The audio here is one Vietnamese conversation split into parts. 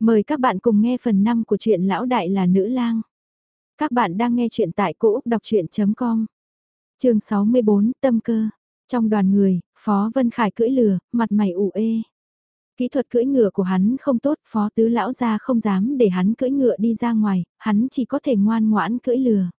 Mời các bạn cùng nghe phần 5 của truyện Lão Đại là Nữ lang. Các bạn đang nghe truyện tại cỗ Úc Đọc Chuyện.com Trường 64 Tâm Cơ Trong đoàn người, Phó Vân Khải cưỡi lừa, mặt mày ủ ê. Kỹ thuật cưỡi ngựa của hắn không tốt, Phó Tứ Lão ra không dám để hắn cưỡi ngựa đi ra ngoài, hắn chỉ có thể ngoan ngoãn cưỡi lừa.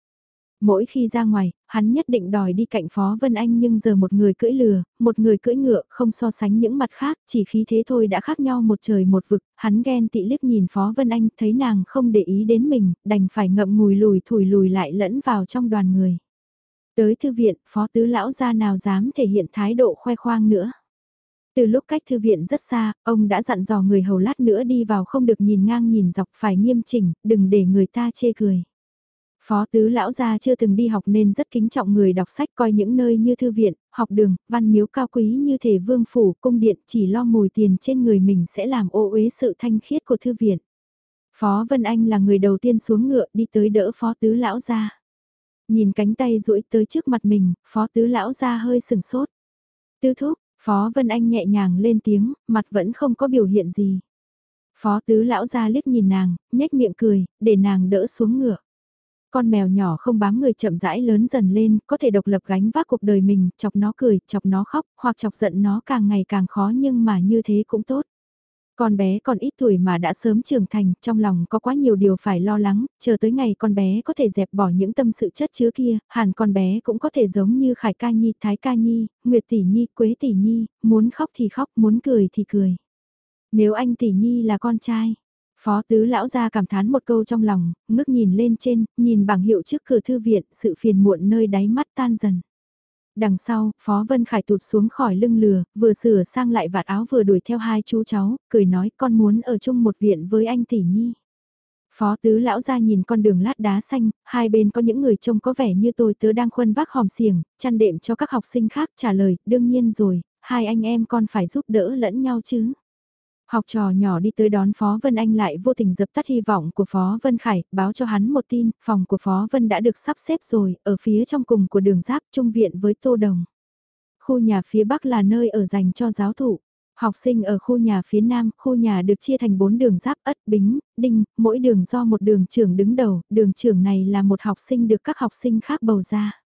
Mỗi khi ra ngoài, hắn nhất định đòi đi cạnh Phó Vân Anh nhưng giờ một người cưỡi lừa, một người cưỡi ngựa, không so sánh những mặt khác, chỉ khí thế thôi đã khác nhau một trời một vực, hắn ghen tị liếc nhìn Phó Vân Anh, thấy nàng không để ý đến mình, đành phải ngậm ngùi lùi thủi lùi lại lẫn vào trong đoàn người. Tới thư viện, Phó Tứ Lão ra nào dám thể hiện thái độ khoe khoang nữa. Từ lúc cách thư viện rất xa, ông đã dặn dò người hầu lát nữa đi vào không được nhìn ngang nhìn dọc phải nghiêm chỉnh, đừng để người ta chê cười. Phó tứ lão gia chưa từng đi học nên rất kính trọng người đọc sách coi những nơi như thư viện, học đường, văn miếu cao quý như thể vương phủ, cung điện chỉ lo mùi tiền trên người mình sẽ làm ô uế sự thanh khiết của thư viện. Phó Vân Anh là người đầu tiên xuống ngựa đi tới đỡ phó tứ lão gia. Nhìn cánh tay duỗi tới trước mặt mình, phó tứ lão gia hơi sừng sốt. Tư thúc, phó Vân Anh nhẹ nhàng lên tiếng, mặt vẫn không có biểu hiện gì. Phó tứ lão gia liếc nhìn nàng, nhếch miệng cười, để nàng đỡ xuống ngựa. Con mèo nhỏ không bám người chậm rãi lớn dần lên, có thể độc lập gánh vác cuộc đời mình, chọc nó cười, chọc nó khóc, hoặc chọc giận nó càng ngày càng khó nhưng mà như thế cũng tốt. Con bé còn ít tuổi mà đã sớm trưởng thành, trong lòng có quá nhiều điều phải lo lắng, chờ tới ngày con bé có thể dẹp bỏ những tâm sự chất chứa kia, hẳn con bé cũng có thể giống như Khải Ca Nhi, Thái Ca Nhi, Nguyệt Tỷ Nhi, Quế Tỷ Nhi, muốn khóc thì khóc, muốn cười thì cười. Nếu anh Tỷ Nhi là con trai, Phó tứ lão ra cảm thán một câu trong lòng, ngước nhìn lên trên, nhìn bảng hiệu trước cửa thư viện, sự phiền muộn nơi đáy mắt tan dần. Đằng sau, Phó Vân Khải tụt xuống khỏi lưng lừa, vừa sửa sang lại vạt áo vừa đuổi theo hai chú cháu, cười nói con muốn ở chung một viện với anh tỷ nhi. Phó tứ lão ra nhìn con đường lát đá xanh, hai bên có những người trông có vẻ như tôi tớ đang khuân vác hòm xiềng, chăn đệm cho các học sinh khác trả lời, đương nhiên rồi, hai anh em con phải giúp đỡ lẫn nhau chứ. Học trò nhỏ đi tới đón Phó Vân Anh lại vô tình dập tắt hy vọng của Phó Vân Khải, báo cho hắn một tin, phòng của Phó Vân đã được sắp xếp rồi, ở phía trong cùng của đường giáp trung viện với Tô Đồng. Khu nhà phía Bắc là nơi ở dành cho giáo thụ. Học sinh ở khu nhà phía Nam, khu nhà được chia thành 4 đường giáp ất, bính, đinh, mỗi đường do một đường trưởng đứng đầu, đường trưởng này là một học sinh được các học sinh khác bầu ra.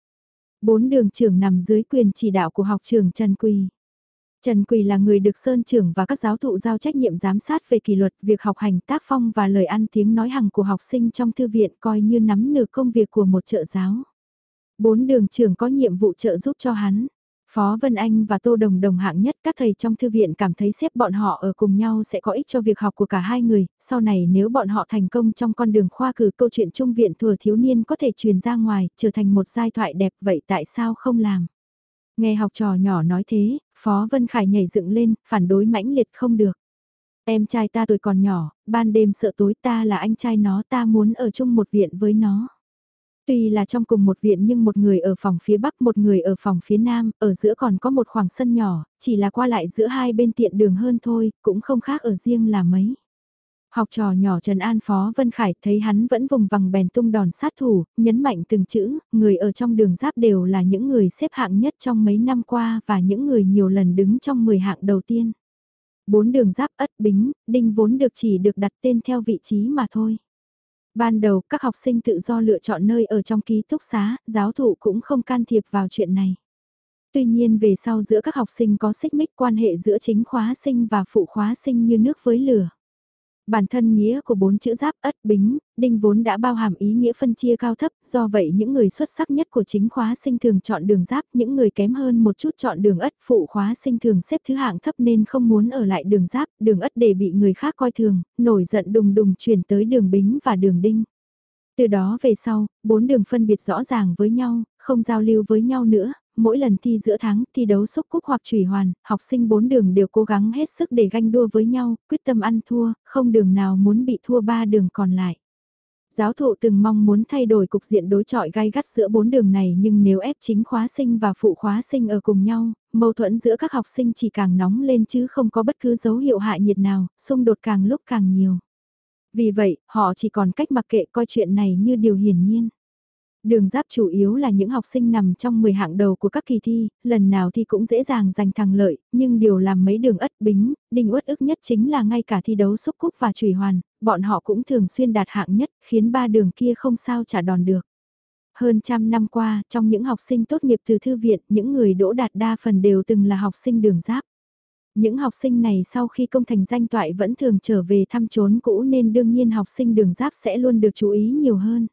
Bốn đường trưởng nằm dưới quyền chỉ đạo của học trưởng Trần Quỳ. Trần Quỳ là người được Sơn trưởng và các giáo thụ giao trách nhiệm giám sát về kỷ luật, việc học hành tác phong và lời ăn tiếng nói hằng của học sinh trong thư viện coi như nắm nửa công việc của một trợ giáo. Bốn đường trưởng có nhiệm vụ trợ giúp cho hắn. Phó Vân Anh và Tô Đồng đồng hạng nhất các thầy trong thư viện cảm thấy xếp bọn họ ở cùng nhau sẽ có ích cho việc học của cả hai người, sau này nếu bọn họ thành công trong con đường khoa cử câu chuyện trung viện thừa thiếu niên có thể truyền ra ngoài, trở thành một giai thoại đẹp vậy tại sao không làm? Nghe học trò nhỏ nói thế, Phó Vân Khải nhảy dựng lên, phản đối mãnh liệt không được. Em trai ta tuổi còn nhỏ, ban đêm sợ tối ta là anh trai nó ta muốn ở chung một viện với nó. Tuy là trong cùng một viện nhưng một người ở phòng phía bắc một người ở phòng phía nam, ở giữa còn có một khoảng sân nhỏ, chỉ là qua lại giữa hai bên tiện đường hơn thôi, cũng không khác ở riêng là mấy. Học trò nhỏ Trần An Phó Vân Khải thấy hắn vẫn vùng vằng bèn tung đòn sát thủ, nhấn mạnh từng chữ, người ở trong đường giáp đều là những người xếp hạng nhất trong mấy năm qua và những người nhiều lần đứng trong 10 hạng đầu tiên. Bốn đường giáp ất bính, đinh vốn được chỉ được đặt tên theo vị trí mà thôi. Ban đầu các học sinh tự do lựa chọn nơi ở trong ký túc xá, giáo thụ cũng không can thiệp vào chuyện này. Tuy nhiên về sau giữa các học sinh có xích mích quan hệ giữa chính khóa sinh và phụ khóa sinh như nước với lửa. Bản thân nghĩa của bốn chữ giáp ất bính, đinh vốn đã bao hàm ý nghĩa phân chia cao thấp, do vậy những người xuất sắc nhất của chính khóa sinh thường chọn đường giáp, những người kém hơn một chút chọn đường ất, phụ khóa sinh thường xếp thứ hạng thấp nên không muốn ở lại đường giáp, đường ất để bị người khác coi thường, nổi giận đùng đùng chuyển tới đường bính và đường đinh. Từ đó về sau, bốn đường phân biệt rõ ràng với nhau, không giao lưu với nhau nữa, mỗi lần thi giữa tháng, thi đấu xúc cúp hoặc trùy hoàn, học sinh bốn đường đều cố gắng hết sức để ganh đua với nhau, quyết tâm ăn thua, không đường nào muốn bị thua ba đường còn lại. Giáo thụ từng mong muốn thay đổi cục diện đối trọi gai gắt giữa bốn đường này nhưng nếu ép chính khóa sinh và phụ khóa sinh ở cùng nhau, mâu thuẫn giữa các học sinh chỉ càng nóng lên chứ không có bất cứ dấu hiệu hạ nhiệt nào, xung đột càng lúc càng nhiều. Vì vậy, họ chỉ còn cách mặc kệ coi chuyện này như điều hiển nhiên. Đường giáp chủ yếu là những học sinh nằm trong 10 hạng đầu của các kỳ thi, lần nào thì cũng dễ dàng giành thắng lợi, nhưng điều làm mấy đường ất bính, đinh uất ức nhất chính là ngay cả thi đấu xúc cúc và trùy hoàn, bọn họ cũng thường xuyên đạt hạng nhất, khiến ba đường kia không sao trả đòn được. Hơn trăm năm qua, trong những học sinh tốt nghiệp từ thư viện, những người đỗ đạt đa phần đều từng là học sinh đường giáp. Những học sinh này sau khi công thành danh toại vẫn thường trở về thăm chốn cũ nên đương nhiên học sinh đường giáp sẽ luôn được chú ý nhiều hơn.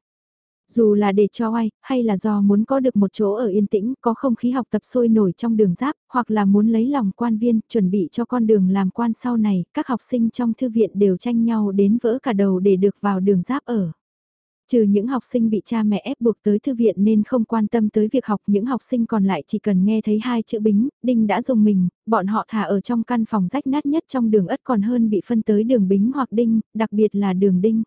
Dù là để cho ai, hay là do muốn có được một chỗ ở yên tĩnh, có không khí học tập sôi nổi trong đường giáp, hoặc là muốn lấy lòng quan viên, chuẩn bị cho con đường làm quan sau này, các học sinh trong thư viện đều tranh nhau đến vỡ cả đầu để được vào đường giáp ở. Trừ những học sinh bị cha mẹ ép buộc tới thư viện nên không quan tâm tới việc học, những học sinh còn lại chỉ cần nghe thấy hai chữ bính, đinh đã dùng mình, bọn họ thả ở trong căn phòng rách nát nhất trong đường ất còn hơn bị phân tới đường bính hoặc đinh, đặc biệt là đường đinh.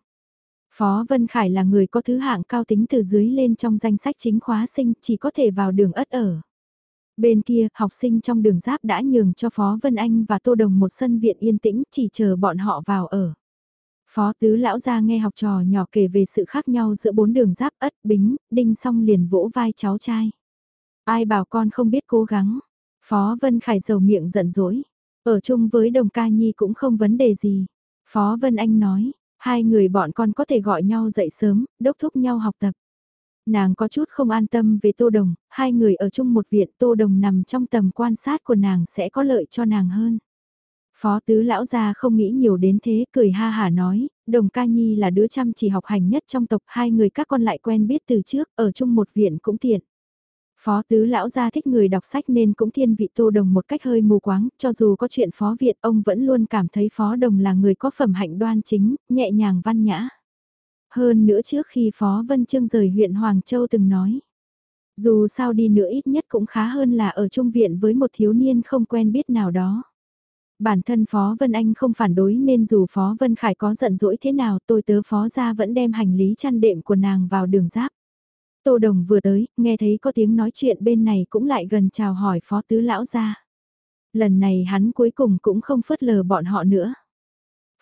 Phó Vân Khải là người có thứ hạng cao tính từ dưới lên trong danh sách chính khóa sinh, chỉ có thể vào đường ất ở. Bên kia, học sinh trong đường giáp đã nhường cho Phó Vân Anh và Tô Đồng một sân viện yên tĩnh chỉ chờ bọn họ vào ở. Phó tứ lão ra nghe học trò nhỏ kể về sự khác nhau giữa bốn đường giáp ất, bính, đinh xong liền vỗ vai cháu trai. Ai bảo con không biết cố gắng. Phó Vân Khải dầu miệng giận dỗi. Ở chung với đồng ca nhi cũng không vấn đề gì. Phó Vân Anh nói, hai người bọn con có thể gọi nhau dậy sớm, đốc thúc nhau học tập. Nàng có chút không an tâm về Tô Đồng, hai người ở chung một viện Tô Đồng nằm trong tầm quan sát của nàng sẽ có lợi cho nàng hơn. Phó tứ lão gia không nghĩ nhiều đến thế, cười ha hà nói, đồng ca nhi là đứa chăm chỉ học hành nhất trong tộc, hai người các con lại quen biết từ trước, ở chung một viện cũng tiện. Phó tứ lão gia thích người đọc sách nên cũng thiên vị tô đồng một cách hơi mù quáng, cho dù có chuyện phó viện ông vẫn luôn cảm thấy phó đồng là người có phẩm hạnh đoan chính, nhẹ nhàng văn nhã. Hơn nữa trước khi phó Vân Trương rời huyện Hoàng Châu từng nói. Dù sao đi nữa ít nhất cũng khá hơn là ở trung viện với một thiếu niên không quen biết nào đó. Bản thân Phó Vân Anh không phản đối nên dù Phó Vân Khải có giận dỗi thế nào tôi tớ Phó ra vẫn đem hành lý chăn đệm của nàng vào đường giáp. Tô Đồng vừa tới, nghe thấy có tiếng nói chuyện bên này cũng lại gần chào hỏi Phó Tứ Lão ra. Lần này hắn cuối cùng cũng không phớt lờ bọn họ nữa.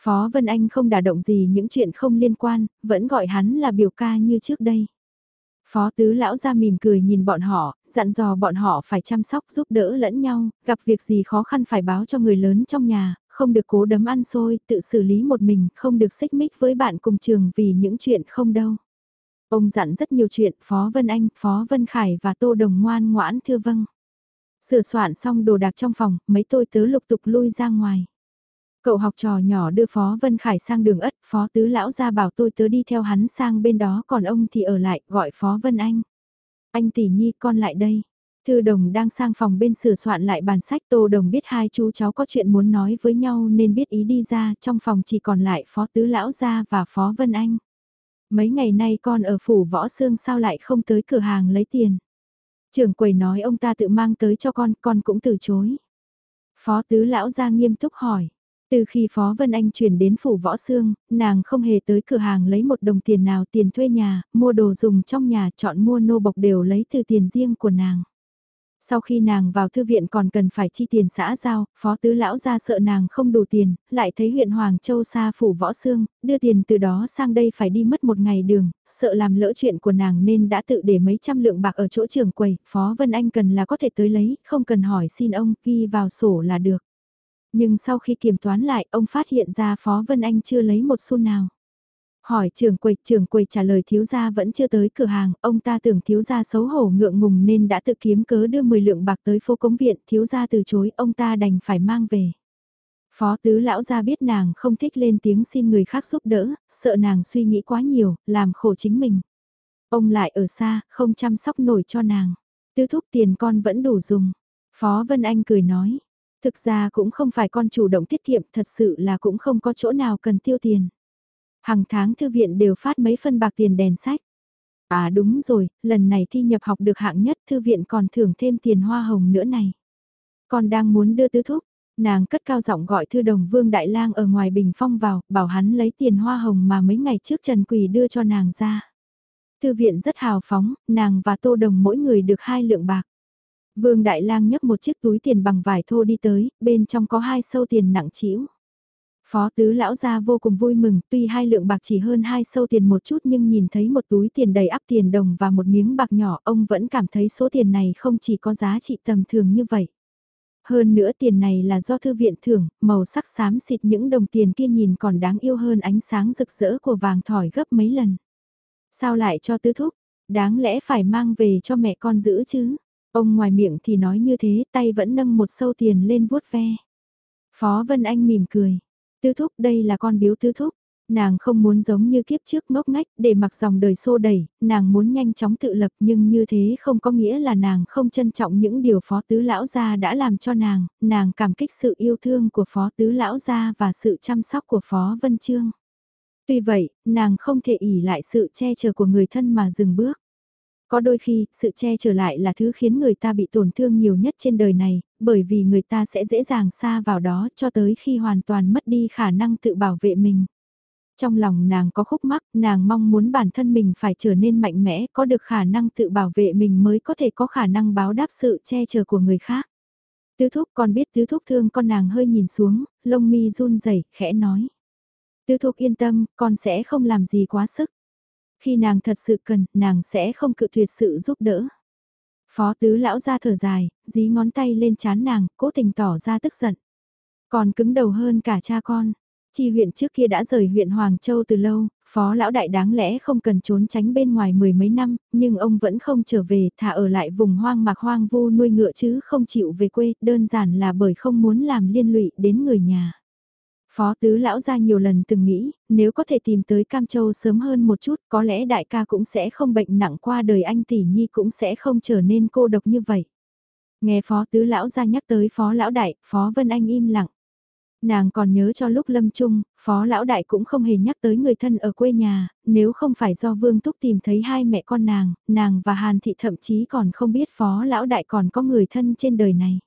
Phó Vân Anh không đả động gì những chuyện không liên quan, vẫn gọi hắn là biểu ca như trước đây. Phó tứ lão ra mỉm cười nhìn bọn họ, dặn dò bọn họ phải chăm sóc giúp đỡ lẫn nhau, gặp việc gì khó khăn phải báo cho người lớn trong nhà, không được cố đấm ăn xôi, tự xử lý một mình, không được xích mích với bạn cùng trường vì những chuyện không đâu. Ông dặn rất nhiều chuyện, Phó Vân Anh, Phó Vân Khải và Tô Đồng ngoan ngoãn thưa vâng. Sửa soạn xong đồ đạc trong phòng, mấy tôi tớ lục tục lui ra ngoài. Cậu học trò nhỏ đưa Phó Vân Khải sang đường ất, Phó Tứ Lão ra bảo tôi tớ đi theo hắn sang bên đó còn ông thì ở lại, gọi Phó Vân Anh. Anh tỷ nhi con lại đây. Thư đồng đang sang phòng bên sửa soạn lại bàn sách Tô Đồng biết hai chú cháu có chuyện muốn nói với nhau nên biết ý đi ra, trong phòng chỉ còn lại Phó Tứ Lão ra và Phó Vân Anh. Mấy ngày nay con ở phủ võ xương sao lại không tới cửa hàng lấy tiền. Trưởng quầy nói ông ta tự mang tới cho con, con cũng từ chối. Phó Tứ Lão ra nghiêm túc hỏi. Từ khi Phó Vân Anh chuyển đến phủ võ xương, nàng không hề tới cửa hàng lấy một đồng tiền nào tiền thuê nhà, mua đồ dùng trong nhà chọn mua nô bộc đều lấy từ tiền riêng của nàng. Sau khi nàng vào thư viện còn cần phải chi tiền xã giao, phó tứ lão ra sợ nàng không đủ tiền, lại thấy huyện Hoàng Châu xa phủ võ xương, đưa tiền từ đó sang đây phải đi mất một ngày đường, sợ làm lỡ chuyện của nàng nên đã tự để mấy trăm lượng bạc ở chỗ trường quầy, phó Vân Anh cần là có thể tới lấy, không cần hỏi xin ông, ghi vào sổ là được. Nhưng sau khi kiểm toán lại, ông phát hiện ra Phó Vân Anh chưa lấy một xu nào. Hỏi trưởng quầy, trưởng quầy trả lời thiếu gia vẫn chưa tới cửa hàng, ông ta tưởng thiếu gia xấu hổ ngượng ngùng nên đã tự kiếm cớ đưa 10 lượng bạc tới phố cống viện, thiếu gia từ chối, ông ta đành phải mang về. Phó tứ lão gia biết nàng không thích lên tiếng xin người khác giúp đỡ, sợ nàng suy nghĩ quá nhiều, làm khổ chính mình. Ông lại ở xa, không chăm sóc nổi cho nàng. Tứ thúc tiền con vẫn đủ dùng. Phó Vân Anh cười nói, Thực ra cũng không phải con chủ động tiết kiệm, thật sự là cũng không có chỗ nào cần tiêu tiền. Hàng tháng thư viện đều phát mấy phân bạc tiền đèn sách. À đúng rồi, lần này thi nhập học được hạng nhất thư viện còn thưởng thêm tiền hoa hồng nữa này. Con đang muốn đưa tứ thúc, nàng cất cao giọng gọi thư đồng vương đại lang ở ngoài bình phong vào, bảo hắn lấy tiền hoa hồng mà mấy ngày trước Trần Quỳ đưa cho nàng ra. Thư viện rất hào phóng, nàng và tô đồng mỗi người được hai lượng bạc. Vương Đại Lang nhấc một chiếc túi tiền bằng vải thô đi tới, bên trong có hai sâu tiền nặng trĩu. Phó tứ lão gia vô cùng vui mừng, tuy hai lượng bạc chỉ hơn hai sâu tiền một chút nhưng nhìn thấy một túi tiền đầy ắp tiền đồng và một miếng bạc nhỏ, ông vẫn cảm thấy số tiền này không chỉ có giá trị tầm thường như vậy. Hơn nữa tiền này là do thư viện thưởng, màu sắc xám xịt những đồng tiền kia nhìn còn đáng yêu hơn ánh sáng rực rỡ của vàng thỏi gấp mấy lần. Sao lại cho tứ thúc? Đáng lẽ phải mang về cho mẹ con giữ chứ? Ông ngoài miệng thì nói như thế, tay vẫn nâng một sâu tiền lên vuốt ve. Phó Vân Anh mỉm cười. Tứ thúc đây là con biếu tứ thúc. Nàng không muốn giống như kiếp trước ngốc ngách để mặc dòng đời xô đẩy, nàng muốn nhanh chóng tự lập nhưng như thế không có nghĩa là nàng không trân trọng những điều phó tứ lão gia đã làm cho nàng, nàng cảm kích sự yêu thương của phó tứ lão gia và sự chăm sóc của phó Vân Trương. Tuy vậy, nàng không thể ỉ lại sự che chở của người thân mà dừng bước. Có đôi khi, sự che chở lại là thứ khiến người ta bị tổn thương nhiều nhất trên đời này, bởi vì người ta sẽ dễ dàng xa vào đó cho tới khi hoàn toàn mất đi khả năng tự bảo vệ mình. Trong lòng nàng có khúc mắc, nàng mong muốn bản thân mình phải trở nên mạnh mẽ, có được khả năng tự bảo vệ mình mới có thể có khả năng báo đáp sự che chở của người khác. Tứ thúc con biết tứ thúc thương con nàng hơi nhìn xuống, lông mi run rẩy khẽ nói. Tứ thúc yên tâm, con sẽ không làm gì quá sức. Khi nàng thật sự cần, nàng sẽ không cự tuyệt sự giúp đỡ. Phó tứ lão ra thở dài, dí ngón tay lên chán nàng, cố tình tỏ ra tức giận. Còn cứng đầu hơn cả cha con. Chi huyện trước kia đã rời huyện Hoàng Châu từ lâu, phó lão đại đáng lẽ không cần trốn tránh bên ngoài mười mấy năm, nhưng ông vẫn không trở về, thả ở lại vùng hoang mạc hoang vu nuôi ngựa chứ không chịu về quê, đơn giản là bởi không muốn làm liên lụy đến người nhà. Phó tứ lão ra nhiều lần từng nghĩ, nếu có thể tìm tới Cam Châu sớm hơn một chút, có lẽ đại ca cũng sẽ không bệnh nặng qua đời anh tỷ nhi cũng sẽ không trở nên cô độc như vậy. Nghe phó tứ lão ra nhắc tới phó lão đại, phó Vân Anh im lặng. Nàng còn nhớ cho lúc lâm chung, phó lão đại cũng không hề nhắc tới người thân ở quê nhà, nếu không phải do Vương Túc tìm thấy hai mẹ con nàng, nàng và Hàn Thị thậm chí còn không biết phó lão đại còn có người thân trên đời này.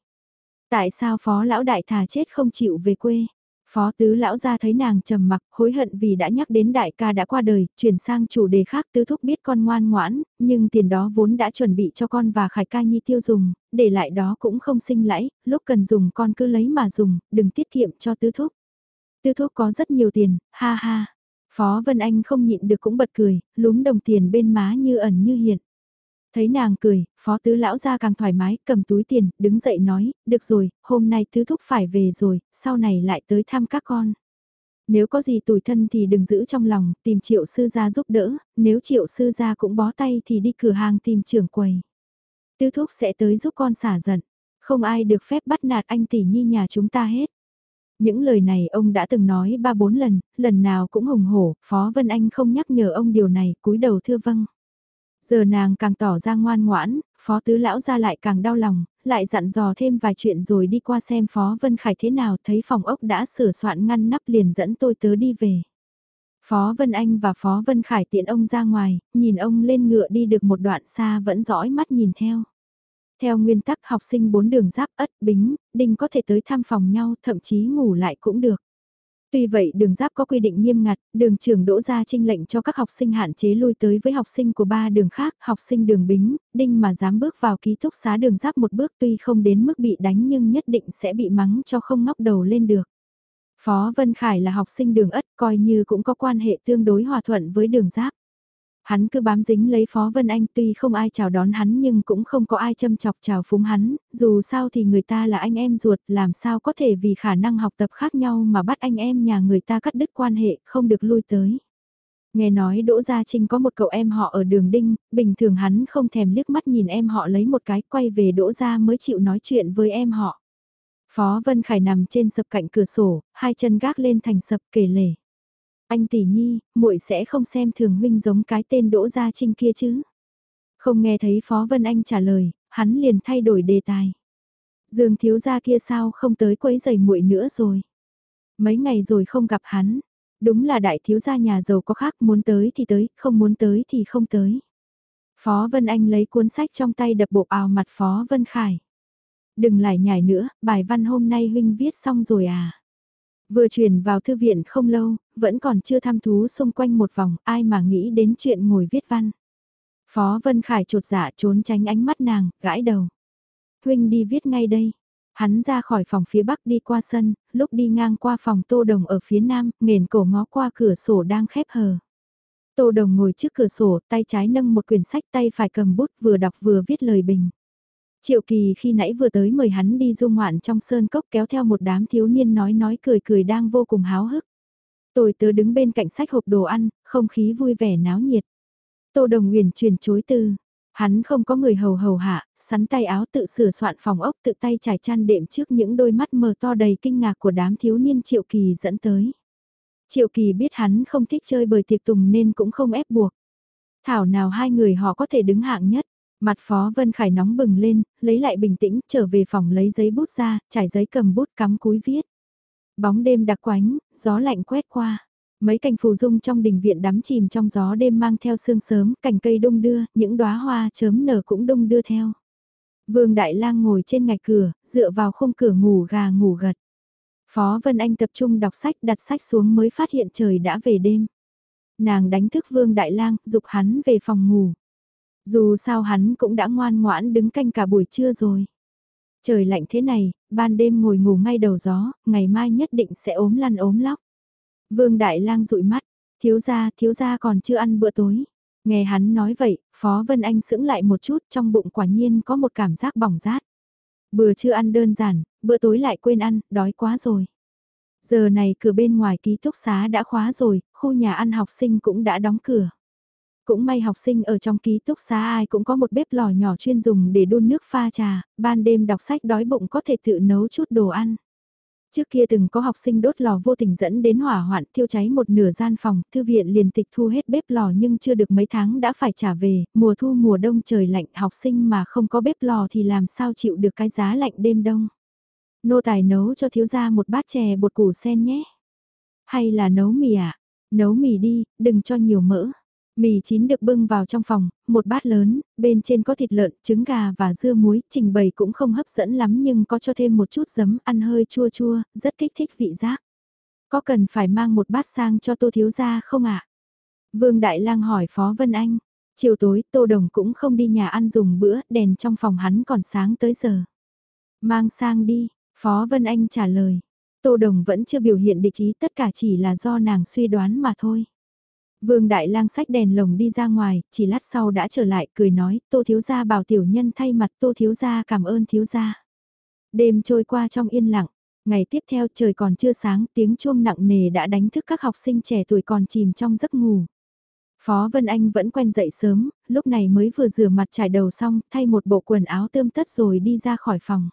Tại sao phó lão đại thà chết không chịu về quê? Phó tứ lão ra thấy nàng trầm mặc, hối hận vì đã nhắc đến đại ca đã qua đời, chuyển sang chủ đề khác tứ thúc biết con ngoan ngoãn, nhưng tiền đó vốn đã chuẩn bị cho con và khải ca nhi tiêu dùng, để lại đó cũng không sinh lãi, lúc cần dùng con cứ lấy mà dùng, đừng tiết kiệm cho tứ thúc. Tứ thúc có rất nhiều tiền, ha ha. Phó Vân Anh không nhịn được cũng bật cười, lúm đồng tiền bên má như ẩn như hiện. Thấy nàng cười, phó tứ lão ra càng thoải mái, cầm túi tiền, đứng dậy nói, được rồi, hôm nay tứ thúc phải về rồi, sau này lại tới thăm các con. Nếu có gì tủi thân thì đừng giữ trong lòng, tìm triệu sư gia giúp đỡ, nếu triệu sư gia cũng bó tay thì đi cửa hàng tìm trưởng quầy. Tứ thúc sẽ tới giúp con xả giận, không ai được phép bắt nạt anh tỷ nhi nhà chúng ta hết. Những lời này ông đã từng nói ba bốn lần, lần nào cũng hùng hổ, Phó Vân Anh không nhắc nhở ông điều này, cúi đầu thưa vâng. Giờ nàng càng tỏ ra ngoan ngoãn, phó tứ lão ra lại càng đau lòng, lại dặn dò thêm vài chuyện rồi đi qua xem phó Vân Khải thế nào thấy phòng ốc đã sửa soạn ngăn nắp liền dẫn tôi tớ đi về. Phó Vân Anh và Phó Vân Khải tiện ông ra ngoài, nhìn ông lên ngựa đi được một đoạn xa vẫn dõi mắt nhìn theo. Theo nguyên tắc học sinh bốn đường giáp ất bính, đinh có thể tới thăm phòng nhau thậm chí ngủ lại cũng được. Tuy vậy đường giáp có quy định nghiêm ngặt, đường trưởng đỗ ra trinh lệnh cho các học sinh hạn chế lui tới với học sinh của ba đường khác, học sinh đường bính, đinh mà dám bước vào ký túc xá đường giáp một bước tuy không đến mức bị đánh nhưng nhất định sẽ bị mắng cho không ngóc đầu lên được. Phó Vân Khải là học sinh đường ất coi như cũng có quan hệ tương đối hòa thuận với đường giáp. Hắn cứ bám dính lấy Phó Vân Anh tuy không ai chào đón hắn nhưng cũng không có ai châm chọc chào phúng hắn, dù sao thì người ta là anh em ruột làm sao có thể vì khả năng học tập khác nhau mà bắt anh em nhà người ta cắt đứt quan hệ không được lui tới. Nghe nói Đỗ Gia Trinh có một cậu em họ ở đường đinh, bình thường hắn không thèm liếc mắt nhìn em họ lấy một cái quay về Đỗ Gia mới chịu nói chuyện với em họ. Phó Vân Khải nằm trên sập cạnh cửa sổ, hai chân gác lên thành sập kể lể. Anh tỷ nhi, muội sẽ không xem thường huynh giống cái tên Đỗ Gia Trinh kia chứ. Không nghe thấy Phó Vân Anh trả lời, hắn liền thay đổi đề tài. Dương thiếu gia kia sao không tới quấy giày muội nữa rồi. Mấy ngày rồi không gặp hắn, đúng là đại thiếu gia nhà giàu có khác muốn tới thì tới, không muốn tới thì không tới. Phó Vân Anh lấy cuốn sách trong tay đập bộ ào mặt Phó Vân Khải. Đừng lại nhảy nữa, bài văn hôm nay huynh viết xong rồi à. Vừa chuyển vào thư viện không lâu, vẫn còn chưa tham thú xung quanh một vòng, ai mà nghĩ đến chuyện ngồi viết văn. Phó Vân Khải trột dạ trốn tránh ánh mắt nàng, gãi đầu. Huynh đi viết ngay đây. Hắn ra khỏi phòng phía bắc đi qua sân, lúc đi ngang qua phòng Tô Đồng ở phía nam, nghền cổ ngó qua cửa sổ đang khép hờ. Tô Đồng ngồi trước cửa sổ, tay trái nâng một quyển sách tay phải cầm bút vừa đọc vừa viết lời bình. Triệu Kỳ khi nãy vừa tới mời hắn đi du ngoạn trong sơn cốc kéo theo một đám thiếu niên nói nói cười cười đang vô cùng háo hức. Tôi tớ đứng bên cạnh sách hộp đồ ăn, không khí vui vẻ náo nhiệt. Tô Đồng Nguyền truyền chối từ. Hắn không có người hầu hầu hạ, sắn tay áo tự sửa soạn phòng ốc tự tay trải chăn đệm trước những đôi mắt mờ to đầy kinh ngạc của đám thiếu niên Triệu Kỳ dẫn tới. Triệu Kỳ biết hắn không thích chơi bời tiệc tùng nên cũng không ép buộc. Thảo nào hai người họ có thể đứng hạng nhất. Mặt Phó Vân Khải nóng bừng lên, lấy lại bình tĩnh, trở về phòng lấy giấy bút ra, trải giấy cầm bút cắm cúi viết. Bóng đêm đặc quánh, gió lạnh quét qua. Mấy cành phù dung trong đình viện đắm chìm trong gió đêm mang theo sương sớm, cành cây đông đưa, những đóa hoa chớm nở cũng đông đưa theo. Vương Đại Lang ngồi trên ngạch cửa, dựa vào khung cửa ngủ gà ngủ gật. Phó Vân Anh tập trung đọc sách đặt sách xuống mới phát hiện trời đã về đêm. Nàng đánh thức Vương Đại Lang, dục hắn về phòng ngủ. Dù sao hắn cũng đã ngoan ngoãn đứng canh cả buổi trưa rồi. Trời lạnh thế này, ban đêm ngồi ngủ ngay đầu gió, ngày mai nhất định sẽ ốm lăn ốm lóc. Vương Đại Lang dụi mắt, thiếu gia, thiếu gia còn chưa ăn bữa tối. Nghe hắn nói vậy, Phó Vân Anh sững lại một chút trong bụng quả nhiên có một cảm giác bỏng rát. Bữa chưa ăn đơn giản, bữa tối lại quên ăn, đói quá rồi. Giờ này cửa bên ngoài ký túc xá đã khóa rồi, khu nhà ăn học sinh cũng đã đóng cửa. Cũng may học sinh ở trong ký túc xá ai cũng có một bếp lò nhỏ chuyên dùng để đun nước pha trà, ban đêm đọc sách đói bụng có thể tự nấu chút đồ ăn. Trước kia từng có học sinh đốt lò vô tình dẫn đến hỏa hoạn thiêu cháy một nửa gian phòng, thư viện liền tịch thu hết bếp lò nhưng chưa được mấy tháng đã phải trả về, mùa thu mùa đông trời lạnh học sinh mà không có bếp lò thì làm sao chịu được cái giá lạnh đêm đông. Nô tài nấu cho thiếu gia một bát chè bột củ sen nhé. Hay là nấu mì ạ? À? Nấu mì đi, đừng cho nhiều mỡ. Mì chín được bưng vào trong phòng, một bát lớn, bên trên có thịt lợn, trứng gà và dưa muối, trình bày cũng không hấp dẫn lắm nhưng có cho thêm một chút giấm ăn hơi chua chua, rất kích thích vị giác. Có cần phải mang một bát sang cho tô thiếu gia không ạ? Vương Đại Lang hỏi Phó Vân Anh. Chiều tối Tô Đồng cũng không đi nhà ăn dùng bữa, đèn trong phòng hắn còn sáng tới giờ. Mang sang đi, Phó Vân Anh trả lời. Tô Đồng vẫn chưa biểu hiện địch ý tất cả chỉ là do nàng suy đoán mà thôi. Vương Đại Lang sách đèn lồng đi ra ngoài, chỉ lát sau đã trở lại, cười nói, Tô Thiếu Gia bảo tiểu nhân thay mặt Tô Thiếu Gia cảm ơn Thiếu Gia. Đêm trôi qua trong yên lặng, ngày tiếp theo trời còn chưa sáng, tiếng chuông nặng nề đã đánh thức các học sinh trẻ tuổi còn chìm trong giấc ngủ. Phó Vân Anh vẫn quen dậy sớm, lúc này mới vừa rửa mặt trải đầu xong, thay một bộ quần áo tươm tất rồi đi ra khỏi phòng.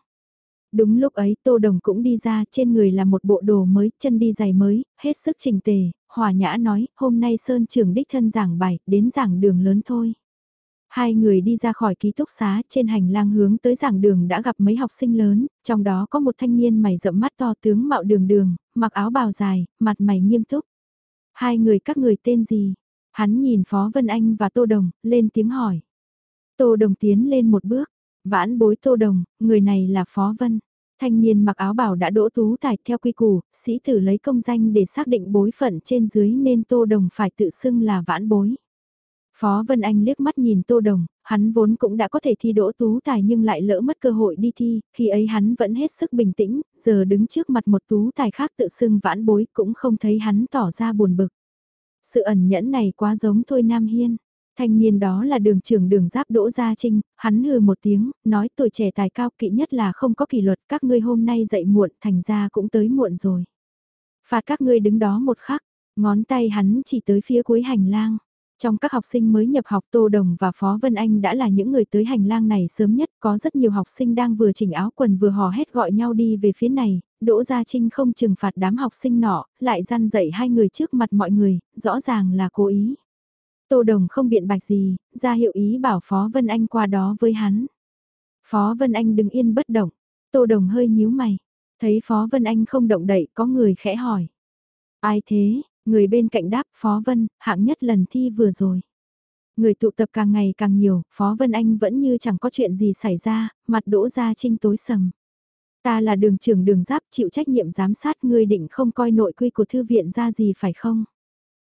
Đúng lúc ấy Tô Đồng cũng đi ra, trên người là một bộ đồ mới, chân đi giày mới, hết sức trình tề, hòa nhã nói, hôm nay Sơn trưởng đích thân giảng bài, đến giảng đường lớn thôi. Hai người đi ra khỏi ký túc xá trên hành lang hướng tới giảng đường đã gặp mấy học sinh lớn, trong đó có một thanh niên mày rậm mắt to tướng mạo đường đường, mặc áo bào dài, mặt mày nghiêm túc. Hai người các người tên gì? Hắn nhìn Phó Vân Anh và Tô Đồng, lên tiếng hỏi. Tô Đồng tiến lên một bước, vãn bối Tô Đồng, người này là Phó Vân. Thanh niên mặc áo bảo đã đỗ tú tài theo quy củ, sĩ tử lấy công danh để xác định bối phận trên dưới nên Tô Đồng phải tự xưng là vãn bối. Phó Vân Anh liếc mắt nhìn Tô Đồng, hắn vốn cũng đã có thể thi đỗ tú tài nhưng lại lỡ mất cơ hội đi thi, khi ấy hắn vẫn hết sức bình tĩnh, giờ đứng trước mặt một tú tài khác tự xưng vãn bối cũng không thấy hắn tỏ ra buồn bực. Sự ẩn nhẫn này quá giống Thôi Nam Hiên. Thanh niên đó là đường trưởng đường giáp Đỗ Gia Trinh, hắn hừ một tiếng, nói tuổi trẻ tài cao kỵ nhất là không có kỷ luật, các ngươi hôm nay dậy muộn, thành ra cũng tới muộn rồi. Phạt các ngươi đứng đó một khắc, ngón tay hắn chỉ tới phía cuối hành lang. Trong các học sinh mới nhập học Tô Đồng và Phó Vân Anh đã là những người tới hành lang này sớm nhất, có rất nhiều học sinh đang vừa chỉnh áo quần vừa hò hét gọi nhau đi về phía này, Đỗ Gia Trinh không trừng phạt đám học sinh nọ, lại gian dạy hai người trước mặt mọi người, rõ ràng là cố ý. Tô Đồng không biện bạch gì, ra hiệu ý bảo Phó Vân Anh qua đó với hắn. Phó Vân Anh đứng yên bất động, Tô Đồng hơi nhíu mày, thấy Phó Vân Anh không động đậy có người khẽ hỏi. Ai thế, người bên cạnh đáp Phó Vân, hạng nhất lần thi vừa rồi. Người tụ tập càng ngày càng nhiều, Phó Vân Anh vẫn như chẳng có chuyện gì xảy ra, mặt đỗ ra trinh tối sầm. Ta là đường trưởng đường giáp chịu trách nhiệm giám sát ngươi định không coi nội quy của thư viện ra gì phải không?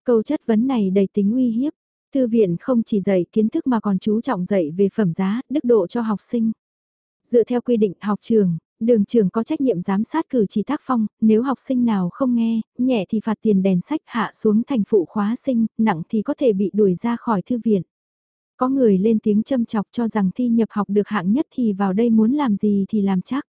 Câu chất vấn này đầy tính uy hiếp. Thư viện không chỉ dạy kiến thức mà còn chú trọng dạy về phẩm giá, đức độ cho học sinh. Dựa theo quy định học trường, Đường trường có trách nhiệm giám sát cử chỉ tác phong, nếu học sinh nào không nghe, nhẹ thì phạt tiền đèn sách hạ xuống thành phụ khóa sinh, nặng thì có thể bị đuổi ra khỏi thư viện. Có người lên tiếng châm chọc cho rằng thi nhập học được hạng nhất thì vào đây muốn làm gì thì làm chắc.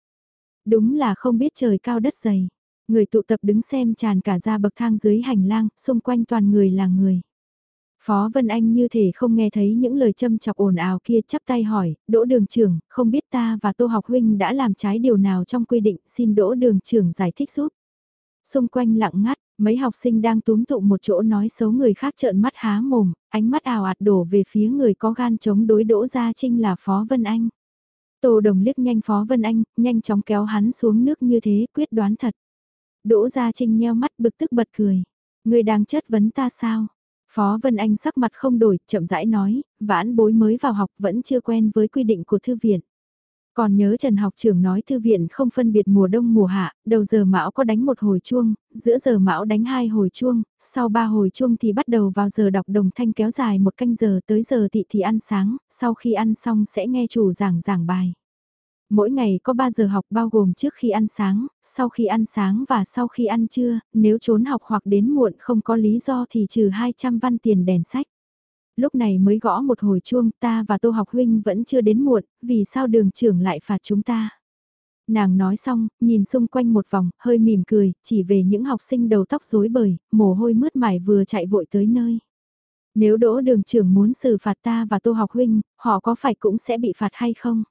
Đúng là không biết trời cao đất dày. Người tụ tập đứng xem tràn cả ra bậc thang dưới hành lang, xung quanh toàn người là người. Phó Vân Anh như thể không nghe thấy những lời châm chọc ồn ào kia chắp tay hỏi, đỗ đường trưởng, không biết ta và tô học huynh đã làm trái điều nào trong quy định, xin đỗ đường trưởng giải thích giúp. Xung quanh lặng ngắt, mấy học sinh đang túm tụ một chỗ nói xấu người khác trợn mắt há mồm, ánh mắt ào ạt đổ về phía người có gan chống đối đỗ gia trinh là Phó Vân Anh. Tô Đồng liếc nhanh Phó Vân Anh, nhanh chóng kéo hắn xuống nước như thế, quyết đoán thật. Đỗ Gia Trinh nheo mắt bực tức bật cười. Người đang chất vấn ta sao? Phó Vân Anh sắc mặt không đổi, chậm rãi nói, vãn bối mới vào học vẫn chưa quen với quy định của thư viện. Còn nhớ Trần học trưởng nói thư viện không phân biệt mùa đông mùa hạ, đầu giờ mão có đánh một hồi chuông, giữa giờ mão đánh hai hồi chuông, sau ba hồi chuông thì bắt đầu vào giờ đọc đồng thanh kéo dài một canh giờ tới giờ tị thì ăn sáng, sau khi ăn xong sẽ nghe chủ giảng giảng bài. Mỗi ngày có 3 giờ học bao gồm trước khi ăn sáng, sau khi ăn sáng và sau khi ăn trưa, nếu trốn học hoặc đến muộn không có lý do thì trừ 200 văn tiền đèn sách. Lúc này mới gõ một hồi chuông ta và Tô học huynh vẫn chưa đến muộn, vì sao đường trưởng lại phạt chúng ta. Nàng nói xong, nhìn xung quanh một vòng, hơi mỉm cười, chỉ về những học sinh đầu tóc rối bời, mồ hôi mướt mải vừa chạy vội tới nơi. Nếu đỗ đường trưởng muốn xử phạt ta và Tô học huynh, họ có phải cũng sẽ bị phạt hay không?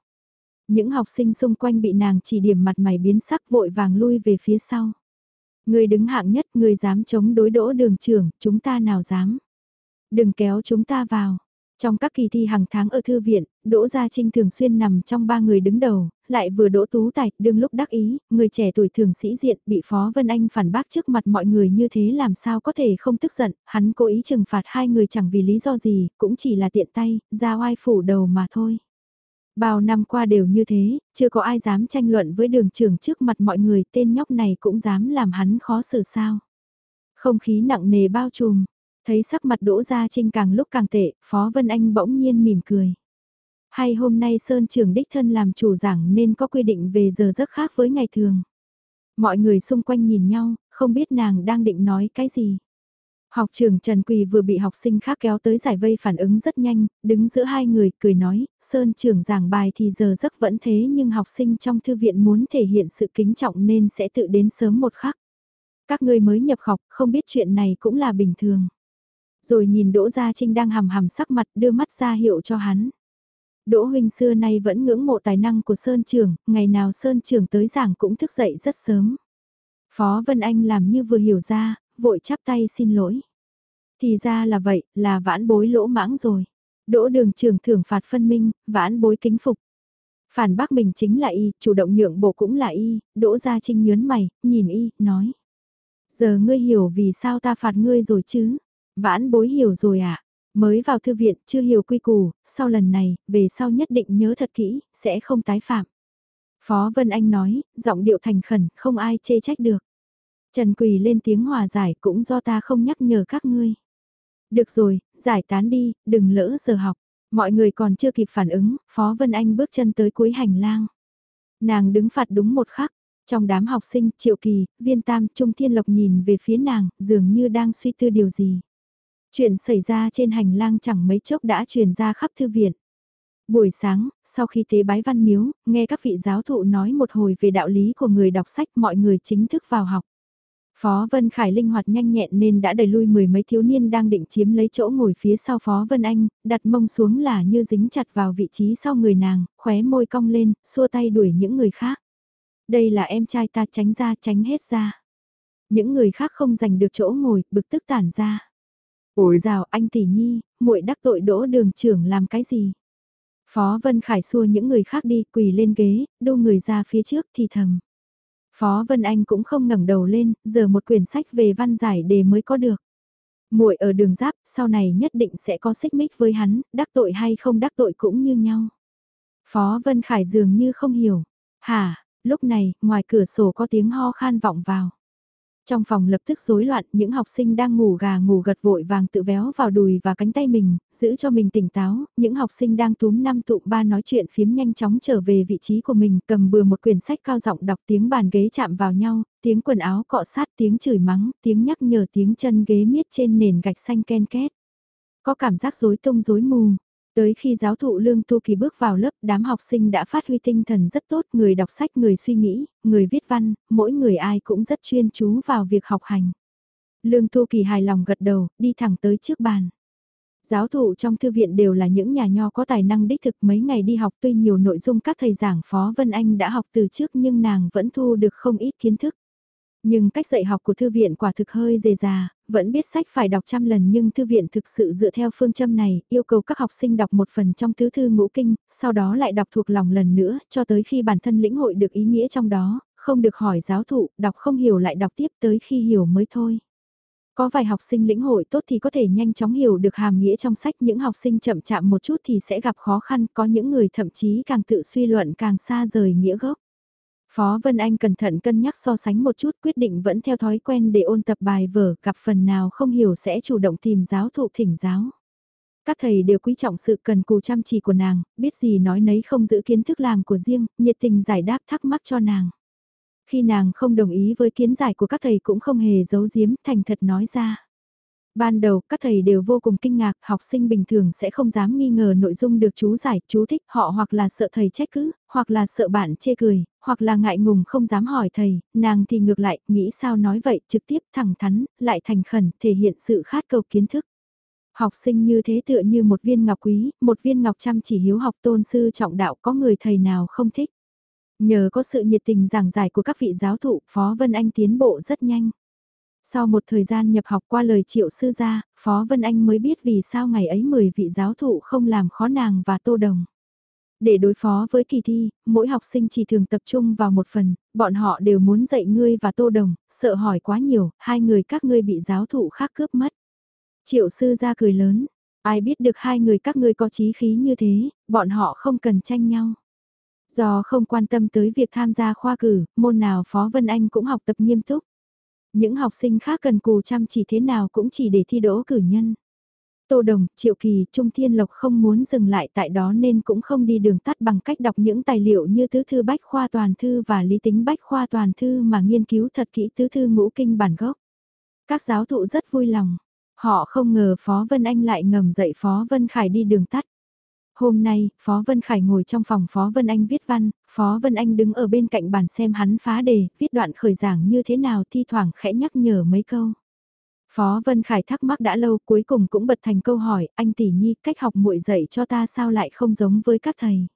Những học sinh xung quanh bị nàng chỉ điểm mặt mày biến sắc vội vàng lui về phía sau. Người đứng hạng nhất, người dám chống đối đỗ đường trưởng, chúng ta nào dám. Đừng kéo chúng ta vào. Trong các kỳ thi hàng tháng ở thư viện, Đỗ Gia Trinh thường xuyên nằm trong ba người đứng đầu, lại vừa Đỗ Tú Tài, đương lúc đắc ý, người trẻ tuổi thường sĩ diện bị Phó Vân Anh phản bác trước mặt mọi người như thế làm sao có thể không tức giận, hắn cố ý trừng phạt hai người chẳng vì lý do gì, cũng chỉ là tiện tay, ra oai phủ đầu mà thôi. Bao năm qua đều như thế, chưa có ai dám tranh luận với đường trưởng trước mặt mọi người, tên nhóc này cũng dám làm hắn khó xử sao. Không khí nặng nề bao trùm, thấy sắc mặt đỗ ra trinh càng lúc càng tệ, Phó Vân Anh bỗng nhiên mỉm cười. Hay hôm nay Sơn trưởng đích thân làm chủ giảng nên có quy định về giờ giấc khác với ngày thường. Mọi người xung quanh nhìn nhau, không biết nàng đang định nói cái gì. Học trưởng Trần Quỳ vừa bị học sinh khác kéo tới giải vây phản ứng rất nhanh, đứng giữa hai người, cười nói, Sơn trưởng giảng bài thì giờ giấc vẫn thế nhưng học sinh trong thư viện muốn thể hiện sự kính trọng nên sẽ tự đến sớm một khắc. Các ngươi mới nhập học, không biết chuyện này cũng là bình thường. Rồi nhìn Đỗ Gia Trinh đang hầm hầm sắc mặt đưa mắt ra hiệu cho hắn. Đỗ huynh xưa nay vẫn ngưỡng mộ tài năng của Sơn trưởng, ngày nào Sơn trưởng tới giảng cũng thức dậy rất sớm. Phó Vân Anh làm như vừa hiểu ra, vội chắp tay xin lỗi. Thì ra là vậy, là vãn bối lỗ mãng rồi. Đỗ đường trường thưởng phạt phân minh, vãn bối kính phục. Phản bác mình chính là y, chủ động nhượng bộ cũng là y, đỗ gia trinh nhớn mày, nhìn y, nói. Giờ ngươi hiểu vì sao ta phạt ngươi rồi chứ? Vãn bối hiểu rồi ạ. À? Mới vào thư viện, chưa hiểu quy củ, sau lần này, về sau nhất định nhớ thật kỹ, sẽ không tái phạm. Phó Vân Anh nói, giọng điệu thành khẩn, không ai chê trách được. Trần Quỳ lên tiếng hòa giải cũng do ta không nhắc nhở các ngươi. Được rồi, giải tán đi, đừng lỡ giờ học. Mọi người còn chưa kịp phản ứng, Phó Vân Anh bước chân tới cuối hành lang. Nàng đứng phạt đúng một khắc, trong đám học sinh, Triệu Kỳ, Viên Tam, Trung Thiên Lộc nhìn về phía nàng, dường như đang suy tư điều gì. Chuyện xảy ra trên hành lang chẳng mấy chốc đã truyền ra khắp thư viện. Buổi sáng, sau khi tế bái văn miếu, nghe các vị giáo thụ nói một hồi về đạo lý của người đọc sách mọi người chính thức vào học. Phó Vân Khải linh hoạt nhanh nhẹn nên đã đẩy lui mười mấy thiếu niên đang định chiếm lấy chỗ ngồi phía sau Phó Vân Anh, đặt mông xuống là như dính chặt vào vị trí sau người nàng, khóe môi cong lên, xua tay đuổi những người khác. Đây là em trai ta tránh ra tránh hết ra. Những người khác không giành được chỗ ngồi, bực tức tản ra. Ôi rào anh tỷ nhi, muội đắc tội đỗ đường trưởng làm cái gì? Phó Vân Khải xua những người khác đi, quỳ lên ghế, đu người ra phía trước thì thầm. Phó Vân Anh cũng không ngẩng đầu lên, giờ một quyển sách về văn giải đề mới có được. Muội ở đường giáp, sau này nhất định sẽ có xích mích với hắn, đắc tội hay không đắc tội cũng như nhau. Phó Vân Khải dường như không hiểu. Hả, lúc này, ngoài cửa sổ có tiếng ho khan vọng vào. Trong phòng lập tức rối loạn, những học sinh đang ngủ gà ngủ gật vội vàng tự véo vào đùi và cánh tay mình, giữ cho mình tỉnh táo, những học sinh đang túm năm tụ ba nói chuyện phiếm nhanh chóng trở về vị trí của mình, cầm bừa một quyển sách cao giọng đọc tiếng bàn ghế chạm vào nhau, tiếng quần áo cọ sát, tiếng chửi mắng, tiếng nhắc nhở tiếng chân ghế miết trên nền gạch xanh ken két. Có cảm giác rối tung rối mù, Tới khi giáo thụ Lương Tu Kỳ bước vào lớp, đám học sinh đã phát huy tinh thần rất tốt, người đọc sách, người suy nghĩ, người viết văn, mỗi người ai cũng rất chuyên chú vào việc học hành. Lương Tu Kỳ hài lòng gật đầu, đi thẳng tới trước bàn. Giáo thụ trong thư viện đều là những nhà nho có tài năng đích thực mấy ngày đi học tuy nhiều nội dung các thầy giảng Phó Vân Anh đã học từ trước nhưng nàng vẫn thu được không ít kiến thức. Nhưng cách dạy học của thư viện quả thực hơi dề già, vẫn biết sách phải đọc trăm lần nhưng thư viện thực sự dựa theo phương châm này, yêu cầu các học sinh đọc một phần trong tứ thư ngũ kinh, sau đó lại đọc thuộc lòng lần nữa, cho tới khi bản thân lĩnh hội được ý nghĩa trong đó, không được hỏi giáo thụ, đọc không hiểu lại đọc tiếp tới khi hiểu mới thôi. Có vài học sinh lĩnh hội tốt thì có thể nhanh chóng hiểu được hàm nghĩa trong sách, những học sinh chậm chạm một chút thì sẽ gặp khó khăn, có những người thậm chí càng tự suy luận càng xa rời nghĩa gốc. Phó Vân Anh cẩn thận cân nhắc so sánh một chút quyết định vẫn theo thói quen để ôn tập bài vở, gặp phần nào không hiểu sẽ chủ động tìm giáo thụ thỉnh giáo. Các thầy đều quý trọng sự cần cù chăm chỉ của nàng, biết gì nói nấy không giữ kiến thức làm của riêng, nhiệt tình giải đáp thắc mắc cho nàng. Khi nàng không đồng ý với kiến giải của các thầy cũng không hề giấu giếm, thành thật nói ra. Ban đầu, các thầy đều vô cùng kinh ngạc, học sinh bình thường sẽ không dám nghi ngờ nội dung được chú giải, chú thích, họ hoặc là sợ thầy trách cứ, hoặc là sợ bạn chê cười, hoặc là ngại ngùng không dám hỏi thầy, nàng thì ngược lại, nghĩ sao nói vậy, trực tiếp thẳng thắn, lại thành khẩn, thể hiện sự khát cầu kiến thức. Học sinh như thế tựa như một viên ngọc quý, một viên ngọc chăm chỉ hiếu học tôn sư trọng đạo có người thầy nào không thích. Nhờ có sự nhiệt tình giảng giải của các vị giáo thụ, Phó Vân Anh tiến bộ rất nhanh. Sau một thời gian nhập học qua lời triệu sư gia, Phó Vân Anh mới biết vì sao ngày ấy 10 vị giáo thụ không làm khó nàng và tô đồng. Để đối phó với kỳ thi, mỗi học sinh chỉ thường tập trung vào một phần, bọn họ đều muốn dạy ngươi và tô đồng, sợ hỏi quá nhiều, hai người các ngươi bị giáo thụ khác cướp mất. Triệu sư ra cười lớn, ai biết được hai người các ngươi có chí khí như thế, bọn họ không cần tranh nhau. Do không quan tâm tới việc tham gia khoa cử, môn nào Phó Vân Anh cũng học tập nghiêm túc. Những học sinh khác cần cù chăm chỉ thế nào cũng chỉ để thi đỗ cử nhân. Tô Đồng, Triệu Kỳ, Trung Thiên Lộc không muốn dừng lại tại đó nên cũng không đi đường tắt bằng cách đọc những tài liệu như Tứ Thư Bách Khoa Toàn Thư và Lý Tính Bách Khoa Toàn Thư mà nghiên cứu thật kỹ Tứ Thư Ngũ Kinh bản gốc. Các giáo thụ rất vui lòng. Họ không ngờ Phó Vân Anh lại ngầm dạy Phó Vân Khải đi đường tắt. Hôm nay, Phó Vân Khải ngồi trong phòng Phó Vân Anh viết văn, Phó Vân Anh đứng ở bên cạnh bàn xem hắn phá đề, viết đoạn khởi giảng như thế nào thi thoảng khẽ nhắc nhở mấy câu. Phó Vân Khải thắc mắc đã lâu cuối cùng cũng bật thành câu hỏi, anh tỷ nhi cách học muội dạy cho ta sao lại không giống với các thầy.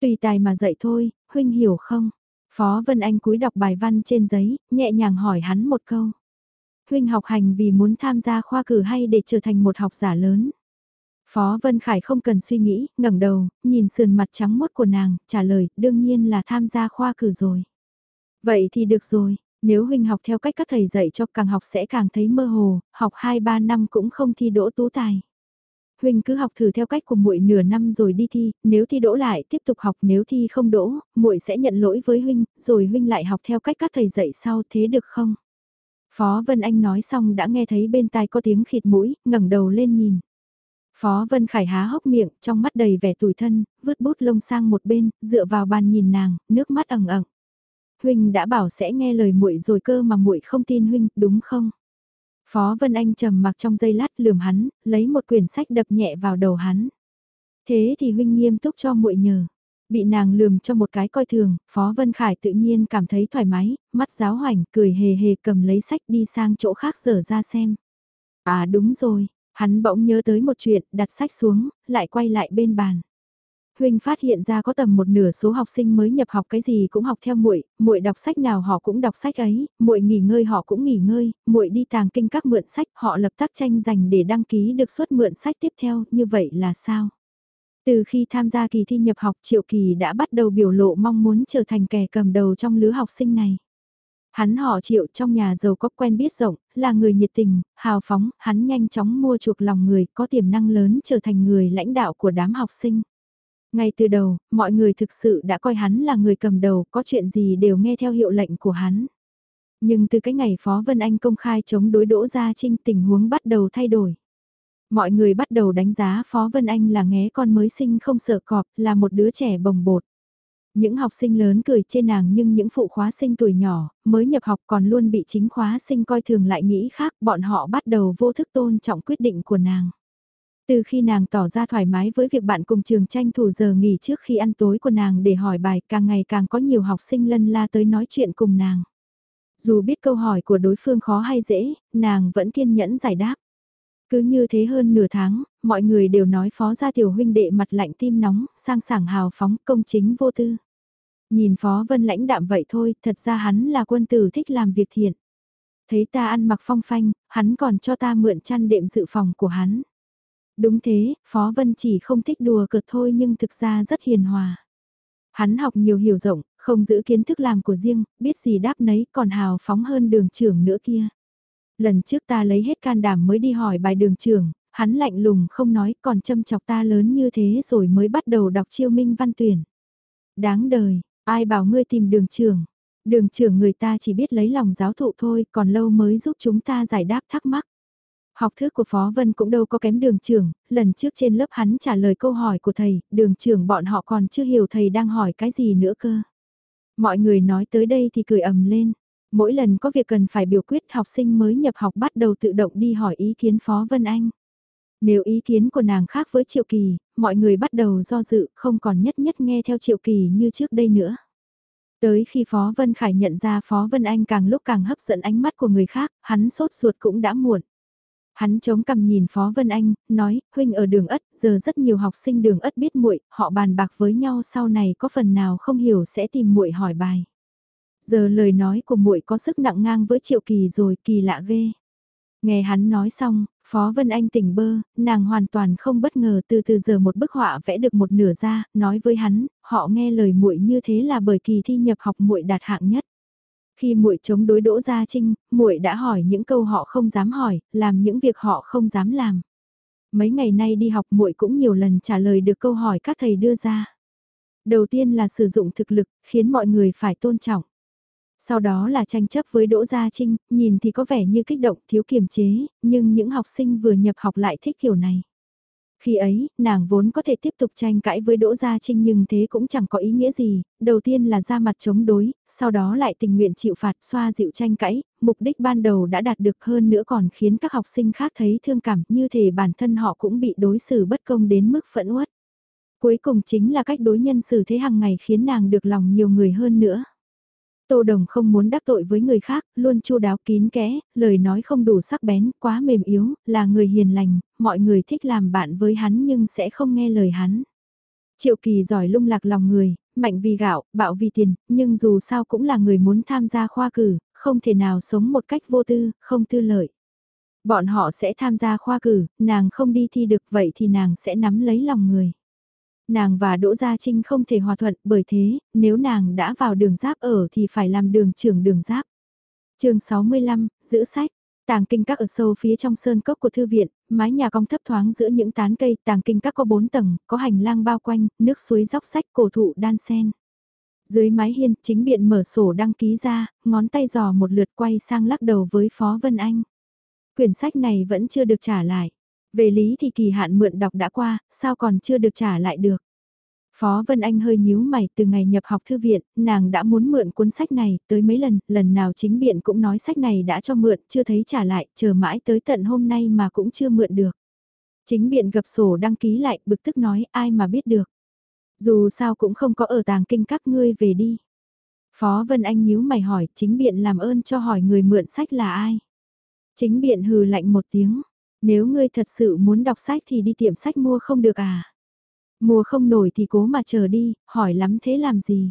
Tùy tài mà dạy thôi, huynh hiểu không? Phó Vân Anh cúi đọc bài văn trên giấy, nhẹ nhàng hỏi hắn một câu. Huynh học hành vì muốn tham gia khoa cử hay để trở thành một học giả lớn? Phó Vân Khải không cần suy nghĩ, ngẩng đầu, nhìn sườn mặt trắng mốt của nàng, trả lời, đương nhiên là tham gia khoa cử rồi. Vậy thì được rồi, nếu huynh học theo cách các thầy dạy cho càng học sẽ càng thấy mơ hồ, học 2-3 năm cũng không thi đỗ tú tài. Huynh cứ học thử theo cách của muội nửa năm rồi đi thi, nếu thi đỗ lại tiếp tục học, nếu thi không đỗ, muội sẽ nhận lỗi với huynh, rồi huynh lại học theo cách các thầy dạy sau, thế được không? Phó Vân Anh nói xong đã nghe thấy bên tai có tiếng khịt mũi, ngẩng đầu lên nhìn. Phó Vân Khải há hốc miệng, trong mắt đầy vẻ tủi thân, vứt bút lông sang một bên, dựa vào bàn nhìn nàng, nước mắt ẩn ẩn. Huynh đã bảo sẽ nghe lời muội rồi cơ mà muội không tin huynh, đúng không? Phó Vân Anh trầm mặc trong giây lát lườm hắn, lấy một quyển sách đập nhẹ vào đầu hắn. Thế thì huynh nghiêm túc cho muội nhờ. Bị nàng lườm cho một cái coi thường, Phó Vân Khải tự nhiên cảm thấy thoải mái, mắt giáo hoành, cười hề hề cầm lấy sách đi sang chỗ khác dở ra xem. À đúng rồi, Hắn bỗng nhớ tới một chuyện, đặt sách xuống, lại quay lại bên bàn. Huynh phát hiện ra có tầm một nửa số học sinh mới nhập học cái gì cũng học theo muội, muội đọc sách nào họ cũng đọc sách ấy, muội nghỉ ngơi họ cũng nghỉ ngơi, muội đi tàng kinh các mượn sách, họ lập tác tranh giành để đăng ký được suất mượn sách tiếp theo, như vậy là sao? Từ khi tham gia kỳ thi nhập học Triệu Kỳ đã bắt đầu biểu lộ mong muốn trở thành kẻ cầm đầu trong lứa học sinh này. Hắn họ triệu trong nhà giàu có quen biết rộng, là người nhiệt tình, hào phóng, hắn nhanh chóng mua chuộc lòng người có tiềm năng lớn trở thành người lãnh đạo của đám học sinh. Ngay từ đầu, mọi người thực sự đã coi hắn là người cầm đầu, có chuyện gì đều nghe theo hiệu lệnh của hắn. Nhưng từ cái ngày Phó Vân Anh công khai chống đối Đỗ Gia Trinh tình huống bắt đầu thay đổi. Mọi người bắt đầu đánh giá Phó Vân Anh là nghé con mới sinh không sợ cọp, là một đứa trẻ bồng bột. Những học sinh lớn cười chê nàng nhưng những phụ khóa sinh tuổi nhỏ, mới nhập học còn luôn bị chính khóa sinh coi thường lại nghĩ khác, bọn họ bắt đầu vô thức tôn trọng quyết định của nàng. Từ khi nàng tỏ ra thoải mái với việc bạn cùng trường tranh thủ giờ nghỉ trước khi ăn tối của nàng để hỏi bài càng ngày càng có nhiều học sinh lân la tới nói chuyện cùng nàng. Dù biết câu hỏi của đối phương khó hay dễ, nàng vẫn kiên nhẫn giải đáp. Cứ như thế hơn nửa tháng, mọi người đều nói phó gia tiểu huynh đệ mặt lạnh tim nóng, sang sảng hào phóng, công chính vô tư. Nhìn phó vân lãnh đạm vậy thôi, thật ra hắn là quân tử thích làm việc thiện. Thấy ta ăn mặc phong phanh, hắn còn cho ta mượn chăn đệm dự phòng của hắn. Đúng thế, Phó Vân chỉ không thích đùa cợt thôi nhưng thực ra rất hiền hòa. Hắn học nhiều hiểu rộng, không giữ kiến thức làm của riêng, biết gì đáp nấy còn hào phóng hơn đường trưởng nữa kia. Lần trước ta lấy hết can đảm mới đi hỏi bài đường trưởng, hắn lạnh lùng không nói còn châm chọc ta lớn như thế rồi mới bắt đầu đọc chiêu minh văn tuyển. Đáng đời, ai bảo ngươi tìm đường trưởng, đường trưởng người ta chỉ biết lấy lòng giáo thụ thôi còn lâu mới giúp chúng ta giải đáp thắc mắc. Học thức của Phó Vân cũng đâu có kém đường trưởng, lần trước trên lớp hắn trả lời câu hỏi của thầy, đường trưởng bọn họ còn chưa hiểu thầy đang hỏi cái gì nữa cơ. Mọi người nói tới đây thì cười ầm lên. Mỗi lần có việc cần phải biểu quyết học sinh mới nhập học bắt đầu tự động đi hỏi ý kiến Phó Vân Anh. Nếu ý kiến của nàng khác với Triệu Kỳ, mọi người bắt đầu do dự, không còn nhất nhất nghe theo Triệu Kỳ như trước đây nữa. Tới khi Phó Vân Khải nhận ra Phó Vân Anh càng lúc càng hấp dẫn ánh mắt của người khác, hắn sốt ruột cũng đã muộn. Hắn chống cằm nhìn Phó Vân Anh, nói, huynh ở đường ất, giờ rất nhiều học sinh đường ất biết muội, họ bàn bạc với nhau sau này có phần nào không hiểu sẽ tìm muội hỏi bài. Giờ lời nói của muội có sức nặng ngang với Triệu Kỳ rồi, kỳ lạ ghê. Nghe hắn nói xong, Phó Vân Anh tỉnh bơ, nàng hoàn toàn không bất ngờ từ từ giờ một bức họa vẽ được một nửa ra, nói với hắn, họ nghe lời muội như thế là bởi kỳ thi nhập học muội đạt hạng nhất. Khi muội chống đối Đỗ Gia Trinh, muội đã hỏi những câu họ không dám hỏi, làm những việc họ không dám làm. Mấy ngày nay đi học muội cũng nhiều lần trả lời được câu hỏi các thầy đưa ra. Đầu tiên là sử dụng thực lực, khiến mọi người phải tôn trọng. Sau đó là tranh chấp với Đỗ Gia Trinh, nhìn thì có vẻ như kích động thiếu kiềm chế, nhưng những học sinh vừa nhập học lại thích kiểu này. Khi ấy, nàng vốn có thể tiếp tục tranh cãi với Đỗ Gia Trinh nhưng thế cũng chẳng có ý nghĩa gì, đầu tiên là ra mặt chống đối, sau đó lại tình nguyện chịu phạt xoa dịu tranh cãi, mục đích ban đầu đã đạt được hơn nữa còn khiến các học sinh khác thấy thương cảm như thể bản thân họ cũng bị đối xử bất công đến mức phẫn uất. Cuối cùng chính là cách đối nhân xử thế hàng ngày khiến nàng được lòng nhiều người hơn nữa. Tô Đồng không muốn đắc tội với người khác, luôn chu đáo kín kẽ, lời nói không đủ sắc bén, quá mềm yếu, là người hiền lành, mọi người thích làm bạn với hắn nhưng sẽ không nghe lời hắn. Triệu Kỳ giỏi lung lạc lòng người, mạnh vì gạo, bạo vì tiền, nhưng dù sao cũng là người muốn tham gia khoa cử, không thể nào sống một cách vô tư, không tư lợi. Bọn họ sẽ tham gia khoa cử, nàng không đi thi được vậy thì nàng sẽ nắm lấy lòng người nàng và Đỗ Gia Trinh không thể hòa thuận bởi thế, nếu nàng đã vào đường giáp ở thì phải làm đường trưởng đường giáp. chương 65, giữ sách. Tàng kinh các ở sâu phía trong sơn cốc của thư viện, mái nhà cong thấp thoáng giữa những tán cây, tàng kinh các có bốn tầng, có hành lang bao quanh, nước suối dốc sách cổ thụ đan sen. Dưới mái hiên, chính biện mở sổ đăng ký ra, ngón tay giò một lượt quay sang lắc đầu với Phó Vân Anh. Quyển sách này vẫn chưa được trả lại. Về lý thì kỳ hạn mượn đọc đã qua, sao còn chưa được trả lại được. Phó Vân Anh hơi nhíu mày từ ngày nhập học thư viện, nàng đã muốn mượn cuốn sách này, tới mấy lần, lần nào chính biện cũng nói sách này đã cho mượn, chưa thấy trả lại, chờ mãi tới tận hôm nay mà cũng chưa mượn được. Chính biện gập sổ đăng ký lại, bực tức nói, ai mà biết được. Dù sao cũng không có ở tàng kinh các ngươi về đi. Phó Vân Anh nhíu mày hỏi, chính biện làm ơn cho hỏi người mượn sách là ai. Chính biện hừ lạnh một tiếng, nếu ngươi thật sự muốn đọc sách thì đi tiệm sách mua không được à? Mua không nổi thì cố mà chờ đi, hỏi lắm thế làm gì?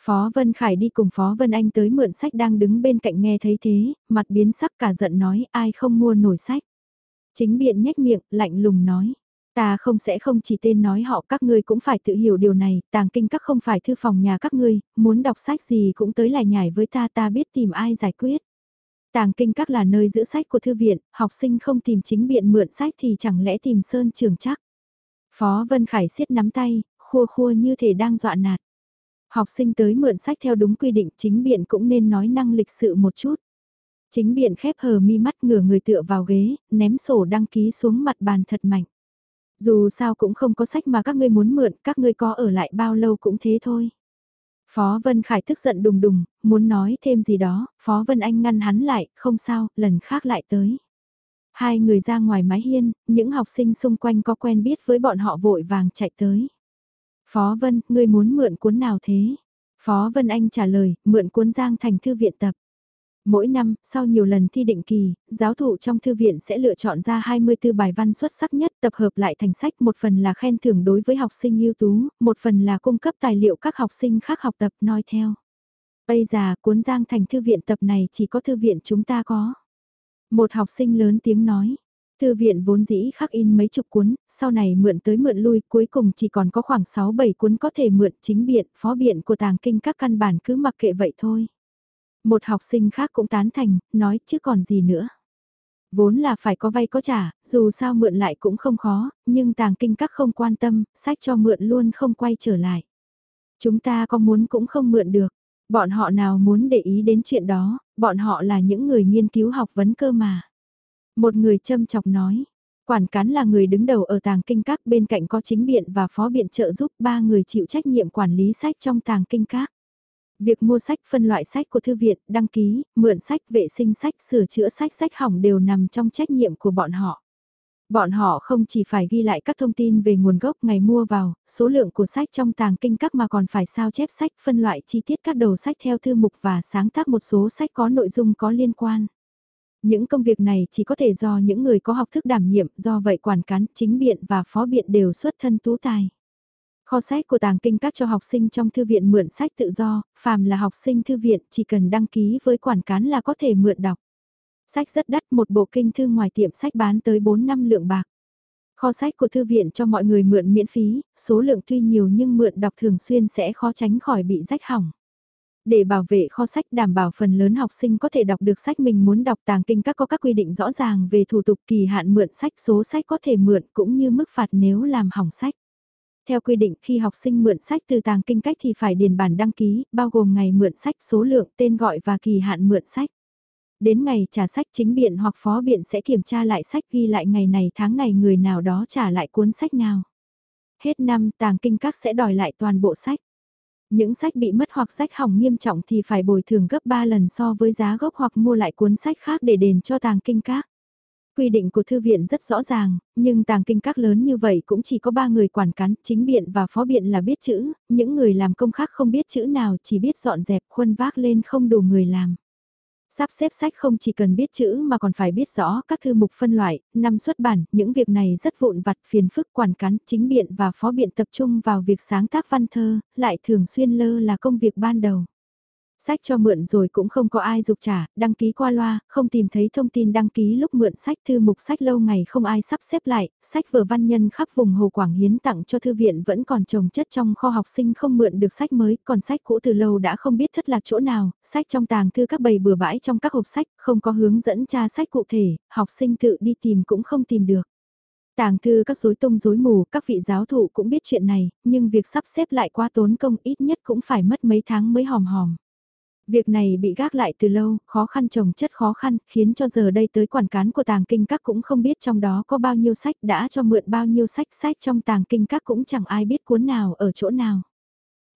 Phó Vân Khải đi cùng Phó Vân Anh tới mượn sách đang đứng bên cạnh nghe thấy thế, mặt biến sắc cả giận nói ai không mua nổi sách. Chính biện nhếch miệng, lạnh lùng nói. Ta không sẽ không chỉ tên nói họ các ngươi cũng phải tự hiểu điều này, tàng kinh các không phải thư phòng nhà các ngươi, muốn đọc sách gì cũng tới lại nhảy với ta ta biết tìm ai giải quyết. Tàng kinh các là nơi giữ sách của thư viện, học sinh không tìm chính biện mượn sách thì chẳng lẽ tìm Sơn Trường chắc. Phó Vân Khải siết nắm tay, khua khua như thể đang dọa nạt. Học sinh tới mượn sách theo đúng quy định chính biện cũng nên nói năng lịch sự một chút. Chính biện khép hờ mi mắt ngửa người tựa vào ghế, ném sổ đăng ký xuống mặt bàn thật mạnh. Dù sao cũng không có sách mà các ngươi muốn mượn, các ngươi có ở lại bao lâu cũng thế thôi. Phó Vân Khải tức giận đùng đùng, muốn nói thêm gì đó, Phó Vân Anh ngăn hắn lại, không sao, lần khác lại tới. Hai người ra ngoài mái hiên, những học sinh xung quanh có quen biết với bọn họ vội vàng chạy tới. Phó Vân, ngươi muốn mượn cuốn nào thế? Phó Vân Anh trả lời, mượn cuốn Giang Thành Thư viện tập. Mỗi năm, sau nhiều lần thi định kỳ, giáo thụ trong thư viện sẽ lựa chọn ra 24 bài văn xuất sắc nhất tập hợp lại thành sách. Một phần là khen thưởng đối với học sinh ưu tú, một phần là cung cấp tài liệu các học sinh khác học tập nói theo. Bây giờ, cuốn Giang Thành Thư viện tập này chỉ có thư viện chúng ta có. Một học sinh lớn tiếng nói. Thư viện vốn dĩ khắc in mấy chục cuốn, sau này mượn tới mượn lui, cuối cùng chỉ còn có khoảng 6-7 cuốn có thể mượn chính biện, phó biện của tàng kinh các căn bản cứ mặc kệ vậy thôi. Một học sinh khác cũng tán thành, nói chứ còn gì nữa. Vốn là phải có vay có trả, dù sao mượn lại cũng không khó, nhưng tàng kinh các không quan tâm, sách cho mượn luôn không quay trở lại. Chúng ta có muốn cũng không mượn được, bọn họ nào muốn để ý đến chuyện đó, bọn họ là những người nghiên cứu học vấn cơ mà. Một người châm chọc nói, quản cán là người đứng đầu ở tàng kinh các bên cạnh có chính biện và phó biện trợ giúp ba người chịu trách nhiệm quản lý sách trong tàng kinh các. Việc mua sách, phân loại sách của thư viện, đăng ký, mượn sách, vệ sinh sách, sửa chữa sách, sách hỏng đều nằm trong trách nhiệm của bọn họ. Bọn họ không chỉ phải ghi lại các thông tin về nguồn gốc ngày mua vào, số lượng của sách trong tàng kinh các mà còn phải sao chép sách, phân loại chi tiết các đầu sách theo thư mục và sáng tác một số sách có nội dung có liên quan. Những công việc này chỉ có thể do những người có học thức đảm nhiệm, do vậy quản cán, chính biện và phó biện đều xuất thân tú tài. Kho sách của tàng kinh các cho học sinh trong thư viện mượn sách tự do, phàm là học sinh thư viện chỉ cần đăng ký với quản cán là có thể mượn đọc. Sách rất đắt một bộ kinh thư ngoài tiệm sách bán tới 4 năm lượng bạc. Kho sách của thư viện cho mọi người mượn miễn phí, số lượng tuy nhiều nhưng mượn đọc thường xuyên sẽ khó tránh khỏi bị rách hỏng. Để bảo vệ kho sách đảm bảo phần lớn học sinh có thể đọc được sách mình muốn đọc tàng kinh các có các quy định rõ ràng về thủ tục kỳ hạn mượn sách số sách có thể mượn cũng như mức phạt nếu làm hỏng sách. Theo quy định khi học sinh mượn sách từ tàng kinh cách thì phải điền bản đăng ký, bao gồm ngày mượn sách, số lượng, tên gọi và kỳ hạn mượn sách. Đến ngày trả sách chính biện hoặc phó biện sẽ kiểm tra lại sách ghi lại ngày này tháng này người nào đó trả lại cuốn sách nào. Hết năm tàng kinh các sẽ đòi lại toàn bộ sách. Những sách bị mất hoặc sách hỏng nghiêm trọng thì phải bồi thường gấp 3 lần so với giá gốc hoặc mua lại cuốn sách khác để đền cho tàng kinh các. Quy định của thư viện rất rõ ràng, nhưng tàng kinh các lớn như vậy cũng chỉ có 3 người quản cán, chính biện và phó biện là biết chữ, những người làm công khác không biết chữ nào chỉ biết dọn dẹp khuôn vác lên không đủ người làm. Sắp xếp sách không chỉ cần biết chữ mà còn phải biết rõ các thư mục phân loại, năm xuất bản, những việc này rất vụn vặt phiền phức quản cán, chính biện và phó biện tập trung vào việc sáng tác văn thơ, lại thường xuyên lơ là công việc ban đầu. Sách cho mượn rồi cũng không có ai dục trả, đăng ký qua loa, không tìm thấy thông tin đăng ký lúc mượn sách thư mục sách lâu ngày không ai sắp xếp lại, sách vở văn nhân khắp vùng Hồ Quảng hiến tặng cho thư viện vẫn còn trồng chất trong kho học sinh không mượn được sách mới, còn sách cũ từ lâu đã không biết thất lạc chỗ nào, sách trong tàng thư các bầy bừa bãi trong các hộp sách, không có hướng dẫn tra sách cụ thể, học sinh tự đi tìm cũng không tìm được. Tàng thư các rối tung rối mù, các vị giáo thụ cũng biết chuyện này, nhưng việc sắp xếp lại quá tốn công ít nhất cũng phải mất mấy tháng mới hòm hòm. Việc này bị gác lại từ lâu, khó khăn trồng chất khó khăn, khiến cho giờ đây tới quản cán của tàng kinh các cũng không biết trong đó có bao nhiêu sách đã cho mượn bao nhiêu sách sách trong tàng kinh các cũng chẳng ai biết cuốn nào ở chỗ nào.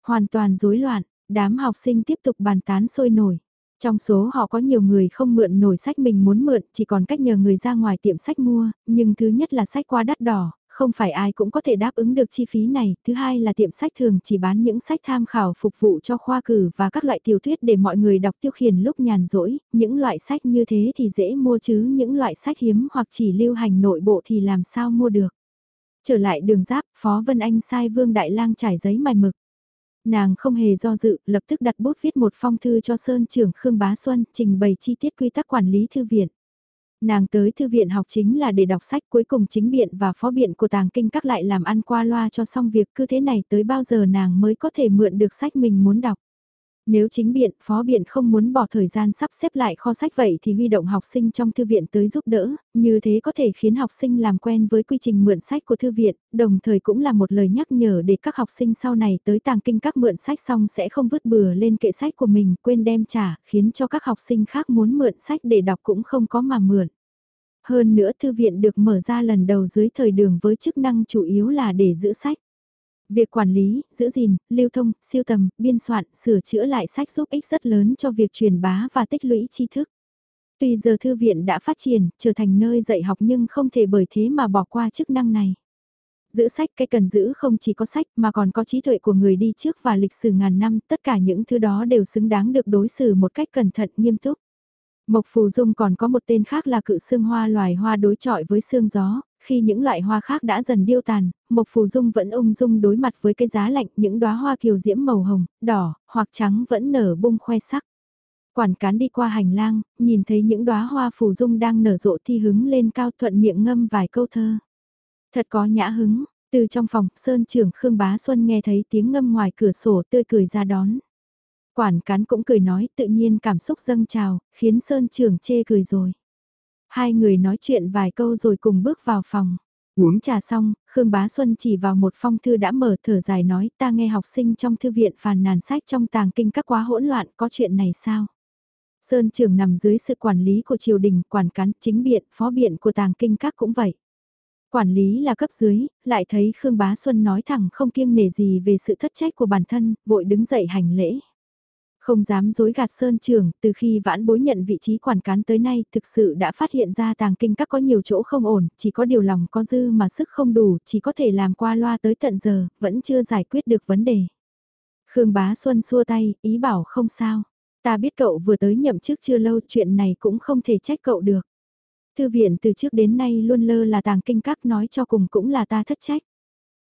Hoàn toàn rối loạn, đám học sinh tiếp tục bàn tán sôi nổi. Trong số họ có nhiều người không mượn nổi sách mình muốn mượn, chỉ còn cách nhờ người ra ngoài tiệm sách mua, nhưng thứ nhất là sách quá đắt đỏ, không phải ai cũng có thể đáp ứng được chi phí này. Thứ hai là tiệm sách thường chỉ bán những sách tham khảo phục vụ cho khoa cử và các loại tiểu thuyết để mọi người đọc tiêu khiển lúc nhàn rỗi. Những loại sách như thế thì dễ mua chứ những loại sách hiếm hoặc chỉ lưu hành nội bộ thì làm sao mua được. Trở lại đường giáp, Phó Vân Anh sai Vương Đại Lang trải giấy mài mực. Nàng không hề do dự, lập tức đặt bút viết một phong thư cho Sơn trưởng Khương Bá Xuân, trình bày chi tiết quy tắc quản lý thư viện. Nàng tới thư viện học chính là để đọc sách cuối cùng chính biện và phó biện của tàng kinh các lại làm ăn qua loa cho xong việc cứ thế này tới bao giờ nàng mới có thể mượn được sách mình muốn đọc. Nếu chính biện, phó biện không muốn bỏ thời gian sắp xếp lại kho sách vậy thì huy động học sinh trong thư viện tới giúp đỡ, như thế có thể khiến học sinh làm quen với quy trình mượn sách của thư viện, đồng thời cũng là một lời nhắc nhở để các học sinh sau này tới tàng kinh các mượn sách xong sẽ không vứt bừa lên kệ sách của mình, quên đem trả, khiến cho các học sinh khác muốn mượn sách để đọc cũng không có mà mượn. Hơn nữa thư viện được mở ra lần đầu dưới thời đường với chức năng chủ yếu là để giữ sách. Việc quản lý, giữ gìn, lưu thông, siêu tầm, biên soạn, sửa chữa lại sách giúp ích rất lớn cho việc truyền bá và tích lũy tri thức. Tuy giờ thư viện đã phát triển, trở thành nơi dạy học nhưng không thể bởi thế mà bỏ qua chức năng này. Giữ sách cái cần giữ không chỉ có sách mà còn có trí tuệ của người đi trước và lịch sử ngàn năm, tất cả những thứ đó đều xứng đáng được đối xử một cách cẩn thận nghiêm túc. Mộc phù dung còn có một tên khác là cự xương hoa loài hoa đối trọi với xương gió, khi những loại hoa khác đã dần điêu tàn, Mộc Phù Dung vẫn ung dung đối mặt với cái giá lạnh, những đóa hoa kiều diễm màu hồng, đỏ, hoặc trắng vẫn nở bung khoe sắc. Quản cán đi qua hành lang, nhìn thấy những đóa hoa phù dung đang nở rộ thi hứng lên cao thuận miệng ngâm vài câu thơ. Thật có nhã hứng, từ trong phòng, Sơn trưởng Khương Bá Xuân nghe thấy tiếng ngâm ngoài cửa sổ tươi cười ra đón. Quản cán cũng cười nói tự nhiên cảm xúc dâng trào, khiến Sơn trưởng chê cười rồi. Hai người nói chuyện vài câu rồi cùng bước vào phòng. Uống trà xong, Khương Bá Xuân chỉ vào một phong thư đã mở thở dài nói ta nghe học sinh trong thư viện phàn nàn sách trong tàng kinh các quá hỗn loạn có chuyện này sao? Sơn trường nằm dưới sự quản lý của triều đình, quản cán, chính biện, phó biện của tàng kinh các cũng vậy. Quản lý là cấp dưới, lại thấy Khương Bá Xuân nói thẳng không kiêng nể gì về sự thất trách của bản thân, vội đứng dậy hành lễ. Không dám dối gạt Sơn Trường, từ khi vãn bối nhận vị trí quản cán tới nay thực sự đã phát hiện ra tàng kinh các có nhiều chỗ không ổn, chỉ có điều lòng có dư mà sức không đủ, chỉ có thể làm qua loa tới tận giờ, vẫn chưa giải quyết được vấn đề. Khương Bá Xuân xua tay, ý bảo không sao. Ta biết cậu vừa tới nhậm chức chưa lâu chuyện này cũng không thể trách cậu được. Thư viện từ trước đến nay luôn lơ là tàng kinh các nói cho cùng cũng là ta thất trách.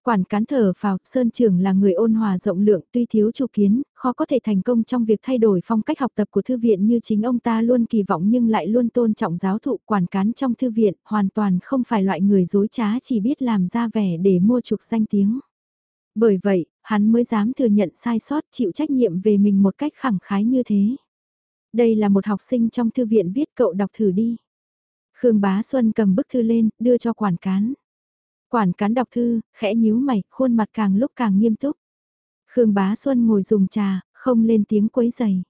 Quản cán thở phào, Sơn Trường là người ôn hòa rộng lượng tuy thiếu chủ kiến, khó có thể thành công trong việc thay đổi phong cách học tập của thư viện như chính ông ta luôn kỳ vọng nhưng lại luôn tôn trọng giáo thụ quản cán trong thư viện, hoàn toàn không phải loại người dối trá chỉ biết làm ra vẻ để mua trục danh tiếng. Bởi vậy, hắn mới dám thừa nhận sai sót chịu trách nhiệm về mình một cách khẳng khái như thế. Đây là một học sinh trong thư viện viết cậu đọc thử đi. Khương Bá Xuân cầm bức thư lên, đưa cho quản cán. Quản cán đọc thư, khẽ nhíu mày, khuôn mặt càng lúc càng nghiêm túc. Khương Bá Xuân ngồi dùng trà, không lên tiếng quấy giày.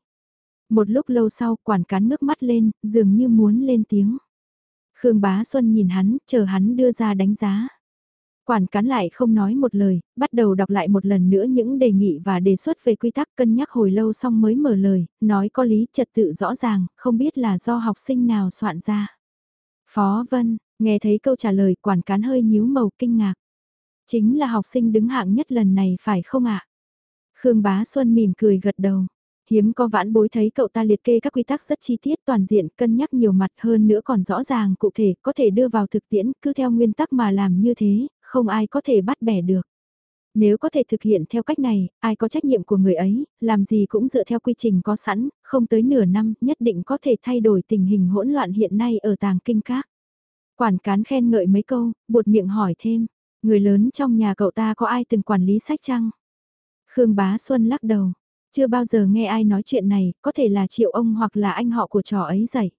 Một lúc lâu sau, quản cán ngước mắt lên, dường như muốn lên tiếng. Khương Bá Xuân nhìn hắn, chờ hắn đưa ra đánh giá. Quản cán lại không nói một lời, bắt đầu đọc lại một lần nữa những đề nghị và đề xuất về quy tắc cân nhắc hồi lâu xong mới mở lời, nói có lý trật tự rõ ràng, không biết là do học sinh nào soạn ra. Phó Vân, Nghe thấy câu trả lời quản cán hơi nhíu màu kinh ngạc. Chính là học sinh đứng hạng nhất lần này phải không ạ? Khương Bá Xuân mỉm cười gật đầu. Hiếm có vãn bối thấy cậu ta liệt kê các quy tắc rất chi tiết toàn diện cân nhắc nhiều mặt hơn nữa còn rõ ràng cụ thể có thể đưa vào thực tiễn cứ theo nguyên tắc mà làm như thế, không ai có thể bắt bẻ được. Nếu có thể thực hiện theo cách này, ai có trách nhiệm của người ấy, làm gì cũng dựa theo quy trình có sẵn, không tới nửa năm nhất định có thể thay đổi tình hình hỗn loạn hiện nay ở tàng kinh các. Quản cán khen ngợi mấy câu, buột miệng hỏi thêm, người lớn trong nhà cậu ta có ai từng quản lý sách chăng? Khương Bá Xuân lắc đầu, chưa bao giờ nghe ai nói chuyện này, có thể là triệu ông hoặc là anh họ của trò ấy dạy.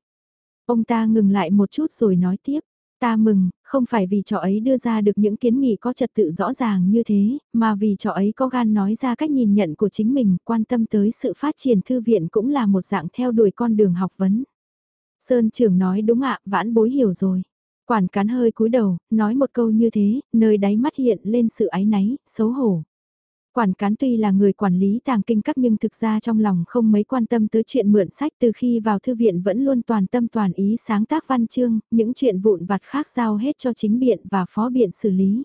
Ông ta ngừng lại một chút rồi nói tiếp, ta mừng, không phải vì trò ấy đưa ra được những kiến nghị có trật tự rõ ràng như thế, mà vì trò ấy có gan nói ra cách nhìn nhận của chính mình, quan tâm tới sự phát triển thư viện cũng là một dạng theo đuổi con đường học vấn. Sơn trưởng nói đúng ạ, vãn bối hiểu rồi. Quản cán hơi cúi đầu, nói một câu như thế, nơi đáy mắt hiện lên sự áy náy, xấu hổ. Quản cán tuy là người quản lý tàng kinh các nhưng thực ra trong lòng không mấy quan tâm tới chuyện mượn sách từ khi vào thư viện vẫn luôn toàn tâm toàn ý sáng tác văn chương, những chuyện vụn vặt khác giao hết cho chính biện và phó biện xử lý.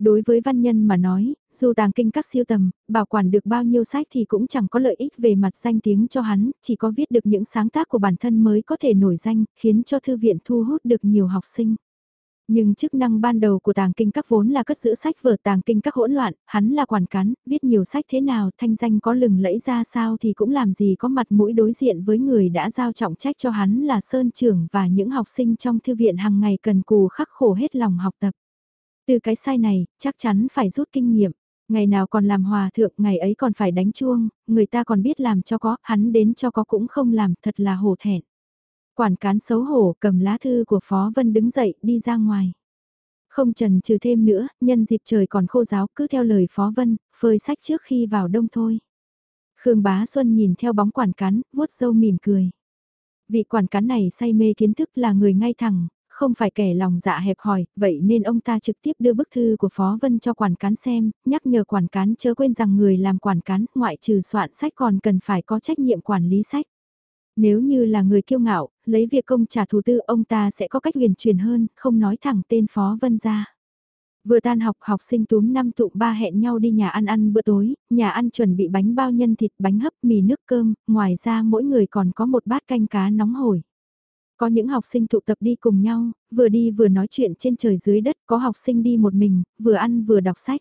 Đối với văn nhân mà nói, dù tàng kinh các siêu tầm, bảo quản được bao nhiêu sách thì cũng chẳng có lợi ích về mặt danh tiếng cho hắn, chỉ có viết được những sáng tác của bản thân mới có thể nổi danh, khiến cho thư viện thu hút được nhiều học sinh. Nhưng chức năng ban đầu của tàng kinh các vốn là cất giữ sách vở tàng kinh các hỗn loạn, hắn là quản cán, viết nhiều sách thế nào, thanh danh có lừng lẫy ra sao thì cũng làm gì có mặt mũi đối diện với người đã giao trọng trách cho hắn là Sơn Trưởng và những học sinh trong thư viện hàng ngày cần cù khắc khổ hết lòng học tập. Từ cái sai này, chắc chắn phải rút kinh nghiệm. Ngày nào còn làm hòa thượng, ngày ấy còn phải đánh chuông, người ta còn biết làm cho có, hắn đến cho có cũng không làm, thật là hổ thẹn. Quản cán xấu hổ cầm lá thư của Phó Vân đứng dậy đi ra ngoài. Không trần trừ thêm nữa, nhân dịp trời còn khô giáo cứ theo lời Phó Vân, phơi sách trước khi vào đông thôi. Khương Bá Xuân nhìn theo bóng quản cán, vuốt râu mỉm cười. Vị quản cán này say mê kiến thức là người ngay thẳng, không phải kẻ lòng dạ hẹp hòi, vậy nên ông ta trực tiếp đưa bức thư của Phó Vân cho quản cán xem, nhắc nhở quản cán chớ quên rằng người làm quản cán, ngoại trừ soạn sách còn cần phải có trách nhiệm quản lý sách. Nếu như là người kiêu ngạo, lấy việc công trả thù tư ông ta sẽ có cách huyền truyền hơn, không nói thẳng tên Phó Vân ra. Vừa tan học học sinh túm năm tụ ba hẹn nhau đi nhà ăn ăn bữa tối, nhà ăn chuẩn bị bánh bao nhân thịt bánh hấp mì nước cơm, ngoài ra mỗi người còn có một bát canh cá nóng hổi. Có những học sinh tụ tập đi cùng nhau, vừa đi vừa nói chuyện trên trời dưới đất, có học sinh đi một mình, vừa ăn vừa đọc sách.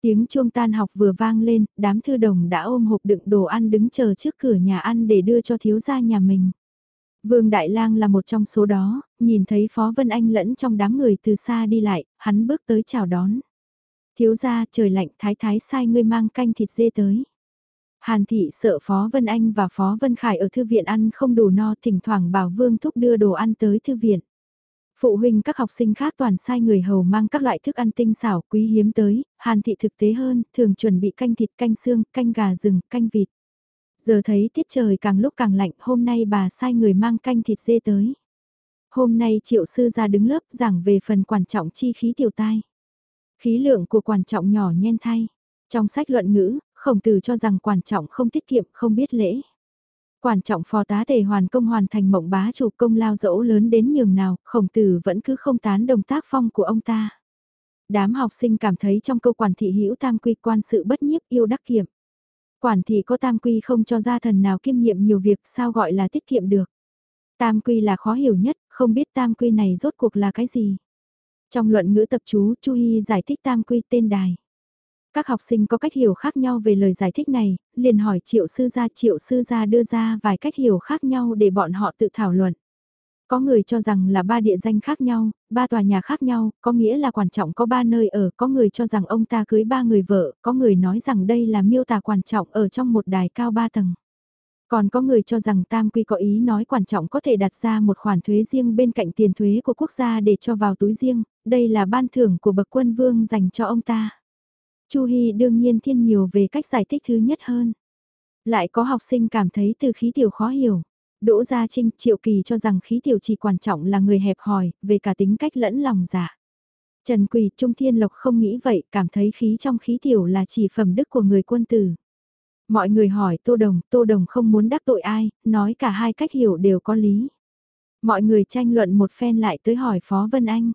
Tiếng chuông tan học vừa vang lên, đám thư đồng đã ôm hộp đựng đồ ăn đứng chờ trước cửa nhà ăn để đưa cho thiếu gia nhà mình. Vương Đại Lang là một trong số đó, nhìn thấy Phó Vân Anh lẫn trong đám người từ xa đi lại, hắn bước tới chào đón. Thiếu gia trời lạnh thái thái sai ngươi mang canh thịt dê tới. Hàn thị sợ Phó Vân Anh và Phó Vân Khải ở thư viện ăn không đủ no thỉnh thoảng bảo Vương Thúc đưa đồ ăn tới thư viện. Phụ huynh các học sinh khác toàn sai người hầu mang các loại thức ăn tinh xảo quý hiếm tới, Hàn thị thực tế hơn, thường chuẩn bị canh thịt canh xương, canh gà rừng, canh vịt. Giờ thấy tiết trời càng lúc càng lạnh, hôm nay bà sai người mang canh thịt dê tới. Hôm nay triệu sư ra đứng lớp giảng về phần quan trọng chi khí tiểu tai. Khí lượng của quan trọng nhỏ nhen thay. Trong sách luận ngữ, khổng tử cho rằng quan trọng không tiết kiệm không biết lễ. Quan trọng phò tá tề hoàn công hoàn thành mộng bá chủ công lao dẫu lớn đến nhường nào, khổng tử vẫn cứ không tán đồng tác phong của ông ta. Đám học sinh cảm thấy trong câu quản thị hữu tam quy quan sự bất nhiếp yêu đắc kiệm. Quản thị có tam quy không cho gia thần nào kiêm nhiệm nhiều việc sao gọi là tiết kiệm được. Tam quy là khó hiểu nhất, không biết tam quy này rốt cuộc là cái gì. Trong luận ngữ tập chú, Chu Hy giải thích tam quy tên đài. Các học sinh có cách hiểu khác nhau về lời giải thích này, liền hỏi triệu sư gia triệu sư gia đưa ra vài cách hiểu khác nhau để bọn họ tự thảo luận. Có người cho rằng là ba địa danh khác nhau, ba tòa nhà khác nhau, có nghĩa là quan trọng có ba nơi ở, có người cho rằng ông ta cưới ba người vợ, có người nói rằng đây là miêu tả quan trọng ở trong một đài cao ba tầng. Còn có người cho rằng Tam Quy có ý nói quan trọng có thể đặt ra một khoản thuế riêng bên cạnh tiền thuế của quốc gia để cho vào túi riêng, đây là ban thưởng của bậc quân vương dành cho ông ta. Chu Hy đương nhiên thiên nhiều về cách giải thích thứ nhất hơn. Lại có học sinh cảm thấy từ khí tiểu khó hiểu. Đỗ Gia Trinh, Triệu Kỳ cho rằng khí tiểu chỉ quan trọng là người hẹp hòi, về cả tính cách lẫn lòng dạ. Trần Quỳ, Trung Thiên Lộc không nghĩ vậy, cảm thấy khí trong khí tiểu là chỉ phẩm đức của người quân tử. Mọi người hỏi Tô Đồng, Tô Đồng không muốn đắc tội ai, nói cả hai cách hiểu đều có lý. Mọi người tranh luận một phen lại tới hỏi Phó Vân Anh.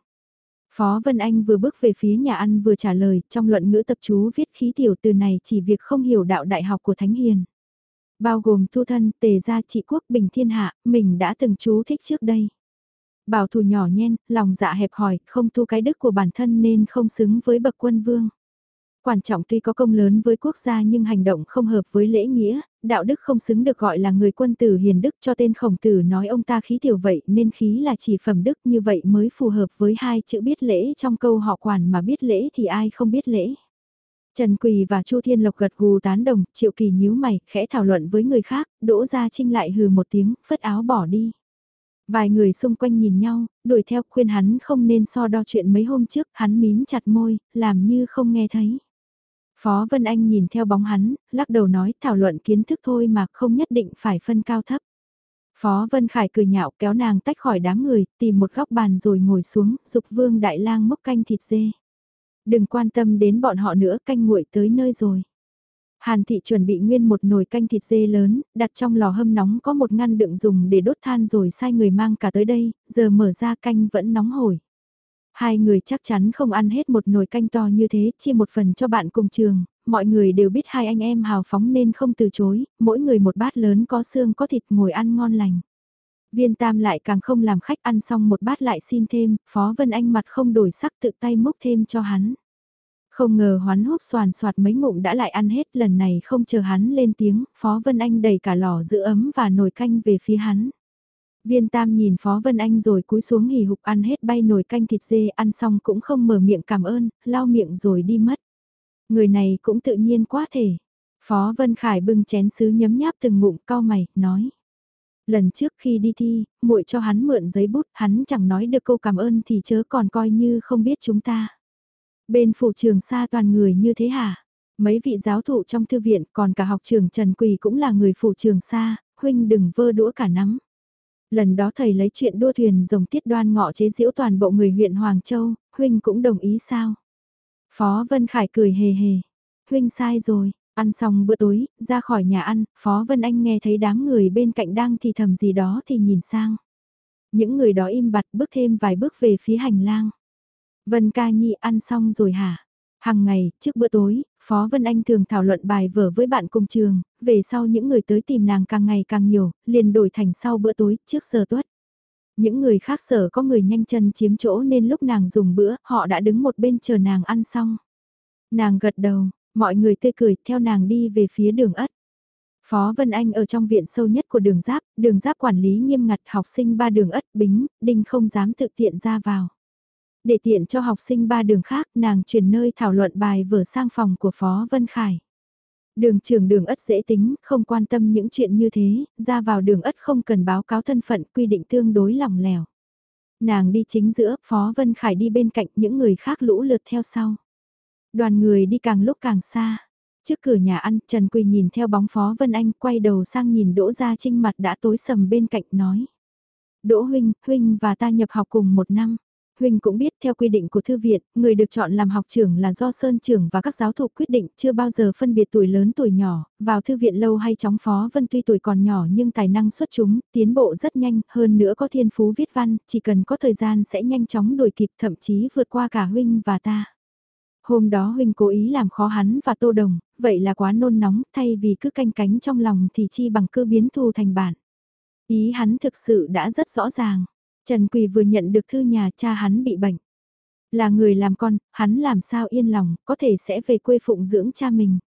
Phó Vân Anh vừa bước về phía nhà ăn vừa trả lời, trong luận ngữ tập chú viết khí tiểu từ này chỉ việc không hiểu đạo đại học của Thánh Hiền. Bao gồm thu thân, tề gia trị quốc bình thiên hạ, mình đã từng chú thích trước đây. Bảo thủ nhỏ nhen, lòng dạ hẹp hòi, không thu cái đức của bản thân nên không xứng với bậc quân vương. Quan trọng tuy có công lớn với quốc gia nhưng hành động không hợp với lễ nghĩa, đạo đức không xứng được gọi là người quân tử hiền đức cho tên khổng tử nói ông ta khí tiểu vậy nên khí là chỉ phẩm đức như vậy mới phù hợp với hai chữ biết lễ trong câu họ quản mà biết lễ thì ai không biết lễ. Trần Quỳ và Chu Thiên Lộc gật gù tán đồng, Triệu Kỳ nhíu mày, khẽ thảo luận với người khác, Đỗ Gia Trinh lại hừ một tiếng, phất áo bỏ đi. Vài người xung quanh nhìn nhau, đuổi theo khuyên hắn không nên so đo chuyện mấy hôm trước, hắn mím chặt môi, làm như không nghe thấy. Phó Vân Anh nhìn theo bóng hắn, lắc đầu nói thảo luận kiến thức thôi mà không nhất định phải phân cao thấp. Phó Vân Khải cười nhạo kéo nàng tách khỏi đám người, tìm một góc bàn rồi ngồi xuống, dục vương đại lang mốc canh thịt dê. Đừng quan tâm đến bọn họ nữa canh nguội tới nơi rồi. Hàn thị chuẩn bị nguyên một nồi canh thịt dê lớn, đặt trong lò hâm nóng có một ngăn đựng dùng để đốt than rồi sai người mang cả tới đây, giờ mở ra canh vẫn nóng hổi. Hai người chắc chắn không ăn hết một nồi canh to như thế, chia một phần cho bạn cùng trường, mọi người đều biết hai anh em hào phóng nên không từ chối, mỗi người một bát lớn có xương có thịt ngồi ăn ngon lành. Viên tam lại càng không làm khách ăn xong một bát lại xin thêm, Phó Vân Anh mặt không đổi sắc tự tay múc thêm cho hắn. Không ngờ hoán hút soàn soạt mấy ngụm đã lại ăn hết lần này không chờ hắn lên tiếng, Phó Vân Anh đẩy cả lò giữ ấm và nồi canh về phía hắn. Viên Tam nhìn Phó Vân Anh rồi cúi xuống hì hục ăn hết bay nồi canh thịt dê ăn xong cũng không mở miệng cảm ơn, lau miệng rồi đi mất. Người này cũng tự nhiên quá thể. Phó Vân Khải bưng chén sứ nhấm nháp từng ngụm cau mày, nói. Lần trước khi đi thi, muội cho hắn mượn giấy bút, hắn chẳng nói được câu cảm ơn thì chớ còn coi như không biết chúng ta. Bên phủ trường xa toàn người như thế hả? Mấy vị giáo thụ trong thư viện còn cả học trường Trần Quỳ cũng là người phủ trường xa, huynh đừng vơ đũa cả nắm. Lần đó thầy lấy chuyện đua thuyền rồng tiết đoan ngọ chế diễu toàn bộ người huyện Hoàng Châu, huynh cũng đồng ý sao? Phó Vân Khải cười hề hề. Huynh sai rồi, ăn xong bữa tối, ra khỏi nhà ăn, Phó Vân Anh nghe thấy đám người bên cạnh đang thì thầm gì đó thì nhìn sang. Những người đó im bặt bước thêm vài bước về phía hành lang. Vân ca nhi ăn xong rồi hả? Hàng ngày, trước bữa tối, Phó Vân Anh thường thảo luận bài vở với bạn cùng trường, về sau những người tới tìm nàng càng ngày càng nhiều, liền đổi thành sau bữa tối, trước giờ tuất. Những người khác sở có người nhanh chân chiếm chỗ nên lúc nàng dùng bữa, họ đã đứng một bên chờ nàng ăn xong. Nàng gật đầu, mọi người tươi cười theo nàng đi về phía đường ất. Phó Vân Anh ở trong viện sâu nhất của đường giáp, đường giáp quản lý nghiêm ngặt học sinh ba đường ất bính, đinh không dám tự tiện ra vào. Để tiện cho học sinh ba đường khác, nàng chuyển nơi thảo luận bài vở sang phòng của Phó Vân Khải. Đường trưởng đường ất dễ tính, không quan tâm những chuyện như thế, ra vào đường ất không cần báo cáo thân phận quy định tương đối lỏng lẻo. Nàng đi chính giữa, Phó Vân Khải đi bên cạnh những người khác lũ lượt theo sau. Đoàn người đi càng lúc càng xa. Trước cửa nhà ăn, Trần Quỳ nhìn theo bóng Phó Vân Anh quay đầu sang nhìn Đỗ Gia Trinh mặt đã tối sầm bên cạnh nói. Đỗ Huynh, Huynh và ta nhập học cùng một năm. Huynh cũng biết theo quy định của thư viện, người được chọn làm học trưởng là do Sơn trưởng và các giáo thụ quyết định chưa bao giờ phân biệt tuổi lớn tuổi nhỏ, vào thư viện lâu hay chóng phó vân tuy tuổi còn nhỏ nhưng tài năng xuất chúng, tiến bộ rất nhanh, hơn nữa có thiên phú viết văn, chỉ cần có thời gian sẽ nhanh chóng đuổi kịp thậm chí vượt qua cả Huynh và ta. Hôm đó Huynh cố ý làm khó hắn và tô đồng, vậy là quá nôn nóng, thay vì cứ canh cánh trong lòng thì chi bằng cứ biến thù thành bản. Ý hắn thực sự đã rất rõ ràng. Trần Quỳ vừa nhận được thư nhà cha hắn bị bệnh. Là người làm con, hắn làm sao yên lòng, có thể sẽ về quê phụng dưỡng cha mình.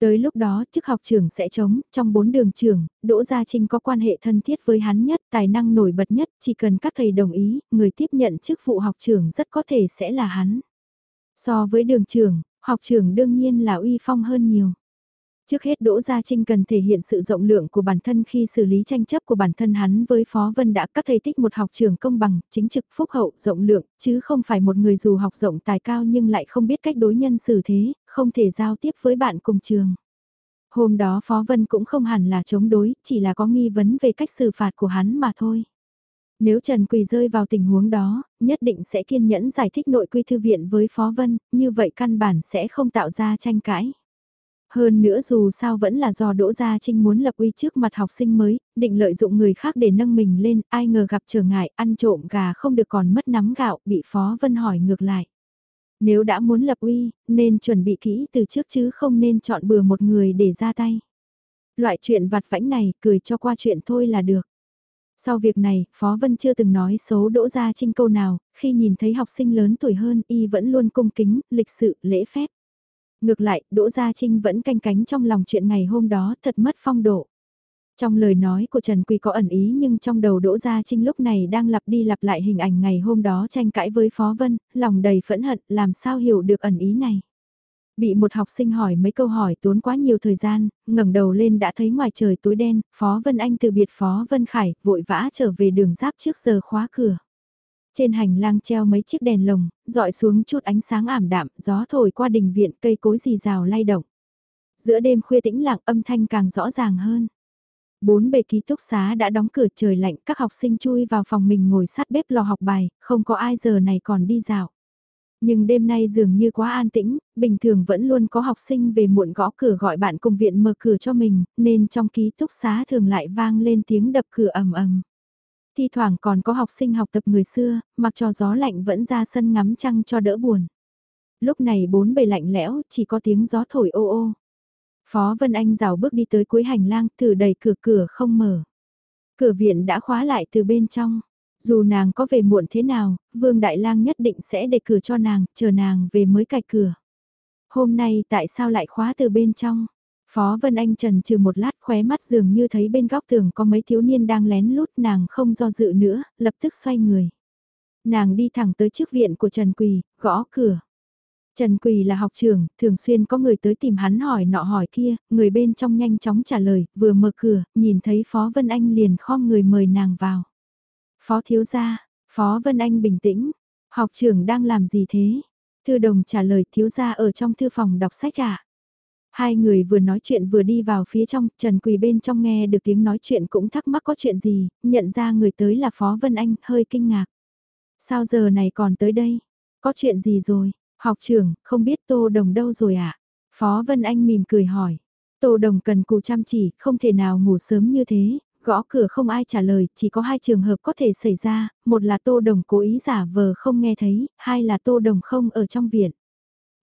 Tới lúc đó, chức học trưởng sẽ chống, trong bốn đường trường, Đỗ Gia Trinh có quan hệ thân thiết với hắn nhất, tài năng nổi bật nhất, chỉ cần các thầy đồng ý, người tiếp nhận chức vụ học trưởng rất có thể sẽ là hắn. So với đường trường, học trưởng đương nhiên là uy phong hơn nhiều. Trước hết Đỗ Gia Trinh cần thể hiện sự rộng lượng của bản thân khi xử lý tranh chấp của bản thân hắn với Phó Vân đã các thầy tích một học trường công bằng, chính trực, phúc hậu, rộng lượng, chứ không phải một người dù học rộng tài cao nhưng lại không biết cách đối nhân xử thế, không thể giao tiếp với bạn cùng trường. Hôm đó Phó Vân cũng không hẳn là chống đối, chỉ là có nghi vấn về cách xử phạt của hắn mà thôi. Nếu Trần Quỳ rơi vào tình huống đó, nhất định sẽ kiên nhẫn giải thích nội quy thư viện với Phó Vân, như vậy căn bản sẽ không tạo ra tranh cãi. Hơn nữa dù sao vẫn là do Đỗ Gia Trinh muốn lập uy trước mặt học sinh mới, định lợi dụng người khác để nâng mình lên, ai ngờ gặp trở ngại, ăn trộm gà không được còn mất nắm gạo, bị Phó Vân hỏi ngược lại. Nếu đã muốn lập uy, nên chuẩn bị kỹ từ trước chứ không nên chọn bừa một người để ra tay. Loại chuyện vặt vãnh này, cười cho qua chuyện thôi là được. Sau việc này, Phó Vân chưa từng nói xấu Đỗ Gia Trinh câu nào, khi nhìn thấy học sinh lớn tuổi hơn y vẫn luôn cung kính, lịch sự, lễ phép. Ngược lại, Đỗ Gia Trinh vẫn canh cánh trong lòng chuyện ngày hôm đó thật mất phong độ. Trong lời nói của Trần Quỳ có ẩn ý nhưng trong đầu Đỗ Gia Trinh lúc này đang lặp đi lặp lại hình ảnh ngày hôm đó tranh cãi với Phó Vân, lòng đầy phẫn hận, làm sao hiểu được ẩn ý này. Bị một học sinh hỏi mấy câu hỏi tốn quá nhiều thời gian, ngẩng đầu lên đã thấy ngoài trời tối đen, Phó Vân Anh từ biệt Phó Vân Khải, vội vã trở về đường giáp trước giờ khóa cửa. Trên hành lang treo mấy chiếc đèn lồng, dọi xuống chút ánh sáng ảm đạm, gió thổi qua đình viện cây cối rì rào lay động. Giữa đêm khuya tĩnh lặng âm thanh càng rõ ràng hơn. Bốn bề ký túc xá đã đóng cửa trời lạnh, các học sinh chui vào phòng mình ngồi sát bếp lò học bài, không có ai giờ này còn đi dạo. Nhưng đêm nay dường như quá an tĩnh, bình thường vẫn luôn có học sinh về muộn gõ cửa gọi bạn cùng viện mở cửa cho mình, nên trong ký túc xá thường lại vang lên tiếng đập cửa ầm ầm. Thi thoảng còn có học sinh học tập người xưa, mặc cho gió lạnh vẫn ra sân ngắm trăng cho đỡ buồn. Lúc này bốn bề lạnh lẽo, chỉ có tiếng gió thổi ô ô. Phó Vân Anh rào bước đi tới cuối hành lang, thử đẩy cửa cửa không mở. Cửa viện đã khóa lại từ bên trong. Dù nàng có về muộn thế nào, Vương Đại Lang nhất định sẽ để cửa cho nàng, chờ nàng về mới cài cửa. Hôm nay tại sao lại khóa từ bên trong? Phó Vân Anh trần trừ một lát khóe mắt dường như thấy bên góc tường có mấy thiếu niên đang lén lút nàng không do dự nữa, lập tức xoay người. Nàng đi thẳng tới trước viện của Trần Quỳ, gõ cửa. Trần Quỳ là học trưởng, thường xuyên có người tới tìm hắn hỏi nọ hỏi kia, người bên trong nhanh chóng trả lời, vừa mở cửa, nhìn thấy Phó Vân Anh liền khom người mời nàng vào. Phó thiếu gia, Phó Vân Anh bình tĩnh, học trưởng đang làm gì thế? Thư đồng trả lời thiếu gia ở trong thư phòng đọc sách ạ. À? Hai người vừa nói chuyện vừa đi vào phía trong, Trần Quỳ bên trong nghe được tiếng nói chuyện cũng thắc mắc có chuyện gì, nhận ra người tới là Phó Vân Anh, hơi kinh ngạc. Sao giờ này còn tới đây? Có chuyện gì rồi? Học trưởng, không biết Tô Đồng đâu rồi ạ? À? Phó Vân Anh mỉm cười hỏi. Tô Đồng cần cù chăm chỉ, không thể nào ngủ sớm như thế, gõ cửa không ai trả lời, chỉ có hai trường hợp có thể xảy ra, một là Tô Đồng cố ý giả vờ không nghe thấy, hai là Tô Đồng không ở trong viện.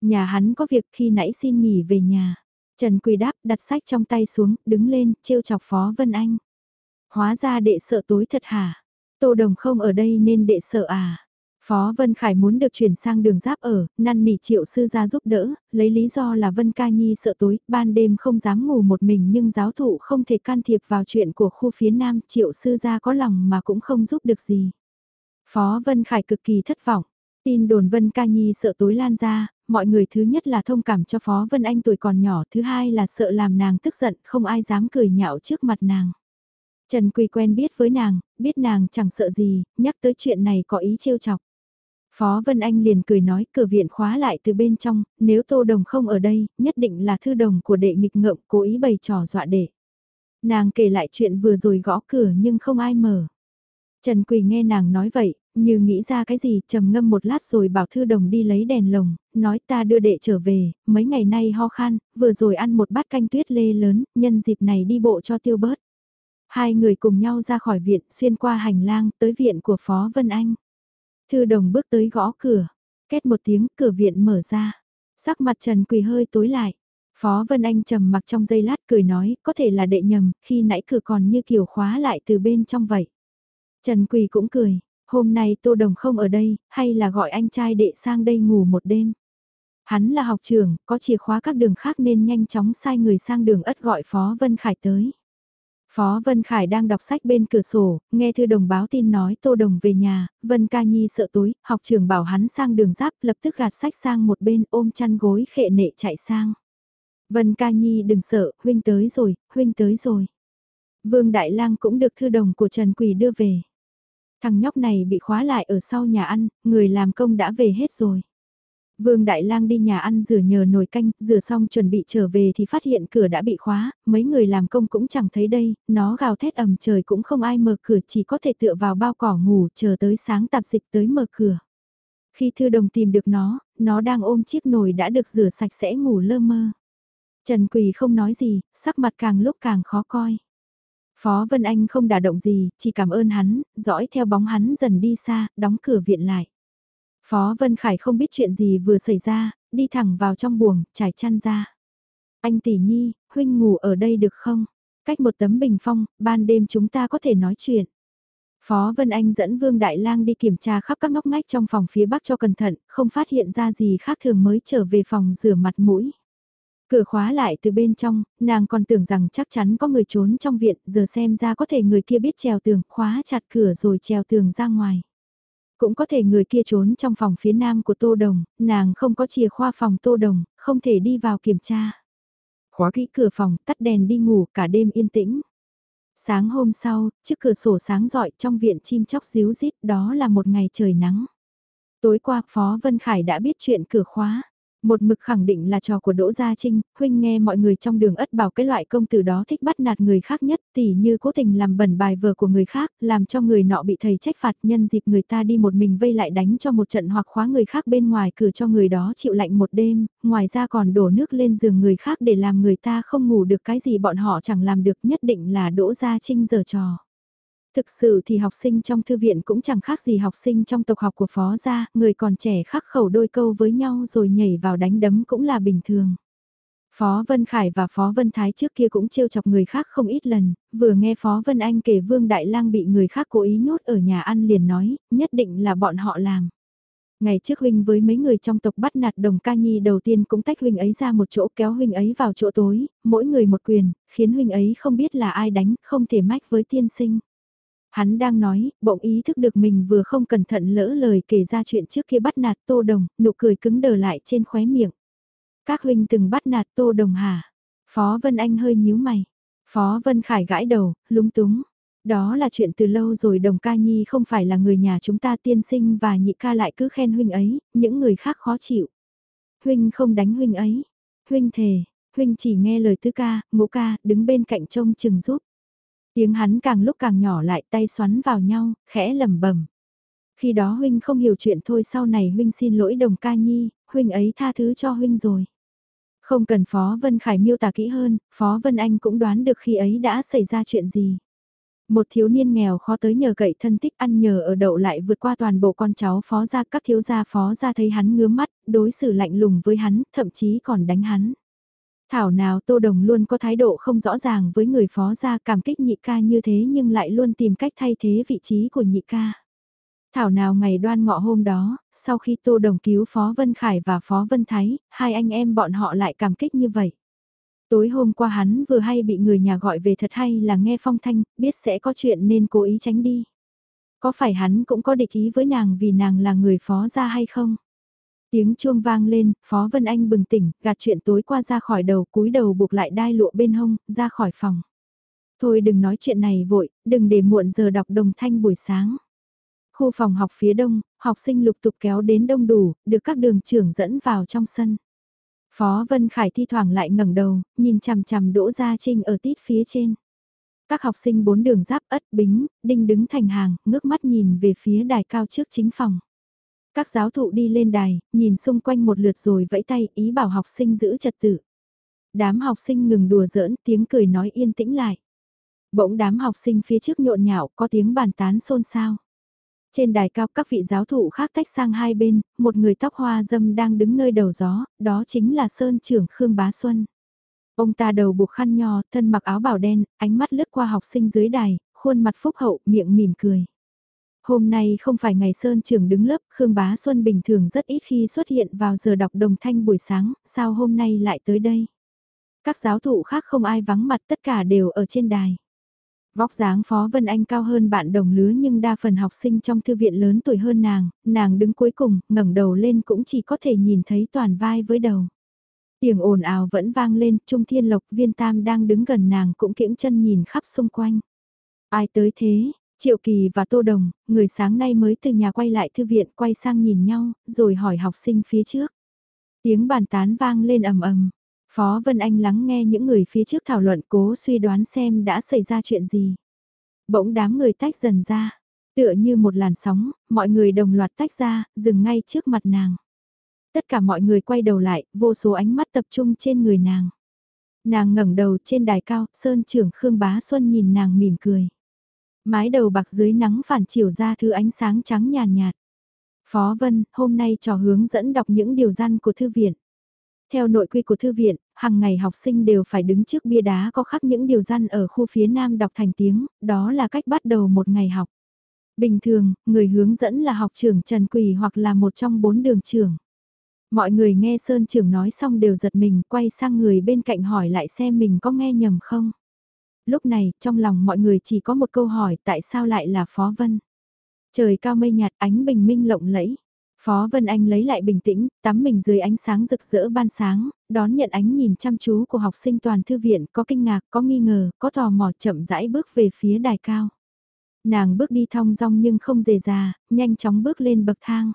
Nhà hắn có việc khi nãy xin nghỉ về nhà. Trần Quỳ đáp đặt sách trong tay xuống, đứng lên, trêu chọc Phó Vân Anh. Hóa ra đệ sợ tối thật hả? Tô Đồng không ở đây nên đệ sợ à? Phó Vân Khải muốn được chuyển sang đường giáp ở, năn nỉ triệu sư ra giúp đỡ, lấy lý do là Vân Ca Nhi sợ tối, ban đêm không dám ngủ một mình nhưng giáo thụ không thể can thiệp vào chuyện của khu phía Nam, triệu sư ra có lòng mà cũng không giúp được gì. Phó Vân Khải cực kỳ thất vọng, tin đồn Vân Ca Nhi sợ tối lan ra, mọi người thứ nhất là thông cảm cho Phó Vân Anh tuổi còn nhỏ, thứ hai là sợ làm nàng tức giận, không ai dám cười nhạo trước mặt nàng. Trần Quỳ quen biết với nàng, biết nàng chẳng sợ gì, nhắc tới chuyện này có ý trêu chọc. Phó Vân Anh liền cười nói cửa viện khóa lại từ bên trong, nếu Tô Đồng không ở đây, nhất định là thư đồng của đệ nghịch ngợm cố ý bày trò dọa đệ. Nàng kể lại chuyện vừa rồi gõ cửa nhưng không ai mở. Trần Quỳ nghe nàng nói vậy, như nghĩ ra cái gì, trầm ngâm một lát rồi bảo thư đồng đi lấy đèn lồng, nói ta đưa đệ trở về, mấy ngày nay ho khan, vừa rồi ăn một bát canh tuyết lê lớn, nhân dịp này đi bộ cho tiêu bớt. Hai người cùng nhau ra khỏi viện, xuyên qua hành lang, tới viện của Phó Vân Anh. Thư đồng bước tới gõ cửa, két một tiếng cửa viện mở ra. Sắc mặt Trần Quỳ hơi tối lại. Phó Vân Anh trầm mặc trong giây lát cười nói, có thể là đệ nhầm, khi nãy cửa còn như kiểu khóa lại từ bên trong vậy. Trần Quỳ cũng cười, hôm nay Tô Đồng không ở đây, hay là gọi anh trai đệ sang đây ngủ một đêm. Hắn là học trưởng, có chìa khóa các đường khác nên nhanh chóng sai người sang đường ất gọi Phó Vân Khải tới. Phó Vân Khải đang đọc sách bên cửa sổ, nghe thư đồng báo tin nói Tô Đồng về nhà, Vân Ca Nhi sợ tối, học trưởng bảo hắn sang đường giáp lập tức gạt sách sang một bên ôm chăn gối khệ nệ chạy sang. Vân Ca Nhi đừng sợ, huynh tới rồi, huynh tới rồi. Vương Đại Lang cũng được thư đồng của Trần Quỳ đưa về. Thằng nhóc này bị khóa lại ở sau nhà ăn, người làm công đã về hết rồi. Vương Đại Lang đi nhà ăn rửa nhờ nồi canh, rửa xong chuẩn bị trở về thì phát hiện cửa đã bị khóa, mấy người làm công cũng chẳng thấy đây, nó gào thét ầm trời cũng không ai mở cửa chỉ có thể tựa vào bao cỏ ngủ chờ tới sáng tạp dịch tới mở cửa. Khi Thư Đồng tìm được nó, nó đang ôm chiếc nồi đã được rửa sạch sẽ ngủ lơ mơ. Trần Quỳ không nói gì, sắc mặt càng lúc càng khó coi. Phó Vân Anh không đả động gì, chỉ cảm ơn hắn, dõi theo bóng hắn dần đi xa, đóng cửa viện lại. Phó Vân Khải không biết chuyện gì vừa xảy ra, đi thẳng vào trong buồng, trải chăn ra. Anh tỷ nhi, huynh ngủ ở đây được không? Cách một tấm bình phong, ban đêm chúng ta có thể nói chuyện. Phó Vân Anh dẫn Vương Đại Lang đi kiểm tra khắp các ngóc ngách trong phòng phía bắc cho cẩn thận, không phát hiện ra gì khác thường mới trở về phòng rửa mặt mũi. Cửa khóa lại từ bên trong, nàng còn tưởng rằng chắc chắn có người trốn trong viện, giờ xem ra có thể người kia biết trèo tường, khóa chặt cửa rồi trèo tường ra ngoài. Cũng có thể người kia trốn trong phòng phía nam của Tô Đồng, nàng không có chìa khoa phòng Tô Đồng, không thể đi vào kiểm tra. Khóa kỹ cửa phòng, tắt đèn đi ngủ, cả đêm yên tĩnh. Sáng hôm sau, trước cửa sổ sáng rọi trong viện chim chóc díu rít đó là một ngày trời nắng. Tối qua Phó Vân Khải đã biết chuyện cửa khóa. Một mực khẳng định là trò của Đỗ Gia Trinh, huynh nghe mọi người trong đường ất bảo cái loại công tử đó thích bắt nạt người khác nhất, tỉ như cố tình làm bẩn bài vở của người khác, làm cho người nọ bị thầy trách phạt nhân dịp người ta đi một mình vây lại đánh cho một trận hoặc khóa người khác bên ngoài cử cho người đó chịu lạnh một đêm, ngoài ra còn đổ nước lên giường người khác để làm người ta không ngủ được cái gì bọn họ chẳng làm được nhất định là Đỗ Gia Trinh giờ trò. Thực sự thì học sinh trong thư viện cũng chẳng khác gì học sinh trong tộc học của phó gia, người còn trẻ khắc khẩu đôi câu với nhau rồi nhảy vào đánh đấm cũng là bình thường. Phó Vân Khải và Phó Vân Thái trước kia cũng trêu chọc người khác không ít lần, vừa nghe Phó Vân Anh kể Vương Đại Lang bị người khác cố ý nhốt ở nhà ăn liền nói, nhất định là bọn họ làm. Ngày trước huynh với mấy người trong tộc bắt nạt đồng ca nhi đầu tiên cũng tách huynh ấy ra một chỗ kéo huynh ấy vào chỗ tối, mỗi người một quyền, khiến huynh ấy không biết là ai đánh, không thể mách với tiên sinh. Hắn đang nói, bỗng ý thức được mình vừa không cẩn thận lỡ lời kể ra chuyện trước kia bắt nạt Tô Đồng, nụ cười cứng đờ lại trên khóe miệng. Các huynh từng bắt nạt Tô Đồng hả? Phó Vân Anh hơi nhíu mày. Phó Vân Khải gãi đầu, lúng túng. Đó là chuyện từ lâu rồi đồng ca nhi không phải là người nhà chúng ta tiên sinh và nhị ca lại cứ khen huynh ấy, những người khác khó chịu. Huynh không đánh huynh ấy. Huynh thề, huynh chỉ nghe lời tứ ca, ngũ ca, đứng bên cạnh trông chừng giúp. Tiếng hắn càng lúc càng nhỏ lại tay xoắn vào nhau, khẽ lầm bẩm Khi đó huynh không hiểu chuyện thôi sau này huynh xin lỗi đồng ca nhi, huynh ấy tha thứ cho huynh rồi. Không cần Phó Vân Khải miêu tả kỹ hơn, Phó Vân Anh cũng đoán được khi ấy đã xảy ra chuyện gì. Một thiếu niên nghèo khó tới nhờ cậy thân thích ăn nhờ ở đậu lại vượt qua toàn bộ con cháu phó gia các thiếu gia phó gia thấy hắn ngứa mắt, đối xử lạnh lùng với hắn, thậm chí còn đánh hắn. Thảo nào Tô Đồng luôn có thái độ không rõ ràng với người phó gia cảm kích nhị ca như thế nhưng lại luôn tìm cách thay thế vị trí của nhị ca. Thảo nào ngày đoan ngọ hôm đó, sau khi Tô Đồng cứu Phó Vân Khải và Phó Vân Thái, hai anh em bọn họ lại cảm kích như vậy. Tối hôm qua hắn vừa hay bị người nhà gọi về thật hay là nghe phong thanh, biết sẽ có chuyện nên cố ý tránh đi. Có phải hắn cũng có địch ý với nàng vì nàng là người phó gia hay không? Tiếng chuông vang lên, Phó Vân Anh bừng tỉnh, gạt chuyện tối qua ra khỏi đầu, cúi đầu buộc lại đai lụa bên hông, ra khỏi phòng. Thôi đừng nói chuyện này vội, đừng để muộn giờ đọc đồng thanh buổi sáng. Khu phòng học phía đông, học sinh lục tục kéo đến đông đủ, được các đường trưởng dẫn vào trong sân. Phó Vân Khải thi thoảng lại ngẩng đầu, nhìn chằm chằm Đỗ Gia Trinh ở tít phía trên. Các học sinh bốn đường giáp ất bính, đinh đứng thành hàng, ngước mắt nhìn về phía đài cao trước chính phòng. Các giáo thụ đi lên đài, nhìn xung quanh một lượt rồi vẫy tay ý bảo học sinh giữ trật tự. Đám học sinh ngừng đùa giỡn tiếng cười nói yên tĩnh lại. Bỗng đám học sinh phía trước nhộn nhạo có tiếng bàn tán xôn xao. Trên đài cao các vị giáo thụ khác tách sang hai bên, một người tóc hoa dâm đang đứng nơi đầu gió, đó chính là Sơn trưởng Khương Bá Xuân. Ông ta đầu buộc khăn nho, thân mặc áo bảo đen, ánh mắt lướt qua học sinh dưới đài, khuôn mặt phúc hậu, miệng mỉm cười. Hôm nay không phải ngày Sơn trưởng đứng lớp, Khương Bá Xuân bình thường rất ít khi xuất hiện vào giờ đọc đồng thanh buổi sáng, sao hôm nay lại tới đây? Các giáo thụ khác không ai vắng mặt tất cả đều ở trên đài. Vóc dáng Phó Vân Anh cao hơn bạn đồng lứa nhưng đa phần học sinh trong thư viện lớn tuổi hơn nàng, nàng đứng cuối cùng, ngẩng đầu lên cũng chỉ có thể nhìn thấy toàn vai với đầu. Tiếng ồn ào vẫn vang lên, Trung Thiên Lộc viên tam đang đứng gần nàng cũng kiễng chân nhìn khắp xung quanh. Ai tới thế? Triệu Kỳ và Tô Đồng, người sáng nay mới từ nhà quay lại thư viện quay sang nhìn nhau, rồi hỏi học sinh phía trước. Tiếng bàn tán vang lên ầm ầm. Phó Vân Anh lắng nghe những người phía trước thảo luận cố suy đoán xem đã xảy ra chuyện gì. Bỗng đám người tách dần ra, tựa như một làn sóng, mọi người đồng loạt tách ra, dừng ngay trước mặt nàng. Tất cả mọi người quay đầu lại, vô số ánh mắt tập trung trên người nàng. Nàng ngẩng đầu trên đài cao, Sơn trưởng Khương Bá Xuân nhìn nàng mỉm cười. Mái đầu bạc dưới nắng phản chiều ra thứ ánh sáng trắng nhàn nhạt, nhạt. Phó Vân, hôm nay trò hướng dẫn đọc những điều răn của thư viện. Theo nội quy của thư viện, hàng ngày học sinh đều phải đứng trước bia đá có khắc những điều răn ở khu phía nam đọc thành tiếng, đó là cách bắt đầu một ngày học. Bình thường, người hướng dẫn là học trưởng Trần Quỳ hoặc là một trong bốn đường trưởng. Mọi người nghe Sơn trưởng nói xong đều giật mình quay sang người bên cạnh hỏi lại xem mình có nghe nhầm không. Lúc này, trong lòng mọi người chỉ có một câu hỏi tại sao lại là Phó Vân. Trời cao mây nhạt ánh bình minh lộng lẫy. Phó Vân Anh lấy lại bình tĩnh, tắm mình dưới ánh sáng rực rỡ ban sáng, đón nhận ánh nhìn chăm chú của học sinh toàn thư viện, có kinh ngạc, có nghi ngờ, có tò mò chậm rãi bước về phía đài cao. Nàng bước đi thong dong nhưng không dề già, nhanh chóng bước lên bậc thang.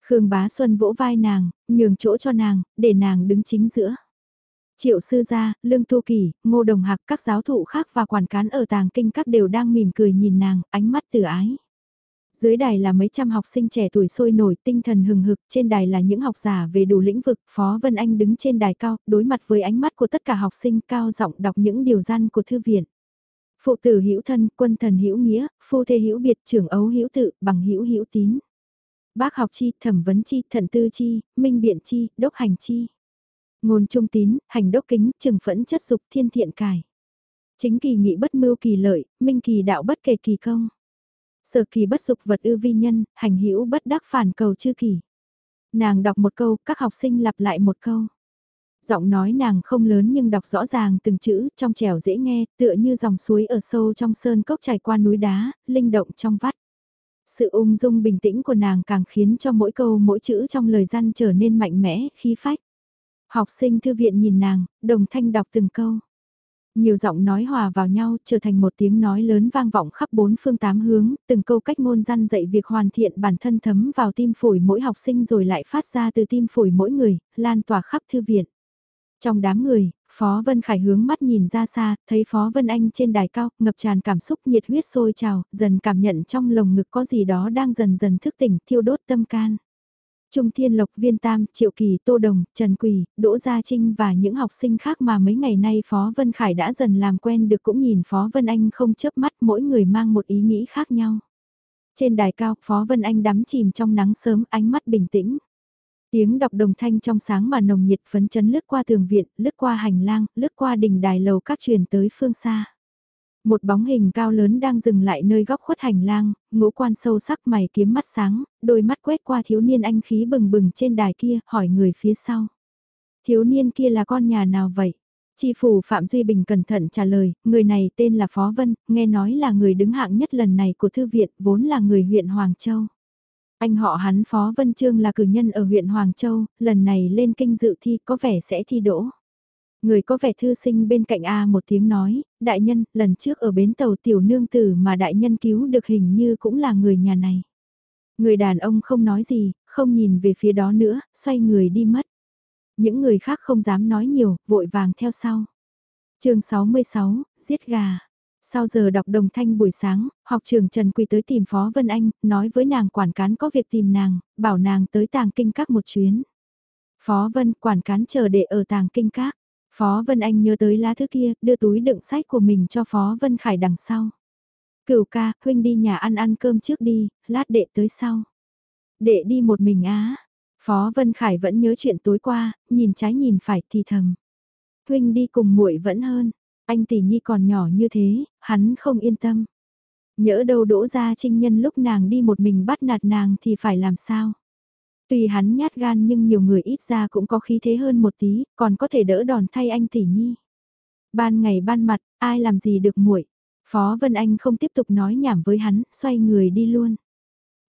Khương Bá Xuân vỗ vai nàng, nhường chỗ cho nàng, để nàng đứng chính giữa. Triệu sư gia, Lương Tu Kỳ, Ngô Đồng Hạc các giáo thụ khác và quản cán ở tàng kinh các đều đang mỉm cười nhìn nàng, ánh mắt từ ái. Dưới đài là mấy trăm học sinh trẻ tuổi sôi nổi tinh thần hừng hực, trên đài là những học giả về đủ lĩnh vực, Phó Vân Anh đứng trên đài cao, đối mặt với ánh mắt của tất cả học sinh cao giọng đọc những điều gian của thư viện. Phụ tử hữu thân, quân thần hữu nghĩa, phu thê hữu biệt, trưởng ấu hữu tự, bằng hữu hữu tín. Bác học chi, thẩm vấn chi, thận tư chi, minh biện chi, đốc hành chi. Ngôn trung tín, hành đốc kính, trừng phẫn chất dục thiên thiện cải. Chính kỳ nghị bất mưu kỳ lợi, minh kỳ đạo bất kể kỳ công. Sở kỳ bất dục vật ư vi nhân, hành hữu bất đắc phản cầu chư kỳ. Nàng đọc một câu, các học sinh lặp lại một câu. Giọng nói nàng không lớn nhưng đọc rõ ràng từng chữ, trong trẻo dễ nghe, tựa như dòng suối ở sâu trong sơn cốc chảy qua núi đá, linh động trong vắt. Sự ung dung bình tĩnh của nàng càng khiến cho mỗi câu mỗi chữ trong lời gian trở nên mạnh mẽ, khí phách. Học sinh thư viện nhìn nàng, đồng thanh đọc từng câu. Nhiều giọng nói hòa vào nhau trở thành một tiếng nói lớn vang vọng khắp bốn phương tám hướng, từng câu cách ngôn răn dạy việc hoàn thiện bản thân thấm vào tim phổi mỗi học sinh rồi lại phát ra từ tim phổi mỗi người, lan tỏa khắp thư viện. Trong đám người, Phó Vân Khải hướng mắt nhìn ra xa, thấy Phó Vân Anh trên đài cao, ngập tràn cảm xúc nhiệt huyết sôi trào, dần cảm nhận trong lồng ngực có gì đó đang dần dần thức tỉnh, thiêu đốt tâm can. Trung Thiên Lộc Viên Tam, Triệu Kỳ, Tô Đồng, Trần Quỳ, Đỗ Gia Trinh và những học sinh khác mà mấy ngày nay Phó Vân Khải đã dần làm quen được cũng nhìn Phó Vân Anh không chớp mắt mỗi người mang một ý nghĩ khác nhau. Trên đài cao, Phó Vân Anh đắm chìm trong nắng sớm, ánh mắt bình tĩnh. Tiếng đọc đồng thanh trong sáng mà nồng nhiệt phấn chấn lướt qua tường viện, lướt qua hành lang, lướt qua đỉnh đài lầu các truyền tới phương xa. Một bóng hình cao lớn đang dừng lại nơi góc khuất hành lang, ngũ quan sâu sắc mày kiếm mắt sáng, đôi mắt quét qua thiếu niên anh khí bừng bừng trên đài kia, hỏi người phía sau. Thiếu niên kia là con nhà nào vậy? Chi phủ Phạm Duy Bình cẩn thận trả lời, người này tên là Phó Vân, nghe nói là người đứng hạng nhất lần này của thư viện, vốn là người huyện Hoàng Châu. Anh họ hắn Phó Vân Trương là cử nhân ở huyện Hoàng Châu, lần này lên kinh dự thi có vẻ sẽ thi đỗ. Người có vẻ thư sinh bên cạnh A một tiếng nói, đại nhân, lần trước ở bến tàu tiểu nương tử mà đại nhân cứu được hình như cũng là người nhà này. Người đàn ông không nói gì, không nhìn về phía đó nữa, xoay người đi mất. Những người khác không dám nói nhiều, vội vàng theo sau. chương 66, giết gà. Sau giờ đọc đồng thanh buổi sáng, học trường Trần Quỳ tới tìm Phó Vân Anh, nói với nàng quản cán có việc tìm nàng, bảo nàng tới tàng kinh các một chuyến. Phó Vân quản cán chờ để ở tàng kinh các. Phó Vân Anh nhớ tới lá thư kia, đưa túi đựng sách của mình cho Phó Vân Khải đằng sau. Cửu ca, huynh đi nhà ăn ăn cơm trước đi, lát đệ tới sau. Đệ đi một mình á. Phó Vân Khải vẫn nhớ chuyện tối qua, nhìn trái nhìn phải thì thầm. Huynh đi cùng muội vẫn hơn, anh tỷ nhi còn nhỏ như thế, hắn không yên tâm. Nhỡ đâu đỗ ra trinh nhân lúc nàng đi một mình bắt nạt nàng thì phải làm sao? Tuy hắn nhát gan nhưng nhiều người ít ra cũng có khí thế hơn một tí, còn có thể đỡ đòn thay anh tỷ nhi. Ban ngày ban mặt, ai làm gì được muội Phó Vân Anh không tiếp tục nói nhảm với hắn, xoay người đi luôn.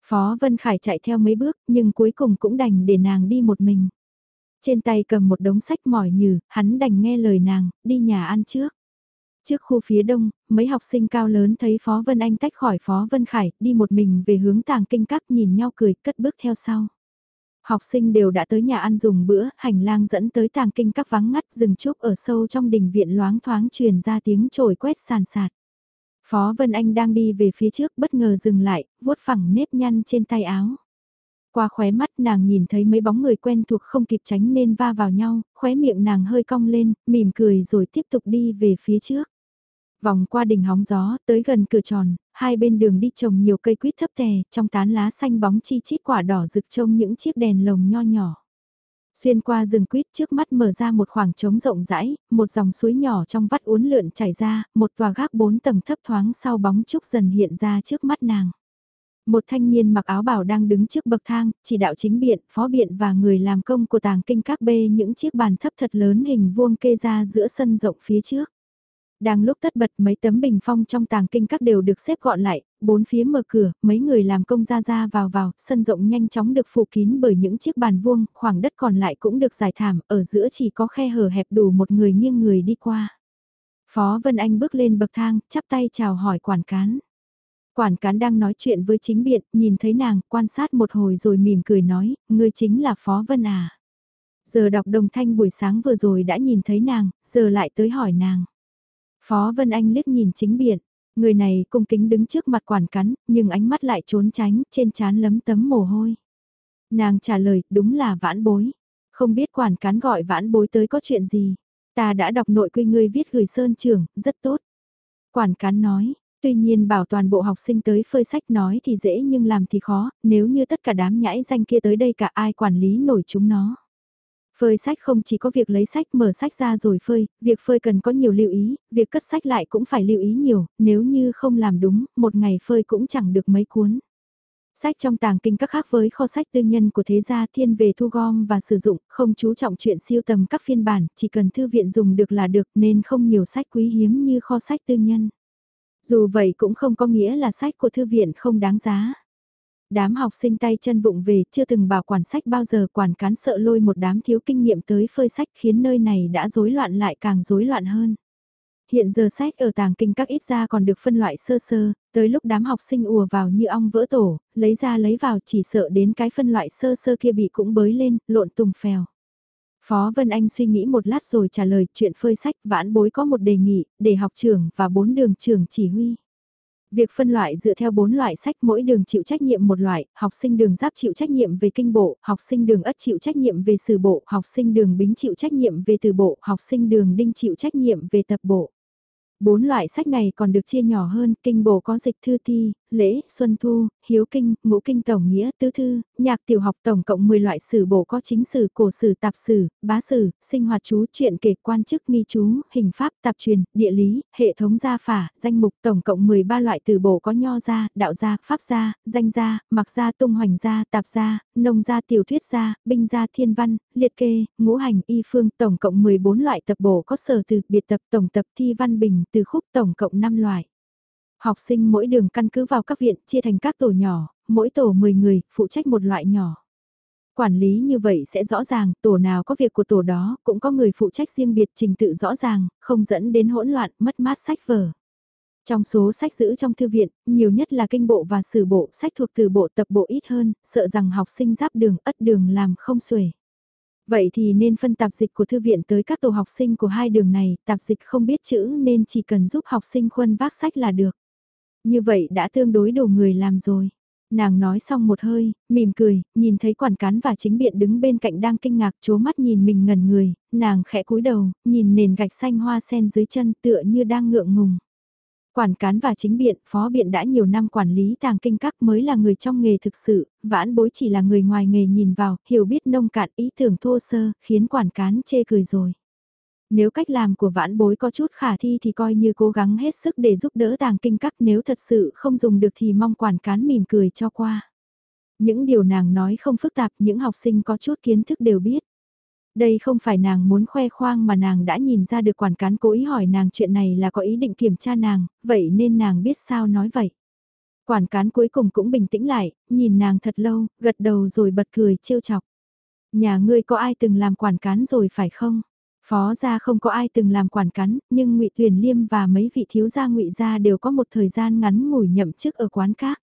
Phó Vân Khải chạy theo mấy bước, nhưng cuối cùng cũng đành để nàng đi một mình. Trên tay cầm một đống sách mỏi nhừ, hắn đành nghe lời nàng, đi nhà ăn trước. Trước khu phía đông, mấy học sinh cao lớn thấy Phó Vân Anh tách khỏi Phó Vân Khải, đi một mình về hướng tàng kinh các nhìn nhau cười cất bước theo sau. Học sinh đều đã tới nhà ăn dùng bữa, hành lang dẫn tới tàng kinh các vắng ngắt rừng trúc ở sâu trong đình viện loáng thoáng truyền ra tiếng trồi quét sàn sạt. Phó Vân Anh đang đi về phía trước bất ngờ dừng lại, vuốt phẳng nếp nhăn trên tay áo. Qua khóe mắt nàng nhìn thấy mấy bóng người quen thuộc không kịp tránh nên va vào nhau, khóe miệng nàng hơi cong lên, mỉm cười rồi tiếp tục đi về phía trước. Vòng qua đỉnh hóng gió, tới gần cửa tròn, hai bên đường đi trồng nhiều cây quýt thấp tè, trong tán lá xanh bóng chi chít quả đỏ rực trông những chiếc đèn lồng nho nhỏ. Xuyên qua rừng quýt trước mắt mở ra một khoảng trống rộng rãi, một dòng suối nhỏ trong vắt uốn lượn chảy ra, một tòa gác bốn tầng thấp thoáng sau bóng trúc dần hiện ra trước mắt nàng. Một thanh niên mặc áo bảo đang đứng trước bậc thang, chỉ đạo chính biện, phó biện và người làm công của tàng kinh các bê những chiếc bàn thấp thật lớn hình vuông kê ra giữa sân rộng phía trước. Đang lúc tất bật mấy tấm bình phong trong tàng kinh các đều được xếp gọn lại, bốn phía mở cửa, mấy người làm công ra ra vào vào, sân rộng nhanh chóng được phủ kín bởi những chiếc bàn vuông, khoảng đất còn lại cũng được giải thảm, ở giữa chỉ có khe hở hẹp đủ một người nghiêng người đi qua. Phó Vân Anh bước lên bậc thang, chắp tay chào hỏi quản cán. Quản cán đang nói chuyện với chính biện, nhìn thấy nàng, quan sát một hồi rồi mỉm cười nói, ngươi chính là Phó Vân à. Giờ đọc đồng thanh buổi sáng vừa rồi đã nhìn thấy nàng, giờ lại tới hỏi nàng. Phó Vân Anh liếc nhìn chính biển người này cung kính đứng trước mặt quản cắn, nhưng ánh mắt lại trốn tránh, trên trán lấm tấm mồ hôi. Nàng trả lời, đúng là vãn bối. Không biết quản cán gọi vãn bối tới có chuyện gì. Ta đã đọc nội quy ngươi viết gửi sơn trưởng, rất tốt. Quản cán nói, tuy nhiên bảo toàn bộ học sinh tới phơi sách nói thì dễ nhưng làm thì khó, nếu như tất cả đám nhãi danh kia tới đây cả ai quản lý nổi chúng nó. Phơi sách không chỉ có việc lấy sách mở sách ra rồi phơi, việc phơi cần có nhiều lưu ý, việc cất sách lại cũng phải lưu ý nhiều, nếu như không làm đúng, một ngày phơi cũng chẳng được mấy cuốn. Sách trong tàng kinh các khác với kho sách tư nhân của thế gia thiên về thu gom và sử dụng, không chú trọng chuyện siêu tầm các phiên bản, chỉ cần thư viện dùng được là được nên không nhiều sách quý hiếm như kho sách tư nhân. Dù vậy cũng không có nghĩa là sách của thư viện không đáng giá. Đám học sinh tay chân vụng về chưa từng bảo quản sách bao giờ quản cán sợ lôi một đám thiếu kinh nghiệm tới phơi sách khiến nơi này đã rối loạn lại càng rối loạn hơn. Hiện giờ sách ở tàng kinh các ít ra còn được phân loại sơ sơ, tới lúc đám học sinh ùa vào như ong vỡ tổ, lấy ra lấy vào chỉ sợ đến cái phân loại sơ sơ kia bị cũng bới lên, lộn tùng phèo. Phó Vân Anh suy nghĩ một lát rồi trả lời chuyện phơi sách vãn bối có một đề nghị, để học trưởng và bốn đường trưởng chỉ huy. Việc phân loại dựa theo 4 loại sách mỗi đường chịu trách nhiệm một loại, học sinh đường giáp chịu trách nhiệm về kinh bộ, học sinh đường ất chịu trách nhiệm về sử bộ, học sinh đường bính chịu trách nhiệm về từ bộ, học sinh đường đinh chịu trách nhiệm về tập bộ. Bốn loại sách này còn được chia nhỏ hơn, kinh bộ có dịch thư thi, lễ, xuân thu, hiếu kinh, ngũ kinh tổng nghĩa, tứ thư, nhạc tiểu học tổng cộng 10 loại sử bổ có chính sử, cổ sử, tạp sử, bá sử, sinh hoạt chú, truyện kể, quan chức, nghi chú, hình pháp, tạp truyền, địa lý, hệ thống gia phả, danh mục tổng cộng 13 loại từ bổ có nho gia, đạo gia, pháp gia, danh gia, mặc gia, tung hoành gia, tạp gia, nông gia, tiểu thuyết gia, binh gia, thiên văn, liệt kê, ngũ hành, y phương, tổng cộng 14 loại tập bổ có sở từ, biệt tập, tổng tập, thi văn bình, từ khúc tổng cộng 5 loại. Học sinh mỗi đường căn cứ vào các viện chia thành các tổ nhỏ, mỗi tổ 10 người, phụ trách một loại nhỏ. Quản lý như vậy sẽ rõ ràng, tổ nào có việc của tổ đó, cũng có người phụ trách riêng biệt trình tự rõ ràng, không dẫn đến hỗn loạn, mất mát sách vở. Trong số sách giữ trong thư viện, nhiều nhất là kinh bộ và sử bộ, sách thuộc từ bộ tập bộ ít hơn, sợ rằng học sinh giáp đường ất đường làm không xuể. Vậy thì nên phân tạp dịch của thư viện tới các tổ học sinh của hai đường này, tạp dịch không biết chữ nên chỉ cần giúp học sinh khuân vác sách là được. Như vậy đã tương đối đủ người làm rồi. Nàng nói xong một hơi, mỉm cười, nhìn thấy quản cán và chính biện đứng bên cạnh đang kinh ngạc chố mắt nhìn mình ngẩn người, nàng khẽ cúi đầu, nhìn nền gạch xanh hoa sen dưới chân tựa như đang ngượng ngùng. Quản cán và chính biện, phó biện đã nhiều năm quản lý tàng kinh các mới là người trong nghề thực sự, vãn bối chỉ là người ngoài nghề nhìn vào, hiểu biết nông cạn ý tưởng thô sơ, khiến quản cán chê cười rồi. Nếu cách làm của vãn bối có chút khả thi thì coi như cố gắng hết sức để giúp đỡ tàng kinh các nếu thật sự không dùng được thì mong quản cán mỉm cười cho qua. Những điều nàng nói không phức tạp những học sinh có chút kiến thức đều biết. Đây không phải nàng muốn khoe khoang mà nàng đã nhìn ra được quản cán cố ý hỏi nàng chuyện này là có ý định kiểm tra nàng, vậy nên nàng biết sao nói vậy. Quản cán cuối cùng cũng bình tĩnh lại, nhìn nàng thật lâu, gật đầu rồi bật cười trêu chọc. Nhà ngươi có ai từng làm quản cán rồi phải không? Phó gia không có ai từng làm quản cán, nhưng ngụy Tuyền Liêm và mấy vị thiếu gia ngụy gia đều có một thời gian ngắn ngủi nhậm chức ở quán các.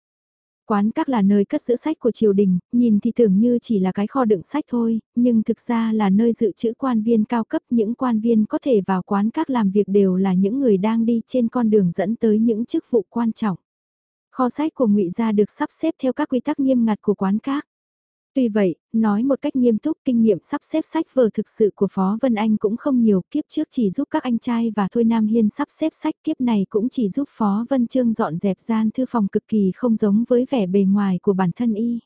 Quán các là nơi cất giữ sách của triều đình, nhìn thì tưởng như chỉ là cái kho đựng sách thôi, nhưng thực ra là nơi dự trữ quan viên cao cấp. Những quan viên có thể vào quán các làm việc đều là những người đang đi trên con đường dẫn tới những chức vụ quan trọng. Kho sách của ngụy Gia được sắp xếp theo các quy tắc nghiêm ngặt của quán các. Tuy vậy, nói một cách nghiêm túc kinh nghiệm sắp xếp sách vở thực sự của Phó Vân Anh cũng không nhiều, kiếp trước chỉ giúp các anh trai và Thôi Nam Hiên sắp xếp sách kiếp này cũng chỉ giúp Phó Vân Trương dọn dẹp gian thư phòng cực kỳ không giống với vẻ bề ngoài của bản thân y.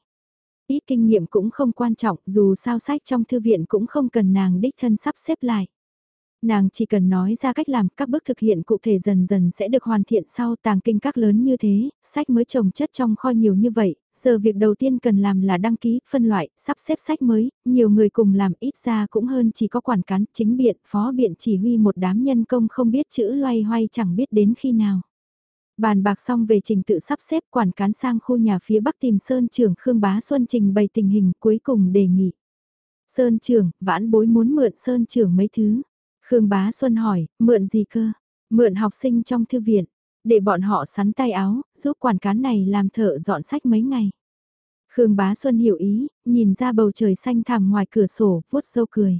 Ít kinh nghiệm cũng không quan trọng dù sao sách trong thư viện cũng không cần nàng đích thân sắp xếp lại. Nàng chỉ cần nói ra cách làm, các bước thực hiện cụ thể dần dần sẽ được hoàn thiện sau tàng kinh các lớn như thế, sách mới trồng chất trong kho nhiều như vậy, giờ việc đầu tiên cần làm là đăng ký, phân loại, sắp xếp sách mới, nhiều người cùng làm ít ra cũng hơn chỉ có quản cán, chính biện, phó biện chỉ huy một đám nhân công không biết chữ loay hoay chẳng biết đến khi nào. Bàn bạc xong về trình tự sắp xếp quản cán sang khu nhà phía bắc tìm Sơn trưởng Khương Bá Xuân trình bày tình hình cuối cùng đề nghị. Sơn trưởng, vãn bối muốn mượn Sơn trưởng mấy thứ. Khương Bá Xuân hỏi, mượn gì cơ? Mượn học sinh trong thư viện, để bọn họ sắn tay áo, giúp quản cán này làm thợ dọn sách mấy ngày. Khương Bá Xuân hiểu ý, nhìn ra bầu trời xanh thẳm ngoài cửa sổ, vuốt râu cười.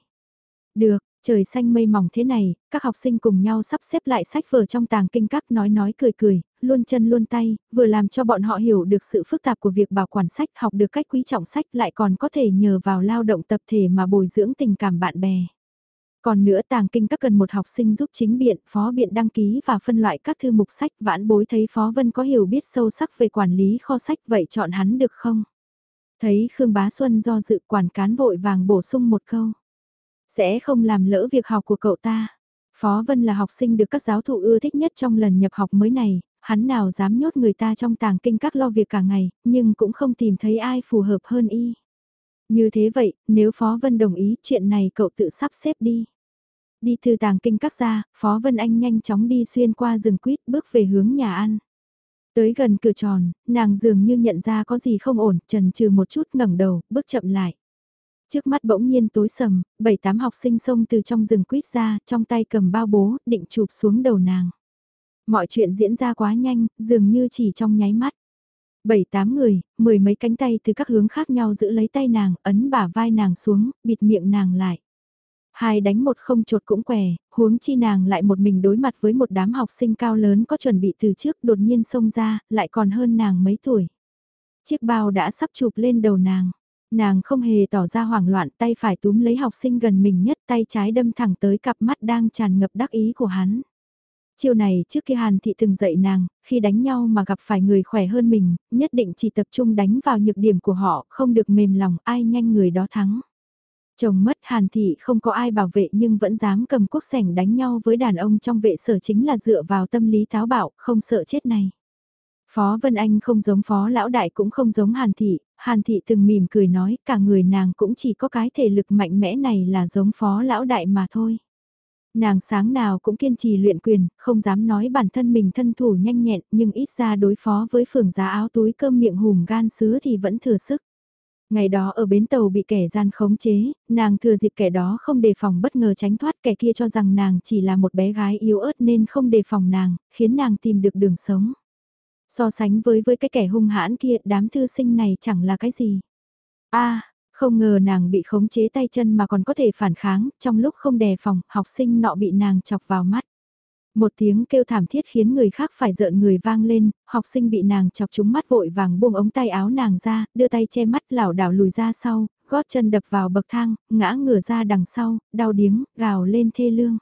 Được, trời xanh mây mỏng thế này, các học sinh cùng nhau sắp xếp lại sách vở trong tàng kinh các nói nói cười cười, luôn chân luôn tay, vừa làm cho bọn họ hiểu được sự phức tạp của việc bảo quản sách, học được cách quý trọng sách lại còn có thể nhờ vào lao động tập thể mà bồi dưỡng tình cảm bạn bè. Còn nữa tàng kinh các cần một học sinh giúp chính biện, phó biện đăng ký và phân loại các thư mục sách vãn bối thấy phó vân có hiểu biết sâu sắc về quản lý kho sách vậy chọn hắn được không? Thấy Khương Bá Xuân do dự quản cán vội vàng bổ sung một câu. Sẽ không làm lỡ việc học của cậu ta. Phó Vân là học sinh được các giáo thụ ưa thích nhất trong lần nhập học mới này, hắn nào dám nhốt người ta trong tàng kinh các lo việc cả ngày, nhưng cũng không tìm thấy ai phù hợp hơn y. Như thế vậy, nếu Phó Vân đồng ý chuyện này cậu tự sắp xếp đi. Đi từ tàng kinh các ra, Phó Vân Anh nhanh chóng đi xuyên qua rừng quýt bước về hướng nhà ăn. Tới gần cửa tròn, nàng dường như nhận ra có gì không ổn, trần trừ một chút ngẩng đầu, bước chậm lại. Trước mắt bỗng nhiên tối sầm, bảy tám học sinh xông từ trong rừng quýt ra, trong tay cầm bao bố, định chụp xuống đầu nàng. Mọi chuyện diễn ra quá nhanh, dường như chỉ trong nháy mắt. Bảy tám người, mười mấy cánh tay từ các hướng khác nhau giữ lấy tay nàng, ấn bả vai nàng xuống, bịt miệng nàng lại. Hai đánh một không chột cũng què, huống chi nàng lại một mình đối mặt với một đám học sinh cao lớn có chuẩn bị từ trước đột nhiên xông ra, lại còn hơn nàng mấy tuổi. Chiếc bao đã sắp chụp lên đầu nàng. Nàng không hề tỏ ra hoảng loạn tay phải túm lấy học sinh gần mình nhất tay trái đâm thẳng tới cặp mắt đang tràn ngập đắc ý của hắn. Chiều này trước kia Hàn Thị từng dạy nàng, khi đánh nhau mà gặp phải người khỏe hơn mình, nhất định chỉ tập trung đánh vào nhược điểm của họ, không được mềm lòng, ai nhanh người đó thắng. Chồng mất Hàn Thị không có ai bảo vệ nhưng vẫn dám cầm quốc sảnh đánh nhau với đàn ông trong vệ sở chính là dựa vào tâm lý táo bạo, không sợ chết này. Phó Vân Anh không giống Phó Lão Đại cũng không giống Hàn Thị, Hàn Thị từng mỉm cười nói cả người nàng cũng chỉ có cái thể lực mạnh mẽ này là giống Phó Lão Đại mà thôi. Nàng sáng nào cũng kiên trì luyện quyền, không dám nói bản thân mình thân thủ nhanh nhẹn nhưng ít ra đối phó với phường giá áo túi cơm miệng hùm gan sứ thì vẫn thừa sức. Ngày đó ở bến tàu bị kẻ gian khống chế, nàng thừa dịp kẻ đó không đề phòng bất ngờ tránh thoát kẻ kia cho rằng nàng chỉ là một bé gái yếu ớt nên không đề phòng nàng, khiến nàng tìm được đường sống. So sánh với với cái kẻ hung hãn kia, đám thư sinh này chẳng là cái gì. a không ngờ nàng bị khống chế tay chân mà còn có thể phản kháng, trong lúc không đề phòng, học sinh nọ bị nàng chọc vào mắt. Một tiếng kêu thảm thiết khiến người khác phải rợn người vang lên, học sinh bị nàng chọc trúng mắt vội vàng buông ống tay áo nàng ra, đưa tay che mắt lảo đảo lùi ra sau, gót chân đập vào bậc thang, ngã ngửa ra đằng sau, đau điếng, gào lên thê lương.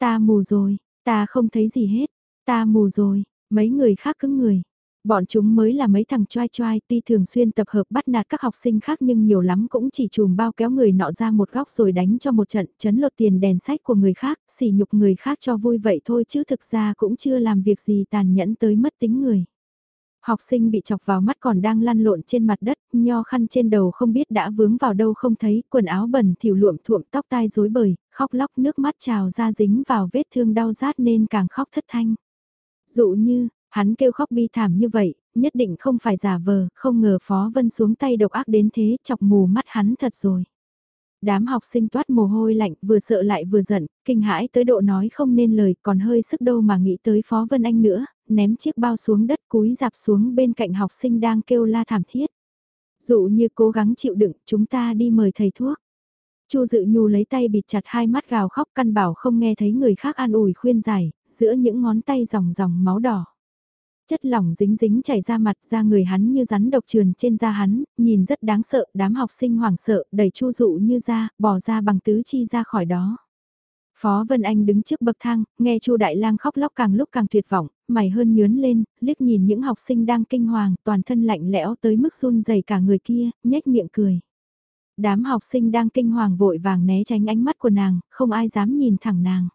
Ta mù rồi, ta không thấy gì hết, ta mù rồi, mấy người khác cứng người. Bọn chúng mới là mấy thằng choai choai tuy thường xuyên tập hợp bắt nạt các học sinh khác nhưng nhiều lắm cũng chỉ chùm bao kéo người nọ ra một góc rồi đánh cho một trận chấn lột tiền đèn sách của người khác, xỉ nhục người khác cho vui vậy thôi chứ thực ra cũng chưa làm việc gì tàn nhẫn tới mất tính người. Học sinh bị chọc vào mắt còn đang lăn lộn trên mặt đất, nho khăn trên đầu không biết đã vướng vào đâu không thấy, quần áo bẩn thỉu luộm thuộm tóc tai rối bời, khóc lóc nước mắt trào ra dính vào vết thương đau rát nên càng khóc thất thanh. Dụ như, Hắn kêu khóc bi thảm như vậy, nhất định không phải giả vờ, không ngờ Phó Vân xuống tay độc ác đến thế, chọc mù mắt hắn thật rồi. Đám học sinh toát mồ hôi lạnh, vừa sợ lại vừa giận, kinh hãi tới độ nói không nên lời, còn hơi sức đâu mà nghĩ tới Phó Vân Anh nữa, ném chiếc bao xuống đất cúi dạp xuống bên cạnh học sinh đang kêu la thảm thiết. Dụ như cố gắng chịu đựng, chúng ta đi mời thầy thuốc. Chu Dự Nhu lấy tay bịt chặt hai mắt gào khóc căn bảo không nghe thấy người khác an ủi khuyên giải, giữa những ngón tay dòng dòng máu đỏ. Chất lỏng dính dính chảy ra mặt ra người hắn như rắn độc trườn trên da hắn, nhìn rất đáng sợ, đám học sinh hoảng sợ, đẩy chu dụ như ra, bỏ ra bằng tứ chi ra khỏi đó. Phó Vân Anh đứng trước bậc thang, nghe Chu Đại Lang khóc lóc càng lúc càng tuyệt vọng, mày hơn nhướn lên, liếc nhìn những học sinh đang kinh hoàng, toàn thân lạnh lẽo tới mức run rẩy cả người kia, nhếch miệng cười. Đám học sinh đang kinh hoàng vội vàng né tránh ánh mắt của nàng, không ai dám nhìn thẳng nàng.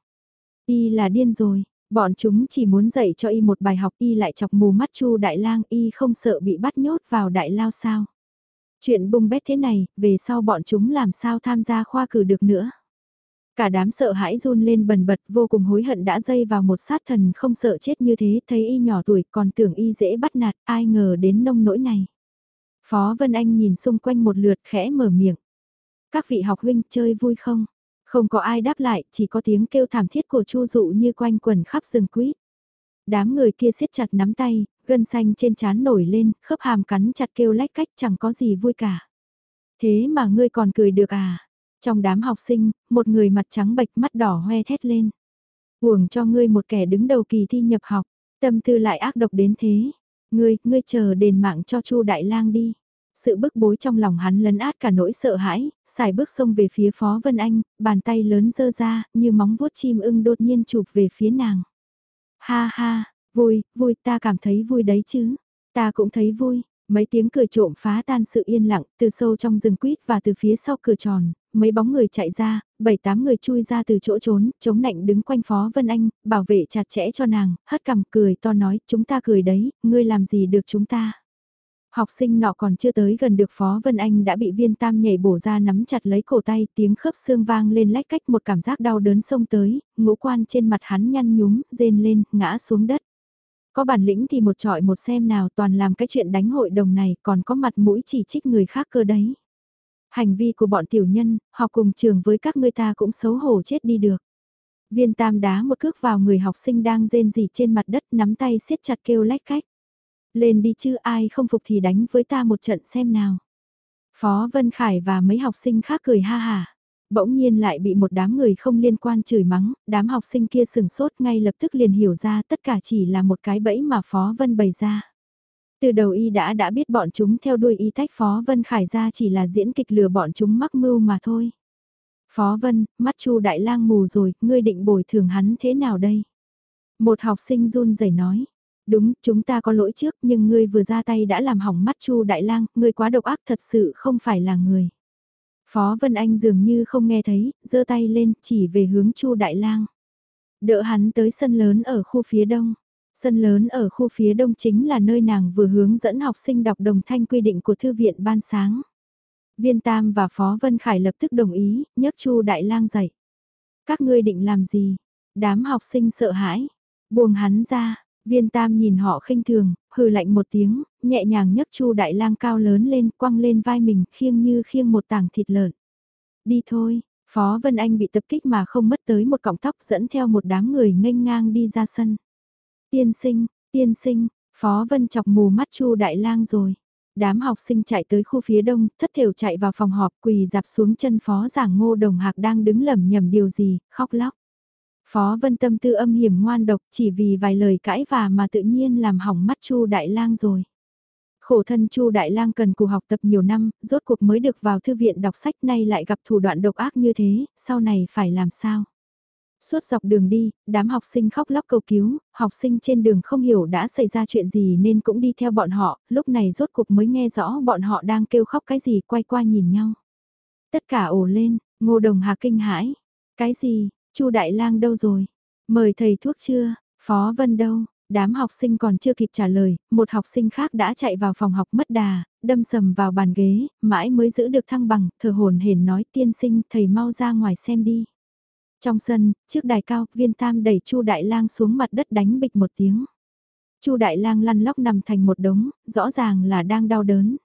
Y là điên rồi, Bọn chúng chỉ muốn dạy cho y một bài học y lại chọc mù mắt Chu Đại Lang y không sợ bị bắt nhốt vào đại lao sao. Chuyện bung bét thế này, về sau bọn chúng làm sao tham gia khoa cử được nữa. Cả đám sợ hãi run lên bần bật vô cùng hối hận đã dây vào một sát thần không sợ chết như thế, thấy y nhỏ tuổi còn tưởng y dễ bắt nạt, ai ngờ đến nông nỗi này. Phó Vân Anh nhìn xung quanh một lượt khẽ mở miệng. Các vị học huynh chơi vui không? Không có ai đáp lại, chỉ có tiếng kêu thảm thiết của Chu Dụ như quanh quần khắp rừng quýt. Đám người kia siết chặt nắm tay, gân xanh trên trán nổi lên, khớp hàm cắn chặt kêu lách cách chẳng có gì vui cả. Thế mà ngươi còn cười được à? Trong đám học sinh, một người mặt trắng bệch mắt đỏ hoe thét lên. Uổng cho ngươi một kẻ đứng đầu kỳ thi nhập học, tâm tư lại ác độc đến thế. Ngươi, ngươi chờ đền mạng cho Chu Đại Lang đi. Sự bức bối trong lòng hắn lấn át cả nỗi sợ hãi, xài bước xông về phía Phó Vân Anh, bàn tay lớn dơ ra, như móng vuốt chim ưng đột nhiên chụp về phía nàng. Ha ha, vui, vui ta cảm thấy vui đấy chứ. Ta cũng thấy vui, Mấy tiếng cười trộm phá tan sự yên lặng, từ sâu trong rừng quýt và từ phía sau cửa tròn, mấy bóng người chạy ra, bảy tám người chui ra từ chỗ trốn, chống nạnh đứng quanh Phó Vân Anh, bảo vệ chặt chẽ cho nàng, hất cằm cười to nói, chúng ta cười đấy, ngươi làm gì được chúng ta. Học sinh nọ còn chưa tới gần được Phó Vân Anh đã bị viên tam nhảy bổ ra nắm chặt lấy cổ tay, tiếng khớp xương vang lên lách cách một cảm giác đau đớn xông tới, ngũ quan trên mặt hắn nhăn nhúm, rên lên, ngã xuống đất. Có bản lĩnh thì một trọi một xem nào toàn làm cái chuyện đánh hội đồng này còn có mặt mũi chỉ trích người khác cơ đấy. Hành vi của bọn tiểu nhân, học cùng trường với các ngươi ta cũng xấu hổ chết đi được. Viên tam đá một cước vào người học sinh đang rên rỉ trên mặt đất nắm tay siết chặt kêu lách cách. Lên đi chứ ai không phục thì đánh với ta một trận xem nào. Phó Vân Khải và mấy học sinh khác cười ha hà. Bỗng nhiên lại bị một đám người không liên quan chửi mắng, đám học sinh kia sừng sốt ngay lập tức liền hiểu ra tất cả chỉ là một cái bẫy mà Phó Vân bày ra. Từ đầu y đã đã biết bọn chúng theo đuôi y tách Phó Vân Khải ra chỉ là diễn kịch lừa bọn chúng mắc mưu mà thôi. Phó Vân, mắt Chu Đại Lang mù rồi, ngươi định bồi thường hắn thế nào đây? Một học sinh run rẩy nói, Đúng, chúng ta có lỗi trước nhưng ngươi vừa ra tay đã làm hỏng mắt Chu Đại Lang, ngươi quá độc ác thật sự không phải là người. Phó Vân Anh dường như không nghe thấy, giơ tay lên chỉ về hướng Chu Đại Lang. Đỡ hắn tới sân lớn ở khu phía đông. Sân lớn ở khu phía đông chính là nơi nàng vừa hướng dẫn học sinh đọc đồng thanh quy định của thư viện ban sáng. Viên Tam và Phó Vân Khải lập tức đồng ý, nhấc Chu Đại Lang dậy. Các ngươi định làm gì? Đám học sinh sợ hãi. Buông hắn ra, Viên Tam nhìn họ khinh thường, hừ lạnh một tiếng, nhẹ nhàng nhấc Chu Đại Lang cao lớn lên, quăng lên vai mình, khiêng như khiêng một tảng thịt lợn. Đi thôi, Phó Vân Anh bị tập kích mà không mất tới một cọng tóc dẫn theo một đám người nghênh ngang đi ra sân. Tiên sinh, tiên sinh, Phó Vân chọc mù mắt Chu Đại Lang rồi. Đám học sinh chạy tới khu phía đông, thất thểu chạy vào phòng họp quỳ dạp xuống chân Phó giảng ngô đồng hạc đang đứng lẩm nhẩm điều gì, khóc lóc. Phó Vân Tâm tư âm hiểm ngoan độc chỉ vì vài lời cãi và mà tự nhiên làm hỏng mắt Chu Đại Lang rồi. Khổ thân Chu Đại Lang cần cù học tập nhiều năm, rốt cuộc mới được vào thư viện đọc sách nay lại gặp thủ đoạn độc ác như thế, sau này phải làm sao? Suốt dọc đường đi, đám học sinh khóc lóc cầu cứu, học sinh trên đường không hiểu đã xảy ra chuyện gì nên cũng đi theo bọn họ, lúc này rốt cuộc mới nghe rõ bọn họ đang kêu khóc cái gì quay qua nhìn nhau. Tất cả ồ lên, ngô đồng hà kinh hãi. Cái gì, Chu Đại Lang đâu rồi? Mời thầy thuốc chưa? Phó Vân đâu? Đám học sinh còn chưa kịp trả lời, một học sinh khác đã chạy vào phòng học mất đà, đâm sầm vào bàn ghế, mãi mới giữ được thăng bằng, thờ hồn hển nói tiên sinh thầy mau ra ngoài xem đi. Trong sân, trước đài cao, viên tam đẩy Chu Đại Lang xuống mặt đất đánh bịch một tiếng. Chu Đại Lang lăn lóc nằm thành một đống, rõ ràng là đang đau đớn.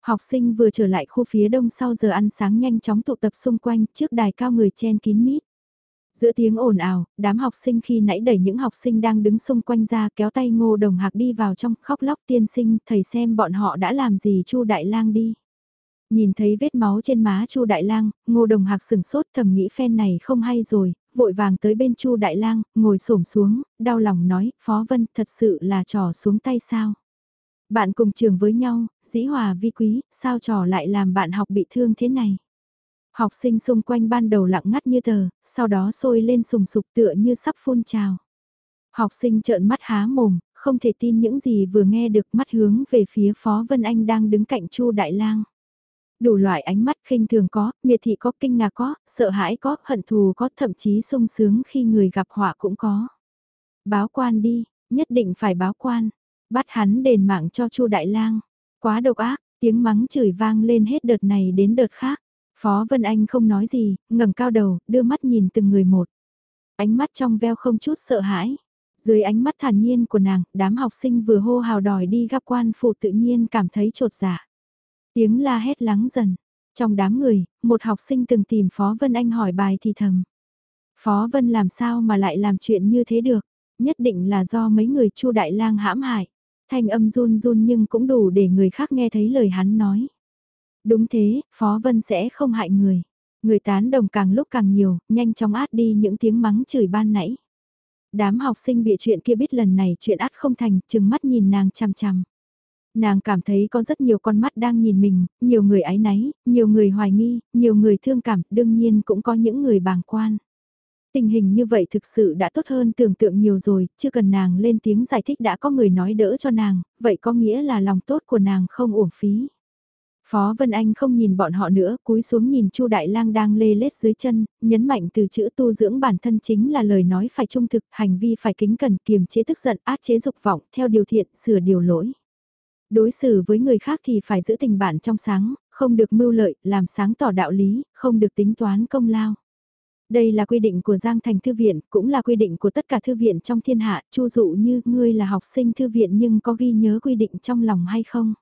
Học sinh vừa trở lại khu phía đông sau giờ ăn sáng nhanh chóng tụ tập xung quanh, trước đài cao người chen kín mít. Giữa tiếng ồn ào, đám học sinh khi nãy đẩy những học sinh đang đứng xung quanh ra kéo tay ngô đồng hạc đi vào trong khóc lóc tiên sinh, thầy xem bọn họ đã làm gì chu đại lang đi. Nhìn thấy vết máu trên má chu đại lang, ngô đồng hạc sừng sốt thầm nghĩ phen này không hay rồi, vội vàng tới bên chu đại lang, ngồi xổm xuống, đau lòng nói, phó vân thật sự là trò xuống tay sao. Bạn cùng trường với nhau, dĩ hòa vi quý, sao trò lại làm bạn học bị thương thế này. Học sinh xung quanh ban đầu lặng ngắt như tờ, sau đó sôi lên sùng sục tựa như sắp phun trào. Học sinh trợn mắt há mồm, không thể tin những gì vừa nghe được mắt hướng về phía Phó Vân Anh đang đứng cạnh Chu Đại Lang. Đủ loại ánh mắt khinh thường có, miệt thị có, kinh ngạc có, sợ hãi có, hận thù có, thậm chí sung sướng khi người gặp họa cũng có. Báo quan đi, nhất định phải báo quan. Bắt hắn đền mạng cho Chu Đại Lang. Quá độc ác, tiếng mắng chửi vang lên hết đợt này đến đợt khác. Phó Vân Anh không nói gì, ngẩng cao đầu, đưa mắt nhìn từng người một. Ánh mắt trong veo không chút sợ hãi. Dưới ánh mắt thản nhiên của nàng, đám học sinh vừa hô hào đòi đi gặp quan phụ tự nhiên cảm thấy trột dạ. Tiếng la hét lắng dần. Trong đám người, một học sinh từng tìm Phó Vân Anh hỏi bài thì thầm. Phó Vân làm sao mà lại làm chuyện như thế được? Nhất định là do mấy người chu đại lang hãm hại. Thanh âm run run nhưng cũng đủ để người khác nghe thấy lời hắn nói. Đúng thế, Phó Vân sẽ không hại người. Người tán đồng càng lúc càng nhiều, nhanh chóng át đi những tiếng mắng chửi ban nãy. Đám học sinh bị chuyện kia biết lần này chuyện át không thành, chừng mắt nhìn nàng chằm chằm. Nàng cảm thấy có rất nhiều con mắt đang nhìn mình, nhiều người ái náy, nhiều người hoài nghi, nhiều người thương cảm, đương nhiên cũng có những người bàng quan. Tình hình như vậy thực sự đã tốt hơn tưởng tượng nhiều rồi, chưa cần nàng lên tiếng giải thích đã có người nói đỡ cho nàng, vậy có nghĩa là lòng tốt của nàng không uổng phí. Phó Vân Anh không nhìn bọn họ nữa, cúi xuống nhìn Chu Đại Lang đang lê lết dưới chân, nhấn mạnh từ chữ tu dưỡng bản thân chính là lời nói phải trung thực, hành vi phải kính cẩn, kiềm chế tức giận, át chế dục vọng, theo điều thiện, sửa điều lỗi. Đối xử với người khác thì phải giữ tình bạn trong sáng, không được mưu lợi, làm sáng tỏ đạo lý, không được tính toán công lao. Đây là quy định của Giang Thành Thư viện, cũng là quy định của tất cả thư viện trong thiên hạ, chu dụ như ngươi là học sinh thư viện nhưng có ghi nhớ quy định trong lòng hay không?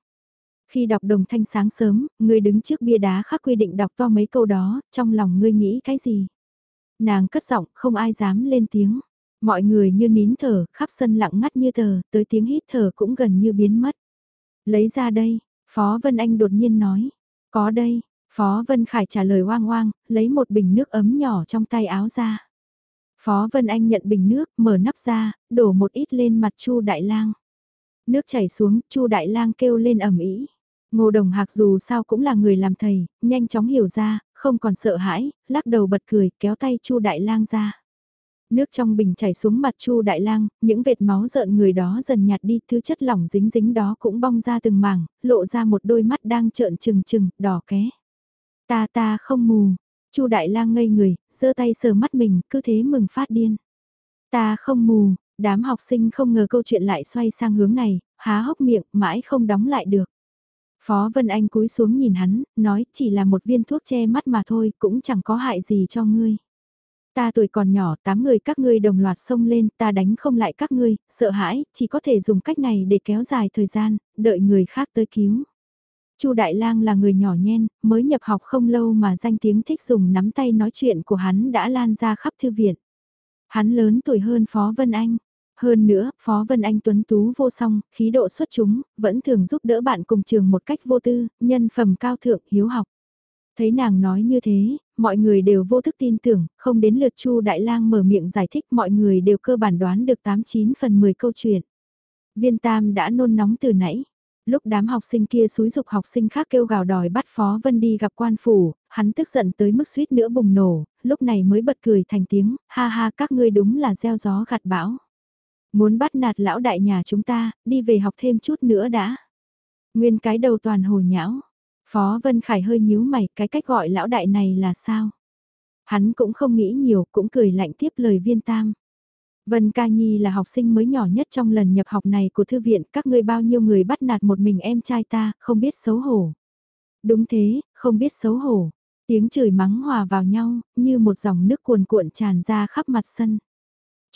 Khi đọc đồng thanh sáng sớm, ngươi đứng trước bia đá khắc quy định đọc to mấy câu đó, trong lòng ngươi nghĩ cái gì? Nàng cất giọng, không ai dám lên tiếng. Mọi người như nín thở, khắp sân lặng ngắt như tờ, tới tiếng hít thở cũng gần như biến mất. Lấy ra đây, Phó Vân Anh đột nhiên nói. Có đây, Phó Vân Khải trả lời oang oang, lấy một bình nước ấm nhỏ trong tay áo ra. Phó Vân Anh nhận bình nước, mở nắp ra, đổ một ít lên mặt Chu Đại Lang. Nước chảy xuống, Chu Đại Lang kêu lên ầm ĩ. Ngô Đồng Hạc dù sao cũng là người làm thầy, nhanh chóng hiểu ra, không còn sợ hãi, lắc đầu bật cười, kéo tay Chu Đại Lang ra. Nước trong bình chảy xuống mặt Chu Đại Lang, những vệt máu rợn người đó dần nhạt đi, thứ chất lỏng dính dính đó cũng bong ra từng mảng, lộ ra một đôi mắt đang trợn trừng trừng, đỏ ké. Ta ta không mù. Chu Đại Lang ngây người, giơ tay sờ mắt mình, cứ thế mừng phát điên. Ta không mù, đám học sinh không ngờ câu chuyện lại xoay sang hướng này, há hốc miệng, mãi không đóng lại được. Phó Vân Anh cúi xuống nhìn hắn, nói chỉ là một viên thuốc che mắt mà thôi, cũng chẳng có hại gì cho ngươi. Ta tuổi còn nhỏ, tám người các ngươi đồng loạt xông lên, ta đánh không lại các ngươi, sợ hãi, chỉ có thể dùng cách này để kéo dài thời gian, đợi người khác tới cứu. Chu Đại Lang là người nhỏ nhen, mới nhập học không lâu mà danh tiếng thích dùng nắm tay nói chuyện của hắn đã lan ra khắp thư viện. Hắn lớn tuổi hơn Phó Vân Anh. Hơn nữa, Phó Vân Anh tuấn tú vô song, khí độ xuất chúng, vẫn thường giúp đỡ bạn cùng trường một cách vô tư, nhân phẩm cao thượng, hiếu học. Thấy nàng nói như thế, mọi người đều vô thức tin tưởng, không đến lượt Chu Đại Lang mở miệng giải thích mọi người đều cơ bản đoán được 89 phần 10 câu chuyện. Viên Tam đã nôn nóng từ nãy. Lúc đám học sinh kia xúi dục học sinh khác kêu gào đòi bắt Phó Vân đi gặp quan phủ, hắn tức giận tới mức suýt nữa bùng nổ, lúc này mới bật cười thành tiếng, ha ha các ngươi đúng là gieo gió gặt bão. Muốn bắt nạt lão đại nhà chúng ta, đi về học thêm chút nữa đã. Nguyên cái đầu toàn hồ nhão. Phó Vân Khải hơi nhíu mày, cái cách gọi lão đại này là sao? Hắn cũng không nghĩ nhiều, cũng cười lạnh tiếp lời viên tam. Vân Ca Nhi là học sinh mới nhỏ nhất trong lần nhập học này của thư viện, các ngươi bao nhiêu người bắt nạt một mình em trai ta, không biết xấu hổ. Đúng thế, không biết xấu hổ. Tiếng chửi mắng hòa vào nhau, như một dòng nước cuồn cuộn tràn ra khắp mặt sân.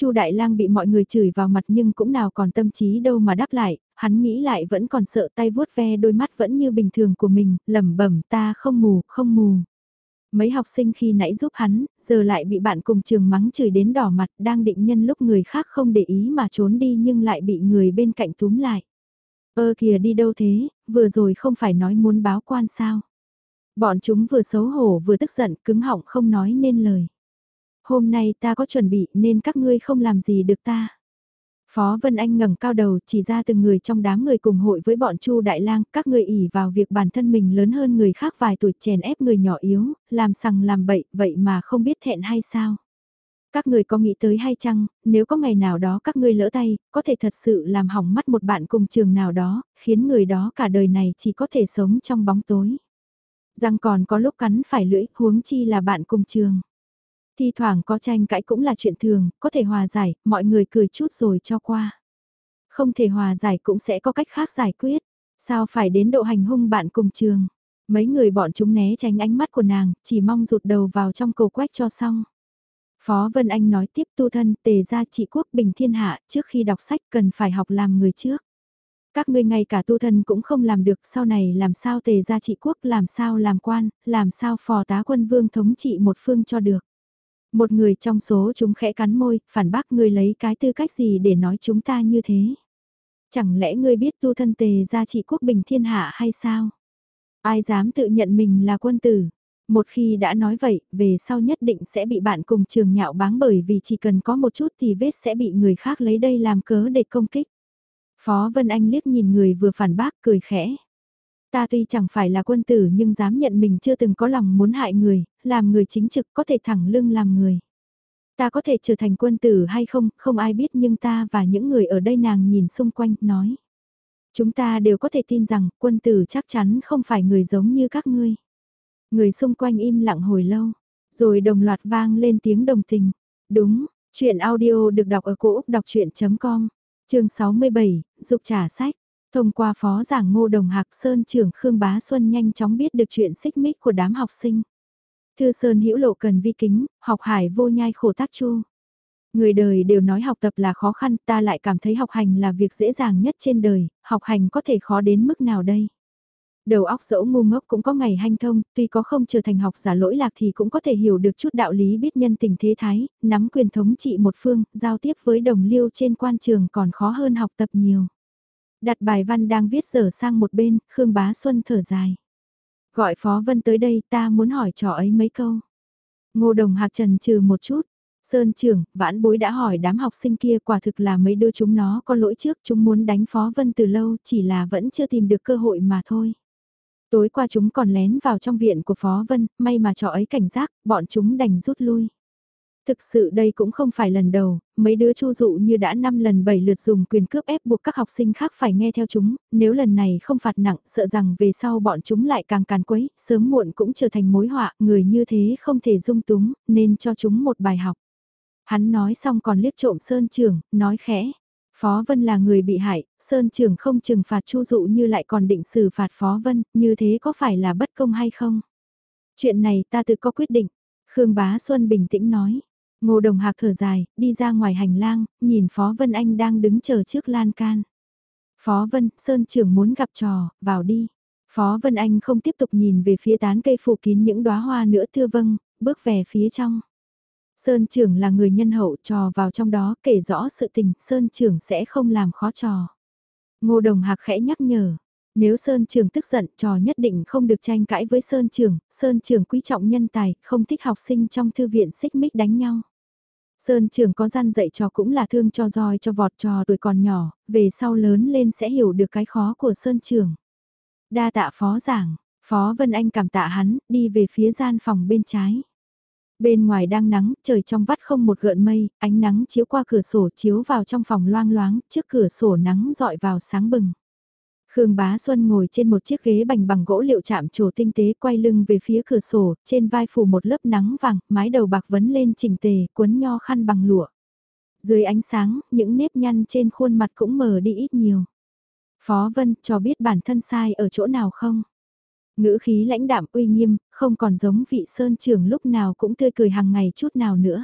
Chu Đại Lang bị mọi người chửi vào mặt nhưng cũng nào còn tâm trí đâu mà đáp lại, hắn nghĩ lại vẫn còn sợ tay vuốt ve đôi mắt vẫn như bình thường của mình, lẩm bẩm ta không mù, không mù. Mấy học sinh khi nãy giúp hắn, giờ lại bị bạn cùng trường mắng chửi đến đỏ mặt đang định nhân lúc người khác không để ý mà trốn đi nhưng lại bị người bên cạnh túm lại. Ơ kìa đi đâu thế, vừa rồi không phải nói muốn báo quan sao. Bọn chúng vừa xấu hổ vừa tức giận cứng họng không nói nên lời. Hôm nay ta có chuẩn bị nên các ngươi không làm gì được ta. Phó Vân Anh ngẩng cao đầu chỉ ra từng người trong đám người cùng hội với bọn Chu Đại Lang, các người ỉ vào việc bản thân mình lớn hơn người khác vài tuổi chèn ép người nhỏ yếu, làm sằng làm bậy, vậy mà không biết thẹn hay sao? Các người có nghĩ tới hay chăng, nếu có ngày nào đó các ngươi lỡ tay, có thể thật sự làm hỏng mắt một bạn cùng trường nào đó, khiến người đó cả đời này chỉ có thể sống trong bóng tối. Răng còn có lúc cắn phải lưỡi, huống chi là bạn cùng trường. Thi thoảng có tranh cãi cũng là chuyện thường, có thể hòa giải, mọi người cười chút rồi cho qua. Không thể hòa giải cũng sẽ có cách khác giải quyết. Sao phải đến độ hành hung bạn cùng trường? Mấy người bọn chúng né tránh ánh mắt của nàng, chỉ mong rụt đầu vào trong cầu quách cho xong. Phó Vân Anh nói tiếp tu thân tề gia trị quốc bình thiên hạ trước khi đọc sách cần phải học làm người trước. Các ngươi ngay cả tu thân cũng không làm được sau này làm sao tề gia trị quốc làm sao làm quan, làm sao phò tá quân vương thống trị một phương cho được. Một người trong số chúng khẽ cắn môi, phản bác ngươi lấy cái tư cách gì để nói chúng ta như thế. Chẳng lẽ ngươi biết tu thân tề gia trị quốc bình thiên hạ hay sao? Ai dám tự nhận mình là quân tử? Một khi đã nói vậy, về sau nhất định sẽ bị bạn cùng trường nhạo báng bởi vì chỉ cần có một chút thì vết sẽ bị người khác lấy đây làm cớ để công kích. Phó Vân Anh liếc nhìn người vừa phản bác cười khẽ. Ta tuy chẳng phải là quân tử nhưng dám nhận mình chưa từng có lòng muốn hại người, làm người chính trực có thể thẳng lưng làm người. Ta có thể trở thành quân tử hay không, không ai biết nhưng ta và những người ở đây nàng nhìn xung quanh, nói. Chúng ta đều có thể tin rằng quân tử chắc chắn không phải người giống như các ngươi. Người xung quanh im lặng hồi lâu, rồi đồng loạt vang lên tiếng đồng tình. Đúng, chuyện audio được đọc ở cổ Úc đọc chuyện.com, chương 67, dục trả sách. Thông qua phó giảng ngô đồng hạc Sơn trưởng Khương Bá Xuân nhanh chóng biết được chuyện xích mích của đám học sinh. Thư Sơn hữu lộ cần vi kính, học hải vô nhai khổ tác chu. Người đời đều nói học tập là khó khăn, ta lại cảm thấy học hành là việc dễ dàng nhất trên đời, học hành có thể khó đến mức nào đây? Đầu óc dẫu ngu ngốc cũng có ngày hanh thông, tuy có không trở thành học giả lỗi lạc thì cũng có thể hiểu được chút đạo lý biết nhân tình thế thái, nắm quyền thống trị một phương, giao tiếp với đồng liêu trên quan trường còn khó hơn học tập nhiều. Đặt bài văn đang viết dở sang một bên, Khương Bá Xuân thở dài. Gọi Phó Vân tới đây ta muốn hỏi trò ấy mấy câu. Ngô Đồng Hạc trần trừ một chút. Sơn trưởng, vãn bối đã hỏi đám học sinh kia quả thực là mấy đứa chúng nó có lỗi trước chúng muốn đánh Phó Vân từ lâu chỉ là vẫn chưa tìm được cơ hội mà thôi. Tối qua chúng còn lén vào trong viện của Phó Vân, may mà trò ấy cảnh giác, bọn chúng đành rút lui. Thực sự đây cũng không phải lần đầu, mấy đứa chu dụ như đã 5 lần 7 lượt dùng quyền cướp ép buộc các học sinh khác phải nghe theo chúng, nếu lần này không phạt nặng sợ rằng về sau bọn chúng lại càng càn quấy, sớm muộn cũng trở thành mối họa, người như thế không thể dung túng, nên cho chúng một bài học. Hắn nói xong còn liếc trộm Sơn Trường, nói khẽ. Phó Vân là người bị hại, Sơn Trường không trừng phạt chu dụ như lại còn định xử phạt Phó Vân, như thế có phải là bất công hay không? Chuyện này ta tự có quyết định. Khương Bá Xuân bình tĩnh nói. Ngô Đồng Hạc thở dài, đi ra ngoài hành lang, nhìn Phó Vân Anh đang đứng chờ trước lan can. Phó Vân, Sơn trưởng muốn gặp trò, vào đi. Phó Vân Anh không tiếp tục nhìn về phía tán cây phủ kín những đóa hoa nữa thưa vâng, bước về phía trong. Sơn trưởng là người nhân hậu trò vào trong đó kể rõ sự tình, Sơn trưởng sẽ không làm khó trò. Ngô Đồng Hạc khẽ nhắc nhở, nếu Sơn trưởng tức giận trò nhất định không được tranh cãi với Sơn trưởng Sơn trưởng quý trọng nhân tài, không thích học sinh trong thư viện xích mích đánh nhau. Sơn Trường có gian dạy trò cũng là thương cho roi cho vọt trò tuổi còn nhỏ, về sau lớn lên sẽ hiểu được cái khó của Sơn Trường. Đa tạ phó giảng, phó Vân Anh cảm tạ hắn, đi về phía gian phòng bên trái. Bên ngoài đang nắng, trời trong vắt không một gợn mây, ánh nắng chiếu qua cửa sổ chiếu vào trong phòng loang loáng, trước cửa sổ nắng dọi vào sáng bừng. Khương Bá Xuân ngồi trên một chiếc ghế bành bằng gỗ liệu chạm trổ tinh tế quay lưng về phía cửa sổ, trên vai phủ một lớp nắng vàng, mái đầu bạc vấn lên chỉnh tề, cuốn nho khăn bằng lụa. Dưới ánh sáng, những nếp nhăn trên khuôn mặt cũng mờ đi ít nhiều. Phó Vân cho biết bản thân sai ở chỗ nào không? Ngữ khí lãnh đạm uy nghiêm, không còn giống vị sơn trưởng lúc nào cũng tươi cười hàng ngày chút nào nữa.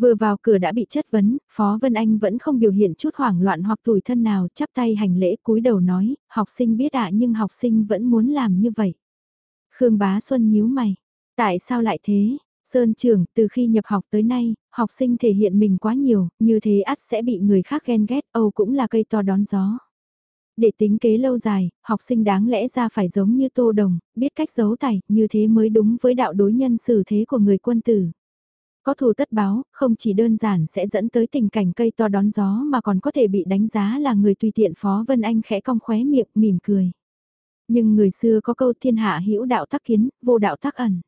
Vừa vào cửa đã bị chất vấn, Phó Vân Anh vẫn không biểu hiện chút hoảng loạn hoặc tủi thân nào, chắp tay hành lễ cúi đầu nói, học sinh biết ạ nhưng học sinh vẫn muốn làm như vậy. Khương Bá Xuân nhíu mày, tại sao lại thế? Sơn trưởng, từ khi nhập học tới nay, học sinh thể hiện mình quá nhiều, như thế ắt sẽ bị người khác ghen ghét, Âu cũng là cây to đón gió. Để tính kế lâu dài, học sinh đáng lẽ ra phải giống như tô đồng, biết cách giấu tài, như thế mới đúng với đạo đối nhân xử thế của người quân tử. Có thù tất báo, không chỉ đơn giản sẽ dẫn tới tình cảnh cây to đón gió mà còn có thể bị đánh giá là người tùy tiện Phó Vân Anh khẽ cong khóe miệng mỉm cười. Nhưng người xưa có câu thiên hạ hữu đạo tắc kiến, vô đạo tắc ẩn.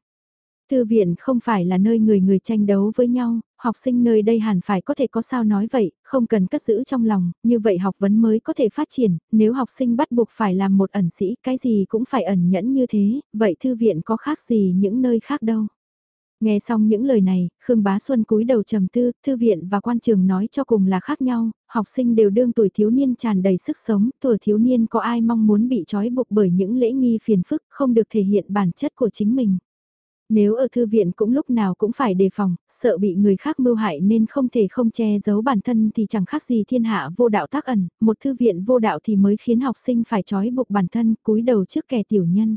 Thư viện không phải là nơi người người tranh đấu với nhau, học sinh nơi đây hẳn phải có thể có sao nói vậy, không cần cất giữ trong lòng, như vậy học vấn mới có thể phát triển, nếu học sinh bắt buộc phải làm một ẩn sĩ, cái gì cũng phải ẩn nhẫn như thế, vậy thư viện có khác gì những nơi khác đâu. Nghe xong những lời này, Khương Bá Xuân cúi đầu trầm tư, thư viện và quan trường nói cho cùng là khác nhau, học sinh đều đương tuổi thiếu niên tràn đầy sức sống, tuổi thiếu niên có ai mong muốn bị trói buộc bởi những lễ nghi phiền phức không được thể hiện bản chất của chính mình. Nếu ở thư viện cũng lúc nào cũng phải đề phòng, sợ bị người khác mưu hại nên không thể không che giấu bản thân thì chẳng khác gì thiên hạ vô đạo tác ẩn, một thư viện vô đạo thì mới khiến học sinh phải trói buộc bản thân cúi đầu trước kẻ tiểu nhân.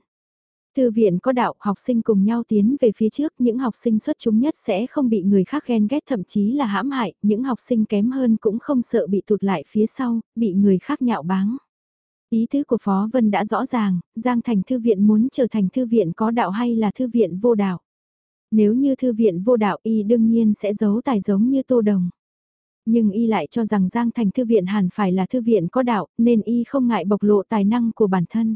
Thư viện có đạo, học sinh cùng nhau tiến về phía trước, những học sinh xuất chúng nhất sẽ không bị người khác ghen ghét thậm chí là hãm hại, những học sinh kém hơn cũng không sợ bị tụt lại phía sau, bị người khác nhạo báng. Ý tứ của Phó Vân đã rõ ràng, Giang Thành Thư viện muốn trở thành thư viện có đạo hay là thư viện vô đạo. Nếu như thư viện vô đạo y đương nhiên sẽ giấu tài giống như Tô Đồng. Nhưng y lại cho rằng Giang Thành Thư viện hẳn phải là thư viện có đạo, nên y không ngại bộc lộ tài năng của bản thân.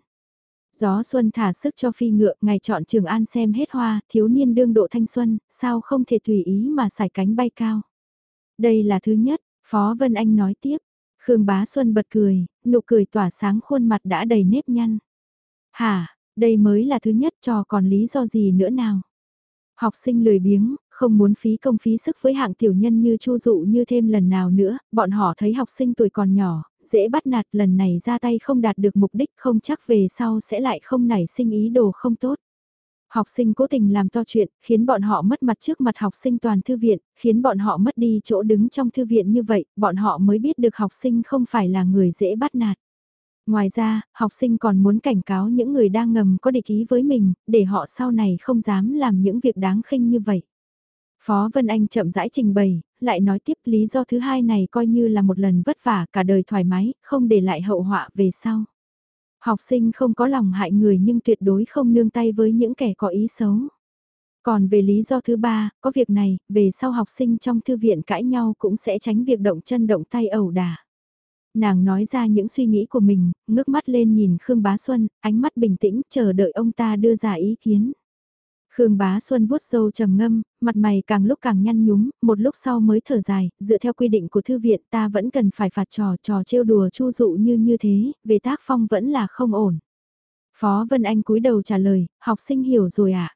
Gió xuân thả sức cho phi ngựa, ngày chọn Trường An xem hết hoa, thiếu niên đương độ thanh xuân, sao không thể tùy ý mà xài cánh bay cao. Đây là thứ nhất, Phó Vân Anh nói tiếp. Khương Bá Xuân bật cười, nụ cười tỏa sáng khuôn mặt đã đầy nếp nhăn. Hả, đây mới là thứ nhất cho còn lý do gì nữa nào. Học sinh lười biếng, không muốn phí công phí sức với hạng tiểu nhân như chu dụ như thêm lần nào nữa, bọn họ thấy học sinh tuổi còn nhỏ, dễ bắt nạt lần này ra tay không đạt được mục đích không chắc về sau sẽ lại không nảy sinh ý đồ không tốt. Học sinh cố tình làm to chuyện, khiến bọn họ mất mặt trước mặt học sinh toàn thư viện, khiến bọn họ mất đi chỗ đứng trong thư viện như vậy, bọn họ mới biết được học sinh không phải là người dễ bắt nạt. Ngoài ra, học sinh còn muốn cảnh cáo những người đang ngầm có địch ý với mình, để họ sau này không dám làm những việc đáng khinh như vậy. Phó Vân Anh chậm rãi trình bày, lại nói tiếp lý do thứ hai này coi như là một lần vất vả cả đời thoải mái, không để lại hậu họa về sau. Học sinh không có lòng hại người nhưng tuyệt đối không nương tay với những kẻ có ý xấu. Còn về lý do thứ ba, có việc này, về sau học sinh trong thư viện cãi nhau cũng sẽ tránh việc động chân động tay ẩu đả. Nàng nói ra những suy nghĩ của mình, ngước mắt lên nhìn Khương Bá Xuân, ánh mắt bình tĩnh chờ đợi ông ta đưa ra ý kiến. Khương Bá Xuân vuốt râu trầm ngâm, mặt mày càng lúc càng nhăn nhúm, một lúc sau mới thở dài, dựa theo quy định của thư viện ta vẫn cần phải phạt trò trò trêu đùa chu dụ như như thế, về tác phong vẫn là không ổn. Phó Vân Anh cúi đầu trả lời, học sinh hiểu rồi ạ. À?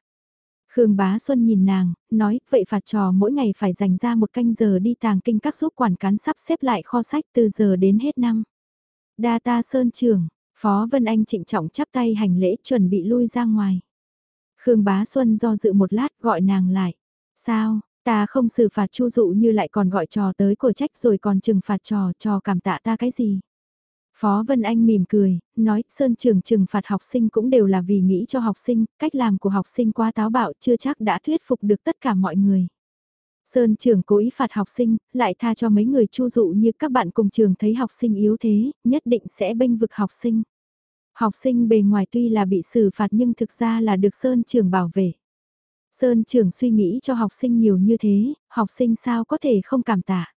Khương Bá Xuân nhìn nàng, nói, vậy phạt trò mỗi ngày phải dành ra một canh giờ đi tàng kinh các giúp quản cán sắp xếp lại kho sách từ giờ đến hết năm. Đa ta Sơn trưởng, Phó Vân Anh trịnh trọng chắp tay hành lễ chuẩn bị lui ra ngoài. Khương Bá Xuân do dự một lát gọi nàng lại. Sao, ta không xử phạt chu dụ như lại còn gọi trò tới của trách rồi còn trừng phạt trò trò cảm tạ ta cái gì. Phó Vân Anh mỉm cười, nói Sơn Trường trừng phạt học sinh cũng đều là vì nghĩ cho học sinh, cách làm của học sinh quá táo bạo chưa chắc đã thuyết phục được tất cả mọi người. Sơn Trường cố ý phạt học sinh, lại tha cho mấy người chu dụ như các bạn cùng trường thấy học sinh yếu thế, nhất định sẽ bênh vực học sinh. Học sinh bề ngoài tuy là bị xử phạt nhưng thực ra là được Sơn Trường bảo vệ. Sơn Trường suy nghĩ cho học sinh nhiều như thế, học sinh sao có thể không cảm tạ.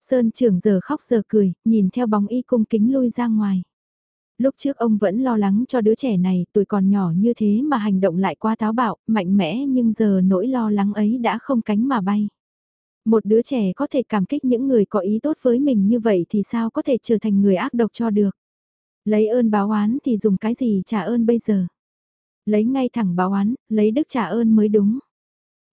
Sơn Trường giờ khóc giờ cười, nhìn theo bóng y cung kính lui ra ngoài. Lúc trước ông vẫn lo lắng cho đứa trẻ này, tuổi còn nhỏ như thế mà hành động lại quá táo bạo, mạnh mẽ nhưng giờ nỗi lo lắng ấy đã không cánh mà bay. Một đứa trẻ có thể cảm kích những người có ý tốt với mình như vậy thì sao có thể trở thành người ác độc cho được. Lấy ơn báo oán thì dùng cái gì trả ơn bây giờ? Lấy ngay thẳng báo oán, lấy đức trả ơn mới đúng.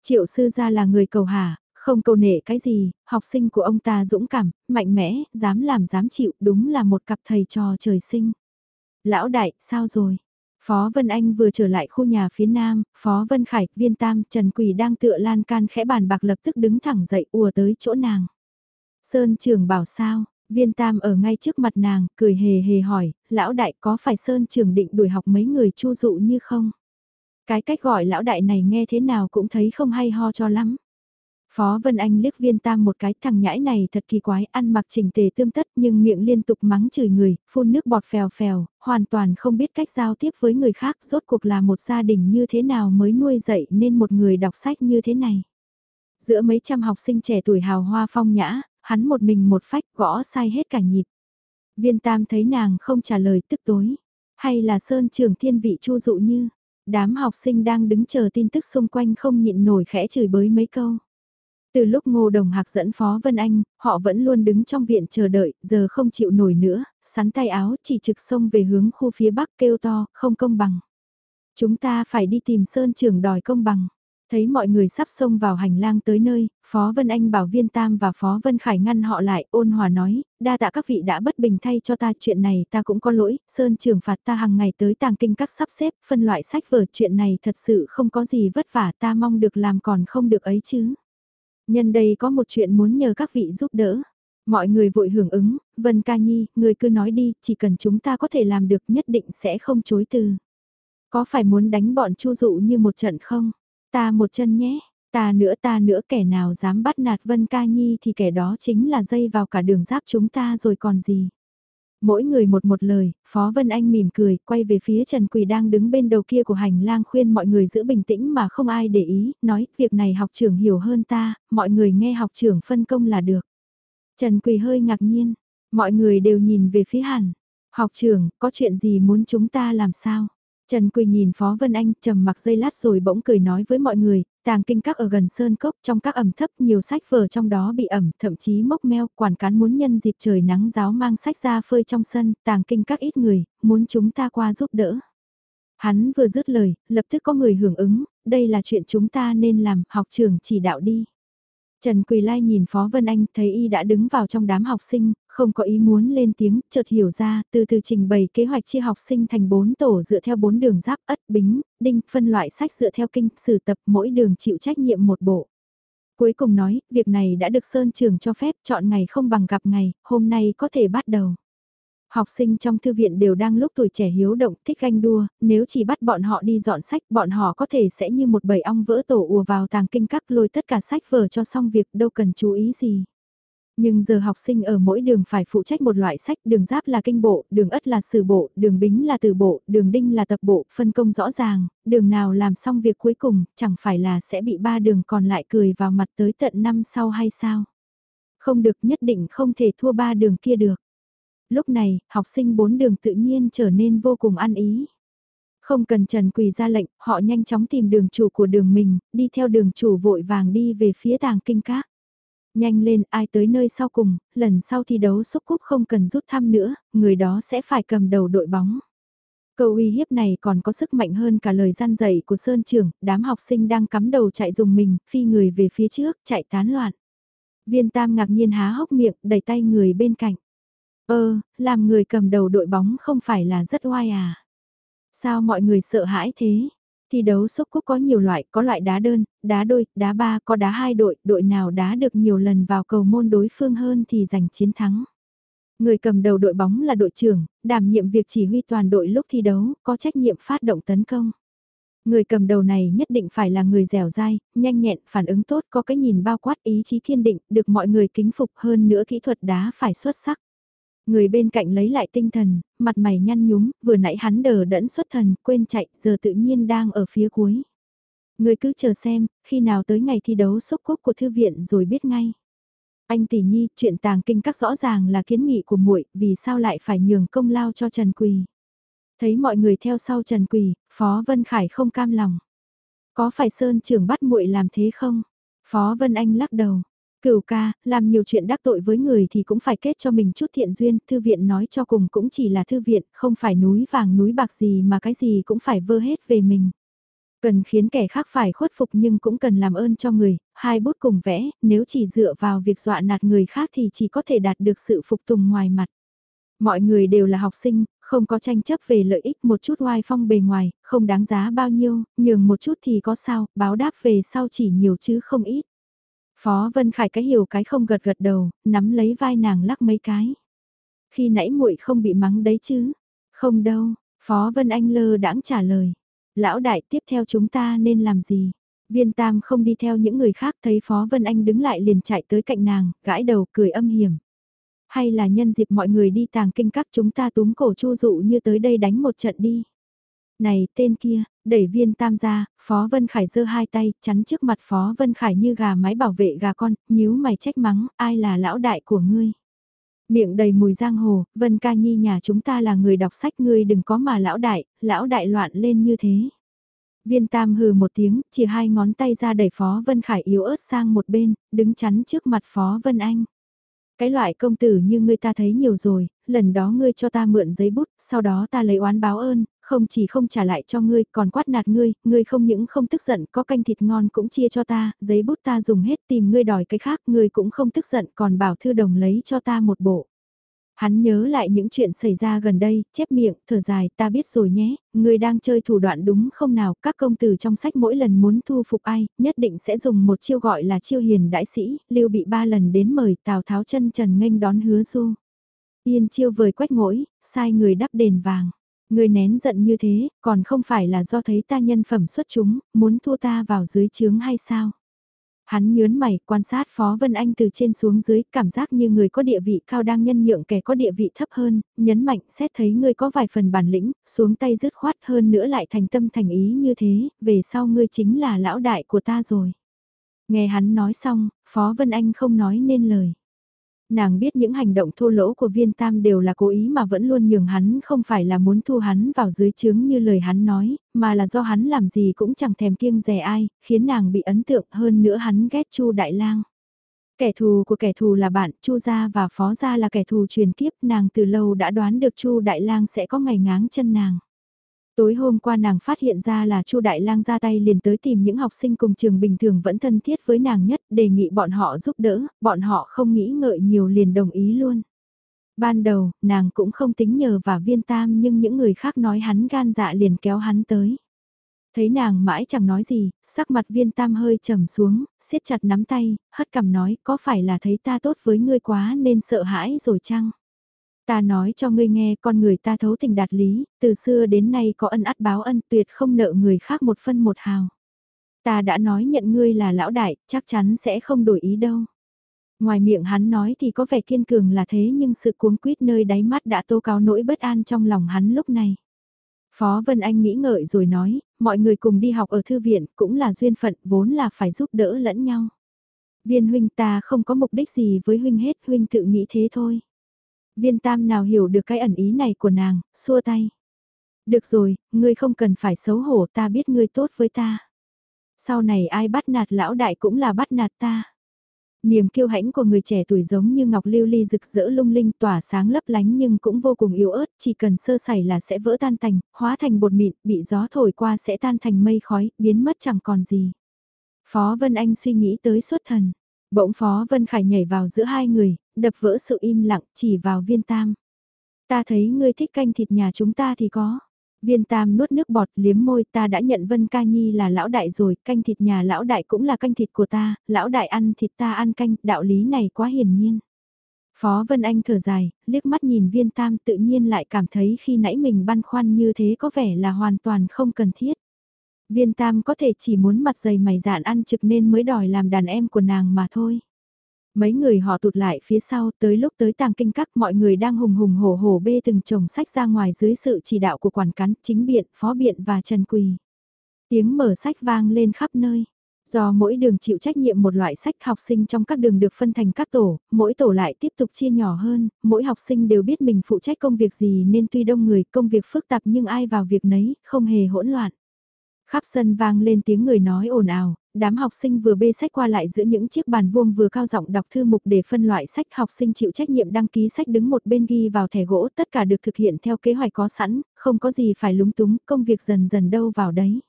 Triệu sư gia là người cầu hà, không cầu nể cái gì, học sinh của ông ta dũng cảm, mạnh mẽ, dám làm dám chịu, đúng là một cặp thầy trò trời sinh. Lão đại, sao rồi? Phó Vân Anh vừa trở lại khu nhà phía nam, Phó Vân Khải, Viên Tam, Trần Quỳ đang tựa lan can khẽ bàn bạc lập tức đứng thẳng dậy ùa tới chỗ nàng. Sơn trường bảo sao, Viên Tam ở ngay trước mặt nàng, cười hề hề hỏi, lão đại có phải Sơn Trường định đuổi học mấy người chu dụ như không? Cái cách gọi lão đại này nghe thế nào cũng thấy không hay ho cho lắm. Phó Vân Anh liếc viên tam một cái thằng nhãi này thật kỳ quái ăn mặc chỉnh tề tươm tất nhưng miệng liên tục mắng chửi người, phun nước bọt phèo phèo, hoàn toàn không biết cách giao tiếp với người khác rốt cuộc là một gia đình như thế nào mới nuôi dạy nên một người đọc sách như thế này. Giữa mấy trăm học sinh trẻ tuổi hào hoa phong nhã, hắn một mình một phách gõ sai hết cả nhịp. Viên tam thấy nàng không trả lời tức tối. Hay là Sơn Trường Thiên Vị Chu Dụ Như. Đám học sinh đang đứng chờ tin tức xung quanh không nhịn nổi khẽ chửi bới mấy câu. Từ lúc Ngô Đồng Hạc dẫn Phó Vân Anh, họ vẫn luôn đứng trong viện chờ đợi, giờ không chịu nổi nữa, sắn tay áo chỉ trực sông về hướng khu phía bắc kêu to, không công bằng. Chúng ta phải đi tìm Sơn Trường đòi công bằng. Thấy mọi người sắp xông vào hành lang tới nơi, Phó Vân Anh bảo Viên Tam và Phó Vân Khải ngăn họ lại, ôn hòa nói, đa tạ các vị đã bất bình thay cho ta chuyện này ta cũng có lỗi, Sơn trưởng phạt ta hàng ngày tới tàng kinh các sắp xếp, phân loại sách vở chuyện này thật sự không có gì vất vả ta mong được làm còn không được ấy chứ. Nhân đây có một chuyện muốn nhờ các vị giúp đỡ. Mọi người vội hưởng ứng, Vân Ca Nhi, người cứ nói đi, chỉ cần chúng ta có thể làm được nhất định sẽ không chối từ. Có phải muốn đánh bọn chu dụ như một trận không? Ta một chân nhé, ta nữa ta nữa kẻ nào dám bắt nạt Vân Ca Nhi thì kẻ đó chính là dây vào cả đường giáp chúng ta rồi còn gì. Mỗi người một một lời, Phó Vân Anh mỉm cười, quay về phía Trần Quỳ đang đứng bên đầu kia của hành lang khuyên mọi người giữ bình tĩnh mà không ai để ý, nói, việc này học trưởng hiểu hơn ta, mọi người nghe học trưởng phân công là được. Trần Quỳ hơi ngạc nhiên, mọi người đều nhìn về phía hẳn. Học trưởng, có chuyện gì muốn chúng ta làm sao? Trần Quỳ nhìn Phó Vân Anh trầm mặc dây lát rồi bỗng cười nói với mọi người, tàng kinh các ở gần sơn cốc trong các ẩm thấp nhiều sách vở trong đó bị ẩm, thậm chí mốc meo, quản cán muốn nhân dịp trời nắng giáo mang sách ra phơi trong sân, tàng kinh các ít người, muốn chúng ta qua giúp đỡ. Hắn vừa dứt lời, lập tức có người hưởng ứng, đây là chuyện chúng ta nên làm, học trường chỉ đạo đi. Trần Quỳ Lai nhìn Phó Vân Anh thấy y đã đứng vào trong đám học sinh, không có ý muốn lên tiếng, chợt hiểu ra, từ từ trình bày kế hoạch chia học sinh thành 4 tổ dựa theo 4 đường giáp ất bính, đinh, phân loại sách dựa theo kinh, sử tập mỗi đường chịu trách nhiệm một bộ. Cuối cùng nói, việc này đã được Sơn Trường cho phép chọn ngày không bằng gặp ngày, hôm nay có thể bắt đầu. Học sinh trong thư viện đều đang lúc tuổi trẻ hiếu động thích ganh đua, nếu chỉ bắt bọn họ đi dọn sách bọn họ có thể sẽ như một bầy ong vỡ tổ ùa vào tàng kinh các lôi tất cả sách vở cho xong việc đâu cần chú ý gì. Nhưng giờ học sinh ở mỗi đường phải phụ trách một loại sách, đường giáp là kinh bộ, đường ất là sử bộ, đường bính là từ bộ, đường đinh là tập bộ, phân công rõ ràng, đường nào làm xong việc cuối cùng, chẳng phải là sẽ bị ba đường còn lại cười vào mặt tới tận năm sau hay sao? Không được nhất định không thể thua ba đường kia được. Lúc này, học sinh bốn đường tự nhiên trở nên vô cùng ăn ý. Không cần Trần Quỳ ra lệnh, họ nhanh chóng tìm đường chủ của đường mình, đi theo đường chủ vội vàng đi về phía tàng kinh các. Nhanh lên, ai tới nơi sau cùng, lần sau thi đấu xúc cúc không cần rút thăm nữa, người đó sẽ phải cầm đầu đội bóng. Câu uy hiếp này còn có sức mạnh hơn cả lời gian dạy của Sơn Trường, đám học sinh đang cắm đầu chạy dùng mình, phi người về phía trước, chạy tán loạn. Viên Tam ngạc nhiên há hốc miệng, đẩy tay người bên cạnh. Ơ, làm người cầm đầu đội bóng không phải là rất oai à? Sao mọi người sợ hãi thế? Thi đấu xúc cúc có nhiều loại, có loại đá đơn, đá đôi, đá ba, có đá hai đội, đội nào đá được nhiều lần vào cầu môn đối phương hơn thì giành chiến thắng. Người cầm đầu đội bóng là đội trưởng, đảm nhiệm việc chỉ huy toàn đội lúc thi đấu, có trách nhiệm phát động tấn công. Người cầm đầu này nhất định phải là người dẻo dai, nhanh nhẹn, phản ứng tốt, có cái nhìn bao quát ý chí kiên định, được mọi người kính phục hơn nữa kỹ thuật đá phải xuất sắc. Người bên cạnh lấy lại tinh thần, mặt mày nhăn nhúm, vừa nãy hắn đờ đẫn xuất thần, quên chạy, giờ tự nhiên đang ở phía cuối. Người cứ chờ xem, khi nào tới ngày thi đấu sốc cúc của thư viện rồi biết ngay. Anh tỷ nhi, chuyện tàng kinh các rõ ràng là kiến nghị của muội, vì sao lại phải nhường công lao cho Trần Quỳ. Thấy mọi người theo sau Trần Quỳ, Phó Vân Khải không cam lòng. Có phải Sơn trưởng bắt muội làm thế không? Phó Vân Anh lắc đầu. Cửu ca, làm nhiều chuyện đắc tội với người thì cũng phải kết cho mình chút thiện duyên, thư viện nói cho cùng cũng chỉ là thư viện, không phải núi vàng núi bạc gì mà cái gì cũng phải vơ hết về mình. Cần khiến kẻ khác phải khuất phục nhưng cũng cần làm ơn cho người, hai bút cùng vẽ, nếu chỉ dựa vào việc dọa nạt người khác thì chỉ có thể đạt được sự phục tùng ngoài mặt. Mọi người đều là học sinh, không có tranh chấp về lợi ích một chút oai phong bề ngoài, không đáng giá bao nhiêu, nhường một chút thì có sao, báo đáp về sau chỉ nhiều chứ không ít. Phó Vân Khải cái hiểu cái không gật gật đầu, nắm lấy vai nàng lắc mấy cái. Khi nãy muội không bị mắng đấy chứ? Không đâu, Phó Vân Anh lơ đãng trả lời. Lão đại tiếp theo chúng ta nên làm gì? Viên Tam không đi theo những người khác thấy Phó Vân Anh đứng lại liền chạy tới cạnh nàng, gãi đầu cười âm hiểm. Hay là nhân dịp mọi người đi tàng kinh các chúng ta túm cổ chu dụ như tới đây đánh một trận đi. Này tên kia, đẩy viên tam ra Phó Vân Khải giơ hai tay, chắn trước mặt Phó Vân Khải như gà mái bảo vệ gà con, nhíu mày trách mắng, ai là lão đại của ngươi. Miệng đầy mùi giang hồ, Vân ca nhi nhà chúng ta là người đọc sách ngươi đừng có mà lão đại, lão đại loạn lên như thế. Viên tam hừ một tiếng, chỉ hai ngón tay ra đẩy Phó Vân Khải yếu ớt sang một bên, đứng chắn trước mặt Phó Vân Anh. Cái loại công tử như ngươi ta thấy nhiều rồi, lần đó ngươi cho ta mượn giấy bút, sau đó ta lấy oán báo ơn, không chỉ không trả lại cho ngươi, còn quát nạt ngươi, ngươi không những không tức giận, có canh thịt ngon cũng chia cho ta, giấy bút ta dùng hết tìm ngươi đòi cái khác, ngươi cũng không tức giận, còn bảo thư đồng lấy cho ta một bộ. Hắn nhớ lại những chuyện xảy ra gần đây, chép miệng, thở dài, ta biết rồi nhé, ngươi đang chơi thủ đoạn đúng không nào, các công tử trong sách mỗi lần muốn thu phục ai, nhất định sẽ dùng một chiêu gọi là chiêu hiền đại sĩ, lưu bị ba lần đến mời Tào Tháo chân trần nghênh đón hứa du. Yên chiêu vời quách ngỗi, sai người đắp đền vàng. Người nén giận như thế, còn không phải là do thấy ta nhân phẩm xuất chúng, muốn thua ta vào dưới chướng hay sao? Hắn nhớn mày, quan sát Phó Vân Anh từ trên xuống dưới, cảm giác như người có địa vị cao đang nhân nhượng kẻ có địa vị thấp hơn, nhấn mạnh xét thấy ngươi có vài phần bản lĩnh, xuống tay dứt khoát hơn nữa lại thành tâm thành ý như thế, về sau ngươi chính là lão đại của ta rồi. Nghe hắn nói xong, Phó Vân Anh không nói nên lời. Nàng biết những hành động thô lỗ của viên tam đều là cố ý mà vẫn luôn nhường hắn không phải là muốn thu hắn vào dưới chướng như lời hắn nói, mà là do hắn làm gì cũng chẳng thèm kiêng rẻ ai, khiến nàng bị ấn tượng hơn nữa hắn ghét Chu Đại Lang. Kẻ thù của kẻ thù là bạn, Chu gia và Phó gia là kẻ thù truyền kiếp, nàng từ lâu đã đoán được Chu Đại Lang sẽ có ngày ngáng chân nàng. Tối hôm qua nàng phát hiện ra là Chu Đại Lang ra tay liền tới tìm những học sinh cùng trường bình thường vẫn thân thiết với nàng nhất, đề nghị bọn họ giúp đỡ, bọn họ không nghĩ ngợi nhiều liền đồng ý luôn. Ban đầu, nàng cũng không tính nhờ và viên tam nhưng những người khác nói hắn gan dạ liền kéo hắn tới. Thấy nàng mãi chẳng nói gì, sắc mặt viên tam hơi trầm xuống, siết chặt nắm tay, hất cằm nói có phải là thấy ta tốt với ngươi quá nên sợ hãi rồi chăng? Ta nói cho ngươi nghe con người ta thấu tình đạt lý, từ xưa đến nay có ân ắt báo ân tuyệt không nợ người khác một phân một hào. Ta đã nói nhận ngươi là lão đại, chắc chắn sẽ không đổi ý đâu. Ngoài miệng hắn nói thì có vẻ kiên cường là thế nhưng sự cuống quýt nơi đáy mắt đã tố cáo nỗi bất an trong lòng hắn lúc này. Phó Vân Anh nghĩ ngợi rồi nói, mọi người cùng đi học ở thư viện cũng là duyên phận vốn là phải giúp đỡ lẫn nhau. Viên huynh ta không có mục đích gì với huynh hết huynh tự nghĩ thế thôi. Viên tam nào hiểu được cái ẩn ý này của nàng, xua tay. Được rồi, ngươi không cần phải xấu hổ ta biết ngươi tốt với ta. Sau này ai bắt nạt lão đại cũng là bắt nạt ta. Niềm kiêu hãnh của người trẻ tuổi giống như ngọc lưu ly rực rỡ lung linh tỏa sáng lấp lánh nhưng cũng vô cùng yếu ớt, chỉ cần sơ sẩy là sẽ vỡ tan thành, hóa thành bột mịn, bị gió thổi qua sẽ tan thành mây khói, biến mất chẳng còn gì. Phó Vân Anh suy nghĩ tới suốt thần. Bỗng Phó Vân Khải nhảy vào giữa hai người, đập vỡ sự im lặng chỉ vào viên tam. Ta thấy ngươi thích canh thịt nhà chúng ta thì có. Viên tam nuốt nước bọt liếm môi ta đã nhận Vân Ca Nhi là lão đại rồi, canh thịt nhà lão đại cũng là canh thịt của ta, lão đại ăn thịt ta ăn canh, đạo lý này quá hiển nhiên. Phó Vân Anh thở dài, liếc mắt nhìn viên tam tự nhiên lại cảm thấy khi nãy mình băn khoăn như thế có vẻ là hoàn toàn không cần thiết. Viên tam có thể chỉ muốn mặt dày mày dạn ăn trực nên mới đòi làm đàn em của nàng mà thôi. Mấy người họ tụt lại phía sau tới lúc tới tàng kinh các mọi người đang hùng hùng hổ hổ bê từng chồng sách ra ngoài dưới sự chỉ đạo của quản cán, chính biện, phó biện và trần quỳ. Tiếng mở sách vang lên khắp nơi. Do mỗi đường chịu trách nhiệm một loại sách học sinh trong các đường được phân thành các tổ, mỗi tổ lại tiếp tục chia nhỏ hơn, mỗi học sinh đều biết mình phụ trách công việc gì nên tuy đông người công việc phức tạp nhưng ai vào việc nấy, không hề hỗn loạn. Khắp sân vang lên tiếng người nói ồn ào, đám học sinh vừa bê sách qua lại giữa những chiếc bàn vuông vừa cao giọng đọc thư mục để phân loại sách học sinh chịu trách nhiệm đăng ký sách đứng một bên ghi vào thẻ gỗ tất cả được thực hiện theo kế hoạch có sẵn, không có gì phải lúng túng, công việc dần dần đâu vào đấy.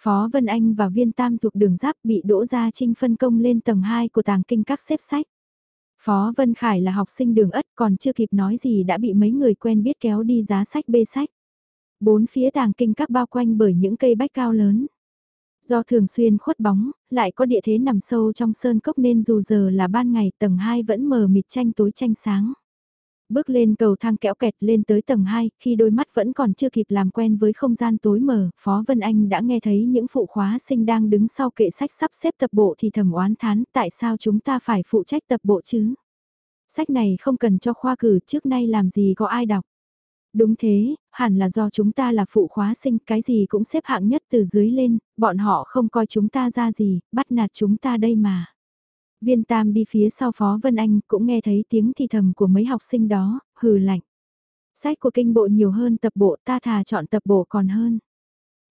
Phó Vân Anh và viên tam thuộc đường giáp bị đỗ ra trinh phân công lên tầng 2 của tàng kinh các xếp sách. Phó Vân Khải là học sinh đường ất còn chưa kịp nói gì đã bị mấy người quen biết kéo đi giá sách bê sách. Bốn phía tàng kinh các bao quanh bởi những cây bách cao lớn. Do thường xuyên khuất bóng, lại có địa thế nằm sâu trong sơn cốc nên dù giờ là ban ngày tầng 2 vẫn mờ mịt tranh tối tranh sáng. Bước lên cầu thang kẽo kẹt lên tới tầng 2, khi đôi mắt vẫn còn chưa kịp làm quen với không gian tối mờ, Phó Vân Anh đã nghe thấy những phụ khóa sinh đang đứng sau kệ sách sắp xếp tập bộ thì thầm oán thán tại sao chúng ta phải phụ trách tập bộ chứ. Sách này không cần cho khoa cử trước nay làm gì có ai đọc. Đúng thế, hẳn là do chúng ta là phụ khóa sinh, cái gì cũng xếp hạng nhất từ dưới lên, bọn họ không coi chúng ta ra gì, bắt nạt chúng ta đây mà. Viên Tam đi phía sau Phó Vân Anh cũng nghe thấy tiếng thì thầm của mấy học sinh đó, hừ lạnh. Sách của kinh bộ nhiều hơn tập bộ ta thà chọn tập bộ còn hơn.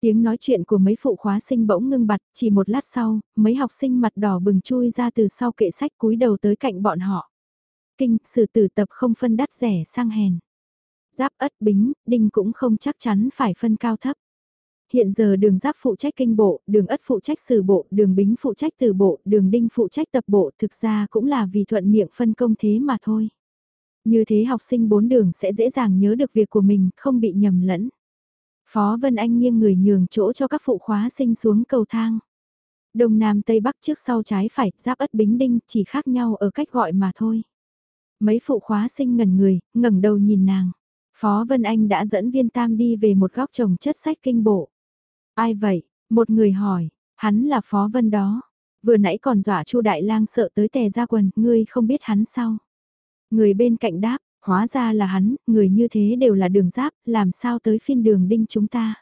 Tiếng nói chuyện của mấy phụ khóa sinh bỗng ngưng bặt, chỉ một lát sau, mấy học sinh mặt đỏ bừng chui ra từ sau kệ sách cúi đầu tới cạnh bọn họ. Kinh, sử tử tập không phân đắt rẻ sang hèn. Giáp ất bính, đinh cũng không chắc chắn phải phân cao thấp. Hiện giờ đường giáp phụ trách kinh bộ, đường ất phụ trách sử bộ, đường bính phụ trách từ bộ, đường đinh phụ trách tập bộ thực ra cũng là vì thuận miệng phân công thế mà thôi. Như thế học sinh bốn đường sẽ dễ dàng nhớ được việc của mình, không bị nhầm lẫn. Phó Vân Anh nghiêng người nhường chỗ cho các phụ khóa sinh xuống cầu thang. Đông Nam Tây Bắc trước sau trái phải, giáp ất bính đinh chỉ khác nhau ở cách gọi mà thôi. Mấy phụ khóa sinh ngẩn người, ngẩng đầu nhìn nàng. Phó Vân Anh đã dẫn viên tam đi về một góc trồng chất sách kinh bộ. Ai vậy? Một người hỏi, hắn là Phó Vân đó. Vừa nãy còn dọa Chu Đại Lang sợ tới tè ra quần, ngươi không biết hắn sao? Người bên cạnh đáp, hóa ra là hắn, người như thế đều là đường giáp, làm sao tới phiên đường đinh chúng ta?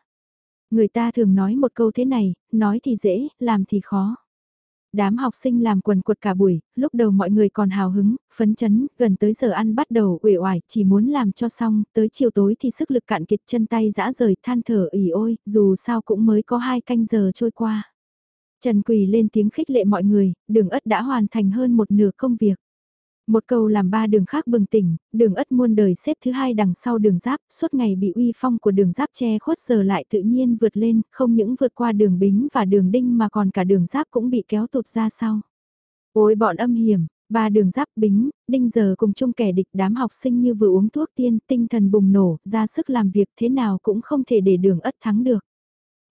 Người ta thường nói một câu thế này, nói thì dễ, làm thì khó. Đám học sinh làm quần quật cả buổi, lúc đầu mọi người còn hào hứng, phấn chấn, gần tới giờ ăn bắt đầu uể oải, chỉ muốn làm cho xong, tới chiều tối thì sức lực cạn kiệt chân tay dã rời than thở ỉ ôi, dù sao cũng mới có hai canh giờ trôi qua. Trần Quỳ lên tiếng khích lệ mọi người, đường ất đã hoàn thành hơn một nửa công việc. Một câu làm ba đường khác bừng tỉnh, đường ất muôn đời xếp thứ hai đằng sau đường giáp, suốt ngày bị uy phong của đường giáp che khuất giờ lại tự nhiên vượt lên, không những vượt qua đường bính và đường đinh mà còn cả đường giáp cũng bị kéo tụt ra sau. Ôi bọn âm hiểm, ba đường giáp bính, đinh giờ cùng chung kẻ địch đám học sinh như vừa uống thuốc tiên, tinh thần bùng nổ, ra sức làm việc thế nào cũng không thể để đường ất thắng được.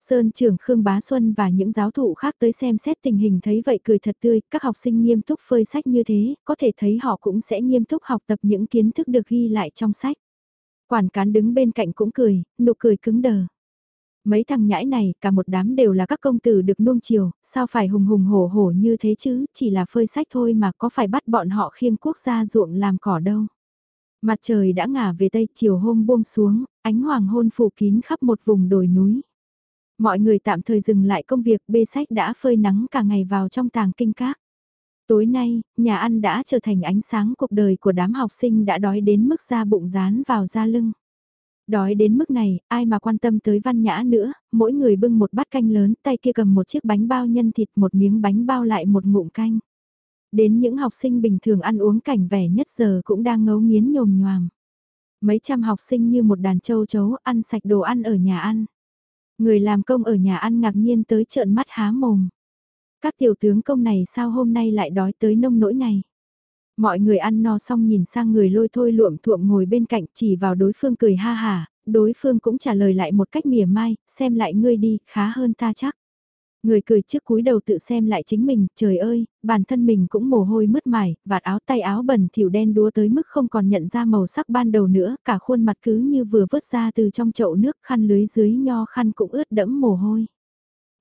Sơn trưởng Khương Bá Xuân và những giáo thụ khác tới xem xét tình hình thấy vậy cười thật tươi, các học sinh nghiêm túc phơi sách như thế, có thể thấy họ cũng sẽ nghiêm túc học tập những kiến thức được ghi lại trong sách. Quản cán đứng bên cạnh cũng cười, nụ cười cứng đờ. Mấy thằng nhãi này, cả một đám đều là các công tử được nuông chiều, sao phải hùng hùng hổ hổ như thế chứ, chỉ là phơi sách thôi mà có phải bắt bọn họ khiêng quốc gia ruộng làm cỏ đâu. Mặt trời đã ngả về tây, chiều hôm buông xuống, ánh hoàng hôn phủ kín khắp một vùng đồi núi. Mọi người tạm thời dừng lại công việc bê sách đã phơi nắng cả ngày vào trong tàng kinh các. Tối nay, nhà ăn đã trở thành ánh sáng cuộc đời của đám học sinh đã đói đến mức da bụng rán vào da lưng. Đói đến mức này, ai mà quan tâm tới văn nhã nữa, mỗi người bưng một bát canh lớn, tay kia cầm một chiếc bánh bao nhân thịt một miếng bánh bao lại một ngụm canh. Đến những học sinh bình thường ăn uống cảnh vẻ nhất giờ cũng đang ngấu nghiến nhồm nhoàm. Mấy trăm học sinh như một đàn châu chấu ăn sạch đồ ăn ở nhà ăn. Người làm công ở nhà ăn ngạc nhiên tới trợn mắt há mồm. Các tiểu tướng công này sao hôm nay lại đói tới nông nỗi này. Mọi người ăn no xong nhìn sang người lôi thôi luộm thuộm ngồi bên cạnh chỉ vào đối phương cười ha hà, đối phương cũng trả lời lại một cách mỉa mai, xem lại ngươi đi, khá hơn ta chắc. Người cười trước cúi đầu tự xem lại chính mình, trời ơi, bản thân mình cũng mồ hôi mứt mải, vạt áo tay áo bẩn thỉu đen đúa tới mức không còn nhận ra màu sắc ban đầu nữa, cả khuôn mặt cứ như vừa vớt ra từ trong chậu nước khăn lưới dưới nho khăn cũng ướt đẫm mồ hôi.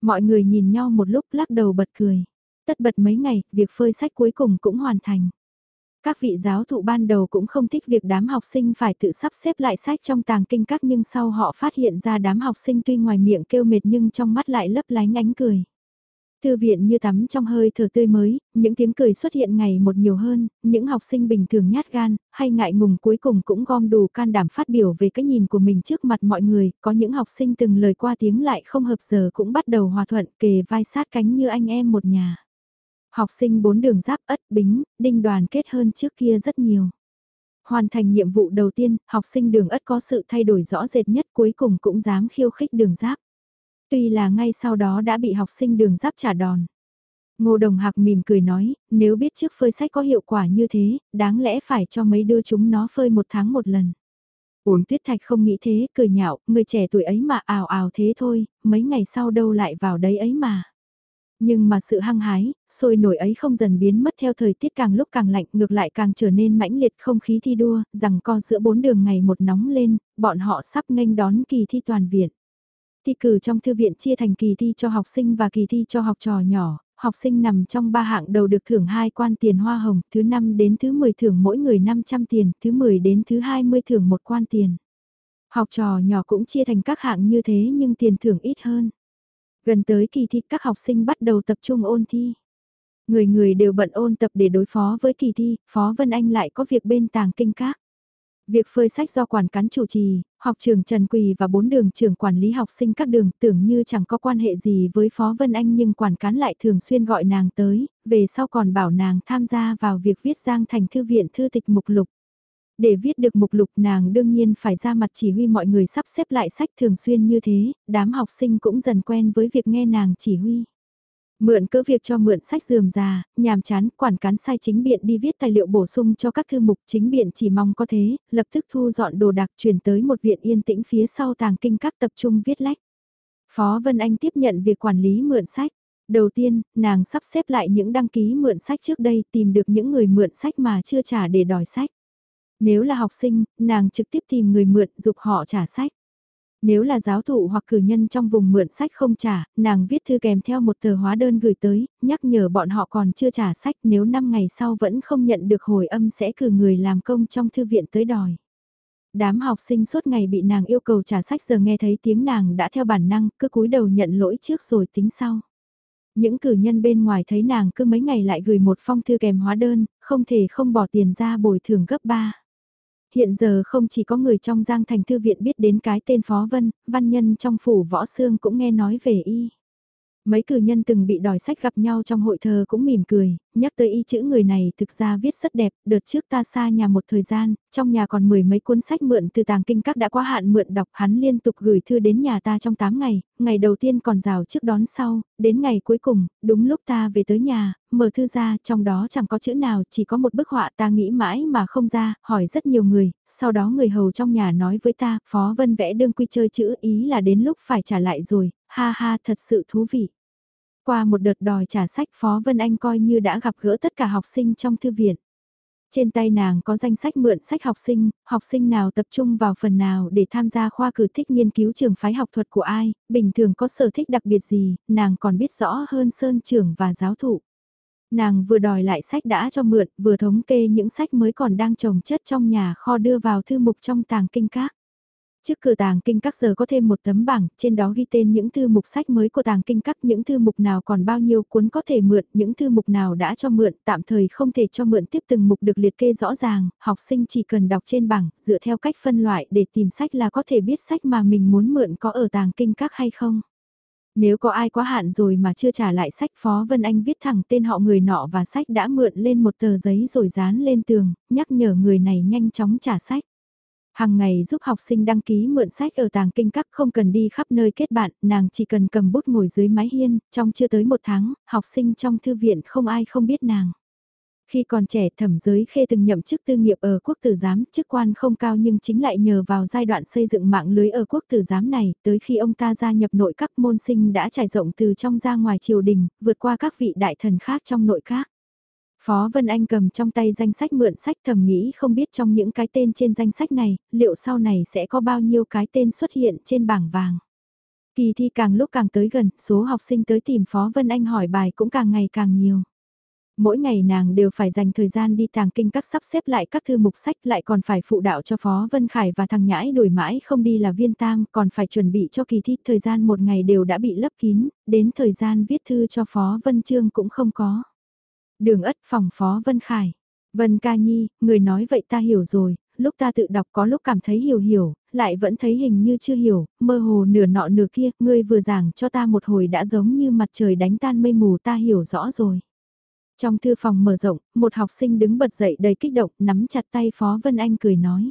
Mọi người nhìn nhau một lúc lắc đầu bật cười. Tất bật mấy ngày, việc phơi sách cuối cùng cũng hoàn thành. Các vị giáo thụ ban đầu cũng không thích việc đám học sinh phải tự sắp xếp lại sách trong tàng kinh các nhưng sau họ phát hiện ra đám học sinh tuy ngoài miệng kêu mệt nhưng trong mắt lại lấp lánh ánh cười. Thư viện như tắm trong hơi thở tươi mới, những tiếng cười xuất hiện ngày một nhiều hơn, những học sinh bình thường nhát gan, hay ngại ngùng cuối cùng cũng gom đủ can đảm phát biểu về cái nhìn của mình trước mặt mọi người, có những học sinh từng lời qua tiếng lại không hợp giờ cũng bắt đầu hòa thuận kề vai sát cánh như anh em một nhà. Học sinh bốn đường giáp ất bính, đinh đoàn kết hơn trước kia rất nhiều. Hoàn thành nhiệm vụ đầu tiên, học sinh đường ất có sự thay đổi rõ rệt nhất cuối cùng cũng dám khiêu khích đường giáp. Tuy là ngay sau đó đã bị học sinh đường giáp trả đòn. Ngô Đồng Hạc mỉm cười nói, nếu biết trước phơi sách có hiệu quả như thế, đáng lẽ phải cho mấy đứa chúng nó phơi một tháng một lần. Uống tuyết thạch không nghĩ thế, cười nhạo, người trẻ tuổi ấy mà ào ào thế thôi, mấy ngày sau đâu lại vào đấy ấy mà. Nhưng mà sự hăng hái, sôi nổi ấy không dần biến mất theo thời tiết càng lúc càng lạnh ngược lại càng trở nên mãnh liệt không khí thi đua, rằng co giữa bốn đường ngày một nóng lên, bọn họ sắp nghênh đón kỳ thi toàn viện. Thi cử trong thư viện chia thành kỳ thi cho học sinh và kỳ thi cho học trò nhỏ, học sinh nằm trong ba hạng đầu được thưởng hai quan tiền hoa hồng, thứ 5 đến thứ 10 thưởng mỗi người 500 tiền, thứ 10 đến thứ 20 thưởng một quan tiền. Học trò nhỏ cũng chia thành các hạng như thế nhưng tiền thưởng ít hơn. Gần tới kỳ thi các học sinh bắt đầu tập trung ôn thi. Người người đều bận ôn tập để đối phó với kỳ thi, Phó Vân Anh lại có việc bên tàng kinh các. Việc phơi sách do quản cán chủ trì, học trường Trần Quỳ và bốn đường trưởng quản lý học sinh các đường tưởng như chẳng có quan hệ gì với Phó Vân Anh nhưng quản cán lại thường xuyên gọi nàng tới, về sau còn bảo nàng tham gia vào việc viết giang thành thư viện thư tịch mục lục. Để viết được mục lục nàng đương nhiên phải ra mặt chỉ huy mọi người sắp xếp lại sách thường xuyên như thế, đám học sinh cũng dần quen với việc nghe nàng chỉ huy. Mượn cỡ việc cho mượn sách dườm già, nhàm chán, quản cán sai chính biện đi viết tài liệu bổ sung cho các thư mục chính biện chỉ mong có thế, lập tức thu dọn đồ đạc chuyển tới một viện yên tĩnh phía sau tàng kinh các tập trung viết lách. Phó Vân Anh tiếp nhận việc quản lý mượn sách. Đầu tiên, nàng sắp xếp lại những đăng ký mượn sách trước đây tìm được những người mượn sách mà chưa trả để đòi sách. Nếu là học sinh, nàng trực tiếp tìm người mượn dục họ trả sách. Nếu là giáo thụ hoặc cử nhân trong vùng mượn sách không trả, nàng viết thư kèm theo một tờ hóa đơn gửi tới, nhắc nhở bọn họ còn chưa trả sách nếu 5 ngày sau vẫn không nhận được hồi âm sẽ cử người làm công trong thư viện tới đòi. Đám học sinh suốt ngày bị nàng yêu cầu trả sách giờ nghe thấy tiếng nàng đã theo bản năng, cứ cúi đầu nhận lỗi trước rồi tính sau. Những cử nhân bên ngoài thấy nàng cứ mấy ngày lại gửi một phong thư kèm hóa đơn, không thể không bỏ tiền ra bồi thường gấp ba. Hiện giờ không chỉ có người trong Giang Thành Thư Viện biết đến cái tên Phó Vân, văn nhân trong phủ võ xương cũng nghe nói về y. Mấy cử nhân từng bị đòi sách gặp nhau trong hội thơ cũng mỉm cười, nhắc tới y chữ người này thực ra viết rất đẹp, đợt trước ta xa nhà một thời gian, trong nhà còn mười mấy cuốn sách mượn từ tàng kinh các đã quá hạn mượn đọc hắn liên tục gửi thư đến nhà ta trong 8 ngày, ngày đầu tiên còn rào trước đón sau, đến ngày cuối cùng, đúng lúc ta về tới nhà, mở thư ra, trong đó chẳng có chữ nào, chỉ có một bức họa ta nghĩ mãi mà không ra, hỏi rất nhiều người, sau đó người hầu trong nhà nói với ta, Phó Vân vẽ đương quy chơi chữ ý là đến lúc phải trả lại rồi, ha ha thật sự thú vị. Qua một đợt đòi trả sách Phó Vân Anh coi như đã gặp gỡ tất cả học sinh trong thư viện. Trên tay nàng có danh sách mượn sách học sinh, học sinh nào tập trung vào phần nào để tham gia khoa cử thích nghiên cứu trường phái học thuật của ai, bình thường có sở thích đặc biệt gì, nàng còn biết rõ hơn sơn trưởng và giáo thụ. Nàng vừa đòi lại sách đã cho mượn, vừa thống kê những sách mới còn đang trồng chất trong nhà kho đưa vào thư mục trong tàng kinh các. Trước cửa tàng kinh các giờ có thêm một tấm bảng, trên đó ghi tên những thư mục sách mới của tàng kinh các, những thư mục nào còn bao nhiêu cuốn có thể mượn, những thư mục nào đã cho mượn, tạm thời không thể cho mượn tiếp từng mục được liệt kê rõ ràng, học sinh chỉ cần đọc trên bảng, dựa theo cách phân loại để tìm sách là có thể biết sách mà mình muốn mượn có ở tàng kinh các hay không. Nếu có ai quá hạn rồi mà chưa trả lại sách Phó Vân Anh viết thẳng tên họ người nọ và sách đã mượn lên một tờ giấy rồi dán lên tường, nhắc nhở người này nhanh chóng trả sách. Hàng ngày giúp học sinh đăng ký mượn sách ở tàng kinh các không cần đi khắp nơi kết bạn, nàng chỉ cần cầm bút ngồi dưới mái hiên, trong chưa tới một tháng, học sinh trong thư viện không ai không biết nàng. Khi còn trẻ thẩm giới khê từng nhậm chức tư nghiệp ở quốc tử giám, chức quan không cao nhưng chính lại nhờ vào giai đoạn xây dựng mạng lưới ở quốc tử giám này, tới khi ông ta gia nhập nội các môn sinh đã trải rộng từ trong ra ngoài triều đình, vượt qua các vị đại thần khác trong nội các. Phó Vân Anh cầm trong tay danh sách mượn sách thầm nghĩ không biết trong những cái tên trên danh sách này, liệu sau này sẽ có bao nhiêu cái tên xuất hiện trên bảng vàng. Kỳ thi càng lúc càng tới gần, số học sinh tới tìm Phó Vân Anh hỏi bài cũng càng ngày càng nhiều. Mỗi ngày nàng đều phải dành thời gian đi tàng kinh các sắp xếp lại các thư mục sách lại còn phải phụ đạo cho Phó Vân Khải và thằng Nhãi đuổi mãi không đi là viên tam còn phải chuẩn bị cho kỳ thi thời gian một ngày đều đã bị lấp kín, đến thời gian viết thư cho Phó Vân Trương cũng không có. Đường ất phòng phó Vân Khải. Vân ca nhi, người nói vậy ta hiểu rồi, lúc ta tự đọc có lúc cảm thấy hiểu hiểu, lại vẫn thấy hình như chưa hiểu, mơ hồ nửa nọ nửa kia, ngươi vừa giảng cho ta một hồi đã giống như mặt trời đánh tan mây mù ta hiểu rõ rồi. Trong thư phòng mở rộng, một học sinh đứng bật dậy đầy kích động, nắm chặt tay Phó Vân Anh cười nói.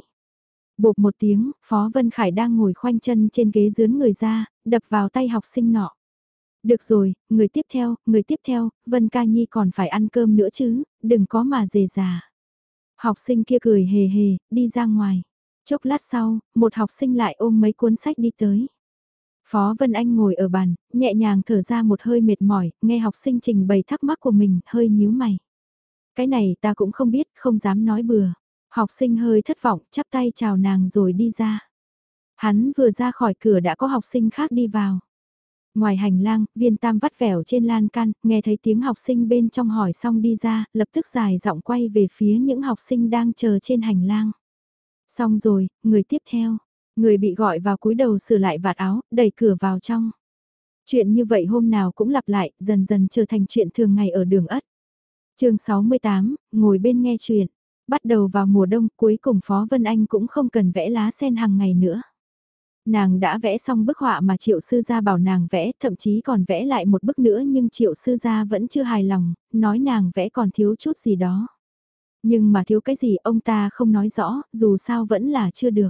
Bột một tiếng, Phó Vân Khải đang ngồi khoanh chân trên ghế dướn người ra, đập vào tay học sinh nọ. Được rồi, người tiếp theo, người tiếp theo, Vân Ca Nhi còn phải ăn cơm nữa chứ, đừng có mà dề già. Học sinh kia cười hề hề, đi ra ngoài. Chốc lát sau, một học sinh lại ôm mấy cuốn sách đi tới. Phó Vân Anh ngồi ở bàn, nhẹ nhàng thở ra một hơi mệt mỏi, nghe học sinh trình bày thắc mắc của mình, hơi nhíu mày. Cái này ta cũng không biết, không dám nói bừa. Học sinh hơi thất vọng, chắp tay chào nàng rồi đi ra. Hắn vừa ra khỏi cửa đã có học sinh khác đi vào. Ngoài hành lang, viên tam vắt vẻo trên lan can, nghe thấy tiếng học sinh bên trong hỏi xong đi ra, lập tức dài giọng quay về phía những học sinh đang chờ trên hành lang. Xong rồi, người tiếp theo, người bị gọi vào cúi đầu sửa lại vạt áo, đẩy cửa vào trong. Chuyện như vậy hôm nào cũng lặp lại, dần dần trở thành chuyện thường ngày ở đường ất. chương 68, ngồi bên nghe chuyện. Bắt đầu vào mùa đông cuối cùng Phó Vân Anh cũng không cần vẽ lá sen hàng ngày nữa. Nàng đã vẽ xong bức họa mà triệu sư gia bảo nàng vẽ, thậm chí còn vẽ lại một bức nữa nhưng triệu sư gia vẫn chưa hài lòng, nói nàng vẽ còn thiếu chút gì đó. Nhưng mà thiếu cái gì ông ta không nói rõ, dù sao vẫn là chưa được.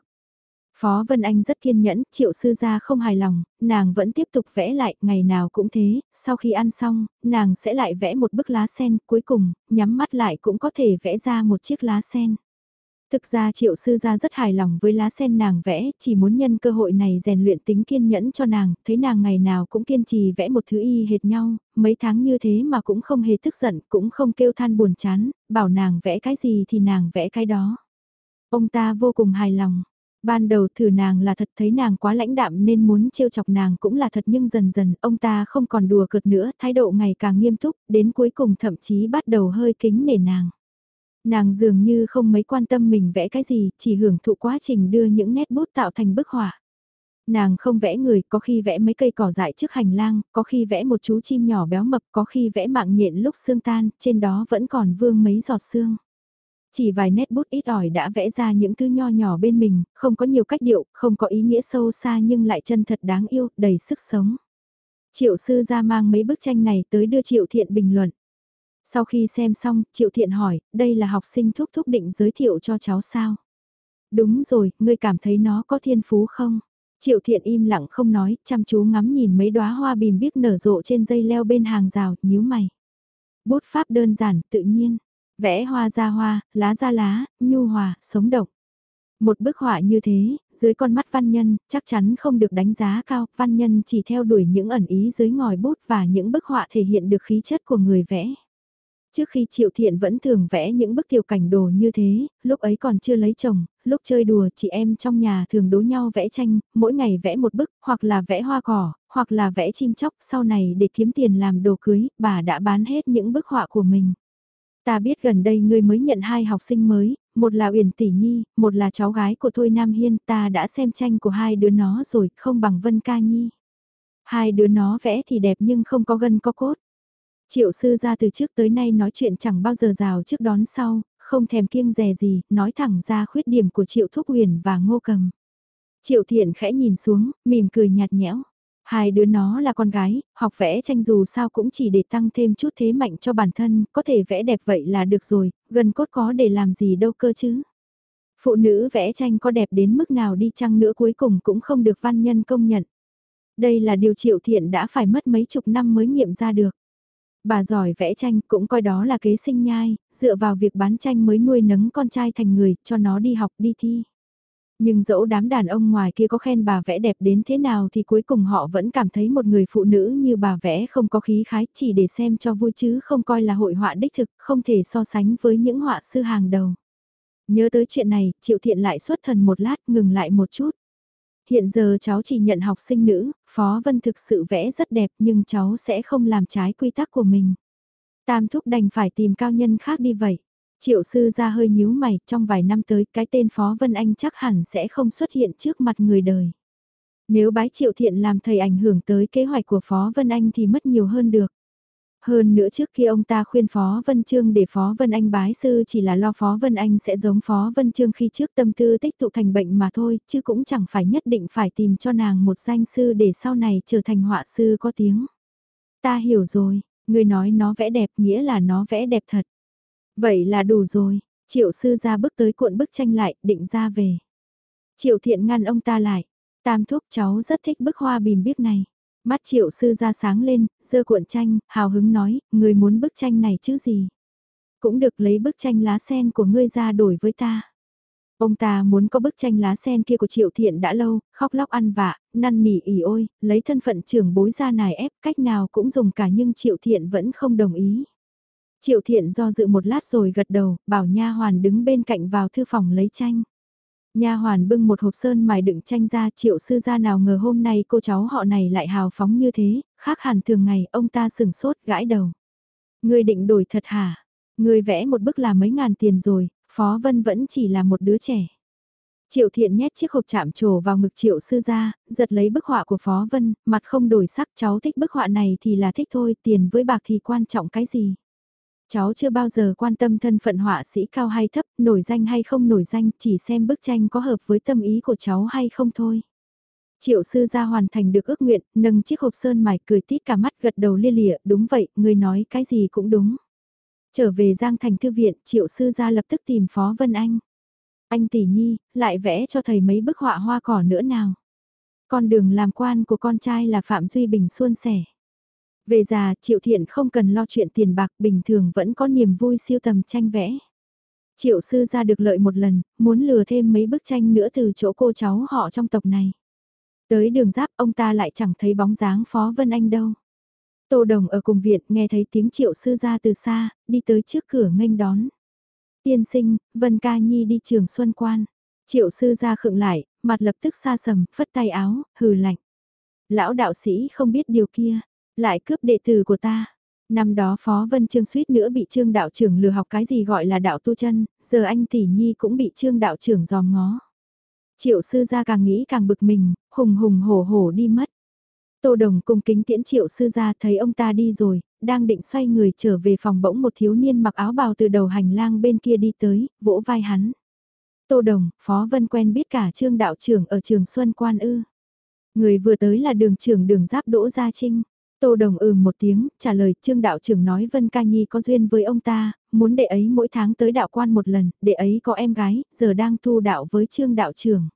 Phó Vân Anh rất kiên nhẫn, triệu sư gia không hài lòng, nàng vẫn tiếp tục vẽ lại, ngày nào cũng thế, sau khi ăn xong, nàng sẽ lại vẽ một bức lá sen, cuối cùng, nhắm mắt lại cũng có thể vẽ ra một chiếc lá sen. Thực ra triệu sư gia rất hài lòng với lá sen nàng vẽ, chỉ muốn nhân cơ hội này rèn luyện tính kiên nhẫn cho nàng, thấy nàng ngày nào cũng kiên trì vẽ một thứ y hệt nhau, mấy tháng như thế mà cũng không hề tức giận, cũng không kêu than buồn chán, bảo nàng vẽ cái gì thì nàng vẽ cái đó. Ông ta vô cùng hài lòng. Ban đầu thử nàng là thật thấy nàng quá lãnh đạm nên muốn trêu chọc nàng cũng là thật nhưng dần dần ông ta không còn đùa cợt nữa, thái độ ngày càng nghiêm túc, đến cuối cùng thậm chí bắt đầu hơi kính nể nàng. Nàng dường như không mấy quan tâm mình vẽ cái gì, chỉ hưởng thụ quá trình đưa những nét bút tạo thành bức họa. Nàng không vẽ người, có khi vẽ mấy cây cỏ dại trước hành lang, có khi vẽ một chú chim nhỏ béo mập, có khi vẽ mạng nhện lúc xương tan, trên đó vẫn còn vương mấy giọt xương. Chỉ vài nét bút ít ỏi đã vẽ ra những thứ nho nhỏ bên mình, không có nhiều cách điệu, không có ý nghĩa sâu xa nhưng lại chân thật đáng yêu, đầy sức sống. Triệu sư ra mang mấy bức tranh này tới đưa Triệu Thiện bình luận. Sau khi xem xong, Triệu Thiện hỏi, đây là học sinh thúc thúc định giới thiệu cho cháu sao? Đúng rồi, ngươi cảm thấy nó có thiên phú không? Triệu Thiện im lặng không nói, chăm chú ngắm nhìn mấy đóa hoa bìm biếc nở rộ trên dây leo bên hàng rào, nhíu mày. Bút pháp đơn giản, tự nhiên, vẽ hoa ra hoa, lá ra lá, nhu hòa, sống động. Một bức họa như thế, dưới con mắt văn nhân, chắc chắn không được đánh giá cao, văn nhân chỉ theo đuổi những ẩn ý dưới ngòi bút và những bức họa thể hiện được khí chất của người vẽ. Trước khi Triệu Thiện vẫn thường vẽ những bức tiểu cảnh đồ như thế, lúc ấy còn chưa lấy chồng, lúc chơi đùa chị em trong nhà thường đố nhau vẽ tranh, mỗi ngày vẽ một bức, hoặc là vẽ hoa cỏ, hoặc là vẽ chim chóc, sau này để kiếm tiền làm đồ cưới, bà đã bán hết những bức họa của mình. Ta biết gần đây ngươi mới nhận hai học sinh mới, một là Uyển Tỷ Nhi, một là cháu gái của Thôi Nam Hiên, ta đã xem tranh của hai đứa nó rồi, không bằng Vân Ca Nhi. Hai đứa nó vẽ thì đẹp nhưng không có gân có cốt. Triệu sư ra từ trước tới nay nói chuyện chẳng bao giờ rào trước đón sau, không thèm kiêng dè gì, nói thẳng ra khuyết điểm của Triệu Thúc Huyền và Ngô Cầm. Triệu Thiện khẽ nhìn xuống, mỉm cười nhạt nhẽo. Hai đứa nó là con gái, học vẽ tranh dù sao cũng chỉ để tăng thêm chút thế mạnh cho bản thân, có thể vẽ đẹp vậy là được rồi, gần cốt có để làm gì đâu cơ chứ. Phụ nữ vẽ tranh có đẹp đến mức nào đi chăng nữa cuối cùng cũng không được văn nhân công nhận. Đây là điều triệu thiện đã phải mất mấy chục năm mới nghiệm ra được. Bà giỏi vẽ tranh cũng coi đó là kế sinh nhai, dựa vào việc bán tranh mới nuôi nấng con trai thành người, cho nó đi học đi thi. Nhưng dẫu đám đàn ông ngoài kia có khen bà vẽ đẹp đến thế nào thì cuối cùng họ vẫn cảm thấy một người phụ nữ như bà vẽ không có khí khái chỉ để xem cho vui chứ không coi là hội họa đích thực, không thể so sánh với những họa sư hàng đầu. Nhớ tới chuyện này, Triệu Thiện lại xuất thần một lát ngừng lại một chút. Hiện giờ cháu chỉ nhận học sinh nữ, Phó Vân thực sự vẽ rất đẹp nhưng cháu sẽ không làm trái quy tắc của mình. Tam thúc đành phải tìm cao nhân khác đi vậy. Triệu sư ra hơi nhíu mày, trong vài năm tới cái tên Phó Vân Anh chắc hẳn sẽ không xuất hiện trước mặt người đời. Nếu bái Triệu Thiện làm thầy ảnh hưởng tới kế hoạch của Phó Vân Anh thì mất nhiều hơn được. Hơn nữa trước khi ông ta khuyên Phó Vân Trương để Phó Vân Anh bái sư chỉ là lo Phó Vân Anh sẽ giống Phó Vân Trương khi trước tâm tư tích tụ thành bệnh mà thôi, chứ cũng chẳng phải nhất định phải tìm cho nàng một danh sư để sau này trở thành họa sư có tiếng. Ta hiểu rồi, người nói nó vẽ đẹp nghĩa là nó vẽ đẹp thật. Vậy là đủ rồi, triệu sư ra bước tới cuộn bức tranh lại, định ra về. Triệu thiện ngăn ông ta lại, tam thúc cháu rất thích bức hoa bìm biếc này. Mắt triệu sư ra sáng lên, dơ cuộn tranh, hào hứng nói, người muốn bức tranh này chứ gì. Cũng được lấy bức tranh lá sen của ngươi ra đổi với ta. Ông ta muốn có bức tranh lá sen kia của Triệu Thiện đã lâu, khóc lóc ăn vạ, năn nỉ ỉ ôi, lấy thân phận trưởng bối ra nài ép cách nào cũng dùng cả nhưng Triệu Thiện vẫn không đồng ý. Triệu Thiện do dự một lát rồi gật đầu, bảo nha hoàn đứng bên cạnh vào thư phòng lấy tranh. Nha hoàn bưng một hộp sơn mài đựng tranh ra triệu sư gia nào ngờ hôm nay cô cháu họ này lại hào phóng như thế, khác hẳn thường ngày ông ta sừng sốt gãi đầu. Người định đổi thật hả? Người vẽ một bức là mấy ngàn tiền rồi, Phó Vân vẫn chỉ là một đứa trẻ. Triệu thiện nhét chiếc hộp chạm trổ vào ngực triệu sư gia, giật lấy bức họa của Phó Vân, mặt không đổi sắc cháu thích bức họa này thì là thích thôi, tiền với bạc thì quan trọng cái gì. Cháu chưa bao giờ quan tâm thân phận họa sĩ cao hay thấp, nổi danh hay không nổi danh, chỉ xem bức tranh có hợp với tâm ý của cháu hay không thôi. Triệu sư gia hoàn thành được ước nguyện, nâng chiếc hộp sơn mài cười tít cả mắt gật đầu lia lịa, đúng vậy, người nói cái gì cũng đúng. Trở về Giang Thành Thư Viện, triệu sư gia lập tức tìm Phó Vân Anh. Anh tỷ nhi, lại vẽ cho thầy mấy bức họa hoa cỏ nữa nào. Con đường làm quan của con trai là Phạm Duy Bình xuân sẻ. Về già, Triệu Thiện không cần lo chuyện tiền bạc bình thường vẫn có niềm vui siêu tầm tranh vẽ. Triệu sư ra được lợi một lần, muốn lừa thêm mấy bức tranh nữa từ chỗ cô cháu họ trong tộc này. Tới đường giáp ông ta lại chẳng thấy bóng dáng Phó Vân Anh đâu. Tô Đồng ở cùng viện nghe thấy tiếng triệu sư ra từ xa, đi tới trước cửa nghênh đón. Tiên sinh, Vân Ca Nhi đi trường Xuân Quan. Triệu sư ra khựng lại, mặt lập tức xa sầm, phất tay áo, hừ lạnh. Lão đạo sĩ không biết điều kia, lại cướp đệ tử của ta. Năm đó Phó Vân Trương suýt nữa bị Trương đạo trưởng lừa học cái gì gọi là đạo tu chân, giờ anh tỷ nhi cũng bị Trương đạo trưởng giòm ngó. Triệu sư gia càng nghĩ càng bực mình, hùng hùng hổ hổ đi mất. Tô Đồng cung kính tiễn triệu sư gia thấy ông ta đi rồi, đang định xoay người trở về phòng bỗng một thiếu niên mặc áo bào từ đầu hành lang bên kia đi tới, vỗ vai hắn. Tô Đồng, Phó Vân quen biết cả trương đạo trưởng ở trường Xuân Quan ư. Người vừa tới là đường trưởng đường giáp Đỗ Gia Trinh. Tô Đồng ừ một tiếng, trả lời trương đạo trưởng nói Vân Ca Nhi có duyên với ông ta, muốn đệ ấy mỗi tháng tới đạo quan một lần, đệ ấy có em gái, giờ đang thu đạo với trương đạo trưởng.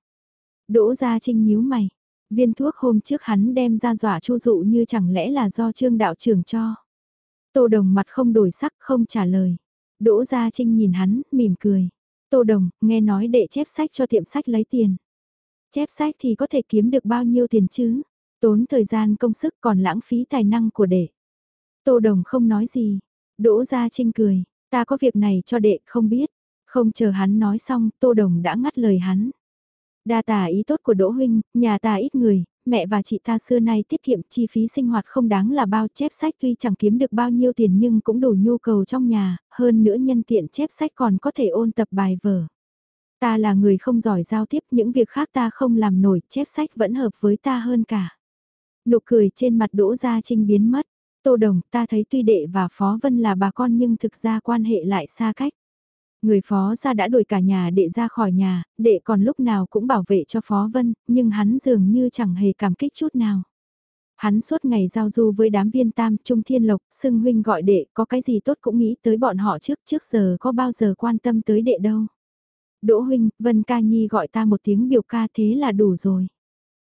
Đỗ Gia Trinh nhíu mày, viên thuốc hôm trước hắn đem ra dọa chu dụ như chẳng lẽ là do trương đạo trưởng cho. Tô Đồng mặt không đổi sắc không trả lời. Đỗ Gia Trinh nhìn hắn, mỉm cười. Tô Đồng, nghe nói đệ chép sách cho tiệm sách lấy tiền. Chép sách thì có thể kiếm được bao nhiêu tiền chứ? Tốn thời gian công sức còn lãng phí tài năng của đệ. Tô Đồng không nói gì. Đỗ Gia Trinh cười, ta có việc này cho đệ không biết. Không chờ hắn nói xong, Tô Đồng đã ngắt lời hắn. Đa tà ý tốt của Đỗ Huynh, nhà ta ít người, mẹ và chị ta xưa nay tiết kiệm chi phí sinh hoạt không đáng là bao chép sách tuy chẳng kiếm được bao nhiêu tiền nhưng cũng đủ nhu cầu trong nhà, hơn nữa nhân tiện chép sách còn có thể ôn tập bài vở. Ta là người không giỏi giao tiếp những việc khác ta không làm nổi, chép sách vẫn hợp với ta hơn cả. Nụ cười trên mặt Đỗ Gia Trinh biến mất. Tô Đồng, ta thấy tuy đệ và Phó Vân là bà con nhưng thực ra quan hệ lại xa cách. Người phó gia đã đuổi cả nhà đệ ra khỏi nhà, đệ còn lúc nào cũng bảo vệ cho phó vân, nhưng hắn dường như chẳng hề cảm kích chút nào. Hắn suốt ngày giao du với đám viên tam trung thiên lộc, xưng huynh gọi đệ, có cái gì tốt cũng nghĩ tới bọn họ trước, trước giờ có bao giờ quan tâm tới đệ đâu. Đỗ huynh, Vân ca nhi gọi ta một tiếng biểu ca thế là đủ rồi.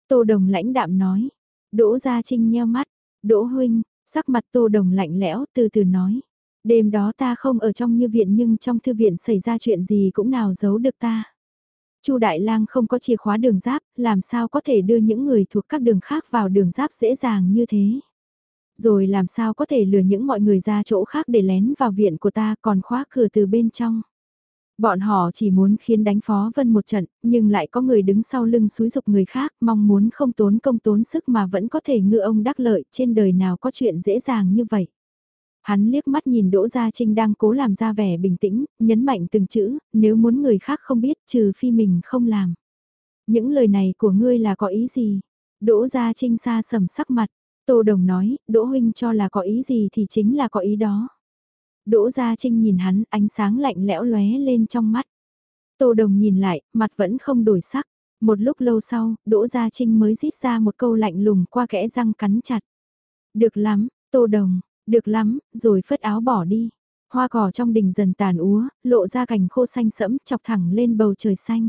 Tô đồng lãnh đạm nói. Đỗ gia trinh nheo mắt. Đỗ huynh, sắc mặt tô đồng lạnh lẽo từ từ nói. Đêm đó ta không ở trong như viện nhưng trong thư viện xảy ra chuyện gì cũng nào giấu được ta. Chu Đại Lang không có chìa khóa đường giáp, làm sao có thể đưa những người thuộc các đường khác vào đường giáp dễ dàng như thế. Rồi làm sao có thể lừa những mọi người ra chỗ khác để lén vào viện của ta còn khóa cửa từ bên trong. Bọn họ chỉ muốn khiến đánh phó vân một trận, nhưng lại có người đứng sau lưng xúi dục người khác, mong muốn không tốn công tốn sức mà vẫn có thể ngựa ông đắc lợi, trên đời nào có chuyện dễ dàng như vậy. Hắn liếc mắt nhìn Đỗ Gia Trinh đang cố làm ra vẻ bình tĩnh, nhấn mạnh từng chữ, nếu muốn người khác không biết trừ phi mình không làm. Những lời này của ngươi là có ý gì? Đỗ Gia Trinh xa sầm sắc mặt, Tô Đồng nói, Đỗ Huynh cho là có ý gì thì chính là có ý đó. Đỗ Gia Trinh nhìn hắn, ánh sáng lạnh lẽo lóe lên trong mắt. Tô Đồng nhìn lại, mặt vẫn không đổi sắc. Một lúc lâu sau, Đỗ Gia Trinh mới rít ra một câu lạnh lùng qua kẽ răng cắn chặt. Được lắm, Tô Đồng, được lắm, rồi phất áo bỏ đi. Hoa cỏ trong đình dần tàn úa, lộ ra cành khô xanh sẫm chọc thẳng lên bầu trời xanh.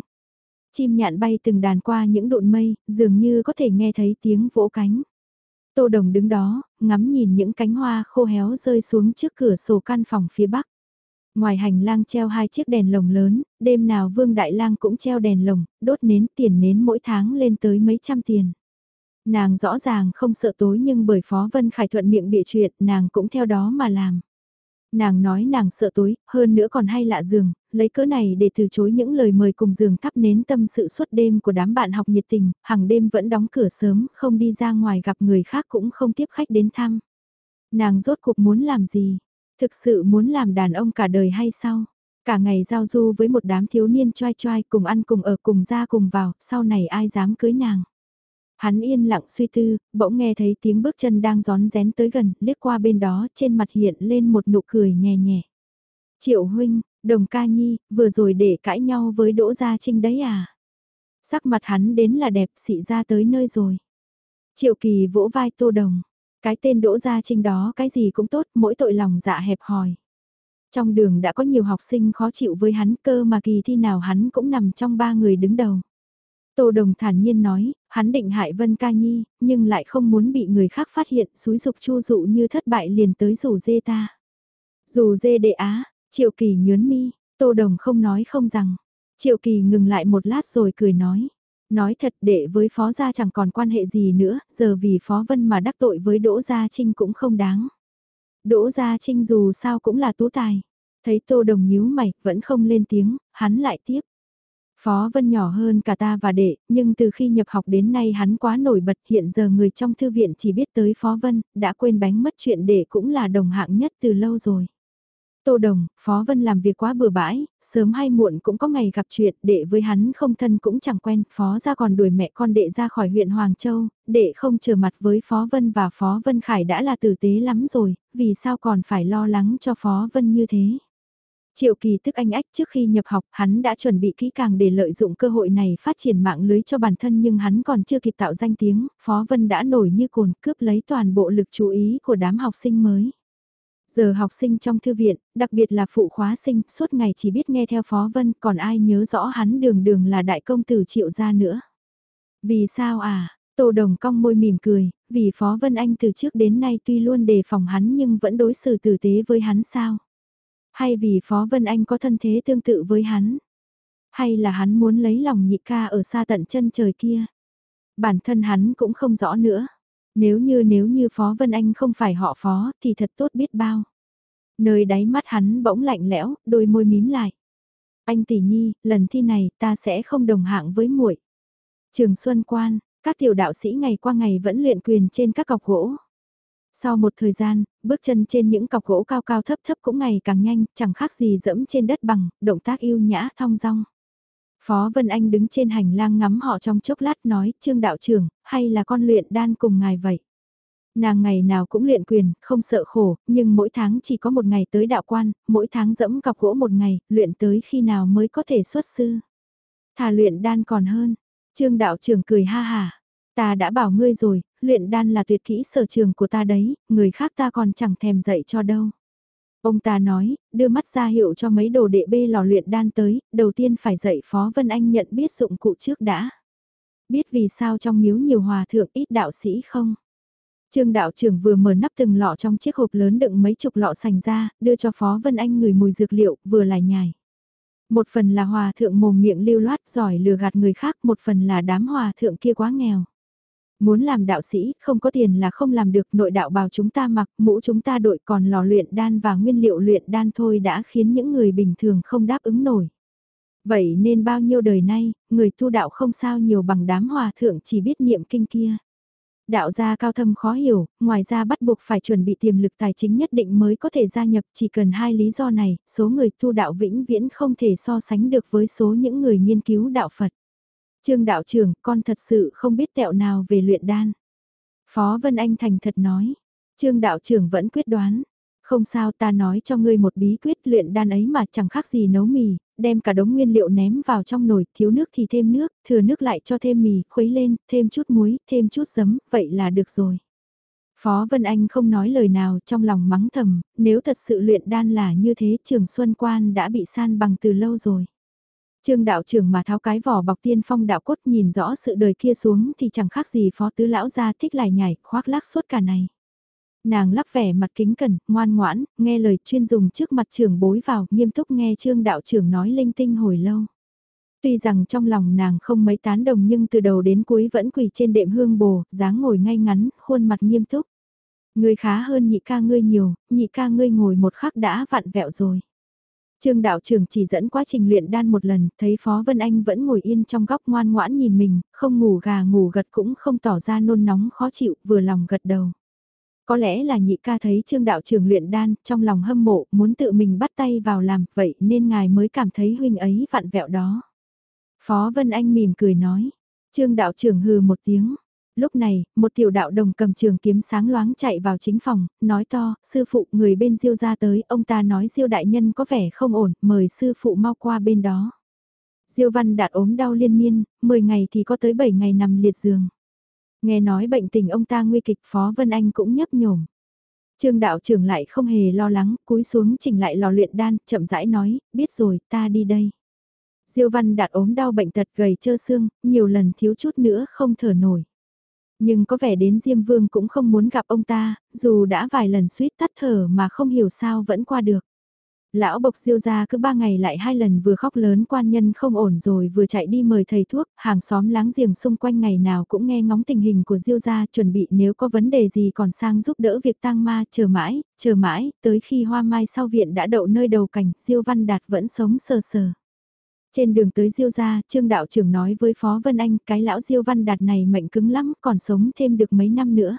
Chim nhạn bay từng đàn qua những độn mây, dường như có thể nghe thấy tiếng vỗ cánh. Tô Đồng đứng đó, ngắm nhìn những cánh hoa khô héo rơi xuống trước cửa sổ căn phòng phía bắc. Ngoài hành lang treo hai chiếc đèn lồng lớn, đêm nào Vương Đại Lang cũng treo đèn lồng, đốt nến tiền nến mỗi tháng lên tới mấy trăm tiền. Nàng rõ ràng không sợ tối nhưng bởi Phó Vân Khải thuận miệng bịa chuyện nàng cũng theo đó mà làm. Nàng nói nàng sợ tối, hơn nữa còn hay lạ giường, lấy cỡ này để từ chối những lời mời cùng giường thắp nến tâm sự suốt đêm của đám bạn học nhiệt tình, hàng đêm vẫn đóng cửa sớm, không đi ra ngoài gặp người khác cũng không tiếp khách đến thăm. Nàng rốt cuộc muốn làm gì? Thực sự muốn làm đàn ông cả đời hay sao? Cả ngày giao du với một đám thiếu niên choai choai cùng ăn cùng ở cùng ra cùng vào, sau này ai dám cưới nàng? Hắn yên lặng suy tư, bỗng nghe thấy tiếng bước chân đang gión rén tới gần, liếc qua bên đó, trên mặt hiện lên một nụ cười nhẹ nhẹ. Triệu huynh, đồng ca nhi, vừa rồi để cãi nhau với Đỗ Gia Trinh đấy à? Sắc mặt hắn đến là đẹp xị ra tới nơi rồi. Triệu kỳ vỗ vai tô đồng. Cái tên Đỗ Gia Trinh đó cái gì cũng tốt, mỗi tội lòng dạ hẹp hòi. Trong đường đã có nhiều học sinh khó chịu với hắn cơ mà kỳ thi nào hắn cũng nằm trong ba người đứng đầu. Tô Đồng thản nhiên nói, hắn định hại Vân Ca Nhi, nhưng lại không muốn bị người khác phát hiện, xúi dục chu dụ như thất bại liền tới rủ dê ta. Dù dê đệ á, Triệu Kỳ nhớn mi, Tô Đồng không nói không rằng. Triệu Kỳ ngừng lại một lát rồi cười nói. Nói thật đệ với Phó Gia chẳng còn quan hệ gì nữa, giờ vì Phó Vân mà đắc tội với Đỗ Gia Trinh cũng không đáng. Đỗ Gia Trinh dù sao cũng là tú tài. Thấy Tô Đồng nhíu mày, vẫn không lên tiếng, hắn lại tiếp. Phó Vân nhỏ hơn cả ta và đệ, nhưng từ khi nhập học đến nay hắn quá nổi bật hiện giờ người trong thư viện chỉ biết tới Phó Vân, đã quên bánh mất chuyện đệ cũng là đồng hạng nhất từ lâu rồi. Tô Đồng, Phó Vân làm việc quá bừa bãi, sớm hay muộn cũng có ngày gặp chuyện, đệ với hắn không thân cũng chẳng quen, Phó ra còn đuổi mẹ con đệ ra khỏi huyện Hoàng Châu, đệ không trở mặt với Phó Vân và Phó Vân Khải đã là tử tế lắm rồi, vì sao còn phải lo lắng cho Phó Vân như thế. Triệu kỳ tức anh ách trước khi nhập học, hắn đã chuẩn bị kỹ càng để lợi dụng cơ hội này phát triển mạng lưới cho bản thân nhưng hắn còn chưa kịp tạo danh tiếng, Phó Vân đã nổi như cồn cướp lấy toàn bộ lực chú ý của đám học sinh mới. Giờ học sinh trong thư viện, đặc biệt là phụ khóa sinh, suốt ngày chỉ biết nghe theo Phó Vân, còn ai nhớ rõ hắn đường đường là đại công tử triệu gia nữa. Vì sao à? Tô Đồng cong môi mỉm cười, vì Phó Vân Anh từ trước đến nay tuy luôn đề phòng hắn nhưng vẫn đối xử tử tế với hắn sao? Hay vì Phó Vân Anh có thân thế tương tự với hắn? Hay là hắn muốn lấy lòng nhị ca ở xa tận chân trời kia? Bản thân hắn cũng không rõ nữa. Nếu như nếu như Phó Vân Anh không phải họ Phó thì thật tốt biết bao. Nơi đáy mắt hắn bỗng lạnh lẽo, đôi môi mím lại. Anh tỷ nhi, lần thi này ta sẽ không đồng hạng với muội. Trường Xuân Quan, các tiểu đạo sĩ ngày qua ngày vẫn luyện quyền trên các cọc gỗ. Sau một thời gian, bước chân trên những cọc gỗ cao cao thấp thấp cũng ngày càng nhanh, chẳng khác gì dẫm trên đất bằng, động tác yêu nhã thong dong. Phó Vân Anh đứng trên hành lang ngắm họ trong chốc lát nói, Trương đạo trưởng, hay là con luyện đan cùng ngài vậy? Nàng ngày nào cũng luyện quyền, không sợ khổ, nhưng mỗi tháng chỉ có một ngày tới đạo quan, mỗi tháng dẫm cọc gỗ một ngày, luyện tới khi nào mới có thể xuất sư. Thà luyện đan còn hơn. Trương đạo trưởng cười ha hà. Ta đã bảo ngươi rồi, luyện đan là tuyệt kỹ sở trường của ta đấy, người khác ta còn chẳng thèm dạy cho đâu. Ông ta nói, đưa mắt ra hiệu cho mấy đồ đệ bê lò luyện đan tới, đầu tiên phải dạy Phó Vân Anh nhận biết dụng cụ trước đã. Biết vì sao trong miếu nhiều hòa thượng ít đạo sĩ không? Trương đạo trưởng vừa mở nắp từng lọ trong chiếc hộp lớn đựng mấy chục lọ sành ra, đưa cho Phó Vân Anh người mùi dược liệu, vừa lại nhài. Một phần là hòa thượng mồm miệng lưu loát giỏi lừa gạt người khác, một phần là đám hòa thượng kia quá nghèo. Muốn làm đạo sĩ, không có tiền là không làm được, nội đạo bào chúng ta mặc, mũ chúng ta đội còn lò luyện đan và nguyên liệu luyện đan thôi đã khiến những người bình thường không đáp ứng nổi. Vậy nên bao nhiêu đời nay, người tu đạo không sao nhiều bằng đám hòa thượng chỉ biết niệm kinh kia. Đạo gia cao thâm khó hiểu, ngoài ra bắt buộc phải chuẩn bị tiềm lực tài chính nhất định mới có thể gia nhập chỉ cần hai lý do này, số người tu đạo vĩnh viễn không thể so sánh được với số những người nghiên cứu đạo Phật. Trương đạo trưởng, con thật sự không biết tẹo nào về luyện đan. Phó Vân Anh thành thật nói. Trương đạo trưởng vẫn quyết đoán. Không sao ta nói cho ngươi một bí quyết luyện đan ấy mà chẳng khác gì nấu mì, đem cả đống nguyên liệu ném vào trong nồi, thiếu nước thì thêm nước, thừa nước lại cho thêm mì, khuấy lên, thêm chút muối, thêm chút giấm, vậy là được rồi. Phó Vân Anh không nói lời nào trong lòng mắng thầm, nếu thật sự luyện đan là như thế trường Xuân Quan đã bị san bằng từ lâu rồi. Trương đạo trưởng mà tháo cái vỏ bọc tiên phong đạo cốt nhìn rõ sự đời kia xuống thì chẳng khác gì phó tứ lão gia thích lại nhảy, khoác lác suốt cả này. Nàng lắp vẻ mặt kính cẩn, ngoan ngoãn, nghe lời chuyên dùng trước mặt trưởng bối vào, nghiêm túc nghe trương đạo trưởng nói linh tinh hồi lâu. Tuy rằng trong lòng nàng không mấy tán đồng nhưng từ đầu đến cuối vẫn quỳ trên đệm hương bồ, dáng ngồi ngay ngắn, khuôn mặt nghiêm túc. Ngươi khá hơn nhị ca ngươi nhiều, nhị ca ngươi ngồi một khắc đã vặn vẹo rồi. Trương đạo trưởng chỉ dẫn quá trình luyện đan một lần, thấy Phó Vân Anh vẫn ngồi yên trong góc ngoan ngoãn nhìn mình, không ngủ gà ngủ gật cũng không tỏ ra nôn nóng khó chịu, vừa lòng gật đầu. Có lẽ là nhị ca thấy trương đạo trưởng luyện đan, trong lòng hâm mộ, muốn tự mình bắt tay vào làm, vậy nên ngài mới cảm thấy huynh ấy vặn vẹo đó. Phó Vân Anh mỉm cười nói, trương đạo trưởng hừ một tiếng, Lúc này, một tiểu đạo đồng cầm trường kiếm sáng loáng chạy vào chính phòng, nói to, sư phụ người bên diêu ra tới, ông ta nói diêu đại nhân có vẻ không ổn, mời sư phụ mau qua bên đó. Diêu văn đạt ốm đau liên miên, 10 ngày thì có tới 7 ngày nằm liệt giường. Nghe nói bệnh tình ông ta nguy kịch Phó Vân Anh cũng nhấp nhổm. Trương đạo trưởng lại không hề lo lắng, cúi xuống chỉnh lại lò luyện đan, chậm rãi nói, biết rồi, ta đi đây. Diêu văn đạt ốm đau bệnh tật gầy trơ xương, nhiều lần thiếu chút nữa không thở nổi. Nhưng có vẻ đến Diêm Vương cũng không muốn gặp ông ta, dù đã vài lần suýt tắt thở mà không hiểu sao vẫn qua được. Lão bộc diêu ra cứ ba ngày lại hai lần vừa khóc lớn quan nhân không ổn rồi vừa chạy đi mời thầy thuốc, hàng xóm láng giềng xung quanh ngày nào cũng nghe ngóng tình hình của diêu gia chuẩn bị nếu có vấn đề gì còn sang giúp đỡ việc tang ma, chờ mãi, chờ mãi, tới khi hoa mai sau viện đã đậu nơi đầu cảnh, diêu văn đạt vẫn sống sờ sờ. Trên đường tới Diêu gia, Trương đạo trưởng nói với Phó Vân Anh, cái lão Diêu Văn Đạt này mệnh cứng lắm, còn sống thêm được mấy năm nữa.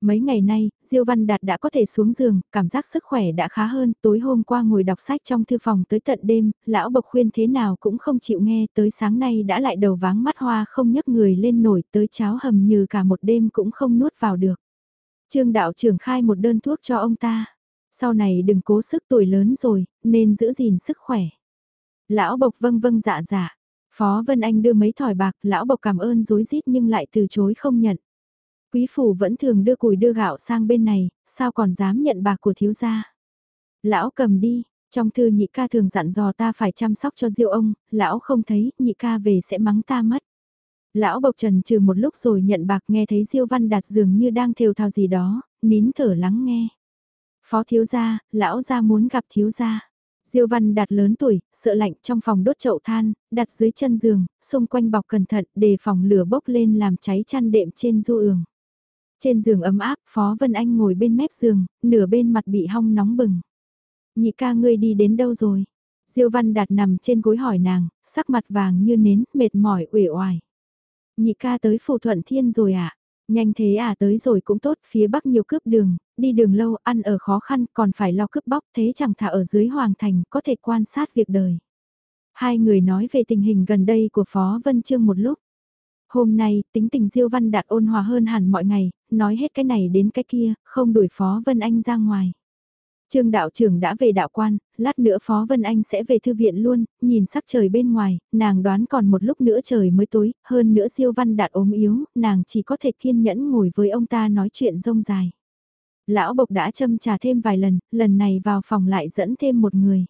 Mấy ngày nay, Diêu Văn Đạt đã có thể xuống giường, cảm giác sức khỏe đã khá hơn, tối hôm qua ngồi đọc sách trong thư phòng tới tận đêm, lão bộc khuyên thế nào cũng không chịu nghe, tới sáng nay đã lại đầu váng mắt hoa không nhấc người lên nổi, tới cháo hầm như cả một đêm cũng không nuốt vào được. Trương đạo trưởng khai một đơn thuốc cho ông ta. Sau này đừng cố sức tuổi lớn rồi, nên giữ gìn sức khỏe. Lão bộc vâng vâng dạ dạ. Phó Vân Anh đưa mấy thỏi bạc, lão bộc cảm ơn dối rít nhưng lại từ chối không nhận. Quý phủ vẫn thường đưa củi đưa gạo sang bên này, sao còn dám nhận bạc của thiếu gia. Lão cầm đi, trong thư nhị ca thường dặn dò ta phải chăm sóc cho diêu ông, lão không thấy, nhị ca về sẽ mắng ta mất. Lão bộc trần trừ một lúc rồi nhận bạc nghe thấy diêu văn đạt dường như đang thều thào gì đó, nín thở lắng nghe. Phó thiếu gia, lão gia muốn gặp thiếu gia. Diêu Văn đạt lớn tuổi, sợ lạnh trong phòng đốt chậu than, đặt dưới chân giường, xung quanh bọc cẩn thận để phòng lửa bốc lên làm cháy chăn đệm trên du ường. Trên giường ấm áp, Phó Vân Anh ngồi bên mép giường, nửa bên mặt bị hong nóng bừng. Nhị ca ngươi đi đến đâu rồi? Diêu Văn Đạt nằm trên gối hỏi nàng, sắc mặt vàng như nến, mệt mỏi uể oải. Nhị ca tới phù thuận thiên rồi à? Nhanh thế à tới rồi cũng tốt, phía bắc nhiều cướp đường, đi đường lâu, ăn ở khó khăn, còn phải lo cướp bóc thế chẳng thà ở dưới hoàng thành, có thể quan sát việc đời. Hai người nói về tình hình gần đây của Phó Vân Trương một lúc. Hôm nay, tính tình Diêu Văn Đạt ôn hòa hơn hẳn mọi ngày, nói hết cái này đến cái kia, không đuổi Phó Vân Anh ra ngoài. Trương đạo trưởng đã về đạo quan, lát nữa Phó Vân Anh sẽ về thư viện luôn, nhìn sắc trời bên ngoài, nàng đoán còn một lúc nữa trời mới tối, hơn nữa Diêu Văn Đạt ốm yếu, nàng chỉ có thể kiên nhẫn ngồi với ông ta nói chuyện rông dài. Lão Bộc đã châm trà thêm vài lần, lần này vào phòng lại dẫn thêm một người.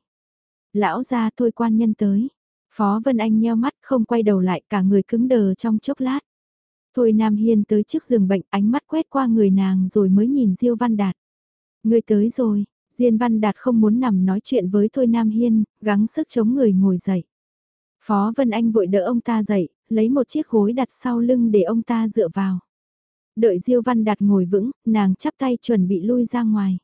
Lão ra thôi quan nhân tới. Phó Vân Anh nheo mắt không quay đầu lại cả người cứng đờ trong chốc lát. Thôi Nam Hiên tới trước giường bệnh ánh mắt quét qua người nàng rồi mới nhìn Diêu Văn Đạt. Người tới rồi, Diên Văn Đạt không muốn nằm nói chuyện với Thôi Nam Hiên, gắng sức chống người ngồi dậy. Phó Vân Anh vội đỡ ông ta dậy, lấy một chiếc gối đặt sau lưng để ông ta dựa vào. Đợi Diêu Văn Đạt ngồi vững, nàng chắp tay chuẩn bị lui ra ngoài.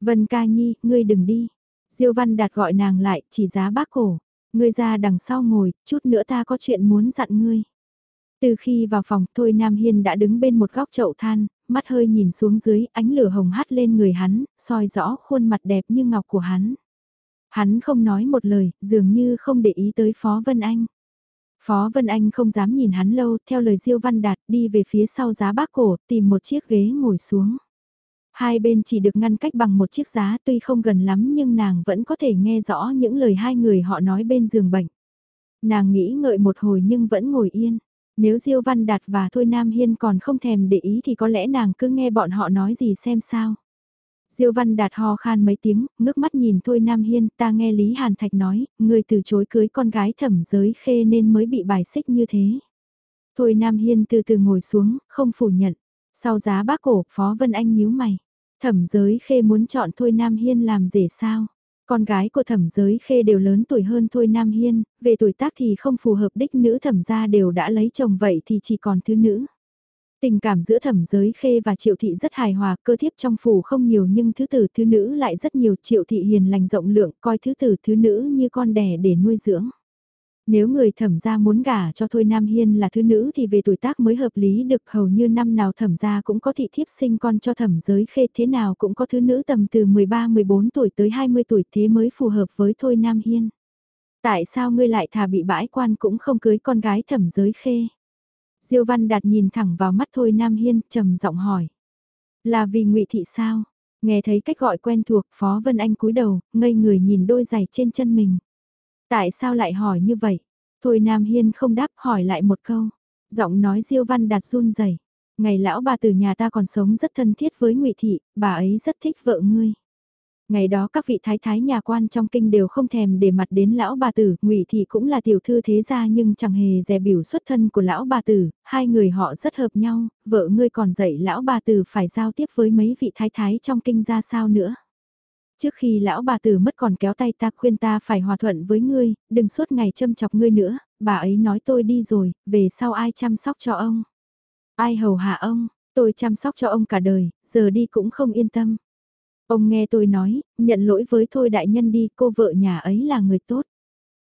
Vân ca nhi, ngươi đừng đi. Diêu Văn Đạt gọi nàng lại, chỉ giá bác cổ. Ngươi ra đằng sau ngồi, chút nữa ta có chuyện muốn dặn ngươi. Từ khi vào phòng, Thôi Nam Hiên đã đứng bên một góc chậu than, mắt hơi nhìn xuống dưới, ánh lửa hồng hắt lên người hắn, soi rõ khuôn mặt đẹp như ngọc của hắn. Hắn không nói một lời, dường như không để ý tới Phó Vân Anh. Phó Vân Anh không dám nhìn hắn lâu, theo lời Diêu Văn Đạt đi về phía sau giá bác cổ, tìm một chiếc ghế ngồi xuống. Hai bên chỉ được ngăn cách bằng một chiếc giá tuy không gần lắm nhưng nàng vẫn có thể nghe rõ những lời hai người họ nói bên giường bệnh. Nàng nghĩ ngợi một hồi nhưng vẫn ngồi yên. Nếu Diêu Văn Đạt và Thôi Nam Hiên còn không thèm để ý thì có lẽ nàng cứ nghe bọn họ nói gì xem sao. Diêu Văn Đạt ho khan mấy tiếng, ngước mắt nhìn Thôi Nam Hiên, ta nghe Lý Hàn Thạch nói, người từ chối cưới con gái thẩm giới khê nên mới bị bài xích như thế. Thôi Nam Hiên từ từ ngồi xuống, không phủ nhận. Sau giá bác cổ, Phó Vân Anh nhíu mày. Thẩm giới khê muốn chọn Thôi Nam Hiên làm rể sao? Con gái của thẩm giới khê đều lớn tuổi hơn Thôi Nam Hiên, về tuổi tác thì không phù hợp đích nữ thẩm gia đều đã lấy chồng vậy thì chỉ còn thứ nữ. Tình cảm giữa thẩm giới khê và triệu thị rất hài hòa, cơ thiếp trong phủ không nhiều nhưng thứ tử thứ nữ lại rất nhiều triệu thị hiền lành rộng lượng, coi thứ tử thứ nữ như con đẻ để nuôi dưỡng. Nếu người thẩm gia muốn gả cho Thôi Nam Hiên là thứ nữ thì về tuổi tác mới hợp lý được hầu như năm nào thẩm gia cũng có thị thiếp sinh con cho thẩm giới khê thế nào cũng có thứ nữ tầm từ 13-14 tuổi tới 20 tuổi thế mới phù hợp với Thôi Nam Hiên. Tại sao ngươi lại thà bị bãi quan cũng không cưới con gái thẩm giới khê? Diêu Văn Đạt nhìn thẳng vào mắt Thôi Nam Hiên trầm giọng hỏi. Là vì ngụy thị sao? Nghe thấy cách gọi quen thuộc Phó Vân Anh cúi đầu, ngây người nhìn đôi giày trên chân mình. Tại sao lại hỏi như vậy? Thôi Nam Hiên không đáp hỏi lại một câu. Giọng nói Diêu Văn Đạt run rẩy. Ngày lão bà từ nhà ta còn sống rất thân thiết với Ngụy Thị, bà ấy rất thích vợ ngươi. Ngày đó các vị thái thái nhà quan trong kinh đều không thèm để mặt đến lão bà tử, ngụy Thị cũng là tiểu thư thế gia nhưng chẳng hề dè biểu xuất thân của lão bà tử, hai người họ rất hợp nhau, vợ ngươi còn dạy lão bà tử phải giao tiếp với mấy vị thái thái trong kinh ra sao nữa. Trước khi lão bà tử mất còn kéo tay ta khuyên ta phải hòa thuận với ngươi, đừng suốt ngày châm chọc ngươi nữa, bà ấy nói tôi đi rồi, về sau ai chăm sóc cho ông. Ai hầu hạ ông, tôi chăm sóc cho ông cả đời, giờ đi cũng không yên tâm. Ông nghe tôi nói, nhận lỗi với Thôi đại nhân đi, cô vợ nhà ấy là người tốt.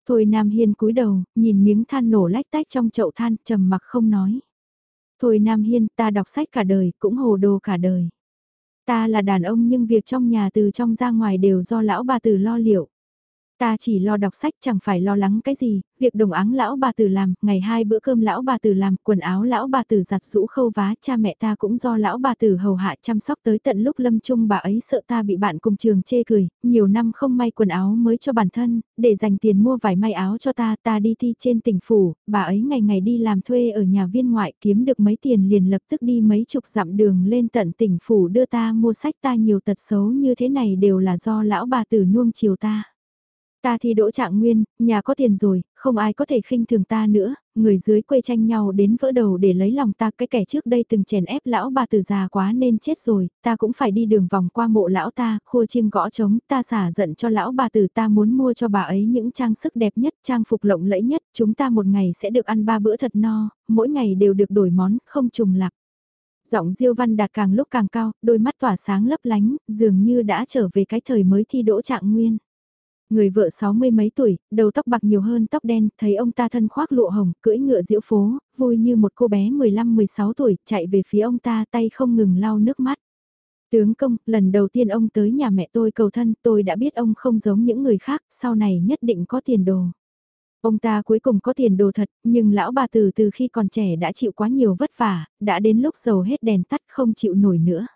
Thôi Nam Hiên cúi đầu, nhìn miếng than nổ lách tách trong chậu than, trầm mặc không nói. Thôi Nam Hiên, ta đọc sách cả đời, cũng hồ đồ cả đời. Ta là đàn ông nhưng việc trong nhà từ trong ra ngoài đều do lão bà tử lo liệu. Ta chỉ lo đọc sách chẳng phải lo lắng cái gì, việc đồng áng lão bà tử làm, ngày hai bữa cơm lão bà tử làm, quần áo lão bà tử giặt rũ khâu vá, cha mẹ ta cũng do lão bà tử hầu hạ chăm sóc tới tận lúc lâm chung bà ấy sợ ta bị bạn cùng trường chê cười, nhiều năm không may quần áo mới cho bản thân, để dành tiền mua vài may áo cho ta, ta đi thi trên tỉnh phủ, bà ấy ngày ngày đi làm thuê ở nhà viên ngoại kiếm được mấy tiền liền lập tức đi mấy chục dặm đường lên tận tỉnh phủ đưa ta mua sách ta nhiều tật xấu như thế này đều là do lão bà tử nuông chiều ta. Ta thi đỗ trạng nguyên, nhà có tiền rồi, không ai có thể khinh thường ta nữa, người dưới quê tranh nhau đến vỡ đầu để lấy lòng ta cái kẻ trước đây từng chèn ép lão bà từ già quá nên chết rồi, ta cũng phải đi đường vòng qua mộ lão ta, khua chiêng gõ trống, ta xả giận cho lão bà từ ta muốn mua cho bà ấy những trang sức đẹp nhất, trang phục lộng lẫy nhất, chúng ta một ngày sẽ được ăn ba bữa thật no, mỗi ngày đều được đổi món, không trùng lặp. Giọng Diêu Văn Đạt càng lúc càng cao, đôi mắt tỏa sáng lấp lánh, dường như đã trở về cái thời mới thi đỗ trạng nguyên. Người vợ sáu mươi mấy tuổi, đầu tóc bạc nhiều hơn tóc đen, thấy ông ta thân khoác lụa hồng, cưỡi ngựa diễu phố, vui như một cô bé 15-16 tuổi, chạy về phía ông ta tay không ngừng lau nước mắt. Tướng công, lần đầu tiên ông tới nhà mẹ tôi cầu thân, tôi đã biết ông không giống những người khác, sau này nhất định có tiền đồ. Ông ta cuối cùng có tiền đồ thật, nhưng lão bà từ từ khi còn trẻ đã chịu quá nhiều vất vả, đã đến lúc dầu hết đèn tắt không chịu nổi nữa.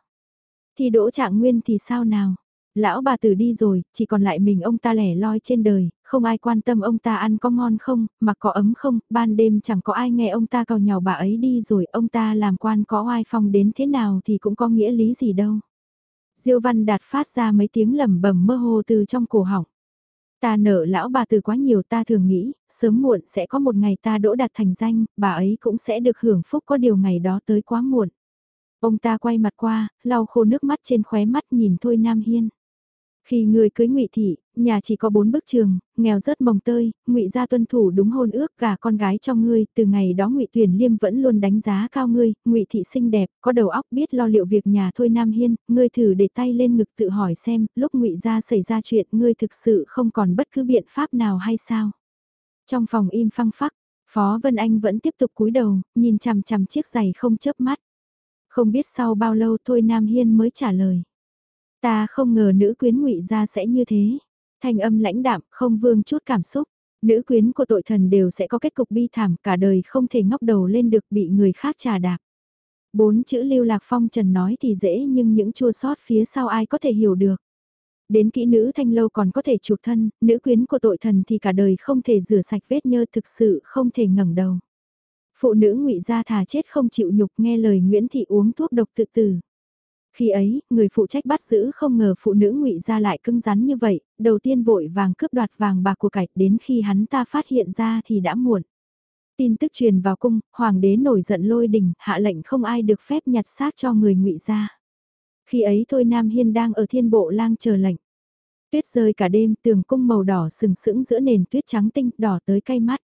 Thì đỗ trạng nguyên thì sao nào? Lão bà tử đi rồi, chỉ còn lại mình ông ta lẻ loi trên đời, không ai quan tâm ông ta ăn có ngon không, mặc có ấm không, ban đêm chẳng có ai nghe ông ta cào nhào bà ấy đi rồi, ông ta làm quan có oai phong đến thế nào thì cũng có nghĩa lý gì đâu. Diêu văn đạt phát ra mấy tiếng lẩm bẩm mơ hồ từ trong cổ họng. Ta nợ lão bà từ quá nhiều ta thường nghĩ, sớm muộn sẽ có một ngày ta đỗ đạt thành danh, bà ấy cũng sẽ được hưởng phúc có điều ngày đó tới quá muộn. Ông ta quay mặt qua, lau khô nước mắt trên khóe mắt nhìn Thôi Nam Hiên. Khi người cưới Ngụy thị, nhà chỉ có bốn bức trường, nghèo rất mồng tơi, Ngụy gia tuân thủ đúng hôn ước gả con gái cho ngươi, từ ngày đó Ngụy Tuyển Liêm vẫn luôn đánh giá cao ngươi, Ngụy thị xinh đẹp, có đầu óc biết lo liệu việc nhà thôi Nam Hiên, ngươi thử để tay lên ngực tự hỏi xem, lúc Ngụy gia xảy ra chuyện, ngươi thực sự không còn bất cứ biện pháp nào hay sao? Trong phòng im phăng phắc, Phó Vân Anh vẫn tiếp tục cúi đầu, nhìn chằm chằm chiếc giày không chớp mắt. Không biết sau bao lâu thôi Nam Hiên mới trả lời. Ta không ngờ nữ quyến ngụy ra sẽ như thế. Thanh âm lãnh đạm, không vương chút cảm xúc. Nữ quyến của tội thần đều sẽ có kết cục bi thảm cả đời không thể ngóc đầu lên được bị người khác trà đạp. Bốn chữ lưu lạc phong trần nói thì dễ nhưng những chua sót phía sau ai có thể hiểu được. Đến kỹ nữ thanh lâu còn có thể chuộc thân, nữ quyến của tội thần thì cả đời không thể rửa sạch vết nhơ thực sự không thể ngẩng đầu. Phụ nữ ngụy gia thà chết không chịu nhục nghe lời Nguyễn Thị uống thuốc độc tự tử. Khi ấy, người phụ trách bắt giữ không ngờ phụ nữ ngụy ra lại cứng rắn như vậy, đầu tiên vội vàng cướp đoạt vàng bạc của cải, đến khi hắn ta phát hiện ra thì đã muộn. Tin tức truyền vào cung, hoàng đế nổi giận lôi đình, hạ lệnh không ai được phép nhặt xác cho người ngụy ra. Khi ấy thôi Nam Hiên đang ở thiên bộ lang chờ lệnh. Tuyết rơi cả đêm, tường cung màu đỏ sừng sững giữa nền tuyết trắng tinh, đỏ tới cay mắt.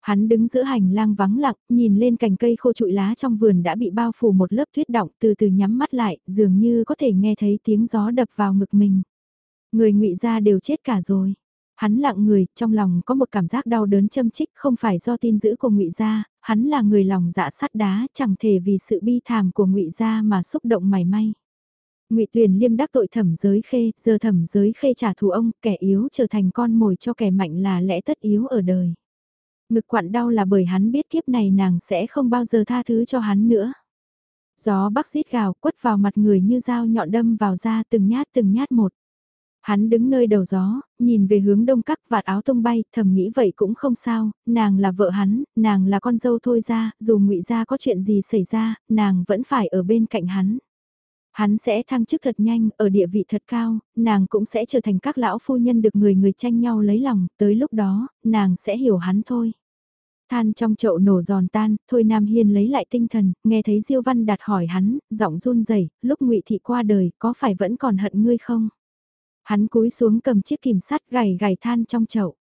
Hắn đứng giữa hành lang vắng lặng, nhìn lên cành cây khô trụi lá trong vườn đã bị bao phủ một lớp tuyết động từ từ nhắm mắt lại, dường như có thể nghe thấy tiếng gió đập vào ngực mình. Người ngụy ra đều chết cả rồi. Hắn lặng người, trong lòng có một cảm giác đau đớn châm chích không phải do tin dữ của ngụy gia, hắn là người lòng dạ sắt đá, chẳng thể vì sự bi thảm của ngụy gia mà xúc động mảy may. Ngụy Tuyền Liêm đắc tội thẩm giới khê, giờ thẩm giới khê trả thù ông, kẻ yếu trở thành con mồi cho kẻ mạnh là lẽ tất yếu ở đời. Ngực quặn đau là bởi hắn biết kiếp này nàng sẽ không bao giờ tha thứ cho hắn nữa. Gió bắc rít gào quất vào mặt người như dao nhọn đâm vào da từng nhát từng nhát một. Hắn đứng nơi đầu gió, nhìn về hướng đông các vạt áo tung bay, thầm nghĩ vậy cũng không sao, nàng là vợ hắn, nàng là con dâu thôi ra, dù ngụy ra có chuyện gì xảy ra, nàng vẫn phải ở bên cạnh hắn. Hắn sẽ thăng chức thật nhanh, ở địa vị thật cao, nàng cũng sẽ trở thành các lão phu nhân được người người tranh nhau lấy lòng, tới lúc đó, nàng sẽ hiểu hắn thôi. Than trong chậu nổ giòn tan, thôi Nam Hiên lấy lại tinh thần, nghe thấy Diêu Văn đặt hỏi hắn, giọng run rẩy, lúc ngụy Thị qua đời, có phải vẫn còn hận ngươi không? Hắn cúi xuống cầm chiếc kìm sắt gảy gảy than trong chậu.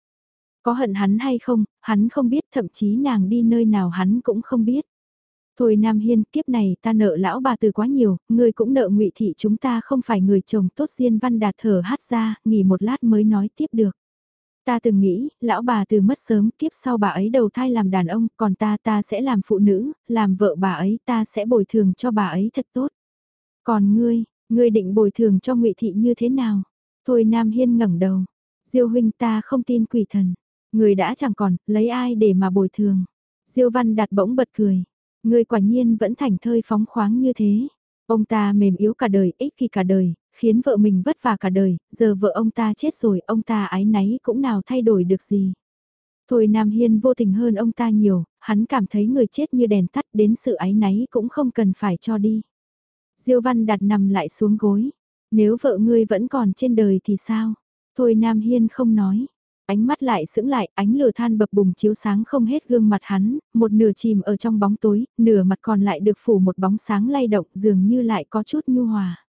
Có hận hắn hay không, hắn không biết, thậm chí nàng đi nơi nào hắn cũng không biết. Thôi Nam Hiên, kiếp này ta nợ lão bà từ quá nhiều, ngươi cũng nợ ngụy thị chúng ta không phải người chồng tốt Diên Văn Đạt thở hát ra, nghỉ một lát mới nói tiếp được. Ta từng nghĩ, lão bà từ mất sớm, kiếp sau bà ấy đầu thai làm đàn ông, còn ta ta sẽ làm phụ nữ, làm vợ bà ấy ta sẽ bồi thường cho bà ấy thật tốt. Còn ngươi, ngươi định bồi thường cho ngụy Thị như thế nào? Thôi Nam Hiên ngẩng đầu, Diêu huynh ta không tin quỷ thần, người đã chẳng còn, lấy ai để mà bồi thường. Diêu Văn đặt bỗng bật cười, ngươi quả nhiên vẫn thành thơi phóng khoáng như thế. Ông ta mềm yếu cả đời, ích kỷ cả đời, khiến vợ mình vất vả cả đời, giờ vợ ông ta chết rồi, ông ta ái náy cũng nào thay đổi được gì. Thôi Nam Hiên vô tình hơn ông ta nhiều, hắn cảm thấy người chết như đèn tắt đến sự ái náy cũng không cần phải cho đi. Diêu Văn đặt nằm lại xuống gối, nếu vợ ngươi vẫn còn trên đời thì sao? Thôi Nam Hiên không nói. Ánh mắt lại sững lại, ánh lửa than bập bùng chiếu sáng không hết gương mặt hắn, một nửa chìm ở trong bóng tối, nửa mặt còn lại được phủ một bóng sáng lay động dường như lại có chút nhu hòa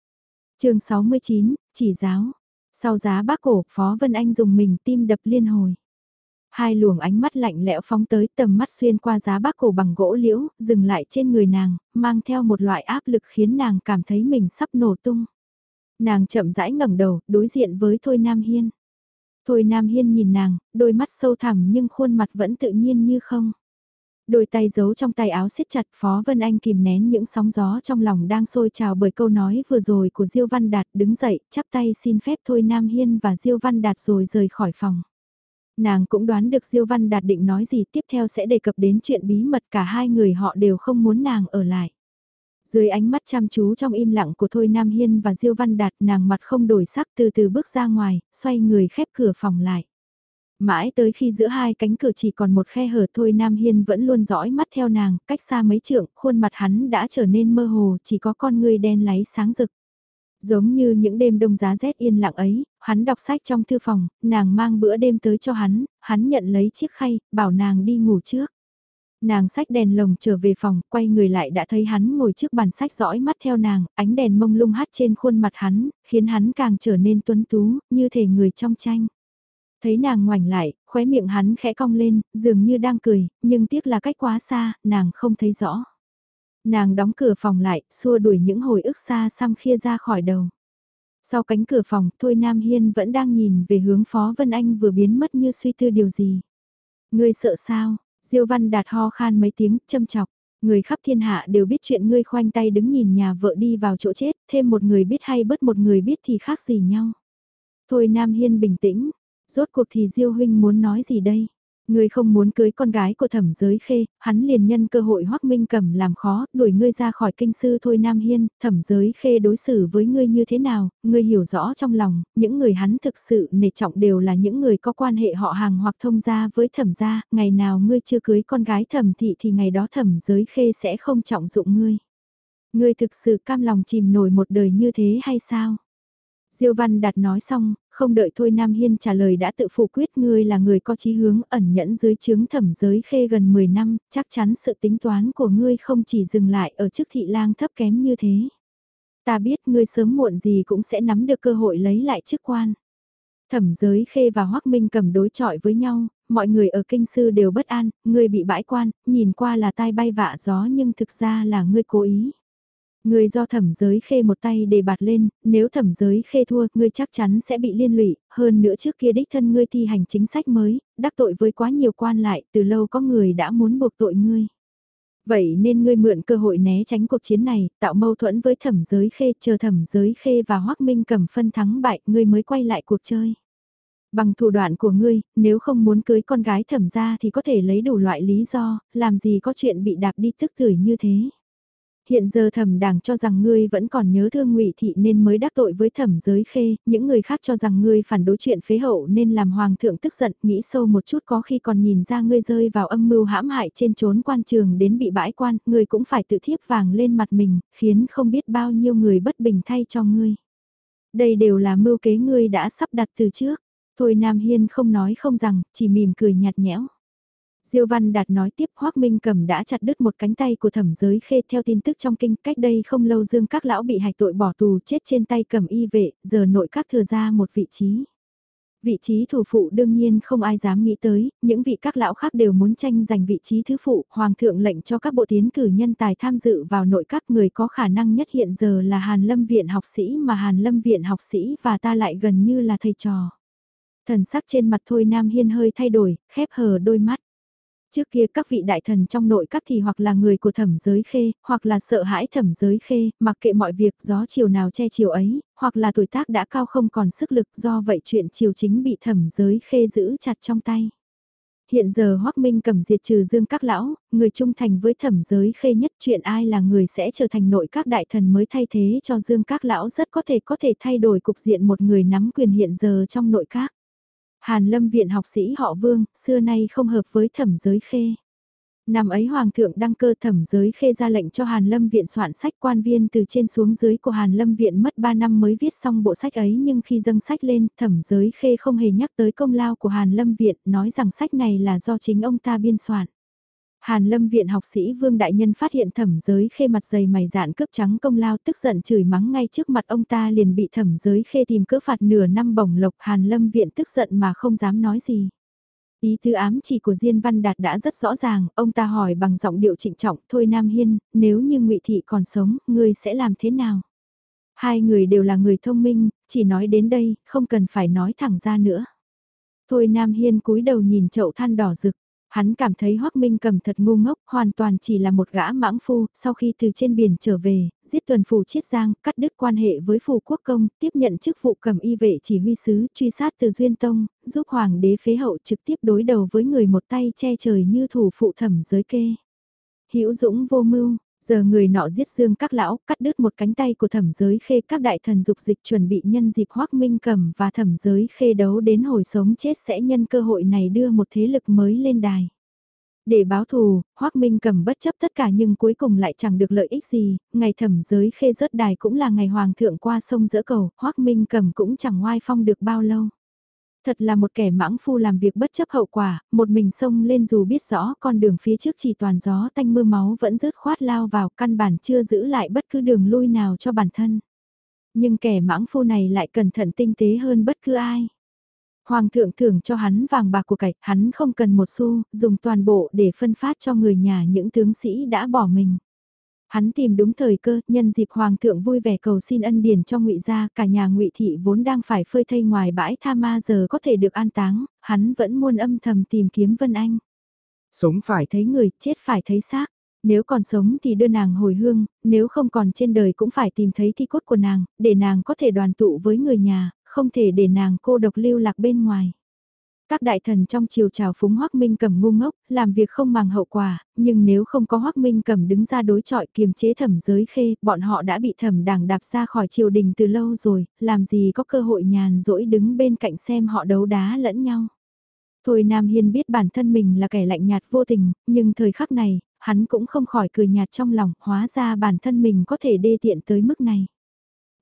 chương 69, chỉ giáo. Sau giá bác cổ, Phó Vân Anh dùng mình tim đập liên hồi. Hai luồng ánh mắt lạnh lẽo phóng tới tầm mắt xuyên qua giá bác cổ bằng gỗ liễu, dừng lại trên người nàng, mang theo một loại áp lực khiến nàng cảm thấy mình sắp nổ tung. Nàng chậm rãi ngẩng đầu, đối diện với Thôi Nam Hiên. Thôi Nam Hiên nhìn nàng, đôi mắt sâu thẳm nhưng khuôn mặt vẫn tự nhiên như không. Đôi tay giấu trong tay áo siết chặt Phó Vân Anh kìm nén những sóng gió trong lòng đang sôi trào bởi câu nói vừa rồi của Diêu Văn Đạt đứng dậy, chắp tay xin phép Thôi Nam Hiên và Diêu Văn Đạt rồi rời khỏi phòng. Nàng cũng đoán được Diêu Văn Đạt định nói gì tiếp theo sẽ đề cập đến chuyện bí mật cả hai người họ đều không muốn nàng ở lại. Dưới ánh mắt chăm chú trong im lặng của Thôi Nam Hiên và Diêu Văn Đạt nàng mặt không đổi sắc từ từ bước ra ngoài, xoay người khép cửa phòng lại. Mãi tới khi giữa hai cánh cửa chỉ còn một khe hở Thôi Nam Hiên vẫn luôn dõi mắt theo nàng, cách xa mấy trượng, khuôn mặt hắn đã trở nên mơ hồ, chỉ có con người đen láy sáng rực. Giống như những đêm đông giá rét yên lặng ấy, hắn đọc sách trong thư phòng, nàng mang bữa đêm tới cho hắn, hắn nhận lấy chiếc khay, bảo nàng đi ngủ trước. Nàng sách đèn lồng trở về phòng, quay người lại đã thấy hắn ngồi trước bàn sách dõi mắt theo nàng, ánh đèn mông lung hắt trên khuôn mặt hắn, khiến hắn càng trở nên tuấn tú, như thể người trong tranh. Thấy nàng ngoảnh lại, khóe miệng hắn khẽ cong lên, dường như đang cười, nhưng tiếc là cách quá xa, nàng không thấy rõ. Nàng đóng cửa phòng lại, xua đuổi những hồi ức xa xăm kia ra khỏi đầu. Sau cánh cửa phòng, Thôi Nam Hiên vẫn đang nhìn về hướng Phó Vân Anh vừa biến mất như suy tư điều gì. Ngươi sợ sao? Diêu Văn Đạt ho khan mấy tiếng, châm chọc. Người khắp thiên hạ đều biết chuyện ngươi khoanh tay đứng nhìn nhà vợ đi vào chỗ chết, thêm một người biết hay bớt một người biết thì khác gì nhau. Thôi Nam Hiên bình tĩnh, rốt cuộc thì Diêu Huynh muốn nói gì đây? Ngươi không muốn cưới con gái của thẩm giới khê, hắn liền nhân cơ hội hoắc minh cầm làm khó, đuổi ngươi ra khỏi kinh sư thôi Nam Hiên, thẩm giới khê đối xử với ngươi như thế nào, ngươi hiểu rõ trong lòng, những người hắn thực sự nể trọng đều là những người có quan hệ họ hàng hoặc thông gia với thẩm gia, ngày nào ngươi chưa cưới con gái thẩm thị thì ngày đó thẩm giới khê sẽ không trọng dụng ngươi. Ngươi thực sự cam lòng chìm nổi một đời như thế hay sao? Diêu Văn Đạt nói xong, không đợi Thôi Nam Hiên trả lời đã tự phủ quyết ngươi là người có chí hướng ẩn nhẫn dưới chướng thẩm giới khê gần 10 năm, chắc chắn sự tính toán của ngươi không chỉ dừng lại ở chức thị lang thấp kém như thế. Ta biết ngươi sớm muộn gì cũng sẽ nắm được cơ hội lấy lại chức quan. Thẩm giới khê và Hoắc Minh cầm đối chọi với nhau, mọi người ở kinh sư đều bất an, ngươi bị bãi quan, nhìn qua là tai bay vạ gió nhưng thực ra là ngươi cố ý. Người do thẩm giới khê một tay để bạt lên, nếu thẩm giới khê thua, ngươi chắc chắn sẽ bị liên lụy, hơn nữa trước kia đích thân ngươi thi hành chính sách mới, đắc tội với quá nhiều quan lại, từ lâu có người đã muốn buộc tội ngươi. Vậy nên ngươi mượn cơ hội né tránh cuộc chiến này, tạo mâu thuẫn với thẩm giới khê, chờ thẩm giới khê và hoắc minh cầm phân thắng bại, ngươi mới quay lại cuộc chơi. Bằng thủ đoạn của ngươi, nếu không muốn cưới con gái thẩm ra thì có thể lấy đủ loại lý do, làm gì có chuyện bị đạp đi tức tưởi như thế hiện giờ thẩm đảng cho rằng ngươi vẫn còn nhớ thương ngụy thị nên mới đắc tội với thẩm giới khê, những người khác cho rằng ngươi phản đối chuyện phế hậu nên làm hoàng thượng tức giận, nghĩ sâu một chút có khi còn nhìn ra ngươi rơi vào âm mưu hãm hại trên trốn quan trường đến bị bãi quan, ngươi cũng phải tự thiếp vàng lên mặt mình, khiến không biết bao nhiêu người bất bình thay cho ngươi. Đây đều là mưu kế ngươi đã sắp đặt từ trước. Thôi Nam Hiên không nói không rằng, chỉ mỉm cười nhạt nhẽo. Diêu Văn Đạt nói tiếp Hoác Minh Cầm đã chặt đứt một cánh tay của thẩm giới khê theo tin tức trong kinh cách đây không lâu dương các lão bị hạch tội bỏ tù chết trên tay cầm y vệ, giờ nội các thừa ra một vị trí. Vị trí thủ phụ đương nhiên không ai dám nghĩ tới, những vị các lão khác đều muốn tranh giành vị trí thứ phụ, hoàng thượng lệnh cho các bộ tiến cử nhân tài tham dự vào nội các người có khả năng nhất hiện giờ là Hàn Lâm Viện học sĩ mà Hàn Lâm Viện học sĩ và ta lại gần như là thầy trò. Thần sắc trên mặt Thôi Nam Hiên hơi thay đổi, khép hờ đôi mắt. Trước kia các vị đại thần trong nội các thì hoặc là người của thẩm giới khê, hoặc là sợ hãi thẩm giới khê, mặc kệ mọi việc gió chiều nào che chiều ấy, hoặc là tuổi tác đã cao không còn sức lực do vậy chuyện chiều chính bị thẩm giới khê giữ chặt trong tay. Hiện giờ Hoắc Minh cầm diệt trừ dương các lão, người trung thành với thẩm giới khê nhất chuyện ai là người sẽ trở thành nội các đại thần mới thay thế cho dương các lão rất có thể có thể thay đổi cục diện một người nắm quyền hiện giờ trong nội các. Hàn lâm viện học sĩ họ vương, xưa nay không hợp với thẩm giới khê. Năm ấy Hoàng thượng đăng cơ thẩm giới khê ra lệnh cho Hàn Lâm Viện soạn sách quan viên từ trên xuống dưới của Hàn Lâm Viện mất 3 năm mới viết xong bộ sách ấy nhưng khi dâng sách lên thẩm giới khê không hề nhắc tới công lao của Hàn Lâm Viện nói rằng sách này là do chính ông ta biên soạn. Hàn Lâm Viện học sĩ Vương Đại Nhân phát hiện thẩm giới khê mặt dày mày dạn cướp trắng công lao tức giận chửi mắng ngay trước mặt ông ta liền bị thẩm giới khê tìm cỡ phạt nửa năm bổng lộc Hàn Lâm Viện tức giận mà không dám nói gì. Ý tứ ám chỉ của Diên Văn Đạt đã rất rõ ràng, ông ta hỏi bằng giọng điệu trịnh trọng, thôi Nam Hiên, nếu như ngụy Thị còn sống, ngươi sẽ làm thế nào? Hai người đều là người thông minh, chỉ nói đến đây, không cần phải nói thẳng ra nữa. Thôi Nam Hiên cúi đầu nhìn chậu than đỏ rực, Hắn cảm thấy Hoắc Minh cầm thật ngu ngốc, hoàn toàn chỉ là một gã mãng phu, sau khi từ trên biển trở về, giết tuần phủ chiết giang, cắt đứt quan hệ với phủ quốc công, tiếp nhận chức vụ cầm y vệ chỉ huy sứ, truy sát từ Duyên Tông, giúp hoàng đế phế hậu trực tiếp đối đầu với người một tay che trời như thủ phụ thẩm giới kê. Hữu Dũng vô mưu, giờ người nọ giết dương các lão, cắt đứt một cánh tay của thẩm giới khê các đại thần dục dịch chuẩn bị nhân dịp hoác minh cầm và thẩm giới khê đấu đến hồi sống chết sẽ nhân cơ hội này đưa một thế lực mới lên đài. Để báo thù, Hoác Minh cầm bất chấp tất cả nhưng cuối cùng lại chẳng được lợi ích gì, ngày thẩm giới khê rớt đài cũng là ngày hoàng thượng qua sông giữa cầu, Hoác Minh cầm cũng chẳng ngoai phong được bao lâu. Thật là một kẻ mãng phu làm việc bất chấp hậu quả, một mình sông lên dù biết rõ con đường phía trước chỉ toàn gió tanh mưa máu vẫn rớt khoát lao vào căn bản chưa giữ lại bất cứ đường lui nào cho bản thân. Nhưng kẻ mãng phu này lại cẩn thận tinh tế hơn bất cứ ai. Hoàng thượng thưởng cho hắn vàng bạc của cải, hắn không cần một xu, dùng toàn bộ để phân phát cho người nhà những tướng sĩ đã bỏ mình. Hắn tìm đúng thời cơ, nhân dịp hoàng thượng vui vẻ cầu xin ân điển cho ngụy gia, cả nhà ngụy thị vốn đang phải phơi thây ngoài bãi tha ma giờ có thể được an táng, hắn vẫn muôn âm thầm tìm kiếm Vân Anh. Sống phải thấy người, chết phải thấy xác. Nếu còn sống thì đưa nàng hồi hương, nếu không còn trên đời cũng phải tìm thấy thi cốt của nàng, để nàng có thể đoàn tụ với người nhà, không thể để nàng cô độc lưu lạc bên ngoài. Các đại thần trong triều trào phúng Hoắc Minh cẩm ngu ngốc, làm việc không màng hậu quả, nhưng nếu không có Hoắc Minh cẩm đứng ra đối chọi kiềm chế thẩm giới khê, bọn họ đã bị thẩm đảng đạp ra khỏi triều đình từ lâu rồi, làm gì có cơ hội nhàn rỗi đứng bên cạnh xem họ đấu đá lẫn nhau. Thôi Nam Hiên biết bản thân mình là kẻ lạnh nhạt vô tình, nhưng thời khắc này, hắn cũng không khỏi cười nhạt trong lòng, hóa ra bản thân mình có thể đê tiện tới mức này.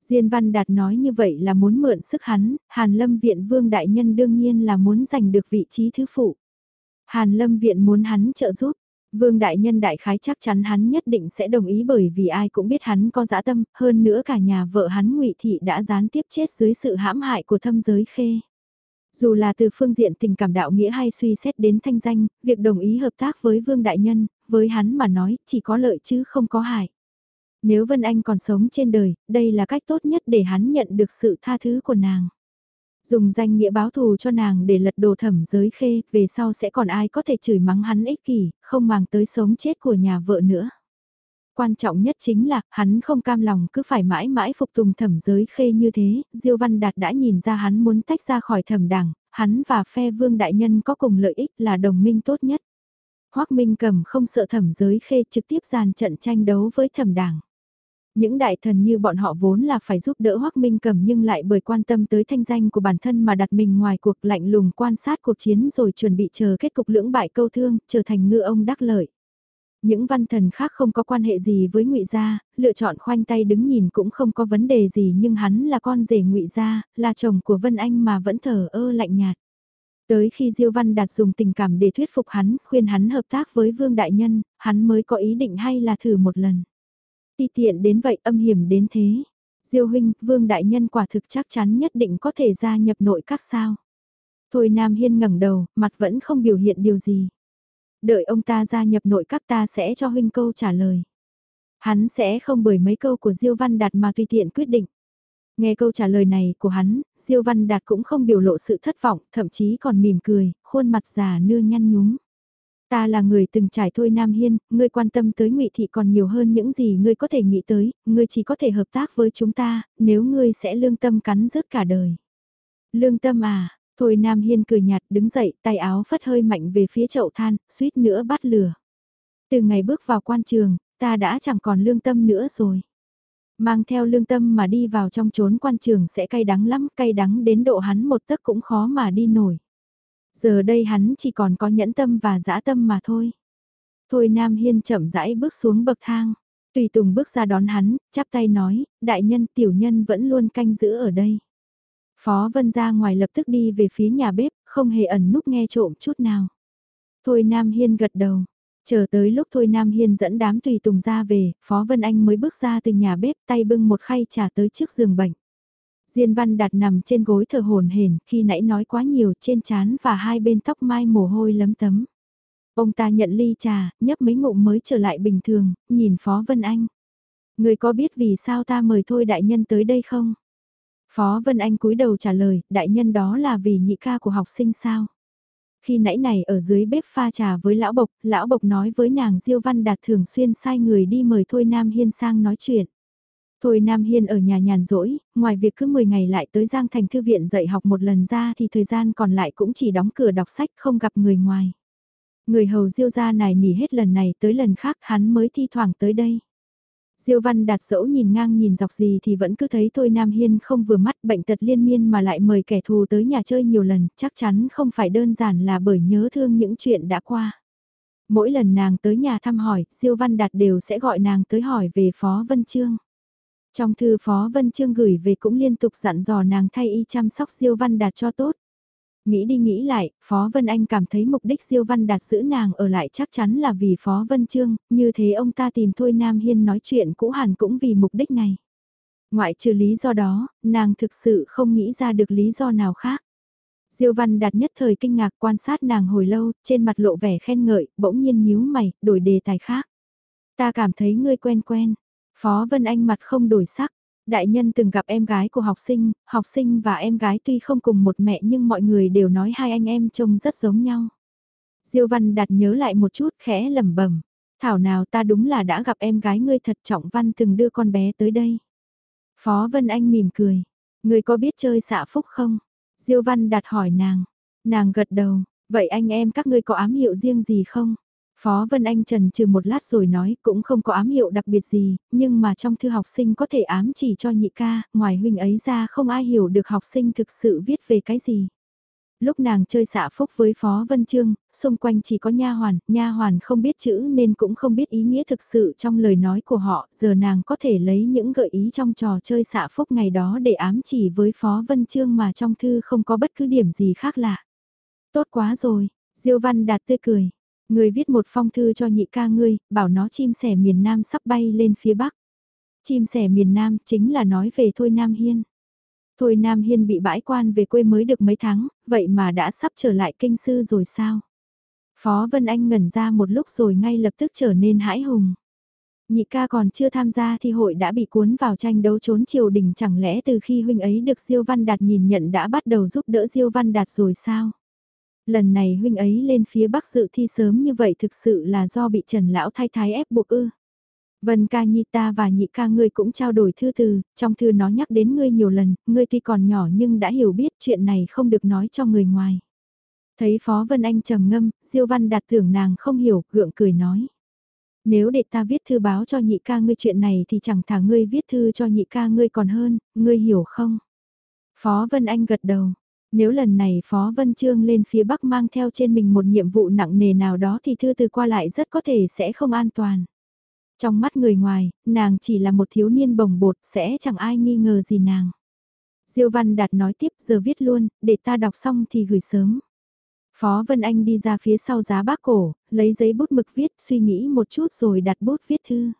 Diên Văn Đạt nói như vậy là muốn mượn sức hắn, Hàn Lâm Viện Vương Đại Nhân đương nhiên là muốn giành được vị trí thứ phụ. Hàn Lâm Viện muốn hắn trợ giúp, Vương Đại Nhân đại khái chắc chắn hắn nhất định sẽ đồng ý bởi vì ai cũng biết hắn có dã tâm, hơn nữa cả nhà vợ hắn ngụy Thị đã gián tiếp chết dưới sự hãm hại của thâm giới khê. Dù là từ phương diện tình cảm đạo nghĩa hay suy xét đến thanh danh, việc đồng ý hợp tác với Vương Đại Nhân, với hắn mà nói chỉ có lợi chứ không có hại. Nếu Vân Anh còn sống trên đời, đây là cách tốt nhất để hắn nhận được sự tha thứ của nàng. Dùng danh nghĩa báo thù cho nàng để lật đồ thẩm giới khê, về sau sẽ còn ai có thể chửi mắng hắn ích kỷ, không màng tới sống chết của nhà vợ nữa. Quan trọng nhất chính là, hắn không cam lòng cứ phải mãi mãi phục tùng thẩm giới khê như thế, Diêu Văn Đạt đã nhìn ra hắn muốn tách ra khỏi thẩm đảng, hắn và phe vương đại nhân có cùng lợi ích là đồng minh tốt nhất. Hoác Minh cầm không sợ thẩm giới khê trực tiếp giàn trận tranh đấu với thẩm đảng. Những đại thần như bọn họ vốn là phải giúp đỡ Hoắc Minh Cầm nhưng lại bởi quan tâm tới thanh danh của bản thân mà đặt mình ngoài cuộc lạnh lùng quan sát cuộc chiến rồi chuẩn bị chờ kết cục lưỡng bại câu thương, trở thành ngư ông đắc lợi. Những văn thần khác không có quan hệ gì với ngụy Gia, lựa chọn khoanh tay đứng nhìn cũng không có vấn đề gì nhưng hắn là con rể ngụy Gia, là chồng của Vân Anh mà vẫn thở ơ lạnh nhạt. Tới khi Diêu Văn Đạt dùng tình cảm để thuyết phục hắn, khuyên hắn hợp tác với Vương Đại Nhân, hắn mới có ý định hay là thử một lần ti tiện đến vậy âm hiểm đến thế. Diêu huynh, vương đại nhân quả thực chắc chắn nhất định có thể gia nhập nội các sao. Thôi Nam Hiên ngẩng đầu, mặt vẫn không biểu hiện điều gì. Đợi ông ta gia nhập nội các ta sẽ cho huynh câu trả lời. Hắn sẽ không bởi mấy câu của Diêu Văn Đạt mà tùy tiện quyết định. Nghe câu trả lời này của hắn, Diêu Văn Đạt cũng không biểu lộ sự thất vọng, thậm chí còn mỉm cười, khuôn mặt già nưa nhăn nhúm. Ta là người từng trải thôi Nam Hiên, ngươi quan tâm tới ngụy Thị còn nhiều hơn những gì ngươi có thể nghĩ tới, ngươi chỉ có thể hợp tác với chúng ta, nếu ngươi sẽ lương tâm cắn rứt cả đời. Lương tâm à, thôi Nam Hiên cười nhạt đứng dậy, tay áo phất hơi mạnh về phía chậu than, suýt nữa bắt lửa. Từ ngày bước vào quan trường, ta đã chẳng còn lương tâm nữa rồi. Mang theo lương tâm mà đi vào trong chốn quan trường sẽ cay đắng lắm, cay đắng đến độ hắn một tấc cũng khó mà đi nổi. Giờ đây hắn chỉ còn có nhẫn tâm và dã tâm mà thôi. Thôi Nam Hiên chậm rãi bước xuống bậc thang. Tùy Tùng bước ra đón hắn, chắp tay nói, đại nhân tiểu nhân vẫn luôn canh giữ ở đây. Phó Vân ra ngoài lập tức đi về phía nhà bếp, không hề ẩn núp nghe trộm chút nào. Thôi Nam Hiên gật đầu, chờ tới lúc Thôi Nam Hiên dẫn đám Tùy Tùng ra về, Phó Vân Anh mới bước ra từ nhà bếp tay bưng một khay trà tới trước giường bệnh. Diên Văn Đạt nằm trên gối thở hồn hển khi nãy nói quá nhiều trên trán và hai bên tóc mai mồ hôi lấm tấm. Ông ta nhận ly trà, nhấp mấy ngụm mới trở lại bình thường, nhìn Phó Vân Anh. Người có biết vì sao ta mời thôi đại nhân tới đây không? Phó Vân Anh cúi đầu trả lời, đại nhân đó là vì nhị ca của học sinh sao? Khi nãy này ở dưới bếp pha trà với lão bộc, lão bộc nói với nàng Diêu Văn Đạt thường xuyên sai người đi mời Thôi Nam Hiên sang nói chuyện. Thôi Nam Hiên ở nhà nhàn rỗi, ngoài việc cứ 10 ngày lại tới Giang Thành Thư viện dạy học một lần ra thì thời gian còn lại cũng chỉ đóng cửa đọc sách không gặp người ngoài. Người hầu diêu gia này nỉ hết lần này tới lần khác hắn mới thi thoảng tới đây. Diêu văn đạt dẫu nhìn ngang nhìn dọc gì thì vẫn cứ thấy Thôi Nam Hiên không vừa mắt bệnh tật liên miên mà lại mời kẻ thù tới nhà chơi nhiều lần, chắc chắn không phải đơn giản là bởi nhớ thương những chuyện đã qua. Mỗi lần nàng tới nhà thăm hỏi, Diêu văn đạt đều sẽ gọi nàng tới hỏi về Phó Vân Trương. Trong thư Phó Vân Trương gửi về cũng liên tục dặn dò nàng thay y chăm sóc Diêu Văn Đạt cho tốt. Nghĩ đi nghĩ lại, Phó Vân Anh cảm thấy mục đích Diêu Văn Đạt giữ nàng ở lại chắc chắn là vì Phó Vân Trương, như thế ông ta tìm Thôi Nam Hiên nói chuyện cũ hẳn cũng vì mục đích này. Ngoại trừ lý do đó, nàng thực sự không nghĩ ra được lý do nào khác. Diêu Văn Đạt nhất thời kinh ngạc quan sát nàng hồi lâu, trên mặt lộ vẻ khen ngợi, bỗng nhiên nhíu mày, đổi đề tài khác. Ta cảm thấy ngươi quen quen, Phó Vân Anh mặt không đổi sắc. Đại nhân từng gặp em gái của học sinh, học sinh và em gái tuy không cùng một mẹ nhưng mọi người đều nói hai anh em trông rất giống nhau. Diêu Văn đặt nhớ lại một chút khẽ lẩm bẩm. Thảo nào ta đúng là đã gặp em gái ngươi thật trọng văn từng đưa con bé tới đây. Phó Vân Anh mỉm cười. Ngươi có biết chơi xạ phúc không? Diêu Văn đặt hỏi nàng. Nàng gật đầu. Vậy anh em các ngươi có ám hiệu riêng gì không? Phó Vân Anh trần trừ một lát rồi nói cũng không có ám hiệu đặc biệt gì, nhưng mà trong thư học sinh có thể ám chỉ cho nhị ca, ngoài huynh ấy ra không ai hiểu được học sinh thực sự viết về cái gì. Lúc nàng chơi xạ phúc với Phó Vân Trương, xung quanh chỉ có nha hoàn, nha hoàn không biết chữ nên cũng không biết ý nghĩa thực sự trong lời nói của họ, giờ nàng có thể lấy những gợi ý trong trò chơi xạ phúc ngày đó để ám chỉ với Phó Vân Trương mà trong thư không có bất cứ điểm gì khác lạ. Tốt quá rồi, Diêu Văn đạt tươi cười. Người viết một phong thư cho nhị ca ngươi, bảo nó chim sẻ miền Nam sắp bay lên phía Bắc. Chim sẻ miền Nam chính là nói về Thôi Nam Hiên. Thôi Nam Hiên bị bãi quan về quê mới được mấy tháng, vậy mà đã sắp trở lại kinh sư rồi sao? Phó Vân Anh ngẩn ra một lúc rồi ngay lập tức trở nên hãi hùng. Nhị ca còn chưa tham gia thì hội đã bị cuốn vào tranh đấu trốn triều đình chẳng lẽ từ khi huynh ấy được Diêu Văn Đạt nhìn nhận đã bắt đầu giúp đỡ Diêu Văn Đạt rồi sao? Lần này huynh ấy lên phía bắc dự thi sớm như vậy thực sự là do bị Trần Lão Thái Thái ép buộc ư. Vân ca nhi ta và nhị ca ngươi cũng trao đổi thư từ, trong thư nó nhắc đến ngươi nhiều lần, ngươi tuy còn nhỏ nhưng đã hiểu biết chuyện này không được nói cho người ngoài. Thấy Phó Vân Anh trầm ngâm, Diêu Văn đạt tưởng nàng không hiểu, gượng cười nói. Nếu để ta viết thư báo cho nhị ca ngươi chuyện này thì chẳng thà ngươi viết thư cho nhị ca ngươi còn hơn, ngươi hiểu không? Phó Vân Anh gật đầu, nếu lần này Phó Vân Trương lên phía Bắc mang theo trên mình một nhiệm vụ nặng nề nào đó thì thư từ qua lại rất có thể sẽ không an toàn. Trong mắt người ngoài, nàng chỉ là một thiếu niên bồng bột sẽ chẳng ai nghi ngờ gì nàng. Diêu Văn Đạt nói tiếp giờ viết luôn, để ta đọc xong thì gửi sớm. Phó Vân Anh đi ra phía sau giá bác cổ, lấy giấy bút mực viết suy nghĩ một chút rồi đặt bút viết thư.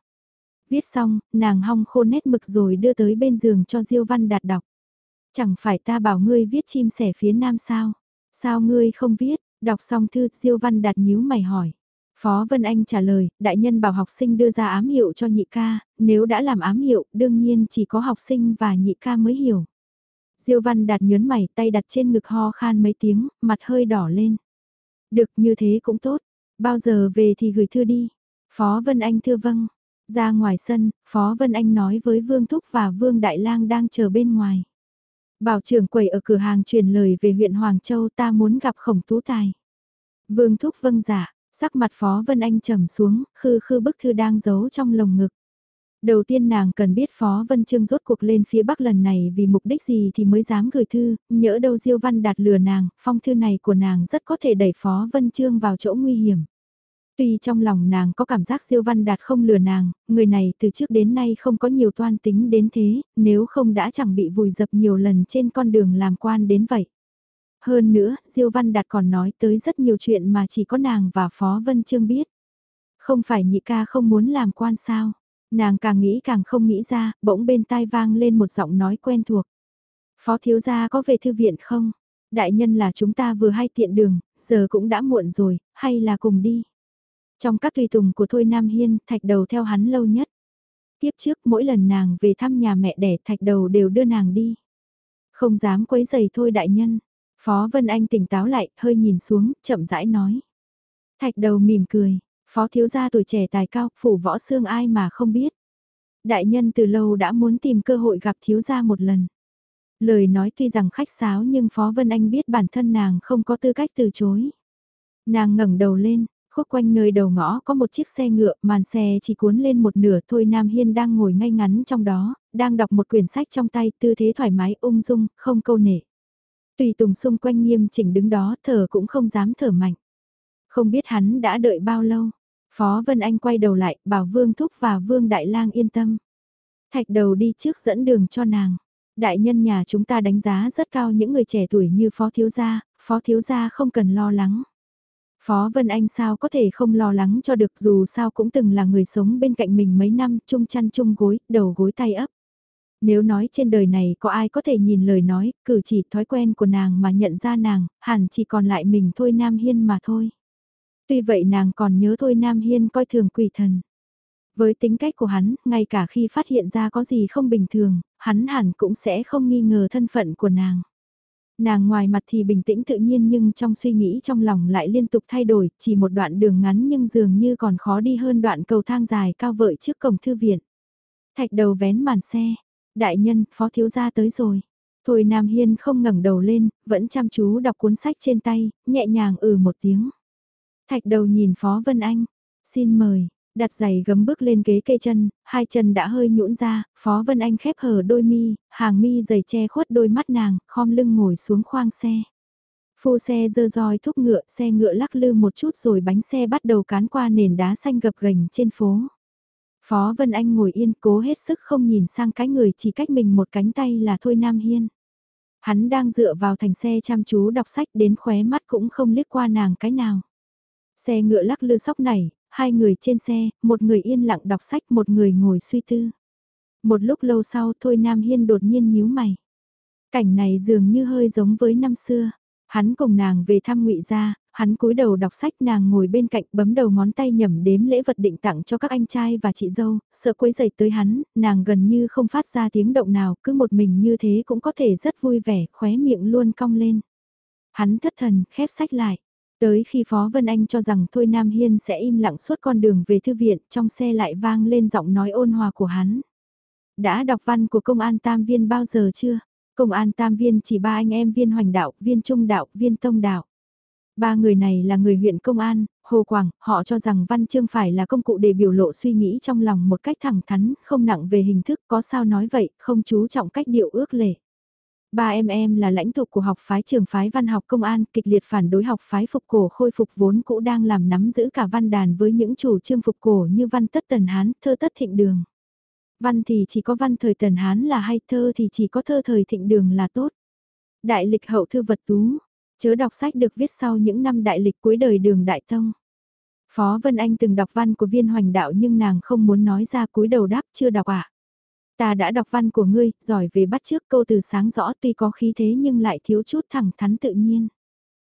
Viết xong, nàng hong khô nét mực rồi đưa tới bên giường cho Diêu Văn Đạt đọc. Chẳng phải ta bảo ngươi viết chim sẻ phía nam sao? Sao ngươi không viết? Đọc xong thư Diêu Văn Đạt nhíu mày hỏi. Phó Vân Anh trả lời, đại nhân bảo học sinh đưa ra ám hiệu cho nhị ca, nếu đã làm ám hiệu, đương nhiên chỉ có học sinh và nhị ca mới hiểu. Diêu Văn Đạt nhớn mày tay đặt trên ngực ho khan mấy tiếng, mặt hơi đỏ lên. Được như thế cũng tốt, bao giờ về thì gửi thư đi. Phó Vân Anh thưa vâng. Ra ngoài sân, Phó Vân Anh nói với Vương Thúc và Vương Đại Lang đang chờ bên ngoài. Bảo trưởng quầy ở cửa hàng truyền lời về huyện Hoàng Châu ta muốn gặp khổng tú tài. Vương Thúc vâng giả, dạ, sắc mặt Phó Vân Anh trầm xuống, khư khư bức thư đang giấu trong lồng ngực. Đầu tiên nàng cần biết Phó Vân Trương rốt cuộc lên phía Bắc lần này vì mục đích gì thì mới dám gửi thư, nhỡ đâu Diêu Văn đạt lừa nàng, phong thư này của nàng rất có thể đẩy Phó Vân Trương vào chỗ nguy hiểm. Tuy trong lòng nàng có cảm giác Diêu Văn Đạt không lừa nàng, người này từ trước đến nay không có nhiều toan tính đến thế, nếu không đã chẳng bị vùi dập nhiều lần trên con đường làm quan đến vậy. Hơn nữa, Diêu Văn Đạt còn nói tới rất nhiều chuyện mà chỉ có nàng và Phó Vân Trương biết. Không phải nhị ca không muốn làm quan sao? Nàng càng nghĩ càng không nghĩ ra, bỗng bên tai vang lên một giọng nói quen thuộc. Phó thiếu gia có về thư viện không? Đại nhân là chúng ta vừa hay tiện đường, giờ cũng đã muộn rồi, hay là cùng đi? Trong các tùy tùng của Thôi Nam Hiên, thạch đầu theo hắn lâu nhất. Tiếp trước mỗi lần nàng về thăm nhà mẹ đẻ thạch đầu đều đưa nàng đi. Không dám quấy giày thôi đại nhân. Phó Vân Anh tỉnh táo lại, hơi nhìn xuống, chậm rãi nói. Thạch đầu mỉm cười, phó thiếu gia tuổi trẻ tài cao, phủ võ xương ai mà không biết. Đại nhân từ lâu đã muốn tìm cơ hội gặp thiếu gia một lần. Lời nói tuy rằng khách sáo nhưng Phó Vân Anh biết bản thân nàng không có tư cách từ chối. Nàng ngẩng đầu lên, Khúc quanh nơi đầu ngõ có một chiếc xe ngựa, màn xe chỉ cuốn lên một nửa thôi Nam Hiên đang ngồi ngay ngắn trong đó, đang đọc một quyển sách trong tay, tư thế thoải mái ung dung, không câu nể. Tùy tùng xung quanh nghiêm chỉnh đứng đó, thở cũng không dám thở mạnh. Không biết hắn đã đợi bao lâu. Phó Vân Anh quay đầu lại, bảo Vương Thúc và Vương Đại Lang yên tâm. Thạch đầu đi trước dẫn đường cho nàng. Đại nhân nhà chúng ta đánh giá rất cao những người trẻ tuổi như Phó Thiếu Gia, Phó Thiếu Gia không cần lo lắng. Phó Vân Anh sao có thể không lo lắng cho được dù sao cũng từng là người sống bên cạnh mình mấy năm chung chăn chung gối, đầu gối tay ấp. Nếu nói trên đời này có ai có thể nhìn lời nói, cử chỉ thói quen của nàng mà nhận ra nàng, hẳn chỉ còn lại mình thôi Nam Hiên mà thôi. Tuy vậy nàng còn nhớ thôi Nam Hiên coi thường quỷ thần. Với tính cách của hắn, ngay cả khi phát hiện ra có gì không bình thường, hắn hẳn cũng sẽ không nghi ngờ thân phận của nàng. Nàng ngoài mặt thì bình tĩnh tự nhiên nhưng trong suy nghĩ trong lòng lại liên tục thay đổi, chỉ một đoạn đường ngắn nhưng dường như còn khó đi hơn đoạn cầu thang dài cao vợi trước cổng thư viện. Thạch đầu vén màn xe, đại nhân, phó thiếu gia tới rồi. Thôi Nam Hiên không ngẩng đầu lên, vẫn chăm chú đọc cuốn sách trên tay, nhẹ nhàng ừ một tiếng. Thạch đầu nhìn Phó Vân Anh, xin mời, Đặt giày gấm bước lên ghế cây chân, hai chân đã hơi nhũn ra, Phó Vân Anh khép hờ đôi mi, hàng mi dày che khuất đôi mắt nàng, khom lưng ngồi xuống khoang xe. Phu xe dơ roi thúc ngựa, xe ngựa lắc lư một chút rồi bánh xe bắt đầu cán qua nền đá xanh gập ghềnh trên phố. Phó Vân Anh ngồi yên cố hết sức không nhìn sang cái người chỉ cách mình một cánh tay là Thôi Nam Hiên. Hắn đang dựa vào thành xe chăm chú đọc sách đến khóe mắt cũng không liếc qua nàng cái nào. Xe ngựa lắc lư sóc này, hai người trên xe, một người yên lặng đọc sách một người ngồi suy tư. Một lúc lâu sau Thôi Nam Hiên đột nhiên nhíu mày. Cảnh này dường như hơi giống với năm xưa. Hắn cùng nàng về thăm ngụy gia, hắn cúi đầu đọc sách nàng ngồi bên cạnh bấm đầu ngón tay nhẩm đếm lễ vật định tặng cho các anh trai và chị dâu, sợ quấy dày tới hắn, nàng gần như không phát ra tiếng động nào, cứ một mình như thế cũng có thể rất vui vẻ, khóe miệng luôn cong lên. Hắn thất thần, khép sách lại. Tới khi Phó Vân Anh cho rằng Thôi Nam Hiên sẽ im lặng suốt con đường về thư viện, trong xe lại vang lên giọng nói ôn hòa của hắn. Đã đọc văn của công an tam viên bao giờ chưa? Công an tam viên chỉ ba anh em viên hoành đạo, viên trung đạo, viên tông đạo. Ba người này là người huyện công an, Hồ Quảng, họ cho rằng văn chương phải là công cụ để biểu lộ suy nghĩ trong lòng một cách thẳng thắn, không nặng về hình thức, có sao nói vậy, không chú trọng cách điệu ước lệ. Ba em em là lãnh tụ của học phái trường phái văn học công an kịch liệt phản đối học phái phục cổ khôi phục vốn cũ đang làm nắm giữ cả văn đàn với những chủ trương phục cổ như văn tất tần hán, thơ tất thịnh đường. Văn thì chỉ có văn thời tần hán là hay thơ thì chỉ có thơ thời thịnh đường là tốt. Đại lịch hậu thư vật tú, chớ đọc sách được viết sau những năm đại lịch cuối đời đường đại tông. Phó Vân Anh từng đọc văn của viên hoành đạo nhưng nàng không muốn nói ra cúi đầu đáp chưa đọc ạ. À. Ta đã đọc văn của ngươi, giỏi về bắt trước câu từ sáng rõ tuy có khí thế nhưng lại thiếu chút thẳng thắn tự nhiên.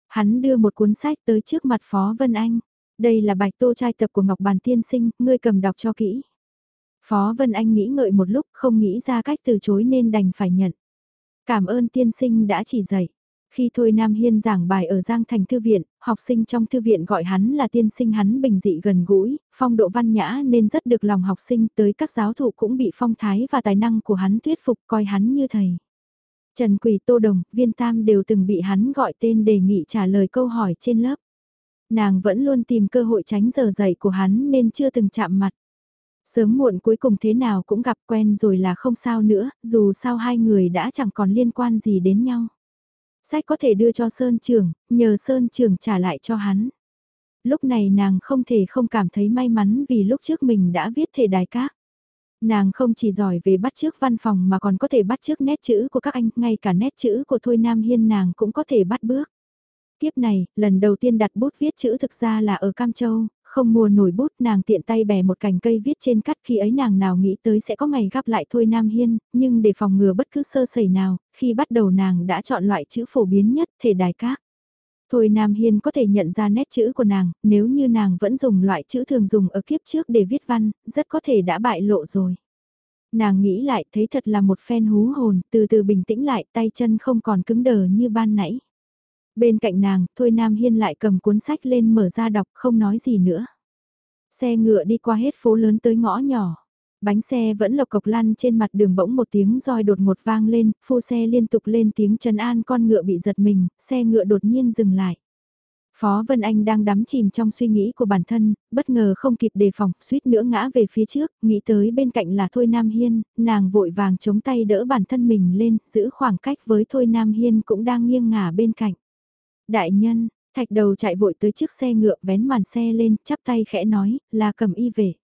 Hắn đưa một cuốn sách tới trước mặt Phó Vân Anh. Đây là bạch tô trai tập của Ngọc Bàn Tiên Sinh, ngươi cầm đọc cho kỹ. Phó Vân Anh nghĩ ngợi một lúc không nghĩ ra cách từ chối nên đành phải nhận. Cảm ơn tiên sinh đã chỉ dạy. Khi Thôi Nam Hiên giảng bài ở Giang Thành Thư Viện, học sinh trong thư viện gọi hắn là tiên sinh hắn bình dị gần gũi, phong độ văn nhã nên rất được lòng học sinh tới các giáo thụ cũng bị phong thái và tài năng của hắn thuyết phục coi hắn như thầy. Trần Quỳ Tô Đồng, Viên Tam đều từng bị hắn gọi tên đề nghị trả lời câu hỏi trên lớp. Nàng vẫn luôn tìm cơ hội tránh giờ dạy của hắn nên chưa từng chạm mặt. Sớm muộn cuối cùng thế nào cũng gặp quen rồi là không sao nữa, dù sao hai người đã chẳng còn liên quan gì đến nhau. Sách có thể đưa cho Sơn Trường, nhờ Sơn Trường trả lại cho hắn. Lúc này nàng không thể không cảm thấy may mắn vì lúc trước mình đã viết thể đài các. Nàng không chỉ giỏi về bắt chước văn phòng mà còn có thể bắt chước nét chữ của các anh, ngay cả nét chữ của Thôi Nam Hiên nàng cũng có thể bắt bước. Tiếp này, lần đầu tiên đặt bút viết chữ thực ra là ở Cam Châu, không mua nổi bút nàng tiện tay bẻ một cành cây viết trên cắt khi ấy nàng nào nghĩ tới sẽ có ngày gặp lại thôi Nam Hiên, nhưng để phòng ngừa bất cứ sơ sẩy nào, khi bắt đầu nàng đã chọn loại chữ phổ biến nhất thể đài các. Thôi Nam Hiên có thể nhận ra nét chữ của nàng, nếu như nàng vẫn dùng loại chữ thường dùng ở kiếp trước để viết văn, rất có thể đã bại lộ rồi. Nàng nghĩ lại thấy thật là một phen hú hồn, từ từ bình tĩnh lại tay chân không còn cứng đờ như ban nãy. Bên cạnh nàng, Thôi Nam Hiên lại cầm cuốn sách lên mở ra đọc không nói gì nữa. Xe ngựa đi qua hết phố lớn tới ngõ nhỏ. Bánh xe vẫn lộc cộc lăn trên mặt đường bỗng một tiếng roi đột một vang lên, phu xe liên tục lên tiếng trần an con ngựa bị giật mình, xe ngựa đột nhiên dừng lại. Phó Vân Anh đang đắm chìm trong suy nghĩ của bản thân, bất ngờ không kịp đề phòng, suýt nữa ngã về phía trước, nghĩ tới bên cạnh là Thôi Nam Hiên, nàng vội vàng chống tay đỡ bản thân mình lên, giữ khoảng cách với Thôi Nam Hiên cũng đang nghiêng ngả bên cạnh. Đại nhân, thạch đầu chạy vội tới chiếc xe ngựa vén màn xe lên, chắp tay khẽ nói, là cầm y về.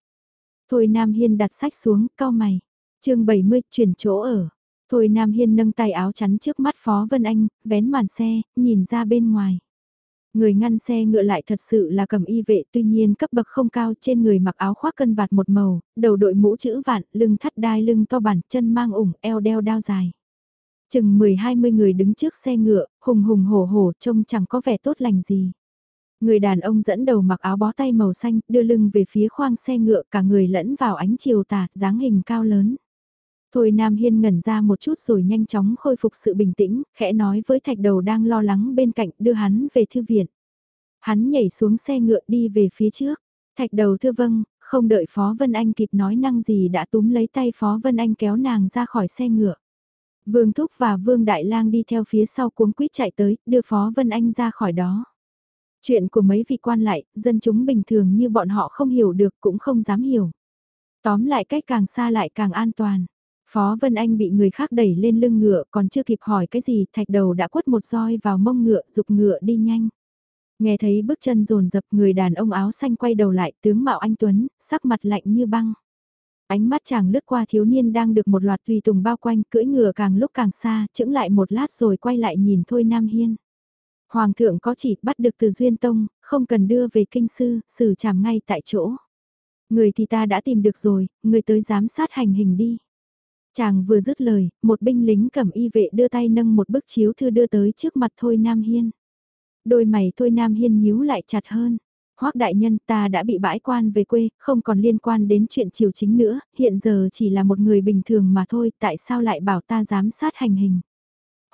Thôi Nam Hiên đặt sách xuống, cao mày. chương 70, chuyển chỗ ở. Thôi Nam Hiên nâng tay áo chắn trước mắt Phó Vân Anh, vén màn xe, nhìn ra bên ngoài. Người ngăn xe ngựa lại thật sự là cầm y vệ tuy nhiên cấp bậc không cao trên người mặc áo khoác cân vạt một màu, đầu đội mũ chữ vạn, lưng thắt đai lưng to bản, chân mang ủng, eo đeo đao dài. Chừng 10-20 người đứng trước xe ngựa, hùng hùng hổ hổ trông chẳng có vẻ tốt lành gì. Người đàn ông dẫn đầu mặc áo bó tay màu xanh, đưa lưng về phía khoang xe ngựa cả người lẫn vào ánh chiều tà, dáng hình cao lớn. Thôi Nam Hiên ngẩn ra một chút rồi nhanh chóng khôi phục sự bình tĩnh, khẽ nói với thạch đầu đang lo lắng bên cạnh đưa hắn về thư viện. Hắn nhảy xuống xe ngựa đi về phía trước. Thạch đầu thưa vâng, không đợi Phó Vân Anh kịp nói năng gì đã túm lấy tay Phó Vân Anh kéo nàng ra khỏi xe ngựa. Vương Thúc và Vương Đại Lang đi theo phía sau cuống quýt chạy tới, đưa Phó Vân Anh ra khỏi đó. Chuyện của mấy vị quan lại, dân chúng bình thường như bọn họ không hiểu được cũng không dám hiểu. Tóm lại cách càng xa lại càng an toàn. Phó Vân Anh bị người khác đẩy lên lưng ngựa còn chưa kịp hỏi cái gì thạch đầu đã quất một roi vào mông ngựa dục ngựa đi nhanh. Nghe thấy bước chân rồn dập người đàn ông áo xanh quay đầu lại tướng mạo anh Tuấn, sắc mặt lạnh như băng. Ánh mắt chàng lướt qua thiếu niên đang được một loạt tùy tùng bao quanh, cưỡi ngựa càng lúc càng xa, chững lại một lát rồi quay lại nhìn Thôi Nam Hiên. Hoàng thượng có chỉ bắt được từ Duyên Tông, không cần đưa về kinh sư, xử trảm ngay tại chỗ. Người thì ta đã tìm được rồi, người tới giám sát hành hình đi. Chàng vừa dứt lời, một binh lính cầm y vệ đưa tay nâng một bức chiếu thư đưa tới trước mặt Thôi Nam Hiên. Đôi mày Thôi Nam Hiên nhíu lại chặt hơn. Hoác đại nhân ta đã bị bãi quan về quê, không còn liên quan đến chuyện triều chính nữa, hiện giờ chỉ là một người bình thường mà thôi, tại sao lại bảo ta giám sát hành hình.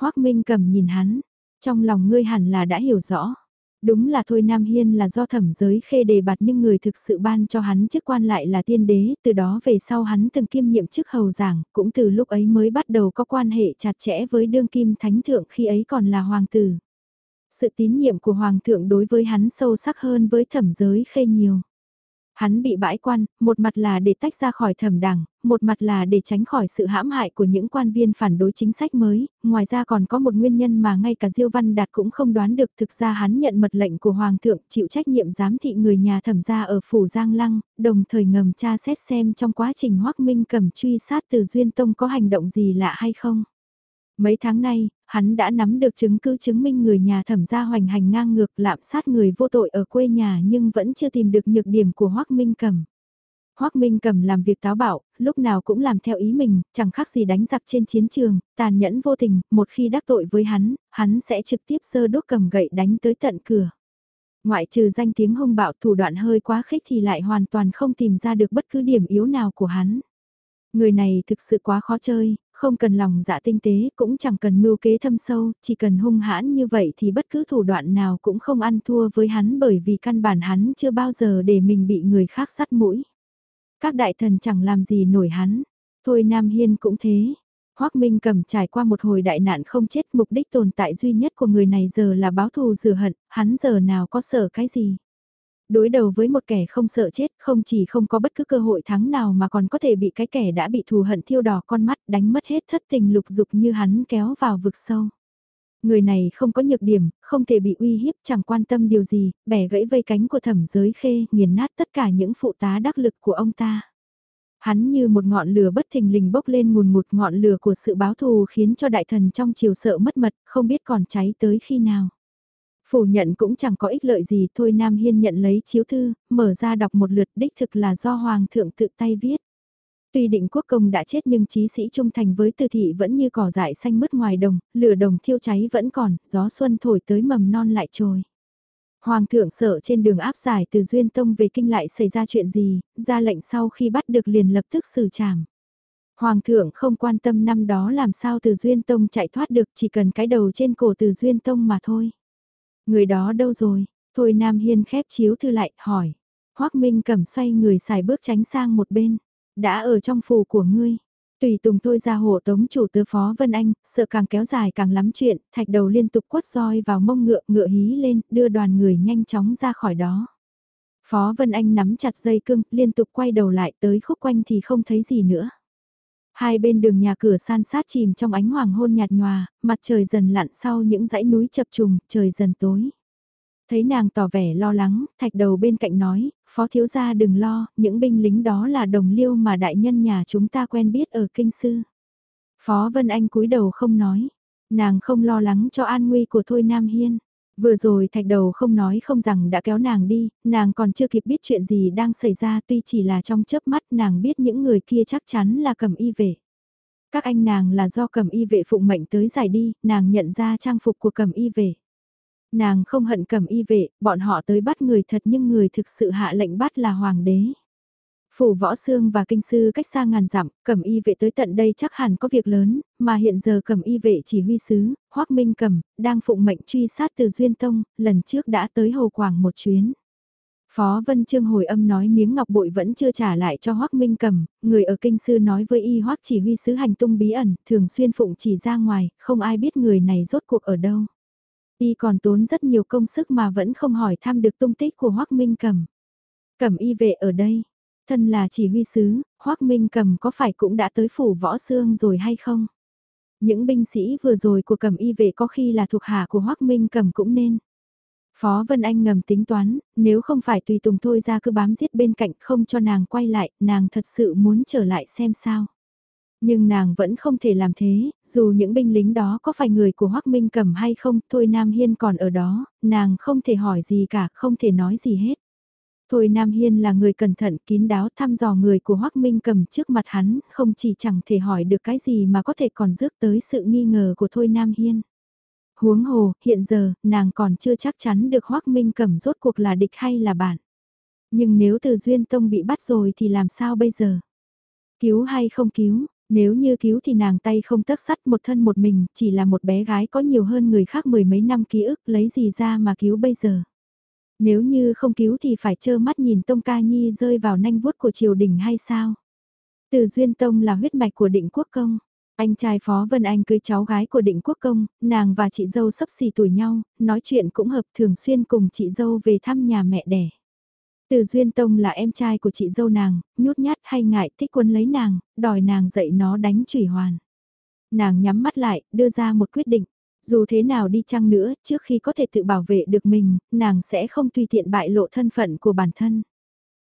Hoác Minh cầm nhìn hắn, trong lòng ngươi hẳn là đã hiểu rõ. Đúng là thôi Nam Hiên là do thẩm giới khê đề bạt nhưng người thực sự ban cho hắn chức quan lại là tiên đế, từ đó về sau hắn từng kiêm nhiệm chức hầu giảng, cũng từ lúc ấy mới bắt đầu có quan hệ chặt chẽ với đương kim thánh thượng khi ấy còn là hoàng tử. Sự tín nhiệm của Hoàng thượng đối với hắn sâu sắc hơn với thẩm giới khê nhiều. Hắn bị bãi quan, một mặt là để tách ra khỏi thẩm đảng, một mặt là để tránh khỏi sự hãm hại của những quan viên phản đối chính sách mới, ngoài ra còn có một nguyên nhân mà ngay cả Diêu Văn Đạt cũng không đoán được thực ra hắn nhận mật lệnh của Hoàng thượng chịu trách nhiệm giám thị người nhà thẩm gia ở Phủ Giang Lăng, đồng thời ngầm tra xét xem trong quá trình Hoác Minh cầm truy sát từ Duyên Tông có hành động gì lạ hay không. Mấy tháng nay, hắn đã nắm được chứng cứ chứng minh người nhà thẩm gia hoành hành ngang ngược lạm sát người vô tội ở quê nhà nhưng vẫn chưa tìm được nhược điểm của Hoác Minh Cầm. Hoác Minh Cầm làm việc táo bạo, lúc nào cũng làm theo ý mình, chẳng khác gì đánh giặc trên chiến trường, tàn nhẫn vô tình, một khi đắc tội với hắn, hắn sẽ trực tiếp sơ đốt cầm gậy đánh tới tận cửa. Ngoại trừ danh tiếng hung bạo thủ đoạn hơi quá khích thì lại hoàn toàn không tìm ra được bất cứ điểm yếu nào của hắn. Người này thực sự quá khó chơi, không cần lòng dạ tinh tế, cũng chẳng cần mưu kế thâm sâu, chỉ cần hung hãn như vậy thì bất cứ thủ đoạn nào cũng không ăn thua với hắn bởi vì căn bản hắn chưa bao giờ để mình bị người khác sắt mũi. Các đại thần chẳng làm gì nổi hắn, thôi Nam Hiên cũng thế. Hoác Minh cầm trải qua một hồi đại nạn không chết mục đích tồn tại duy nhất của người này giờ là báo thù rửa hận, hắn giờ nào có sợ cái gì. Đối đầu với một kẻ không sợ chết, không chỉ không có bất cứ cơ hội thắng nào mà còn có thể bị cái kẻ đã bị thù hận thiêu đỏ con mắt đánh mất hết thất tình lục dục như hắn kéo vào vực sâu. Người này không có nhược điểm, không thể bị uy hiếp chẳng quan tâm điều gì, bẻ gãy vây cánh của thẩm giới khê, nghiền nát tất cả những phụ tá đắc lực của ông ta. Hắn như một ngọn lửa bất thình lình bốc lên ngùn ngụt ngọn lửa của sự báo thù khiến cho đại thần trong chiều sợ mất mật, không biết còn cháy tới khi nào. Phủ nhận cũng chẳng có ích lợi gì thôi Nam Hiên nhận lấy chiếu thư, mở ra đọc một lượt đích thực là do Hoàng thượng tự tay viết. Tuy định quốc công đã chết nhưng trí sĩ trung thành với tư thị vẫn như cỏ dại xanh mứt ngoài đồng, lửa đồng thiêu cháy vẫn còn, gió xuân thổi tới mầm non lại trồi. Hoàng thượng sợ trên đường áp giải từ Duyên Tông về kinh lại xảy ra chuyện gì, ra lệnh sau khi bắt được liền lập tức xử trảm. Hoàng thượng không quan tâm năm đó làm sao từ Duyên Tông chạy thoát được chỉ cần cái đầu trên cổ từ Duyên Tông mà thôi. Người đó đâu rồi? Thôi Nam Hiên khép chiếu thư lại, hỏi. Hoác Minh cầm xoay người xài bước tránh sang một bên. Đã ở trong phủ của ngươi. Tùy tùng tôi ra hộ tống chủ tứ phó Vân Anh, sợ càng kéo dài càng lắm chuyện, thạch đầu liên tục quất roi vào mông ngựa, ngựa hí lên, đưa đoàn người nhanh chóng ra khỏi đó. Phó Vân Anh nắm chặt dây cưng, liên tục quay đầu lại tới khúc quanh thì không thấy gì nữa. Hai bên đường nhà cửa san sát chìm trong ánh hoàng hôn nhạt nhòa, mặt trời dần lặn sau những dãy núi chập trùng, trời dần tối. Thấy nàng tỏ vẻ lo lắng, thạch đầu bên cạnh nói, phó thiếu gia đừng lo, những binh lính đó là đồng liêu mà đại nhân nhà chúng ta quen biết ở kinh sư. Phó Vân Anh cúi đầu không nói, nàng không lo lắng cho an nguy của Thôi Nam Hiên. Vừa rồi thạch đầu không nói không rằng đã kéo nàng đi, nàng còn chưa kịp biết chuyện gì đang xảy ra tuy chỉ là trong chớp mắt nàng biết những người kia chắc chắn là cầm y vệ. Các anh nàng là do cầm y vệ phụng mệnh tới giải đi, nàng nhận ra trang phục của cầm y vệ. Nàng không hận cầm y vệ, bọn họ tới bắt người thật nhưng người thực sự hạ lệnh bắt là hoàng đế. Phủ võ xương và kinh sư cách xa ngàn dặm, cẩm y vệ tới tận đây chắc hẳn có việc lớn, mà hiện giờ cẩm y vệ chỉ huy sứ, hoắc Minh cẩm đang phụng mệnh truy sát từ Duyên Tông, lần trước đã tới Hồ Quảng một chuyến. Phó Vân Trương hồi âm nói miếng ngọc bội vẫn chưa trả lại cho Hoắc Minh Cầm, người ở kinh sư nói với y Hoắc chỉ huy sứ hành tung bí ẩn, thường xuyên phụng chỉ ra ngoài, không ai biết người này rốt cuộc ở đâu. Y còn tốn rất nhiều công sức mà vẫn không hỏi thăm được tung tích của Hoắc Minh Cầm. Cầm y vệ ở đây, thân là chỉ huy sứ, Hoắc Minh Cầm có phải cũng đã tới phủ võ xương rồi hay không? Những binh sĩ vừa rồi của cầm y vệ có khi là thuộc hạ của Hoắc Minh Cầm cũng nên. Phó Vân Anh ngầm tính toán, nếu không phải tùy tùng thôi ra cứ bám giết bên cạnh không cho nàng quay lại, nàng thật sự muốn trở lại xem sao. Nhưng nàng vẫn không thể làm thế, dù những binh lính đó có phải người của Hoắc Minh Cầm hay không, thôi Nam Hiên còn ở đó, nàng không thể hỏi gì cả, không thể nói gì hết. Thôi Nam Hiên là người cẩn thận kín đáo thăm dò người của Hoắc Minh cầm trước mặt hắn, không chỉ chẳng thể hỏi được cái gì mà có thể còn rước tới sự nghi ngờ của Thôi Nam Hiên. Huống hồ, hiện giờ, nàng còn chưa chắc chắn được Hoắc Minh cầm rốt cuộc là địch hay là bạn. Nhưng nếu từ Duyên Tông bị bắt rồi thì làm sao bây giờ? Cứu hay không cứu? Nếu như cứu thì nàng tay không tấc sắt một thân một mình, chỉ là một bé gái có nhiều hơn người khác mười mấy năm ký ức lấy gì ra mà cứu bây giờ. Nếu như không cứu thì phải trơ mắt nhìn Tông Ca Nhi rơi vào nanh vuốt của triều đình hay sao? Từ Duyên Tông là huyết mạch của định quốc công. Anh trai Phó Vân Anh cưới cháu gái của định quốc công, nàng và chị dâu sắp xì tuổi nhau, nói chuyện cũng hợp thường xuyên cùng chị dâu về thăm nhà mẹ đẻ. Từ Duyên Tông là em trai của chị dâu nàng, nhút nhát hay ngại thích quân lấy nàng, đòi nàng dạy nó đánh chủy hoàn. Nàng nhắm mắt lại, đưa ra một quyết định. Dù thế nào đi chăng nữa, trước khi có thể tự bảo vệ được mình, nàng sẽ không tùy tiện bại lộ thân phận của bản thân.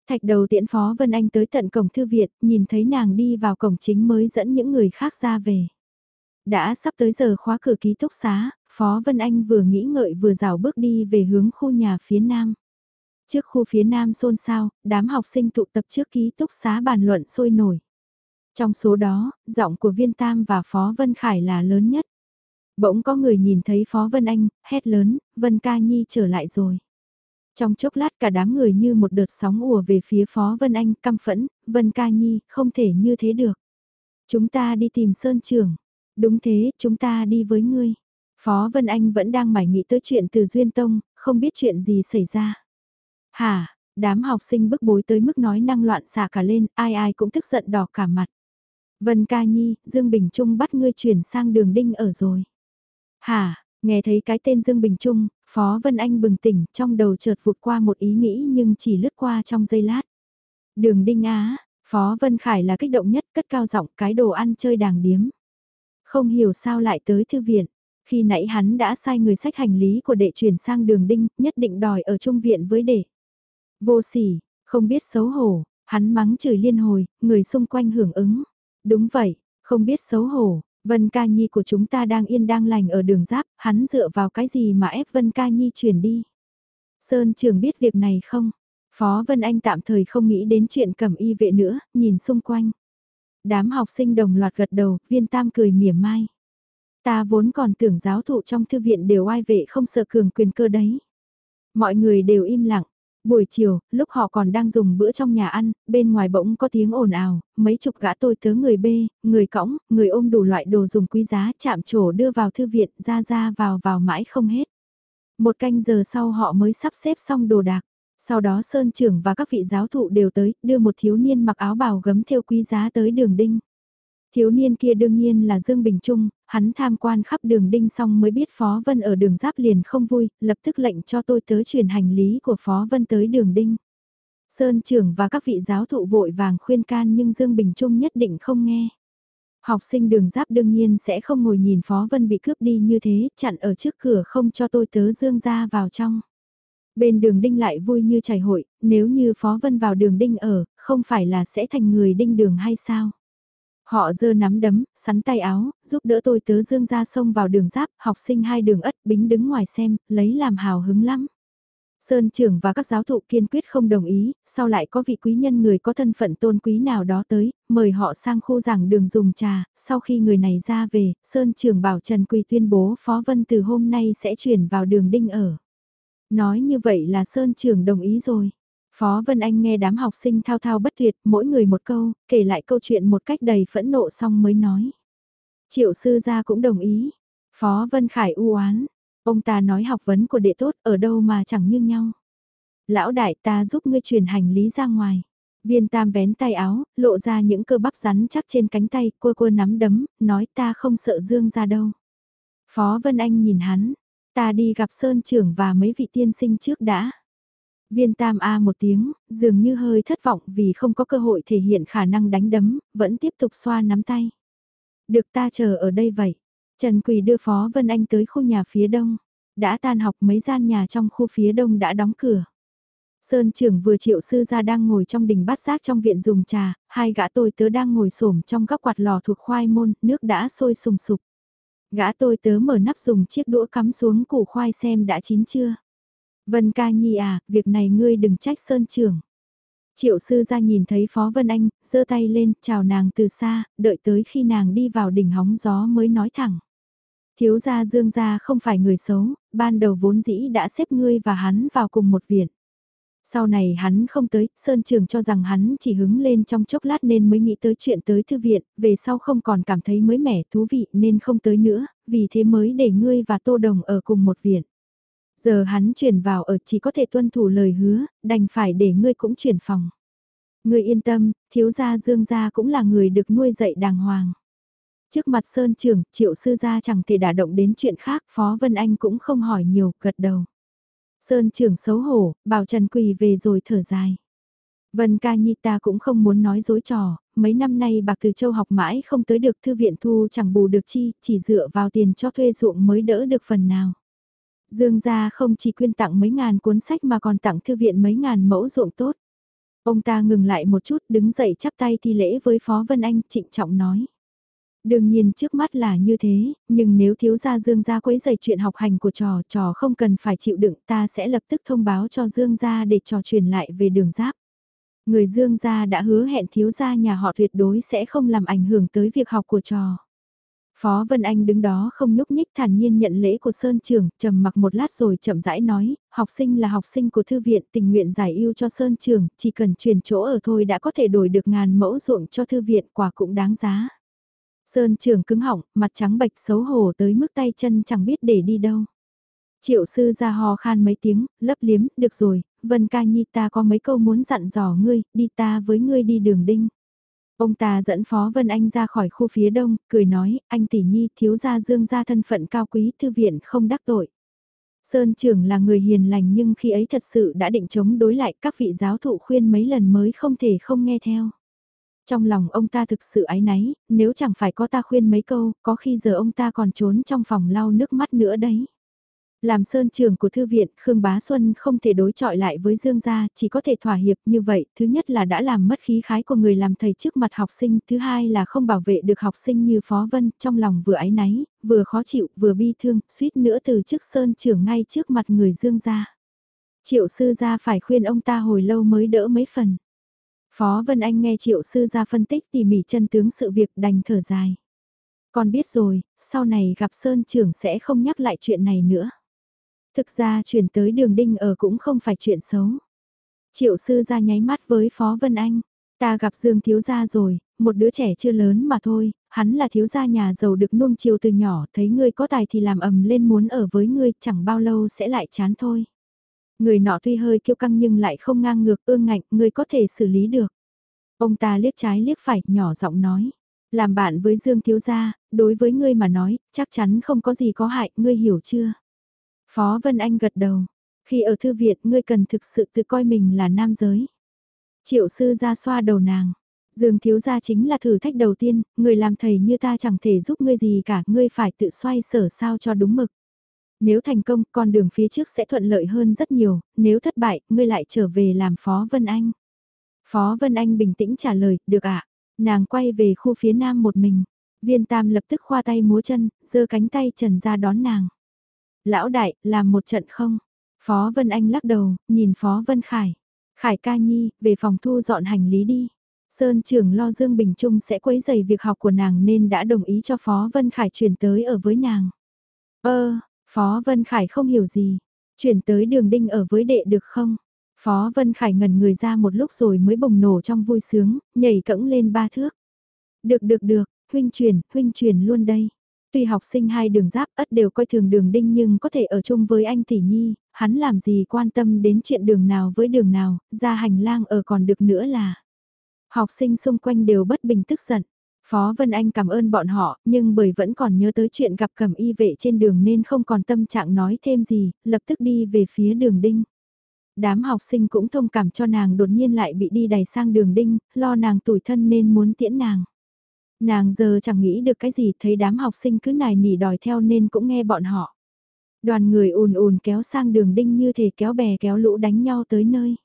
Thạch đầu tiễn Phó Vân Anh tới tận cổng thư viện, nhìn thấy nàng đi vào cổng chính mới dẫn những người khác ra về. Đã sắp tới giờ khóa cửa ký túc xá, Phó Vân Anh vừa nghĩ ngợi vừa rào bước đi về hướng khu nhà phía nam. Trước khu phía nam xôn xao, đám học sinh tụ tập trước ký túc xá bàn luận sôi nổi. Trong số đó, giọng của Viên Tam và Phó Vân Khải là lớn nhất. Bỗng có người nhìn thấy Phó Vân Anh, hét lớn, Vân Ca Nhi trở lại rồi. Trong chốc lát cả đám người như một đợt sóng ùa về phía Phó Vân Anh căm phẫn, Vân Ca Nhi, không thể như thế được. Chúng ta đi tìm Sơn Trưởng. Đúng thế, chúng ta đi với ngươi. Phó Vân Anh vẫn đang mải nghĩ tới chuyện từ Duyên Tông, không biết chuyện gì xảy ra. Hả, đám học sinh bức bối tới mức nói năng loạn xả cả lên, ai ai cũng tức giận đỏ cả mặt. Vân Ca Nhi, Dương Bình Trung bắt ngươi chuyển sang đường đinh ở rồi. Hả, nghe thấy cái tên Dương Bình Trung, Phó Vân Anh bừng tỉnh, trong đầu chợt vụt qua một ý nghĩ nhưng chỉ lướt qua trong giây lát. Đường đinh á, Phó Vân Khải là kích động nhất, cất cao giọng cái đồ ăn chơi đàng điếm. Không hiểu sao lại tới thư viện. Khi nãy hắn đã sai người sách hành lý của đệ chuyển sang đường đinh, nhất định đòi ở trung viện với đệ. Vô sỉ, không biết xấu hổ, hắn mắng chửi liên hồi, người xung quanh hưởng ứng. Đúng vậy, không biết xấu hổ, Vân Ca Nhi của chúng ta đang yên đang lành ở đường giáp, hắn dựa vào cái gì mà ép Vân Ca Nhi chuyển đi. Sơn trường biết việc này không? Phó Vân Anh tạm thời không nghĩ đến chuyện cầm y vệ nữa, nhìn xung quanh. Đám học sinh đồng loạt gật đầu, viên tam cười mỉa mai. Ta vốn còn tưởng giáo thụ trong thư viện đều ai vệ không sợ cường quyền cơ đấy. Mọi người đều im lặng. Buổi chiều, lúc họ còn đang dùng bữa trong nhà ăn, bên ngoài bỗng có tiếng ồn ào, mấy chục gã tôi tớ người bê, người cõng, người ôm đủ loại đồ dùng quý giá chạm trổ đưa vào thư viện ra ra vào vào mãi không hết. Một canh giờ sau họ mới sắp xếp xong đồ đạc. Sau đó Sơn trưởng và các vị giáo thụ đều tới, đưa một thiếu niên mặc áo bào gấm theo quý giá tới đường đinh. Thiếu niên kia đương nhiên là Dương Bình Trung, hắn tham quan khắp đường đinh xong mới biết Phó Vân ở đường giáp liền không vui, lập tức lệnh cho tôi tới truyền hành lý của Phó Vân tới đường đinh. Sơn trưởng và các vị giáo thụ vội vàng khuyên can nhưng Dương Bình Trung nhất định không nghe. Học sinh đường giáp đương nhiên sẽ không ngồi nhìn Phó Vân bị cướp đi như thế, chặn ở trước cửa không cho tôi tớ Dương ra vào trong. Bên đường đinh lại vui như chảy hội, nếu như Phó Vân vào đường đinh ở, không phải là sẽ thành người đinh đường hay sao? Họ dơ nắm đấm, sắn tay áo, giúp đỡ tôi tớ dương ra sông vào đường giáp, học sinh hai đường ất bính đứng ngoài xem, lấy làm hào hứng lắm. Sơn trưởng và các giáo thụ kiên quyết không đồng ý, sau lại có vị quý nhân người có thân phận tôn quý nào đó tới, mời họ sang khu giảng đường dùng trà, sau khi người này ra về, Sơn trưởng bảo Trần Quỳ tuyên bố Phó Vân từ hôm nay sẽ chuyển vào đường đinh ở. Nói như vậy là Sơn trưởng đồng ý rồi. Phó Vân Anh nghe đám học sinh thao thao bất tuyệt, mỗi người một câu, kể lại câu chuyện một cách đầy phẫn nộ xong mới nói. Triệu sư gia cũng đồng ý. Phó Vân Khải u oán ông ta nói học vấn của đệ tốt ở đâu mà chẳng như nhau. Lão đại ta giúp ngươi truyền hành lý ra ngoài. Viên tam vén tay áo, lộ ra những cơ bắp rắn chắc trên cánh tay, cua cua nắm đấm, nói ta không sợ dương ra đâu. Phó Vân Anh nhìn hắn, ta đi gặp Sơn trưởng và mấy vị tiên sinh trước đã. Viên tam A một tiếng, dường như hơi thất vọng vì không có cơ hội thể hiện khả năng đánh đấm, vẫn tiếp tục xoa nắm tay. Được ta chờ ở đây vậy. Trần Quỳ đưa Phó Vân Anh tới khu nhà phía đông. Đã tan học mấy gian nhà trong khu phía đông đã đóng cửa. Sơn trưởng vừa triệu sư ra đang ngồi trong đình bát giác trong viện dùng trà, hai gã tôi tớ đang ngồi xổm trong góc quạt lò thuộc khoai môn, nước đã sôi sùng sục. Gã tôi tớ mở nắp dùng chiếc đũa cắm xuống củ khoai xem đã chín chưa. Vân ca nhi à, việc này ngươi đừng trách sơn trưởng. Triệu sư ra nhìn thấy Phó Vân Anh, giơ tay lên, chào nàng từ xa, đợi tới khi nàng đi vào đỉnh hóng gió mới nói thẳng. Thiếu gia dương gia không phải người xấu, ban đầu vốn dĩ đã xếp ngươi và hắn vào cùng một viện. Sau này hắn không tới, Sơn Trường cho rằng hắn chỉ hứng lên trong chốc lát nên mới nghĩ tới chuyện tới thư viện, về sau không còn cảm thấy mới mẻ thú vị nên không tới nữa, vì thế mới để ngươi và Tô Đồng ở cùng một viện. Giờ hắn chuyển vào ở chỉ có thể tuân thủ lời hứa, đành phải để ngươi cũng chuyển phòng. Ngươi yên tâm, thiếu gia dương gia cũng là người được nuôi dạy đàng hoàng. Trước mặt Sơn Trường, triệu sư gia chẳng thể đả động đến chuyện khác, Phó Vân Anh cũng không hỏi nhiều, gật đầu. Sơn Trường xấu hổ, bảo Trần Quỳ về rồi thở dài. Vân ca nhi ta cũng không muốn nói dối trò, mấy năm nay bạc từ châu học mãi không tới được thư viện thu chẳng bù được chi, chỉ dựa vào tiền cho thuê ruộng mới đỡ được phần nào. Dương gia không chỉ quyên tặng mấy ngàn cuốn sách mà còn tặng thư viện mấy ngàn mẫu ruộng tốt. Ông ta ngừng lại một chút đứng dậy chắp tay thi lễ với Phó Vân Anh trịnh trọng nói. Đương nhiên trước mắt là như thế, nhưng nếu thiếu gia Dương gia quấy dày chuyện học hành của trò, trò không cần phải chịu đựng ta sẽ lập tức thông báo cho Dương gia để trò truyền lại về đường giáp. Người Dương gia đã hứa hẹn thiếu gia nhà họ tuyệt đối sẽ không làm ảnh hưởng tới việc học của trò. Phó Vân Anh đứng đó không nhúc nhích thản nhiên nhận lễ của Sơn Trường, trầm mặc một lát rồi chậm rãi nói, học sinh là học sinh của thư viện tình nguyện giải ưu cho Sơn Trường, chỉ cần chuyển chỗ ở thôi đã có thể đổi được ngàn mẫu ruộng cho thư viện quả cũng đáng giá. Sơn Trường cứng họng, mặt trắng bệch xấu hổ tới mức tay chân chẳng biết để đi đâu. Triệu sư ra hò khan mấy tiếng, lấp liếm, được rồi, Vân ca nhi ta có mấy câu muốn dặn dò ngươi, đi ta với ngươi đi đường đinh. Ông ta dẫn Phó Vân Anh ra khỏi khu phía đông, cười nói, anh tỷ nhi thiếu gia dương gia thân phận cao quý thư viện không đắc tội. Sơn trưởng là người hiền lành nhưng khi ấy thật sự đã định chống đối lại các vị giáo thụ khuyên mấy lần mới không thể không nghe theo. Trong lòng ông ta thực sự ái náy, nếu chẳng phải có ta khuyên mấy câu, có khi giờ ông ta còn trốn trong phòng lau nước mắt nữa đấy. Làm sơn trường của thư viện, Khương Bá Xuân không thể đối chọi lại với Dương gia, chỉ có thể thỏa hiệp như vậy. Thứ nhất là đã làm mất khí khái của người làm thầy trước mặt học sinh, thứ hai là không bảo vệ được học sinh như Phó Vân, trong lòng vừa ái náy, vừa khó chịu, vừa bi thương, suýt nữa từ chức sơn trưởng ngay trước mặt người Dương gia. Triệu sư gia phải khuyên ông ta hồi lâu mới đỡ mấy phần. Phó Vân Anh nghe triệu sư gia phân tích tỉ mỉ chân tướng sự việc đành thở dài. Con biết rồi, sau này gặp Sơn trưởng sẽ không nhắc lại chuyện này nữa. Thực ra chuyển tới đường đinh ở cũng không phải chuyện xấu. Triệu sư ra nháy mắt với Phó Vân Anh. Ta gặp Dương thiếu gia rồi, một đứa trẻ chưa lớn mà thôi, hắn là thiếu gia nhà giàu được nuông chiều từ nhỏ, thấy ngươi có tài thì làm ầm lên muốn ở với ngươi, chẳng bao lâu sẽ lại chán thôi. Người nọ tuy hơi kiêu căng nhưng lại không ngang ngược ương ngạnh, ngươi có thể xử lý được. Ông ta liếc trái liếc phải, nhỏ giọng nói. Làm bạn với Dương thiếu gia, đối với ngươi mà nói, chắc chắn không có gì có hại, ngươi hiểu chưa? Phó Vân Anh gật đầu. Khi ở thư viện ngươi cần thực sự tự coi mình là nam giới. Triệu sư ra xoa đầu nàng. Dương thiếu gia chính là thử thách đầu tiên, người làm thầy như ta chẳng thể giúp ngươi gì cả, ngươi phải tự xoay sở sao cho đúng mực. Nếu thành công, con đường phía trước sẽ thuận lợi hơn rất nhiều, nếu thất bại, ngươi lại trở về làm Phó Vân Anh. Phó Vân Anh bình tĩnh trả lời, được ạ. Nàng quay về khu phía nam một mình. Viên Tam lập tức khoa tay múa chân, giơ cánh tay trần ra đón nàng. Lão đại, làm một trận không? Phó Vân Anh lắc đầu, nhìn Phó Vân Khải. Khải ca nhi, về phòng thu dọn hành lý đi. Sơn trưởng lo Dương Bình Trung sẽ quấy dày việc học của nàng nên đã đồng ý cho Phó Vân Khải chuyển tới ở với nàng. Ơ, Phó Vân Khải không hiểu gì. Chuyển tới đường đinh ở với đệ được không? Phó Vân Khải ngẩn người ra một lúc rồi mới bùng nổ trong vui sướng, nhảy cẫng lên ba thước. Được được được, huynh chuyển, huynh chuyển luôn đây. Tuy học sinh hai đường giáp ất đều coi thường đường đinh nhưng có thể ở chung với anh tỷ nhi, hắn làm gì quan tâm đến chuyện đường nào với đường nào, ra hành lang ở còn được nữa là. Học sinh xung quanh đều bất bình tức giận. Phó Vân Anh cảm ơn bọn họ, nhưng bởi vẫn còn nhớ tới chuyện gặp cầm y vệ trên đường nên không còn tâm trạng nói thêm gì, lập tức đi về phía đường đinh. Đám học sinh cũng thông cảm cho nàng đột nhiên lại bị đi đẩy sang đường đinh, lo nàng tủi thân nên muốn tiễn nàng. Nàng giờ chẳng nghĩ được cái gì thấy đám học sinh cứ nài nỉ đòi theo nên cũng nghe bọn họ. Đoàn người ùn ùn kéo sang đường đinh như thể kéo bè kéo lũ đánh nhau tới nơi.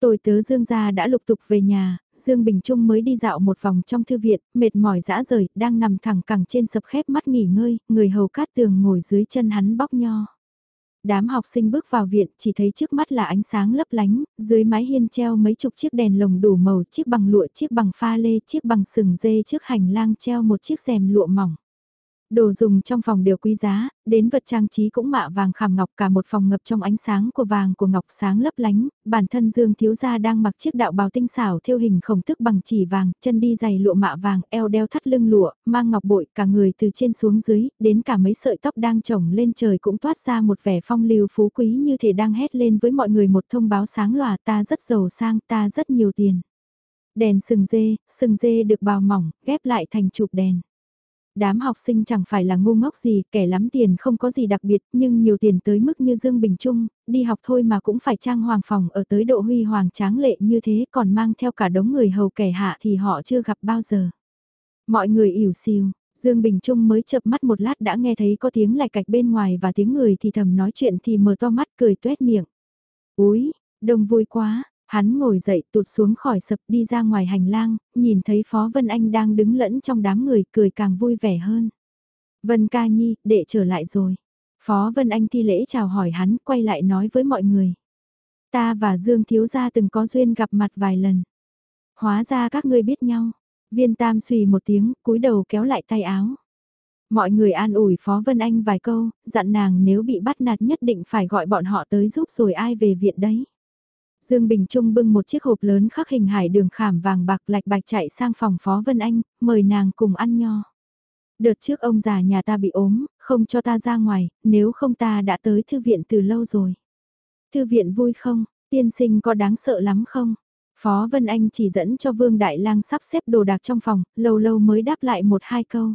Tôi tớ Dương gia đã lục tục về nhà, Dương Bình Trung mới đi dạo một vòng trong thư viện, mệt mỏi dã rời, đang nằm thẳng cẳng trên sập khép mắt nghỉ ngơi, người hầu cát tường ngồi dưới chân hắn bóc nho. Đám học sinh bước vào viện chỉ thấy trước mắt là ánh sáng lấp lánh, dưới mái hiên treo mấy chục chiếc đèn lồng đủ màu, chiếc bằng lụa, chiếc bằng pha lê, chiếc bằng sừng dê trước hành lang treo một chiếc rèm lụa mỏng. Đồ dùng trong phòng đều quý giá, đến vật trang trí cũng mạ vàng khảm ngọc cả một phòng ngập trong ánh sáng của vàng của ngọc sáng lấp lánh, bản thân Dương Thiếu Gia đang mặc chiếc đạo bào tinh xảo theo hình khổng tức bằng chỉ vàng, chân đi giày lụa mạ vàng, eo đeo thắt lưng lụa, mang ngọc bội cả người từ trên xuống dưới, đến cả mấy sợi tóc đang trồng lên trời cũng toát ra một vẻ phong lưu phú quý như thể đang hét lên với mọi người một thông báo sáng lòa ta rất giàu sang, ta rất nhiều tiền. Đèn sừng dê, sừng dê được bào mỏng, ghép lại thành chụp đèn. Đám học sinh chẳng phải là ngu ngốc gì, kẻ lắm tiền không có gì đặc biệt, nhưng nhiều tiền tới mức như Dương Bình Trung, đi học thôi mà cũng phải trang hoàng phòng ở tới độ huy hoàng tráng lệ như thế còn mang theo cả đống người hầu kẻ hạ thì họ chưa gặp bao giờ. Mọi người ỉu xìu, Dương Bình Trung mới chập mắt một lát đã nghe thấy có tiếng lạch cạch bên ngoài và tiếng người thì thầm nói chuyện thì mở to mắt cười tuét miệng. Úi, đông vui quá, Hắn ngồi dậy tụt xuống khỏi sập đi ra ngoài hành lang, nhìn thấy Phó Vân Anh đang đứng lẫn trong đám người cười càng vui vẻ hơn. Vân ca nhi, đệ trở lại rồi. Phó Vân Anh thi lễ chào hỏi hắn, quay lại nói với mọi người. Ta và Dương Thiếu Gia từng có duyên gặp mặt vài lần. Hóa ra các ngươi biết nhau. Viên Tam suy một tiếng, cúi đầu kéo lại tay áo. Mọi người an ủi Phó Vân Anh vài câu, dặn nàng nếu bị bắt nạt nhất định phải gọi bọn họ tới giúp rồi ai về viện đấy. Dương Bình Trung bưng một chiếc hộp lớn khắc hình hải đường khảm vàng bạc lạch bạch chạy sang phòng Phó Vân Anh, mời nàng cùng ăn nho. Đợt trước ông già nhà ta bị ốm, không cho ta ra ngoài, nếu không ta đã tới thư viện từ lâu rồi. Thư viện vui không, tiên sinh có đáng sợ lắm không? Phó Vân Anh chỉ dẫn cho Vương Đại Lang sắp xếp đồ đạc trong phòng, lâu lâu mới đáp lại một hai câu.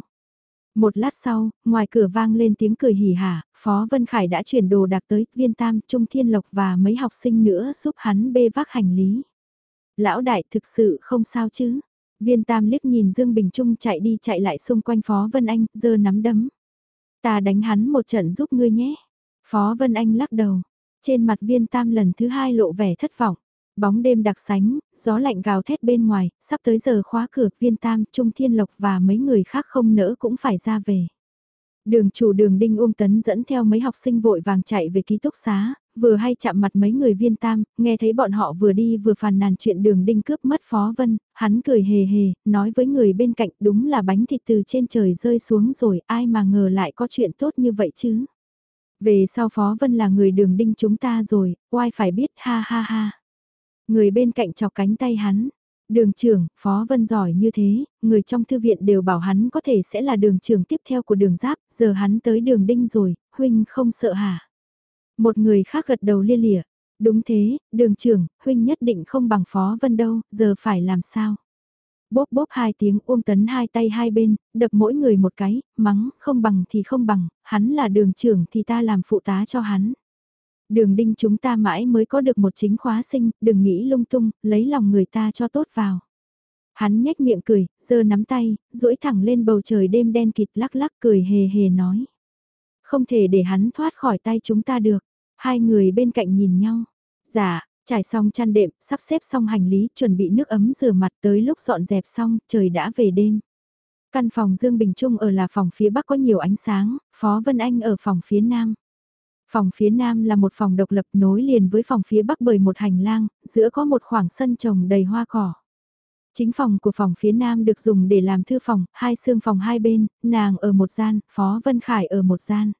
Một lát sau, ngoài cửa vang lên tiếng cười hỉ hả, Phó Vân Khải đã chuyển đồ đạc tới Viên Tam, Trung Thiên Lộc và mấy học sinh nữa giúp hắn bê vác hành lý. Lão đại thực sự không sao chứ? Viên Tam liếc nhìn Dương Bình Trung chạy đi chạy lại xung quanh Phó Vân Anh, giơ nắm đấm. Ta đánh hắn một trận giúp ngươi nhé. Phó Vân Anh lắc đầu. Trên mặt Viên Tam lần thứ hai lộ vẻ thất vọng. Bóng đêm đặc sánh, gió lạnh gào thét bên ngoài, sắp tới giờ khóa cửa, viên tam, trung thiên lộc và mấy người khác không nỡ cũng phải ra về. Đường chủ đường đinh ôm tấn dẫn theo mấy học sinh vội vàng chạy về ký túc xá, vừa hay chạm mặt mấy người viên tam, nghe thấy bọn họ vừa đi vừa phàn nàn chuyện đường đinh cướp mất phó vân, hắn cười hề hề, nói với người bên cạnh đúng là bánh thịt từ trên trời rơi xuống rồi, ai mà ngờ lại có chuyện tốt như vậy chứ. Về sau phó vân là người đường đinh chúng ta rồi, oai phải biết ha ha ha. Người bên cạnh chọc cánh tay hắn. Đường trưởng, Phó Vân giỏi như thế, người trong thư viện đều bảo hắn có thể sẽ là đường trưởng tiếp theo của đường giáp, giờ hắn tới đường đinh rồi, huynh không sợ hả? Một người khác gật đầu lia lịa. Đúng thế, đường trưởng, huynh nhất định không bằng Phó Vân đâu, giờ phải làm sao? Bốp bốp hai tiếng ôm tấn hai tay hai bên, đập mỗi người một cái, mắng, không bằng thì không bằng, hắn là đường trưởng thì ta làm phụ tá cho hắn. Đường đinh chúng ta mãi mới có được một chính khóa sinh, đừng nghĩ lung tung, lấy lòng người ta cho tốt vào. Hắn nhếch miệng cười, giơ nắm tay, duỗi thẳng lên bầu trời đêm đen kịt lắc lắc cười hề hề nói. Không thể để hắn thoát khỏi tay chúng ta được. Hai người bên cạnh nhìn nhau. Dạ, trải xong chăn đệm, sắp xếp xong hành lý, chuẩn bị nước ấm rửa mặt tới lúc dọn dẹp xong, trời đã về đêm. Căn phòng Dương Bình Trung ở là phòng phía bắc có nhiều ánh sáng, Phó Vân Anh ở phòng phía nam. Phòng phía nam là một phòng độc lập nối liền với phòng phía bắc bởi một hành lang, giữa có một khoảng sân trồng đầy hoa cỏ. Chính phòng của phòng phía nam được dùng để làm thư phòng, hai xương phòng hai bên, nàng ở một gian, Phó Vân Khải ở một gian.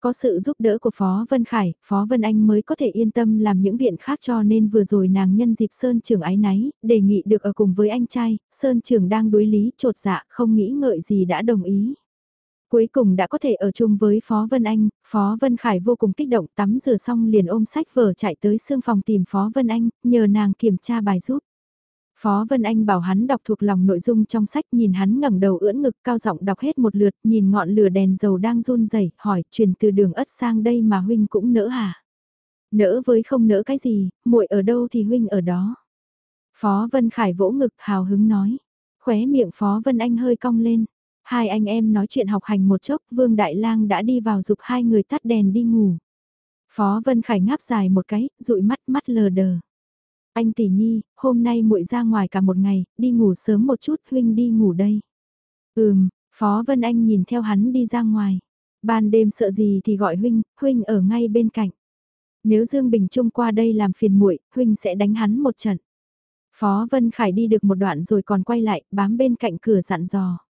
Có sự giúp đỡ của Phó Vân Khải, Phó Vân Anh mới có thể yên tâm làm những viện khác cho nên vừa rồi nàng nhân dịp Sơn Trường ái náy, đề nghị được ở cùng với anh trai, Sơn Trường đang đối lý trột dạ không nghĩ ngợi gì đã đồng ý. Cuối cùng đã có thể ở chung với Phó Vân Anh, Phó Vân Khải vô cùng kích động tắm rửa xong liền ôm sách vở chạy tới xương phòng tìm Phó Vân Anh, nhờ nàng kiểm tra bài giúp. Phó Vân Anh bảo hắn đọc thuộc lòng nội dung trong sách nhìn hắn ngẩng đầu ưỡn ngực cao giọng đọc hết một lượt nhìn ngọn lửa đèn dầu đang run rẩy hỏi truyền từ đường ất sang đây mà huynh cũng nỡ hả? Nỡ với không nỡ cái gì, muội ở đâu thì huynh ở đó. Phó Vân Khải vỗ ngực hào hứng nói. Khóe miệng Phó Vân Anh hơi cong lên. Hai anh em nói chuyện học hành một chốc, Vương Đại Lang đã đi vào dục hai người tắt đèn đi ngủ. Phó Vân Khải ngáp dài một cái, dụi mắt mắt lờ đờ. Anh tỷ nhi, hôm nay muội ra ngoài cả một ngày, đi ngủ sớm một chút, huynh đi ngủ đây. Ừm, Phó Vân Anh nhìn theo hắn đi ra ngoài. Ban đêm sợ gì thì gọi huynh, huynh ở ngay bên cạnh. Nếu Dương Bình Trung qua đây làm phiền muội, huynh sẽ đánh hắn một trận. Phó Vân Khải đi được một đoạn rồi còn quay lại, bám bên cạnh cửa dặn dò.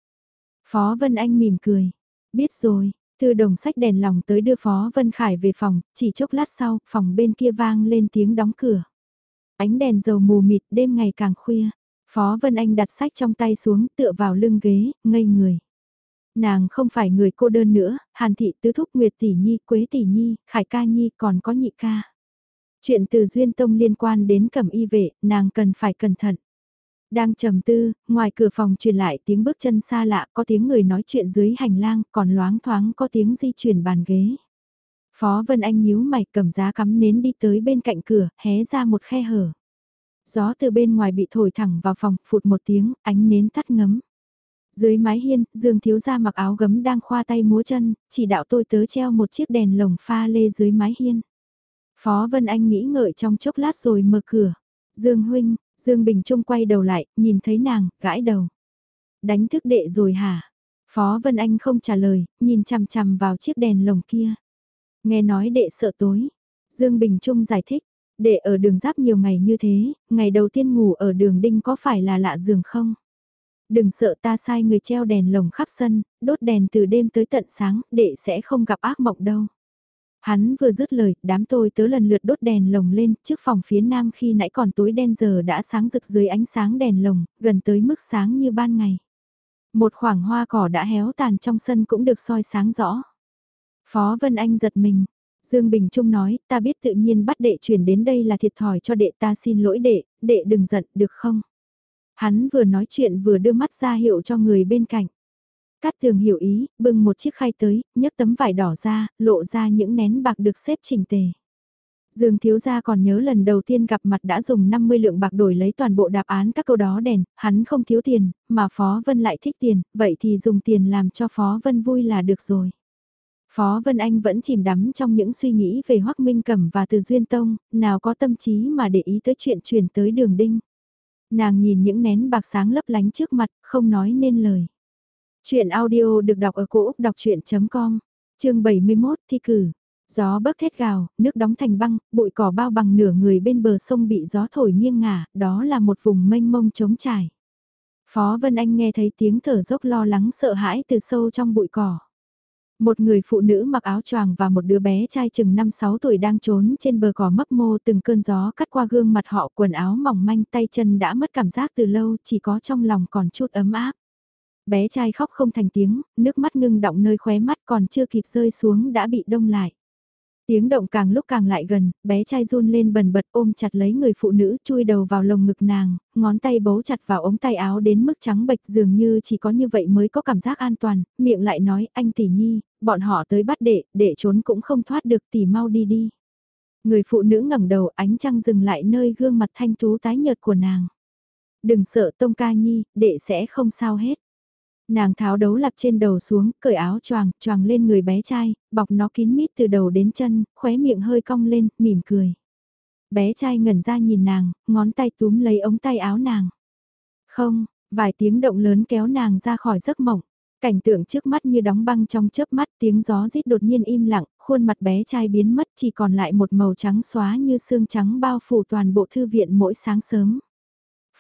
Phó Vân Anh mỉm cười. Biết rồi, Thư đồng sách đèn lòng tới đưa Phó Vân Khải về phòng, chỉ chốc lát sau, phòng bên kia vang lên tiếng đóng cửa. Ánh đèn dầu mù mịt đêm ngày càng khuya. Phó Vân Anh đặt sách trong tay xuống tựa vào lưng ghế, ngây người. Nàng không phải người cô đơn nữa, Hàn Thị Tứ Thúc Nguyệt Tỷ Nhi, Quế Tỷ Nhi, Khải Ca Nhi còn có nhị ca. Chuyện từ Duyên Tông liên quan đến cẩm y vệ, nàng cần phải cẩn thận. Đang trầm tư, ngoài cửa phòng truyền lại tiếng bước chân xa lạ, có tiếng người nói chuyện dưới hành lang, còn loáng thoáng có tiếng di chuyển bàn ghế. Phó Vân Anh nhíu mày cầm giá cắm nến đi tới bên cạnh cửa, hé ra một khe hở. Gió từ bên ngoài bị thổi thẳng vào phòng, phụt một tiếng, ánh nến tắt ngấm. Dưới mái hiên, Dương Thiếu Gia mặc áo gấm đang khoa tay múa chân, chỉ đạo tôi tớ treo một chiếc đèn lồng pha lê dưới mái hiên. Phó Vân Anh nghĩ ngợi trong chốc lát rồi mở cửa. Dương Huynh, Dương Bình Trung quay đầu lại, nhìn thấy nàng, gãi đầu. Đánh thức đệ rồi hả? Phó Vân Anh không trả lời, nhìn chằm chằm vào chiếc đèn lồng kia. Nghe nói đệ sợ tối. Dương Bình Trung giải thích, đệ ở đường giáp nhiều ngày như thế, ngày đầu tiên ngủ ở đường đinh có phải là lạ giường không? Đừng sợ ta sai người treo đèn lồng khắp sân, đốt đèn từ đêm tới tận sáng, đệ sẽ không gặp ác mộng đâu. Hắn vừa dứt lời, đám tôi tớ lần lượt đốt đèn lồng lên, trước phòng phía nam khi nãy còn tối đen giờ đã sáng rực dưới ánh sáng đèn lồng, gần tới mức sáng như ban ngày. Một khoảng hoa cỏ đã héo tàn trong sân cũng được soi sáng rõ. Phó Vân Anh giật mình. Dương Bình Trung nói, ta biết tự nhiên bắt đệ chuyển đến đây là thiệt thòi cho đệ ta xin lỗi đệ, đệ đừng giận, được không? Hắn vừa nói chuyện vừa đưa mắt ra hiệu cho người bên cạnh. Cát tường hiểu ý, bưng một chiếc khay tới, nhấc tấm vải đỏ ra, lộ ra những nén bạc được xếp chỉnh tề. Dương thiếu gia còn nhớ lần đầu tiên gặp mặt đã dùng 50 lượng bạc đổi lấy toàn bộ đáp án các câu đó đèn, hắn không thiếu tiền, mà Phó Vân lại thích tiền, vậy thì dùng tiền làm cho Phó Vân vui là được rồi. Phó Vân Anh vẫn chìm đắm trong những suy nghĩ về Hoắc Minh Cẩm và Từ Duyên Tông, nào có tâm trí mà để ý tới chuyện chuyển tới đường đinh. Nàng nhìn những nén bạc sáng lấp lánh trước mặt, không nói nên lời. Chuyện audio được đọc ở cổ Úc đọc chuyện.com, chương 71 thi cử. Gió bấc thét gào, nước đóng thành băng, bụi cỏ bao bằng nửa người bên bờ sông bị gió thổi nghiêng ngả, đó là một vùng mênh mông trống trải. Phó Vân Anh nghe thấy tiếng thở dốc lo lắng sợ hãi từ sâu trong bụi cỏ. Một người phụ nữ mặc áo choàng và một đứa bé trai chừng 5-6 tuổi đang trốn trên bờ cỏ mấp mô từng cơn gió cắt qua gương mặt họ quần áo mỏng manh tay chân đã mất cảm giác từ lâu chỉ có trong lòng còn chút ấm áp. Bé trai khóc không thành tiếng, nước mắt ngưng động nơi khóe mắt còn chưa kịp rơi xuống đã bị đông lại. Tiếng động càng lúc càng lại gần, bé trai run lên bần bật ôm chặt lấy người phụ nữ chui đầu vào lồng ngực nàng, ngón tay bấu chặt vào ống tay áo đến mức trắng bệch dường như chỉ có như vậy mới có cảm giác an toàn, miệng lại nói anh tỷ nhi, bọn họ tới bắt đệ, đệ trốn cũng không thoát được tỷ mau đi đi. Người phụ nữ ngẩng đầu ánh trăng dừng lại nơi gương mặt thanh tú tái nhợt của nàng. Đừng sợ tông ca nhi, đệ sẽ không sao hết. Nàng tháo đấu lạp trên đầu xuống, cởi áo choàng, choàng lên người bé trai, bọc nó kín mít từ đầu đến chân, khóe miệng hơi cong lên, mỉm cười. Bé trai ngẩn ra nhìn nàng, ngón tay túm lấy ống tay áo nàng. Không, vài tiếng động lớn kéo nàng ra khỏi giấc mộng. Cảnh tượng trước mắt như đóng băng trong chớp mắt tiếng gió rít đột nhiên im lặng, khuôn mặt bé trai biến mất chỉ còn lại một màu trắng xóa như xương trắng bao phủ toàn bộ thư viện mỗi sáng sớm.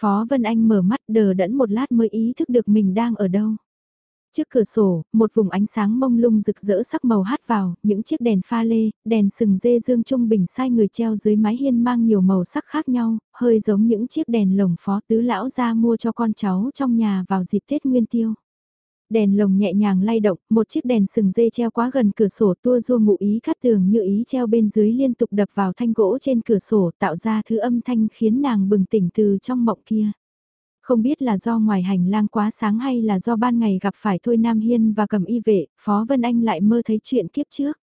Phó Vân Anh mở mắt đờ đẫn một lát mới ý thức được mình đang ở đâu. Trước cửa sổ, một vùng ánh sáng mông lung rực rỡ sắc màu hát vào, những chiếc đèn pha lê, đèn sừng dê dương trung bình sai người treo dưới mái hiên mang nhiều màu sắc khác nhau, hơi giống những chiếc đèn lồng phó tứ lão ra mua cho con cháu trong nhà vào dịp Tết Nguyên Tiêu. Đèn lồng nhẹ nhàng lay động, một chiếc đèn sừng dê treo quá gần cửa sổ tua rua ngụ ý cắt tường như ý treo bên dưới liên tục đập vào thanh gỗ trên cửa sổ tạo ra thứ âm thanh khiến nàng bừng tỉnh từ trong mộng kia. Không biết là do ngoài hành lang quá sáng hay là do ban ngày gặp phải Thôi Nam Hiên và cầm y vệ, Phó Vân Anh lại mơ thấy chuyện kiếp trước.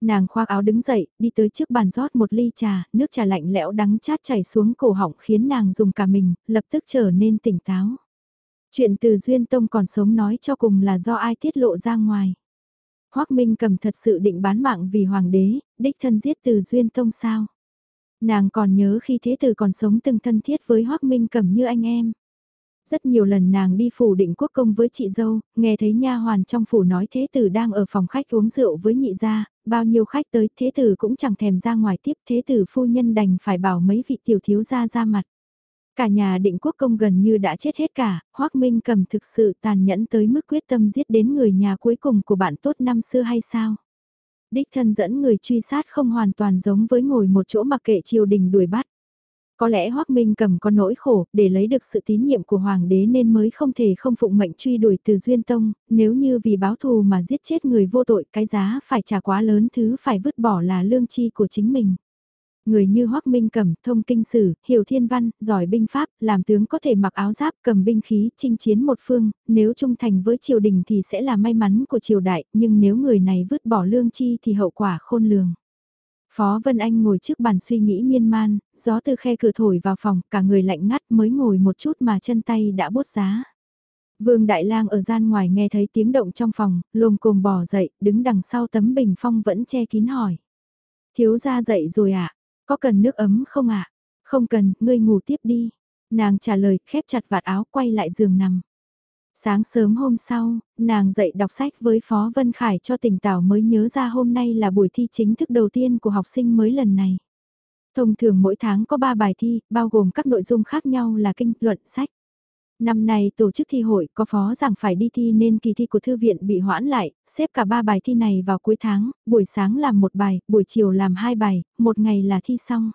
Nàng khoác áo đứng dậy, đi tới trước bàn rót một ly trà, nước trà lạnh lẽo đắng chát chảy xuống cổ họng khiến nàng dùng cả mình, lập tức trở nên tỉnh táo. Chuyện từ Duyên Tông còn sống nói cho cùng là do ai tiết lộ ra ngoài. Hoác Minh cầm thật sự định bán mạng vì hoàng đế, đích thân giết từ Duyên Tông sao. Nàng còn nhớ khi thế tử còn sống từng thân thiết với Hoác Minh cầm như anh em. Rất nhiều lần nàng đi phủ định quốc công với chị dâu, nghe thấy nha hoàn trong phủ nói thế tử đang ở phòng khách uống rượu với nhị gia, bao nhiêu khách tới thế tử cũng chẳng thèm ra ngoài tiếp thế tử phu nhân đành phải bảo mấy vị tiểu thiếu gia ra mặt. Cả nhà định quốc công gần như đã chết hết cả, Hoác Minh cầm thực sự tàn nhẫn tới mức quyết tâm giết đến người nhà cuối cùng của bạn tốt năm xưa hay sao? Đích thân dẫn người truy sát không hoàn toàn giống với ngồi một chỗ mặc kệ triều đình đuổi bắt. Có lẽ Hoác Minh cầm có nỗi khổ, để lấy được sự tín nhiệm của Hoàng đế nên mới không thể không phụng mệnh truy đuổi từ Duyên Tông, nếu như vì báo thù mà giết chết người vô tội cái giá phải trả quá lớn thứ phải vứt bỏ là lương chi của chính mình. Người như Hoắc Minh Cẩm, thông kinh sử, hiểu thiên văn, giỏi binh pháp, làm tướng có thể mặc áo giáp, cầm binh khí, chinh chiến một phương, nếu trung thành với triều đình thì sẽ là may mắn của triều đại, nhưng nếu người này vứt bỏ lương chi thì hậu quả khôn lường. Phó Vân Anh ngồi trước bàn suy nghĩ miên man, gió từ khe cửa thổi vào phòng, cả người lạnh ngắt mới ngồi một chút mà chân tay đã bốt giá. Vương Đại Lang ở gian ngoài nghe thấy tiếng động trong phòng, lồm cồm bò dậy, đứng đằng sau tấm bình phong vẫn che kín hỏi. Thiếu gia dậy rồi ạ, à? Có cần nước ấm không ạ? À? Không cần, ngươi ngủ tiếp đi. Nàng trả lời, khép chặt vạt áo quay lại giường nằm. Sáng sớm hôm sau, nàng dậy đọc sách với Phó Vân Khải cho tỉnh tảo mới nhớ ra hôm nay là buổi thi chính thức đầu tiên của học sinh mới lần này. Thông thường mỗi tháng có 3 bài thi, bao gồm các nội dung khác nhau là kinh, luận, sách. Năm nay tổ chức thi hội có phó giảng phải đi thi nên kỳ thi của thư viện bị hoãn lại, xếp cả ba bài thi này vào cuối tháng, buổi sáng làm một bài, buổi chiều làm hai bài, một ngày là thi xong.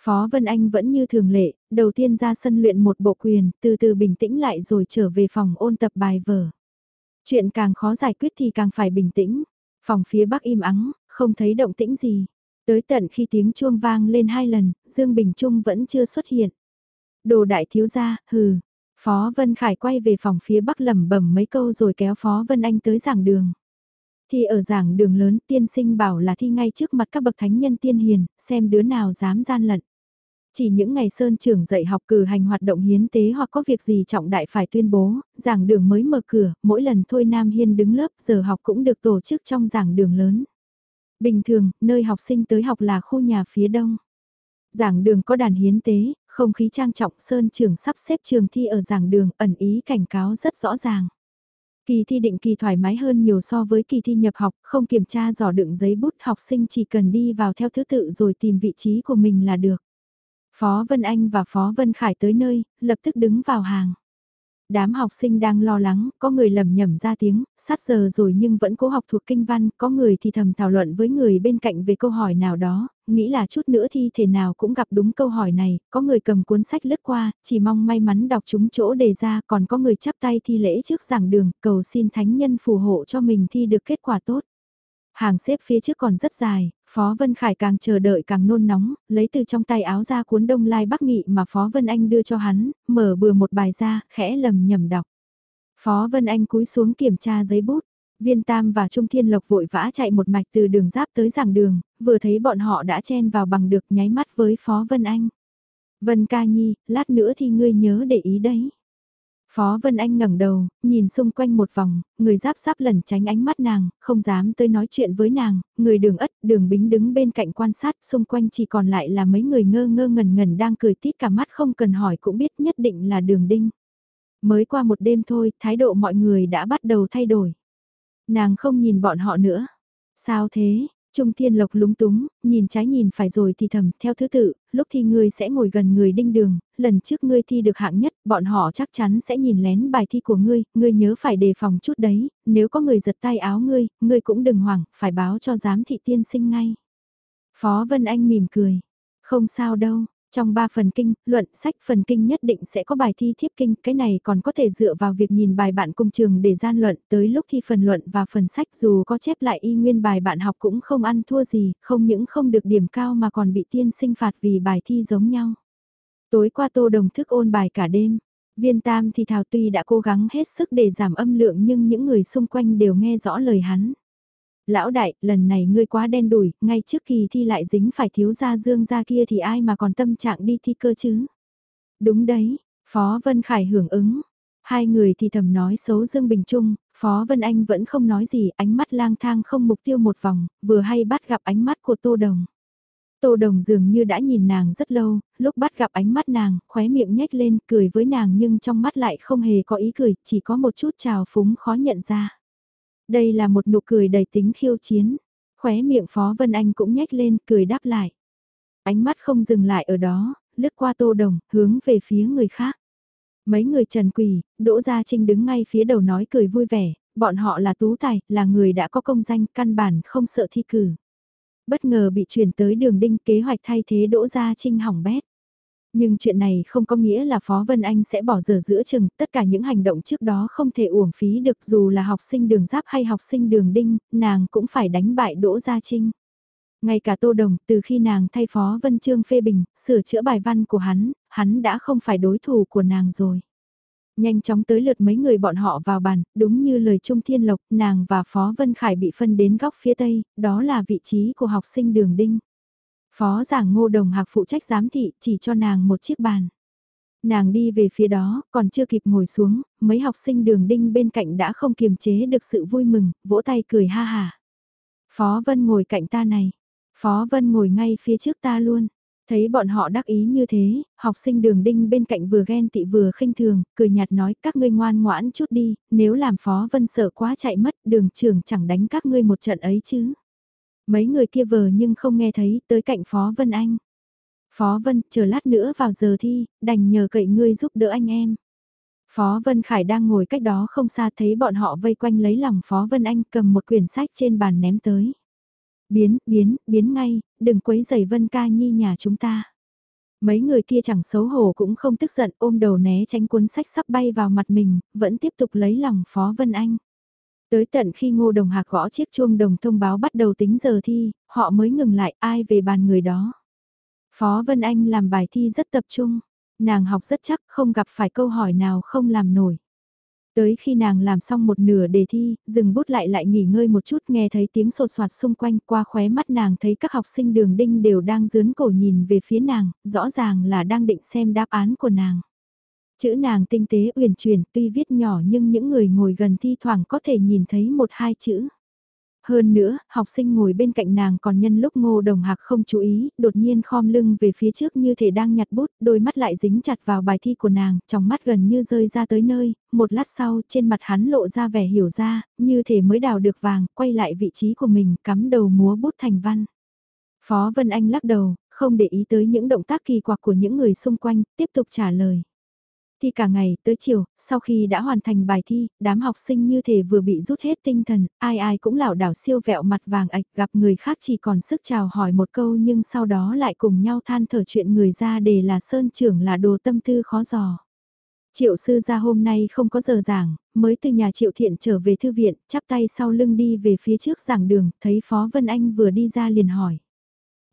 Phó Vân Anh vẫn như thường lệ, đầu tiên ra sân luyện một bộ quyền, từ từ bình tĩnh lại rồi trở về phòng ôn tập bài vở. Chuyện càng khó giải quyết thì càng phải bình tĩnh. Phòng phía bắc im ắng, không thấy động tĩnh gì. Tới tận khi tiếng chuông vang lên hai lần, Dương Bình Trung vẫn chưa xuất hiện. Đồ đại thiếu gia, hừ. Phó Vân Khải quay về phòng phía bắc lẩm bẩm mấy câu rồi kéo Phó Vân Anh tới giảng đường. Thi ở giảng đường lớn tiên sinh bảo là thi ngay trước mặt các bậc thánh nhân tiên hiền, xem đứa nào dám gian lận. Chỉ những ngày Sơn trưởng dạy học cử hành hoạt động hiến tế hoặc có việc gì trọng đại phải tuyên bố, giảng đường mới mở cửa, mỗi lần Thôi Nam Hiên đứng lớp giờ học cũng được tổ chức trong giảng đường lớn. Bình thường, nơi học sinh tới học là khu nhà phía đông. Giảng đường có đàn hiến tế, không khí trang trọng Sơn trưởng sắp xếp trường thi ở giảng đường ẩn ý cảnh cáo rất rõ ràng. Kỳ thi định kỳ thoải mái hơn nhiều so với kỳ thi nhập học, không kiểm tra giỏ đựng giấy bút học sinh chỉ cần đi vào theo thứ tự rồi tìm vị trí của mình là được. Phó Vân Anh và Phó Vân Khải tới nơi, lập tức đứng vào hàng. Đám học sinh đang lo lắng, có người lầm nhầm ra tiếng, sát giờ rồi nhưng vẫn cố học thuộc kinh văn, có người thì thầm thảo luận với người bên cạnh về câu hỏi nào đó, nghĩ là chút nữa thi thể nào cũng gặp đúng câu hỏi này, có người cầm cuốn sách lướt qua, chỉ mong may mắn đọc chúng chỗ đề ra, còn có người chắp tay thi lễ trước giảng đường, cầu xin thánh nhân phù hộ cho mình thi được kết quả tốt. Hàng xếp phía trước còn rất dài, Phó Vân Khải càng chờ đợi càng nôn nóng, lấy từ trong tay áo ra cuốn đông lai bắc nghị mà Phó Vân Anh đưa cho hắn, mở bừa một bài ra, khẽ lầm nhầm đọc. Phó Vân Anh cúi xuống kiểm tra giấy bút. Viên Tam và Trung Thiên Lộc vội vã chạy một mạch từ đường giáp tới giảng đường, vừa thấy bọn họ đã chen vào bằng được nháy mắt với Phó Vân Anh. Vân Ca Nhi, lát nữa thì ngươi nhớ để ý đấy. Phó Vân Anh ngẩng đầu, nhìn xung quanh một vòng, người giáp giáp lẩn tránh ánh mắt nàng, không dám tới nói chuyện với nàng, người đường ất, đường bính đứng bên cạnh quan sát, xung quanh chỉ còn lại là mấy người ngơ ngơ ngẩn ngẩn đang cười tít cả mắt không cần hỏi cũng biết nhất định là đường đinh. Mới qua một đêm thôi, thái độ mọi người đã bắt đầu thay đổi. Nàng không nhìn bọn họ nữa. Sao thế, Trung Thiên Lộc lúng túng, nhìn trái nhìn phải rồi thì thầm, theo thứ tự, lúc thi ngươi sẽ ngồi gần người đinh đường, lần trước ngươi thi được hạng nhất, bọn họ chắc chắn sẽ nhìn lén bài thi của ngươi, ngươi nhớ phải đề phòng chút đấy, nếu có người giật tay áo ngươi, ngươi cũng đừng hoảng, phải báo cho giám thị tiên sinh ngay. Phó Vân Anh mỉm cười, không sao đâu, trong 3 phần kinh, luận sách phần kinh nhất định sẽ có bài thi thiếp kinh, cái này còn có thể dựa vào việc nhìn bài bạn cùng trường để gian luận, tới lúc thi phần luận và phần sách dù có chép lại y nguyên bài bạn học cũng không ăn thua gì, không những không được điểm cao mà còn bị tiên sinh phạt vì bài thi giống nhau. Tối qua tô đồng thức ôn bài cả đêm, viên tam thì thảo tuy đã cố gắng hết sức để giảm âm lượng nhưng những người xung quanh đều nghe rõ lời hắn. Lão đại, lần này ngươi quá đen đủi, ngay trước kỳ thi lại dính phải thiếu gia dương gia kia thì ai mà còn tâm trạng đi thi cơ chứ? Đúng đấy, Phó Vân Khải hưởng ứng. Hai người thì thầm nói xấu Dương Bình Trung, Phó Vân Anh vẫn không nói gì, ánh mắt lang thang không mục tiêu một vòng, vừa hay bắt gặp ánh mắt của Tô Đồng. Tô Đồng dường như đã nhìn nàng rất lâu, lúc bắt gặp ánh mắt nàng, khóe miệng nhếch lên, cười với nàng nhưng trong mắt lại không hề có ý cười, chỉ có một chút trào phúng khó nhận ra. Đây là một nụ cười đầy tính khiêu chiến. Khóe miệng Phó Vân Anh cũng nhếch lên, cười đáp lại. Ánh mắt không dừng lại ở đó, lướt qua tô đồng, hướng về phía người khác. Mấy người trần quỳ, Đỗ Gia Trinh đứng ngay phía đầu nói cười vui vẻ, bọn họ là tú tài, là người đã có công danh, căn bản không sợ thi cử. Bất ngờ bị chuyển tới đường đinh kế hoạch thay thế Đỗ Gia Trinh hỏng bét. Nhưng chuyện này không có nghĩa là Phó Vân Anh sẽ bỏ giờ giữa chừng, tất cả những hành động trước đó không thể uổng phí được dù là học sinh đường giáp hay học sinh đường đinh, nàng cũng phải đánh bại Đỗ Gia Trinh. Ngay cả Tô Đồng, từ khi nàng thay Phó Vân Trương phê bình, sửa chữa bài văn của hắn, hắn đã không phải đối thủ của nàng rồi. Nhanh chóng tới lượt mấy người bọn họ vào bàn, đúng như lời Trung Thiên Lộc, nàng và Phó Vân Khải bị phân đến góc phía tây, đó là vị trí của học sinh đường đinh. Phó giảng ngô đồng hạc phụ trách giám thị chỉ cho nàng một chiếc bàn. Nàng đi về phía đó, còn chưa kịp ngồi xuống, mấy học sinh đường đinh bên cạnh đã không kiềm chế được sự vui mừng, vỗ tay cười ha hà. Phó Vân ngồi cạnh ta này. Phó Vân ngồi ngay phía trước ta luôn. Thấy bọn họ đắc ý như thế, học sinh đường đinh bên cạnh vừa ghen tị vừa khinh thường, cười nhạt nói các ngươi ngoan ngoãn chút đi, nếu làm Phó Vân sợ quá chạy mất đường trưởng chẳng đánh các ngươi một trận ấy chứ. Mấy người kia vờ nhưng không nghe thấy tới cạnh Phó Vân Anh. Phó Vân, chờ lát nữa vào giờ thi, đành nhờ cậy ngươi giúp đỡ anh em. Phó Vân Khải đang ngồi cách đó không xa thấy bọn họ vây quanh lấy lòng Phó Vân Anh cầm một quyển sách trên bàn ném tới. Biến, biến, biến ngay, đừng quấy giày Vân ca nhi nhà chúng ta. Mấy người kia chẳng xấu hổ cũng không tức giận ôm đầu né tránh cuốn sách sắp bay vào mặt mình, vẫn tiếp tục lấy lòng Phó Vân Anh. Tới tận khi ngô đồng hạc gõ chiếc chuông đồng thông báo bắt đầu tính giờ thi, họ mới ngừng lại ai về bàn người đó. Phó Vân Anh làm bài thi rất tập trung, nàng học rất chắc không gặp phải câu hỏi nào không làm nổi. Tới khi nàng làm xong một nửa đề thi, dừng bút lại lại nghỉ ngơi một chút nghe thấy tiếng sột soạt xung quanh qua khóe mắt nàng thấy các học sinh đường đinh đều đang dướn cổ nhìn về phía nàng, rõ ràng là đang định xem đáp án của nàng. Chữ nàng tinh tế uyển chuyển tuy viết nhỏ nhưng những người ngồi gần thi thoảng có thể nhìn thấy một hai chữ. Hơn nữa, học sinh ngồi bên cạnh nàng còn nhân lúc ngô đồng hạc không chú ý, đột nhiên khom lưng về phía trước như thể đang nhặt bút, đôi mắt lại dính chặt vào bài thi của nàng, trong mắt gần như rơi ra tới nơi, một lát sau trên mặt hắn lộ ra vẻ hiểu ra, như thể mới đào được vàng, quay lại vị trí của mình, cắm đầu múa bút thành văn. Phó Vân Anh lắc đầu, không để ý tới những động tác kỳ quặc của những người xung quanh, tiếp tục trả lời thi cả ngày tới chiều, sau khi đã hoàn thành bài thi, đám học sinh như thể vừa bị rút hết tinh thần, ai ai cũng lảo đảo siêu vẹo mặt vàng ạch gặp người khác chỉ còn sức chào hỏi một câu nhưng sau đó lại cùng nhau than thở chuyện người ra để là sơn trưởng là đồ tâm tư khó giò Triệu sư ra hôm nay không có giờ giảng, mới từ nhà triệu thiện trở về thư viện, chắp tay sau lưng đi về phía trước giảng đường, thấy Phó Vân Anh vừa đi ra liền hỏi.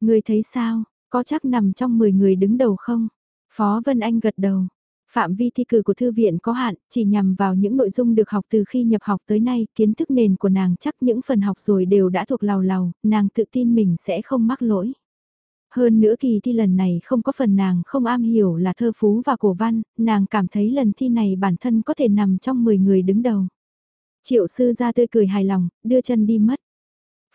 Người thấy sao, có chắc nằm trong 10 người đứng đầu không? Phó Vân Anh gật đầu, Phạm vi thi cử của thư viện có hạn, chỉ nhằm vào những nội dung được học từ khi nhập học tới nay, kiến thức nền của nàng chắc những phần học rồi đều đã thuộc lào lào, nàng tự tin mình sẽ không mắc lỗi. Hơn nữa kỳ thi lần này không có phần nàng không am hiểu là thơ phú và cổ văn, nàng cảm thấy lần thi này bản thân có thể nằm trong 10 người đứng đầu. Triệu sư ra tươi cười hài lòng, đưa chân đi mất.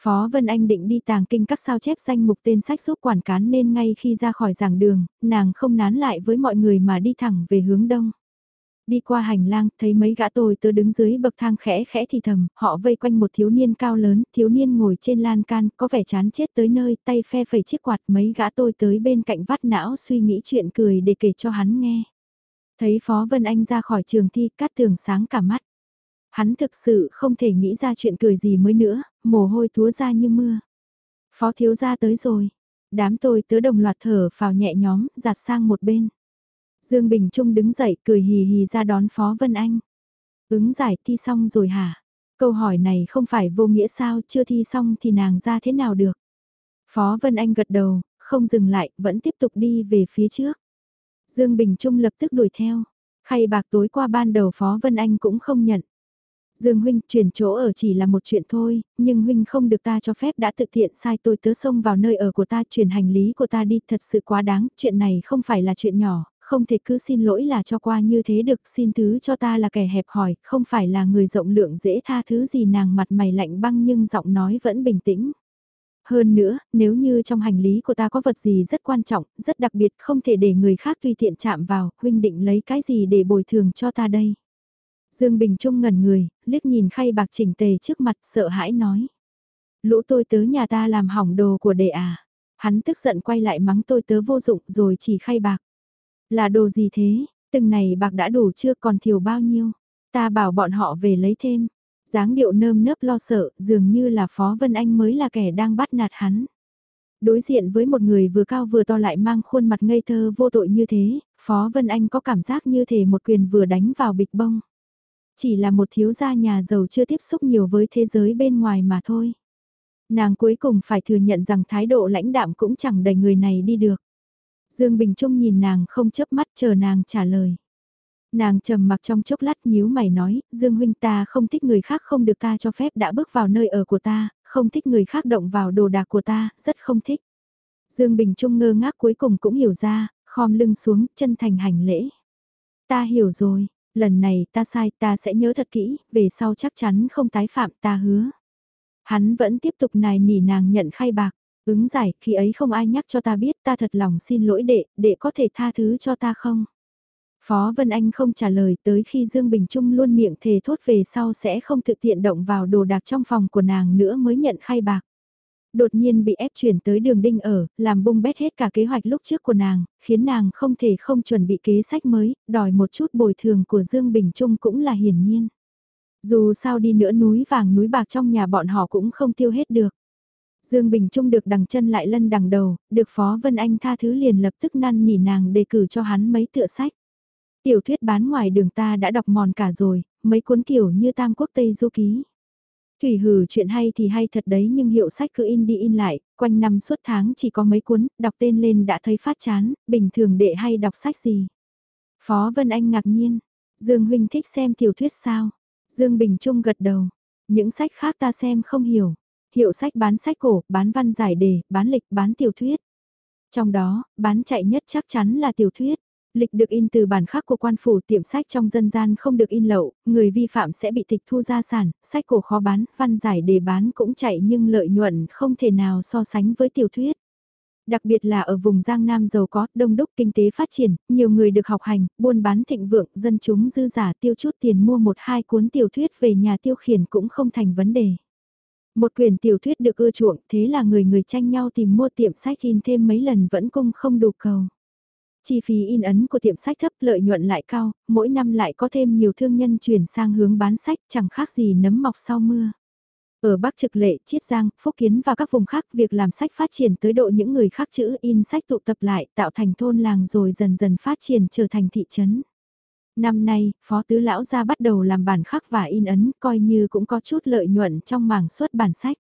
Phó Vân Anh định đi tàng kinh các sao chép danh mục tên sách giúp quản cán nên ngay khi ra khỏi giảng đường, nàng không nán lại với mọi người mà đi thẳng về hướng đông. Đi qua hành lang, thấy mấy gã tôi tớ đứng dưới bậc thang khẽ khẽ thì thầm, họ vây quanh một thiếu niên cao lớn, thiếu niên ngồi trên lan can, có vẻ chán chết tới nơi, tay phe phẩy chiếc quạt mấy gã tôi tới bên cạnh vắt não suy nghĩ chuyện cười để kể cho hắn nghe. Thấy Phó Vân Anh ra khỏi trường thi, cát tường sáng cả mắt. Hắn thực sự không thể nghĩ ra chuyện cười gì mới nữa, mồ hôi túa ra như mưa. Phó thiếu gia tới rồi. Đám tôi tớ đồng loạt thở phào nhẹ nhóm, giặt sang một bên. Dương Bình Trung đứng dậy cười hì hì ra đón Phó Vân Anh. Ứng giải thi xong rồi hả? Câu hỏi này không phải vô nghĩa sao chưa thi xong thì nàng ra thế nào được? Phó Vân Anh gật đầu, không dừng lại, vẫn tiếp tục đi về phía trước. Dương Bình Trung lập tức đuổi theo. Khay bạc tối qua ban đầu Phó Vân Anh cũng không nhận. Dương huynh chuyển chỗ ở chỉ là một chuyện thôi, nhưng huynh không được ta cho phép đã thực tiện sai tôi tớ xông vào nơi ở của ta chuyển hành lý của ta đi thật sự quá đáng, chuyện này không phải là chuyện nhỏ, không thể cứ xin lỗi là cho qua như thế được, xin thứ cho ta là kẻ hẹp hòi, không phải là người rộng lượng dễ tha thứ gì nàng mặt mày lạnh băng nhưng giọng nói vẫn bình tĩnh. Hơn nữa, nếu như trong hành lý của ta có vật gì rất quan trọng, rất đặc biệt không thể để người khác tùy tiện chạm vào, huynh định lấy cái gì để bồi thường cho ta đây? Dương Bình Trung ngẩn người, liếc nhìn khay bạc chỉnh tề trước mặt sợ hãi nói. Lũ tôi tớ nhà ta làm hỏng đồ của đệ à. Hắn tức giận quay lại mắng tôi tớ vô dụng rồi chỉ khay bạc. Là đồ gì thế, từng này bạc đã đủ chưa còn thiếu bao nhiêu. Ta bảo bọn họ về lấy thêm. dáng điệu nơm nớp lo sợ, dường như là Phó Vân Anh mới là kẻ đang bắt nạt hắn. Đối diện với một người vừa cao vừa to lại mang khuôn mặt ngây thơ vô tội như thế, Phó Vân Anh có cảm giác như thể một quyền vừa đánh vào bịch bông. Chỉ là một thiếu gia nhà giàu chưa tiếp xúc nhiều với thế giới bên ngoài mà thôi. Nàng cuối cùng phải thừa nhận rằng thái độ lãnh đạm cũng chẳng đẩy người này đi được. Dương Bình Trung nhìn nàng không chớp mắt chờ nàng trả lời. Nàng trầm mặc trong chốc lát nhíu mày nói, Dương huynh ta không thích người khác không được ta cho phép đã bước vào nơi ở của ta, không thích người khác động vào đồ đạc của ta, rất không thích. Dương Bình Trung ngơ ngác cuối cùng cũng hiểu ra, khom lưng xuống, chân thành hành lễ. Ta hiểu rồi, lần này ta sai ta sẽ nhớ thật kỹ, về sau chắc chắn không tái phạm ta hứa. Hắn vẫn tiếp tục nài nỉ nàng nhận khai bạc, ứng giải khi ấy không ai nhắc cho ta biết ta thật lòng xin lỗi đệ, đệ có thể tha thứ cho ta không? Phó Vân Anh không trả lời tới khi Dương Bình Trung luôn miệng thề thốt về sau sẽ không thực tiện động vào đồ đạc trong phòng của nàng nữa mới nhận khai bạc. Đột nhiên bị ép chuyển tới đường đinh ở, làm bung bét hết cả kế hoạch lúc trước của nàng, khiến nàng không thể không chuẩn bị kế sách mới, đòi một chút bồi thường của Dương Bình Trung cũng là hiển nhiên. Dù sao đi nữa núi vàng núi bạc trong nhà bọn họ cũng không tiêu hết được. Dương Bình Trung được đằng chân lại lân đằng đầu, được Phó Vân Anh tha thứ liền lập tức năn nỉ nàng đề cử cho hắn mấy tựa sách. Tiểu thuyết bán ngoài đường ta đã đọc mòn cả rồi, mấy cuốn kiểu như Tam Quốc Tây Du Ký. Thủy hử chuyện hay thì hay thật đấy nhưng hiệu sách cứ in đi in lại, quanh năm suốt tháng chỉ có mấy cuốn, đọc tên lên đã thấy phát chán, bình thường đệ hay đọc sách gì. Phó Vân Anh ngạc nhiên, Dương Huynh thích xem tiểu thuyết sao? Dương Bình Trung gật đầu, những sách khác ta xem không hiểu. Hiệu sách bán sách cổ, bán văn giải đề, bán lịch, bán tiểu thuyết. Trong đó, bán chạy nhất chắc chắn là tiểu thuyết. Lịch được in từ bản khắc của quan phủ tiệm sách trong dân gian không được in lậu, người vi phạm sẽ bị tịch thu gia sản, sách cổ khó bán, văn giải đề bán cũng chạy nhưng lợi nhuận không thể nào so sánh với tiểu thuyết. Đặc biệt là ở vùng Giang Nam giàu có, đông đúc kinh tế phát triển, nhiều người được học hành, buôn bán thịnh vượng, dân chúng dư giả tiêu chút tiền mua một hai cuốn tiểu thuyết về nhà tiêu khiển cũng không thành vấn đề. Một quyển tiểu thuyết được ưa chuộng, thế là người người tranh nhau tìm mua tiệm sách in thêm mấy lần vẫn cung không đủ cầu. Chi phí in ấn của tiệm sách thấp lợi nhuận lại cao, mỗi năm lại có thêm nhiều thương nhân chuyển sang hướng bán sách chẳng khác gì nấm mọc sau mưa. Ở Bắc Trực Lệ, Chiết Giang, Phúc Kiến và các vùng khác việc làm sách phát triển tới độ những người khác chữ in sách tụ tập lại tạo thành thôn làng rồi dần dần phát triển trở thành thị trấn. Năm nay, Phó Tứ Lão ra bắt đầu làm bản khắc và in ấn coi như cũng có chút lợi nhuận trong mảng xuất bản sách.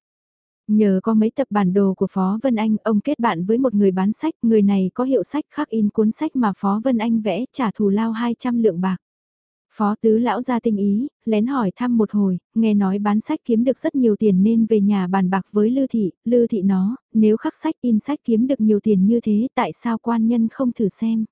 Nhờ có mấy tập bản đồ của Phó Vân Anh, ông kết bạn với một người bán sách, người này có hiệu sách khắc in cuốn sách mà Phó Vân Anh vẽ trả thù lao 200 lượng bạc. Phó tứ lão ra tinh ý, lén hỏi thăm một hồi, nghe nói bán sách kiếm được rất nhiều tiền nên về nhà bàn bạc với Lư Thị, Lư Thị nó, nếu khắc sách in sách kiếm được nhiều tiền như thế tại sao quan nhân không thử xem.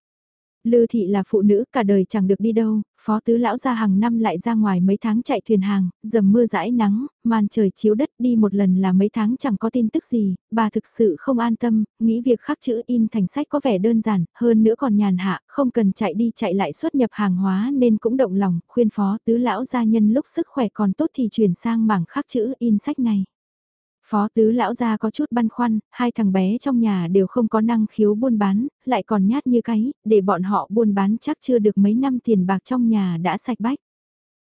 Lư thị là phụ nữ cả đời chẳng được đi đâu, phó tứ lão ra hàng năm lại ra ngoài mấy tháng chạy thuyền hàng, dầm mưa rãi nắng, màn trời chiếu đất đi một lần là mấy tháng chẳng có tin tức gì, bà thực sự không an tâm, nghĩ việc khắc chữ in thành sách có vẻ đơn giản, hơn nữa còn nhàn hạ, không cần chạy đi chạy lại xuất nhập hàng hóa nên cũng động lòng, khuyên phó tứ lão gia nhân lúc sức khỏe còn tốt thì chuyển sang mảng khắc chữ in sách này. Phó tứ lão gia có chút băn khoăn, hai thằng bé trong nhà đều không có năng khiếu buôn bán, lại còn nhát như cái, để bọn họ buôn bán chắc chưa được mấy năm tiền bạc trong nhà đã sạch bách.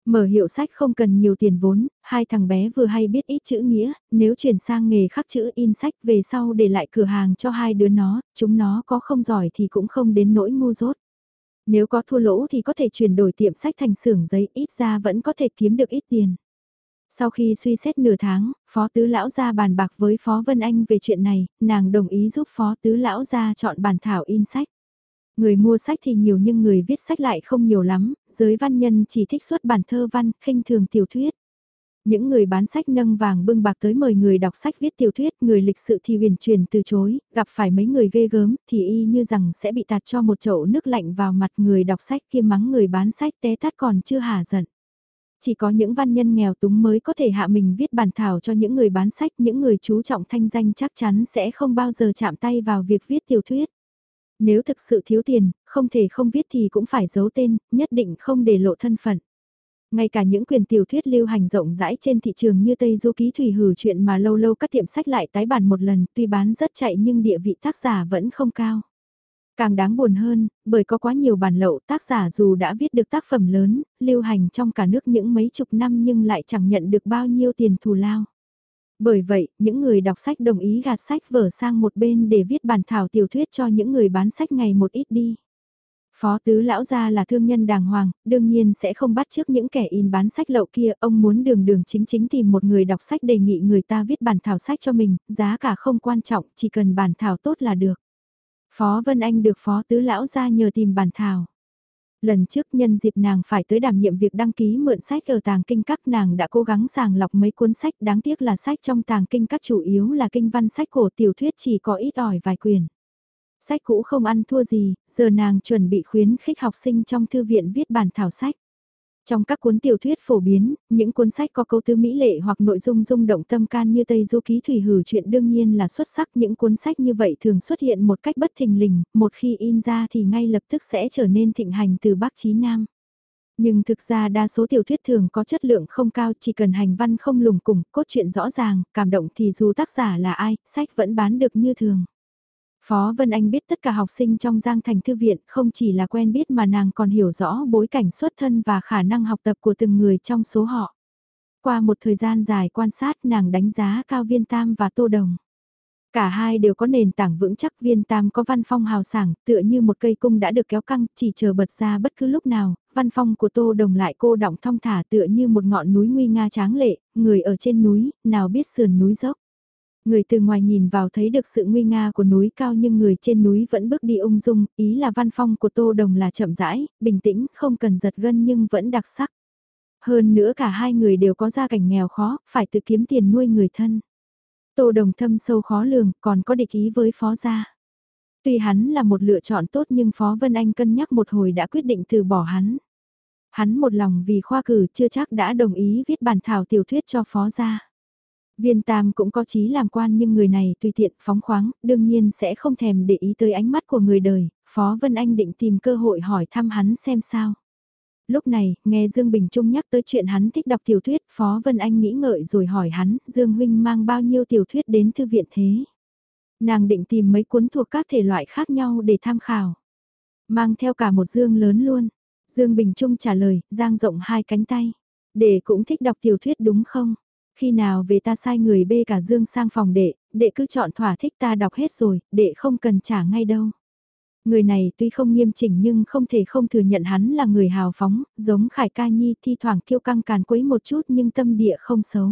Mở hiệu sách không cần nhiều tiền vốn, hai thằng bé vừa hay biết ít chữ nghĩa, nếu chuyển sang nghề khắc chữ in sách về sau để lại cửa hàng cho hai đứa nó, chúng nó có không giỏi thì cũng không đến nỗi ngu dốt. Nếu có thua lỗ thì có thể chuyển đổi tiệm sách thành xưởng giấy ít ra vẫn có thể kiếm được ít tiền. Sau khi suy xét nửa tháng, Phó Tứ Lão ra bàn bạc với Phó Vân Anh về chuyện này, nàng đồng ý giúp Phó Tứ Lão ra chọn bản thảo in sách. Người mua sách thì nhiều nhưng người viết sách lại không nhiều lắm, giới văn nhân chỉ thích xuất bản thơ văn, khinh thường tiểu thuyết. Những người bán sách nâng vàng bưng bạc tới mời người đọc sách viết tiểu thuyết, người lịch sự thì huyền truyền từ chối, gặp phải mấy người ghê gớm thì y như rằng sẽ bị tạt cho một chậu nước lạnh vào mặt người đọc sách kia mắng người bán sách té tát còn chưa hả giận. Chỉ có những văn nhân nghèo túng mới có thể hạ mình viết bản thảo cho những người bán sách, những người chú trọng thanh danh chắc chắn sẽ không bao giờ chạm tay vào việc viết tiểu thuyết. Nếu thực sự thiếu tiền, không thể không viết thì cũng phải giấu tên, nhất định không để lộ thân phận. Ngay cả những quyền tiểu thuyết lưu hành rộng rãi trên thị trường như Tây Du Ký Thủy Hử chuyện mà lâu lâu các tiệm sách lại tái bản một lần tuy bán rất chạy nhưng địa vị tác giả vẫn không cao. Càng đáng buồn hơn, bởi có quá nhiều bản lậu tác giả dù đã viết được tác phẩm lớn, lưu hành trong cả nước những mấy chục năm nhưng lại chẳng nhận được bao nhiêu tiền thù lao. Bởi vậy, những người đọc sách đồng ý gạt sách vở sang một bên để viết bản thảo tiểu thuyết cho những người bán sách ngày một ít đi. Phó tứ lão gia là thương nhân đàng hoàng, đương nhiên sẽ không bắt trước những kẻ in bán sách lậu kia, ông muốn đường đường chính chính tìm một người đọc sách đề nghị người ta viết bản thảo sách cho mình, giá cả không quan trọng, chỉ cần bản thảo tốt là được. Phó Vân Anh được Phó Tứ Lão ra nhờ tìm bản thảo. Lần trước nhân dịp nàng phải tới đảm nhiệm việc đăng ký mượn sách ở tàng kinh các nàng đã cố gắng sàng lọc mấy cuốn sách đáng tiếc là sách trong tàng kinh các chủ yếu là kinh văn sách cổ tiểu thuyết chỉ có ít ỏi vài quyền. Sách cũ không ăn thua gì, giờ nàng chuẩn bị khuyến khích học sinh trong thư viện viết bản thảo sách. Trong các cuốn tiểu thuyết phổ biến, những cuốn sách có câu tư mỹ lệ hoặc nội dung rung động tâm can như Tây Du Ký Thủy Hử chuyện đương nhiên là xuất sắc. Những cuốn sách như vậy thường xuất hiện một cách bất thình lình, một khi in ra thì ngay lập tức sẽ trở nên thịnh hành từ Bắc chí Nam. Nhưng thực ra đa số tiểu thuyết thường có chất lượng không cao chỉ cần hành văn không lùng cùng, cốt truyện rõ ràng, cảm động thì dù tác giả là ai, sách vẫn bán được như thường. Phó Vân Anh biết tất cả học sinh trong Giang Thành Thư Viện không chỉ là quen biết mà nàng còn hiểu rõ bối cảnh xuất thân và khả năng học tập của từng người trong số họ. Qua một thời gian dài quan sát nàng đánh giá cao viên tam và tô đồng. Cả hai đều có nền tảng vững chắc viên tam có văn phong hào sảng, tựa như một cây cung đã được kéo căng, chỉ chờ bật ra bất cứ lúc nào, văn phong của tô đồng lại cô động thong thả tựa như một ngọn núi nguy nga tráng lệ, người ở trên núi, nào biết sườn núi dốc. Người từ ngoài nhìn vào thấy được sự nguy nga của núi cao nhưng người trên núi vẫn bước đi ung dung, ý là văn phong của tô đồng là chậm rãi, bình tĩnh, không cần giật gân nhưng vẫn đặc sắc. Hơn nữa cả hai người đều có gia cảnh nghèo khó, phải tự kiếm tiền nuôi người thân. Tô Đồng thâm sâu khó lường, còn có địch ý với Phó Gia. Tuy hắn là một lựa chọn tốt nhưng Phó Vân Anh cân nhắc một hồi đã quyết định từ bỏ hắn. Hắn một lòng vì khoa cử chưa chắc đã đồng ý viết bản thảo tiểu thuyết cho Phó Gia. Viên Tam cũng có chí làm quan nhưng người này tùy tiện phóng khoáng, đương nhiên sẽ không thèm để ý tới ánh mắt của người đời, Phó Vân Anh định tìm cơ hội hỏi thăm hắn xem sao. Lúc này, nghe Dương Bình Trung nhắc tới chuyện hắn thích đọc tiểu thuyết, Phó Vân Anh nghĩ ngợi rồi hỏi hắn, Dương Huynh mang bao nhiêu tiểu thuyết đến thư viện thế? Nàng định tìm mấy cuốn thuộc các thể loại khác nhau để tham khảo. Mang theo cả một dương lớn luôn. Dương Bình Trung trả lời, giang rộng hai cánh tay. Để cũng thích đọc tiểu thuyết đúng không? Khi nào về ta sai người bê cả dương sang phòng đệ, đệ cứ chọn thỏa thích ta đọc hết rồi, đệ không cần trả ngay đâu. Người này tuy không nghiêm chỉnh nhưng không thể không thừa nhận hắn là người hào phóng, giống Khải Ca Nhi thi thoảng kiêu căng càn quấy một chút nhưng tâm địa không xấu.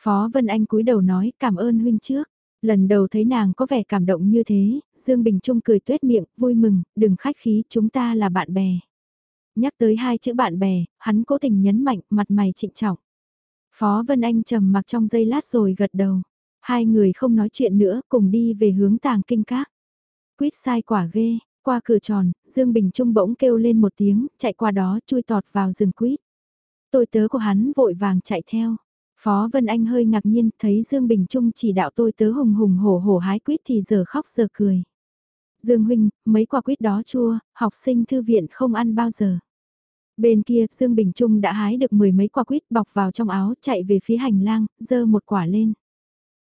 Phó Vân Anh cúi đầu nói cảm ơn huynh trước. Lần đầu thấy nàng có vẻ cảm động như thế, Dương Bình Trung cười tuét miệng, vui mừng, đừng khách khí, chúng ta là bạn bè. Nhắc tới hai chữ bạn bè, hắn cố tình nhấn mạnh, mặt mày trịnh trọng. Phó Vân Anh trầm mặc trong giây lát rồi gật đầu. Hai người không nói chuyện nữa, cùng đi về hướng tàng kinh các. Quýt sai quả ghê, qua cửa tròn, Dương Bình Trung bỗng kêu lên một tiếng, chạy qua đó chui tọt vào rừng quýt. Tôi tớ của hắn vội vàng chạy theo. Phó Vân Anh hơi ngạc nhiên thấy Dương Bình Trung chỉ đạo tôi tớ hùng hùng hổ hổ hái quýt thì giờ khóc giờ cười. Dương Huynh, mấy quả quýt đó chua, học sinh thư viện không ăn bao giờ. Bên kia, Dương Bình Trung đã hái được mười mấy quả quýt bọc vào trong áo chạy về phía hành lang, dơ một quả lên.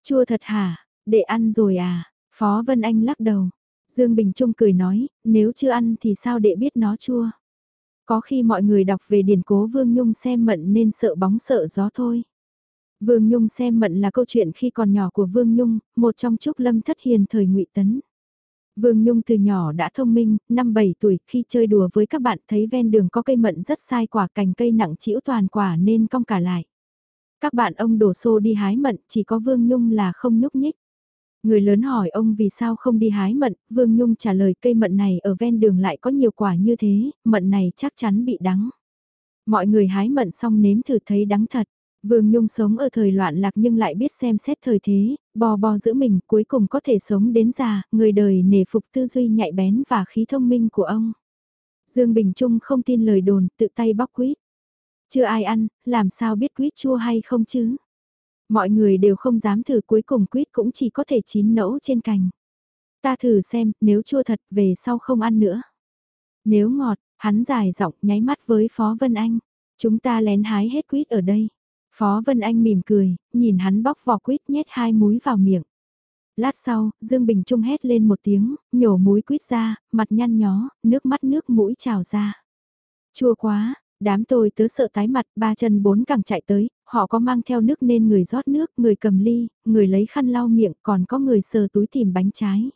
Chua thật hả, để ăn rồi à? Phó Vân Anh lắc đầu. Dương Bình Trung cười nói, nếu chưa ăn thì sao để biết nó chua. Có khi mọi người đọc về điển cố Vương Nhung xem mận nên sợ bóng sợ gió thôi. Vương Nhung xem mận là câu chuyện khi còn nhỏ của Vương Nhung, một trong trúc lâm thất hiền thời ngụy Tấn. Vương Nhung từ nhỏ đã thông minh, năm 7 tuổi khi chơi đùa với các bạn thấy ven đường có cây mận rất sai quả cành cây nặng chĩu toàn quả nên cong cả lại. Các bạn ông đổ xô đi hái mận chỉ có Vương Nhung là không nhúc nhích. Người lớn hỏi ông vì sao không đi hái mận, Vương Nhung trả lời cây mận này ở ven đường lại có nhiều quả như thế, mận này chắc chắn bị đắng. Mọi người hái mận xong nếm thử thấy đắng thật. Vương Nhung sống ở thời loạn lạc nhưng lại biết xem xét thời thế, bò bò giữ mình cuối cùng có thể sống đến già, người đời nể phục tư duy nhạy bén và khí thông minh của ông. Dương Bình Trung không tin lời đồn, tự tay bóc quýt. Chưa ai ăn, làm sao biết quýt chua hay không chứ? Mọi người đều không dám thử cuối cùng quýt cũng chỉ có thể chín nẫu trên cành. Ta thử xem, nếu chua thật về sau không ăn nữa. Nếu ngọt, hắn dài giọng nháy mắt với Phó Vân Anh. Chúng ta lén hái hết quýt ở đây. Phó Vân Anh mỉm cười, nhìn hắn bóc vỏ quýt nhét hai múi vào miệng. Lát sau, Dương Bình Trung hét lên một tiếng, nhổ múi quýt ra, mặt nhăn nhó, nước mắt nước mũi trào ra. Chua quá, đám tôi tớ sợ tái mặt, ba chân bốn cẳng chạy tới, họ có mang theo nước nên người rót nước, người cầm ly, người lấy khăn lau miệng, còn có người sờ túi tìm bánh trái.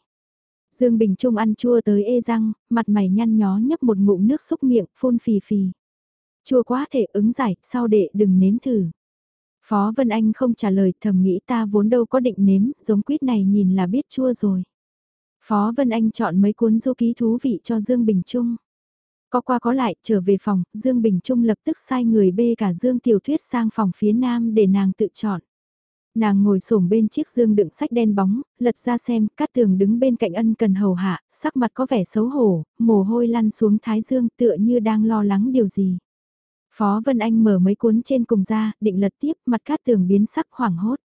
Dương Bình Trung ăn chua tới ê răng, mặt mày nhăn nhó nhấp một ngụm nước xúc miệng, phun phì phì. Chua quá thể ứng giải, sau đệ đừng nếm thử. Phó Vân Anh không trả lời thầm nghĩ ta vốn đâu có định nếm, giống quýt này nhìn là biết chua rồi. Phó Vân Anh chọn mấy cuốn du ký thú vị cho Dương Bình Trung. Có qua có lại, trở về phòng, Dương Bình Trung lập tức sai người bê cả Dương Tiểu Thuyết sang phòng phía nam để nàng tự chọn. Nàng ngồi xổm bên chiếc dương đựng sách đen bóng, lật ra xem, Cát Tường đứng bên cạnh ân cần hầu hạ, sắc mặt có vẻ xấu hổ, mồ hôi lăn xuống thái dương tựa như đang lo lắng điều gì. Phó Vân Anh mở mấy cuốn trên cùng ra, định lật tiếp, mặt Cát Tường biến sắc hoảng hốt.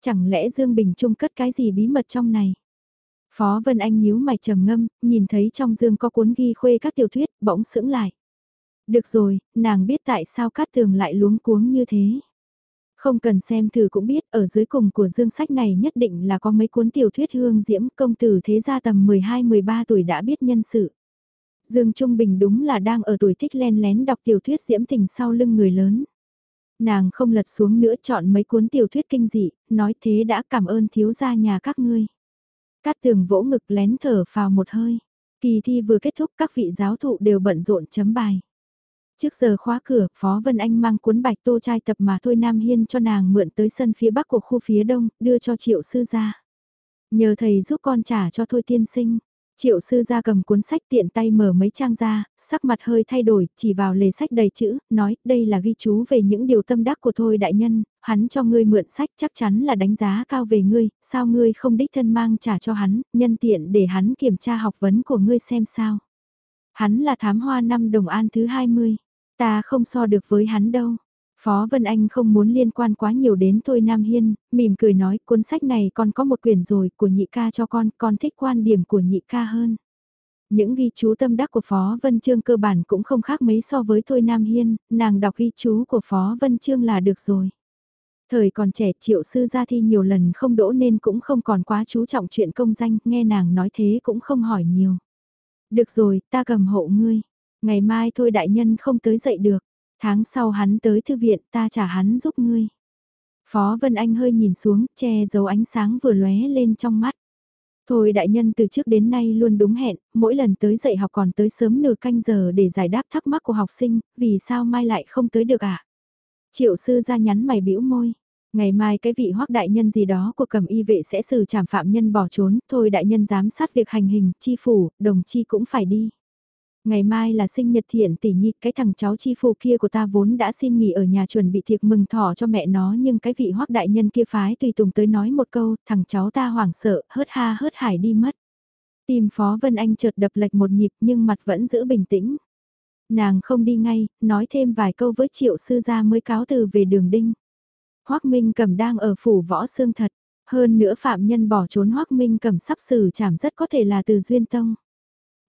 Chẳng lẽ Dương Bình Trung cất cái gì bí mật trong này? Phó Vân Anh nhíu mày trầm ngâm, nhìn thấy trong dương có cuốn ghi khuê các tiểu thuyết, bỗng sững lại. Được rồi, nàng biết tại sao Cát Tường lại luống cuống như thế. Không cần xem thử cũng biết, ở dưới cùng của dương sách này nhất định là có mấy cuốn tiểu thuyết hương diễm công tử thế gia tầm 12-13 tuổi đã biết nhân sự. Dương Trung Bình đúng là đang ở tuổi thích len lén đọc tiểu thuyết diễm tình sau lưng người lớn. Nàng không lật xuống nữa chọn mấy cuốn tiểu thuyết kinh dị, nói thế đã cảm ơn thiếu gia nhà các ngươi. Cát tường vỗ ngực lén thở vào một hơi. Kỳ thi vừa kết thúc các vị giáo thụ đều bận rộn chấm bài. Trước giờ khóa cửa, Phó Vân Anh mang cuốn bạch tô trai tập mà Thôi Nam Hiên cho nàng mượn tới sân phía bắc của khu phía đông, đưa cho triệu sư ra. Nhờ thầy giúp con trả cho Thôi tiên sinh. Triệu sư ra cầm cuốn sách tiện tay mở mấy trang ra, sắc mặt hơi thay đổi, chỉ vào lề sách đầy chữ, nói đây là ghi chú về những điều tâm đắc của Thôi đại nhân, hắn cho ngươi mượn sách chắc chắn là đánh giá cao về ngươi, sao ngươi không đích thân mang trả cho hắn, nhân tiện để hắn kiểm tra học vấn của ngươi xem sao. Hắn là thám hoa năm đồng an thứ 20. Ta không so được với hắn đâu. Phó Vân Anh không muốn liên quan quá nhiều đến tôi Nam Hiên, mỉm cười nói cuốn sách này con có một quyển rồi của nhị ca cho con, con thích quan điểm của nhị ca hơn. Những ghi chú tâm đắc của Phó Vân Trương cơ bản cũng không khác mấy so với tôi Nam Hiên, nàng đọc ghi chú của Phó Vân Trương là được rồi. Thời còn trẻ triệu sư gia thi nhiều lần không đỗ nên cũng không còn quá chú trọng chuyện công danh, nghe nàng nói thế cũng không hỏi nhiều. Được rồi, ta cầm hộ ngươi. Ngày mai thôi đại nhân không tới dậy được. Tháng sau hắn tới thư viện ta trả hắn giúp ngươi. Phó Vân Anh hơi nhìn xuống, che giấu ánh sáng vừa lóe lên trong mắt. Thôi đại nhân từ trước đến nay luôn đúng hẹn, mỗi lần tới dạy học còn tới sớm nửa canh giờ để giải đáp thắc mắc của học sinh, vì sao mai lại không tới được ạ? À? Triệu sư ra nhắn mày bĩu môi. Ngày mai cái vị hoắc đại nhân gì đó của cầm y vệ sẽ xử trảm phạm nhân bỏ trốn, thôi đại nhân giám sát việc hành hình, chi phủ, đồng chi cũng phải đi. Ngày mai là sinh nhật thiện tỷ nhi, cái thằng cháu chi phù kia của ta vốn đã xin nghỉ ở nhà chuẩn bị tiệc mừng thỏ cho mẹ nó nhưng cái vị hoắc đại nhân kia phái tùy tùng tới nói một câu, thằng cháu ta hoảng sợ, hớt ha hớt hải đi mất. tìm Phó Vân Anh chợt đập lệch một nhịp nhưng mặt vẫn giữ bình tĩnh. Nàng không đi ngay, nói thêm vài câu với triệu sư gia mới cáo từ về đường đinh. Hoắc Minh Cẩm đang ở phủ võ xương thật, hơn nữa phạm nhân bỏ trốn Hoắc Minh Cẩm sắp xử chảm rất có thể là từ duyên tông.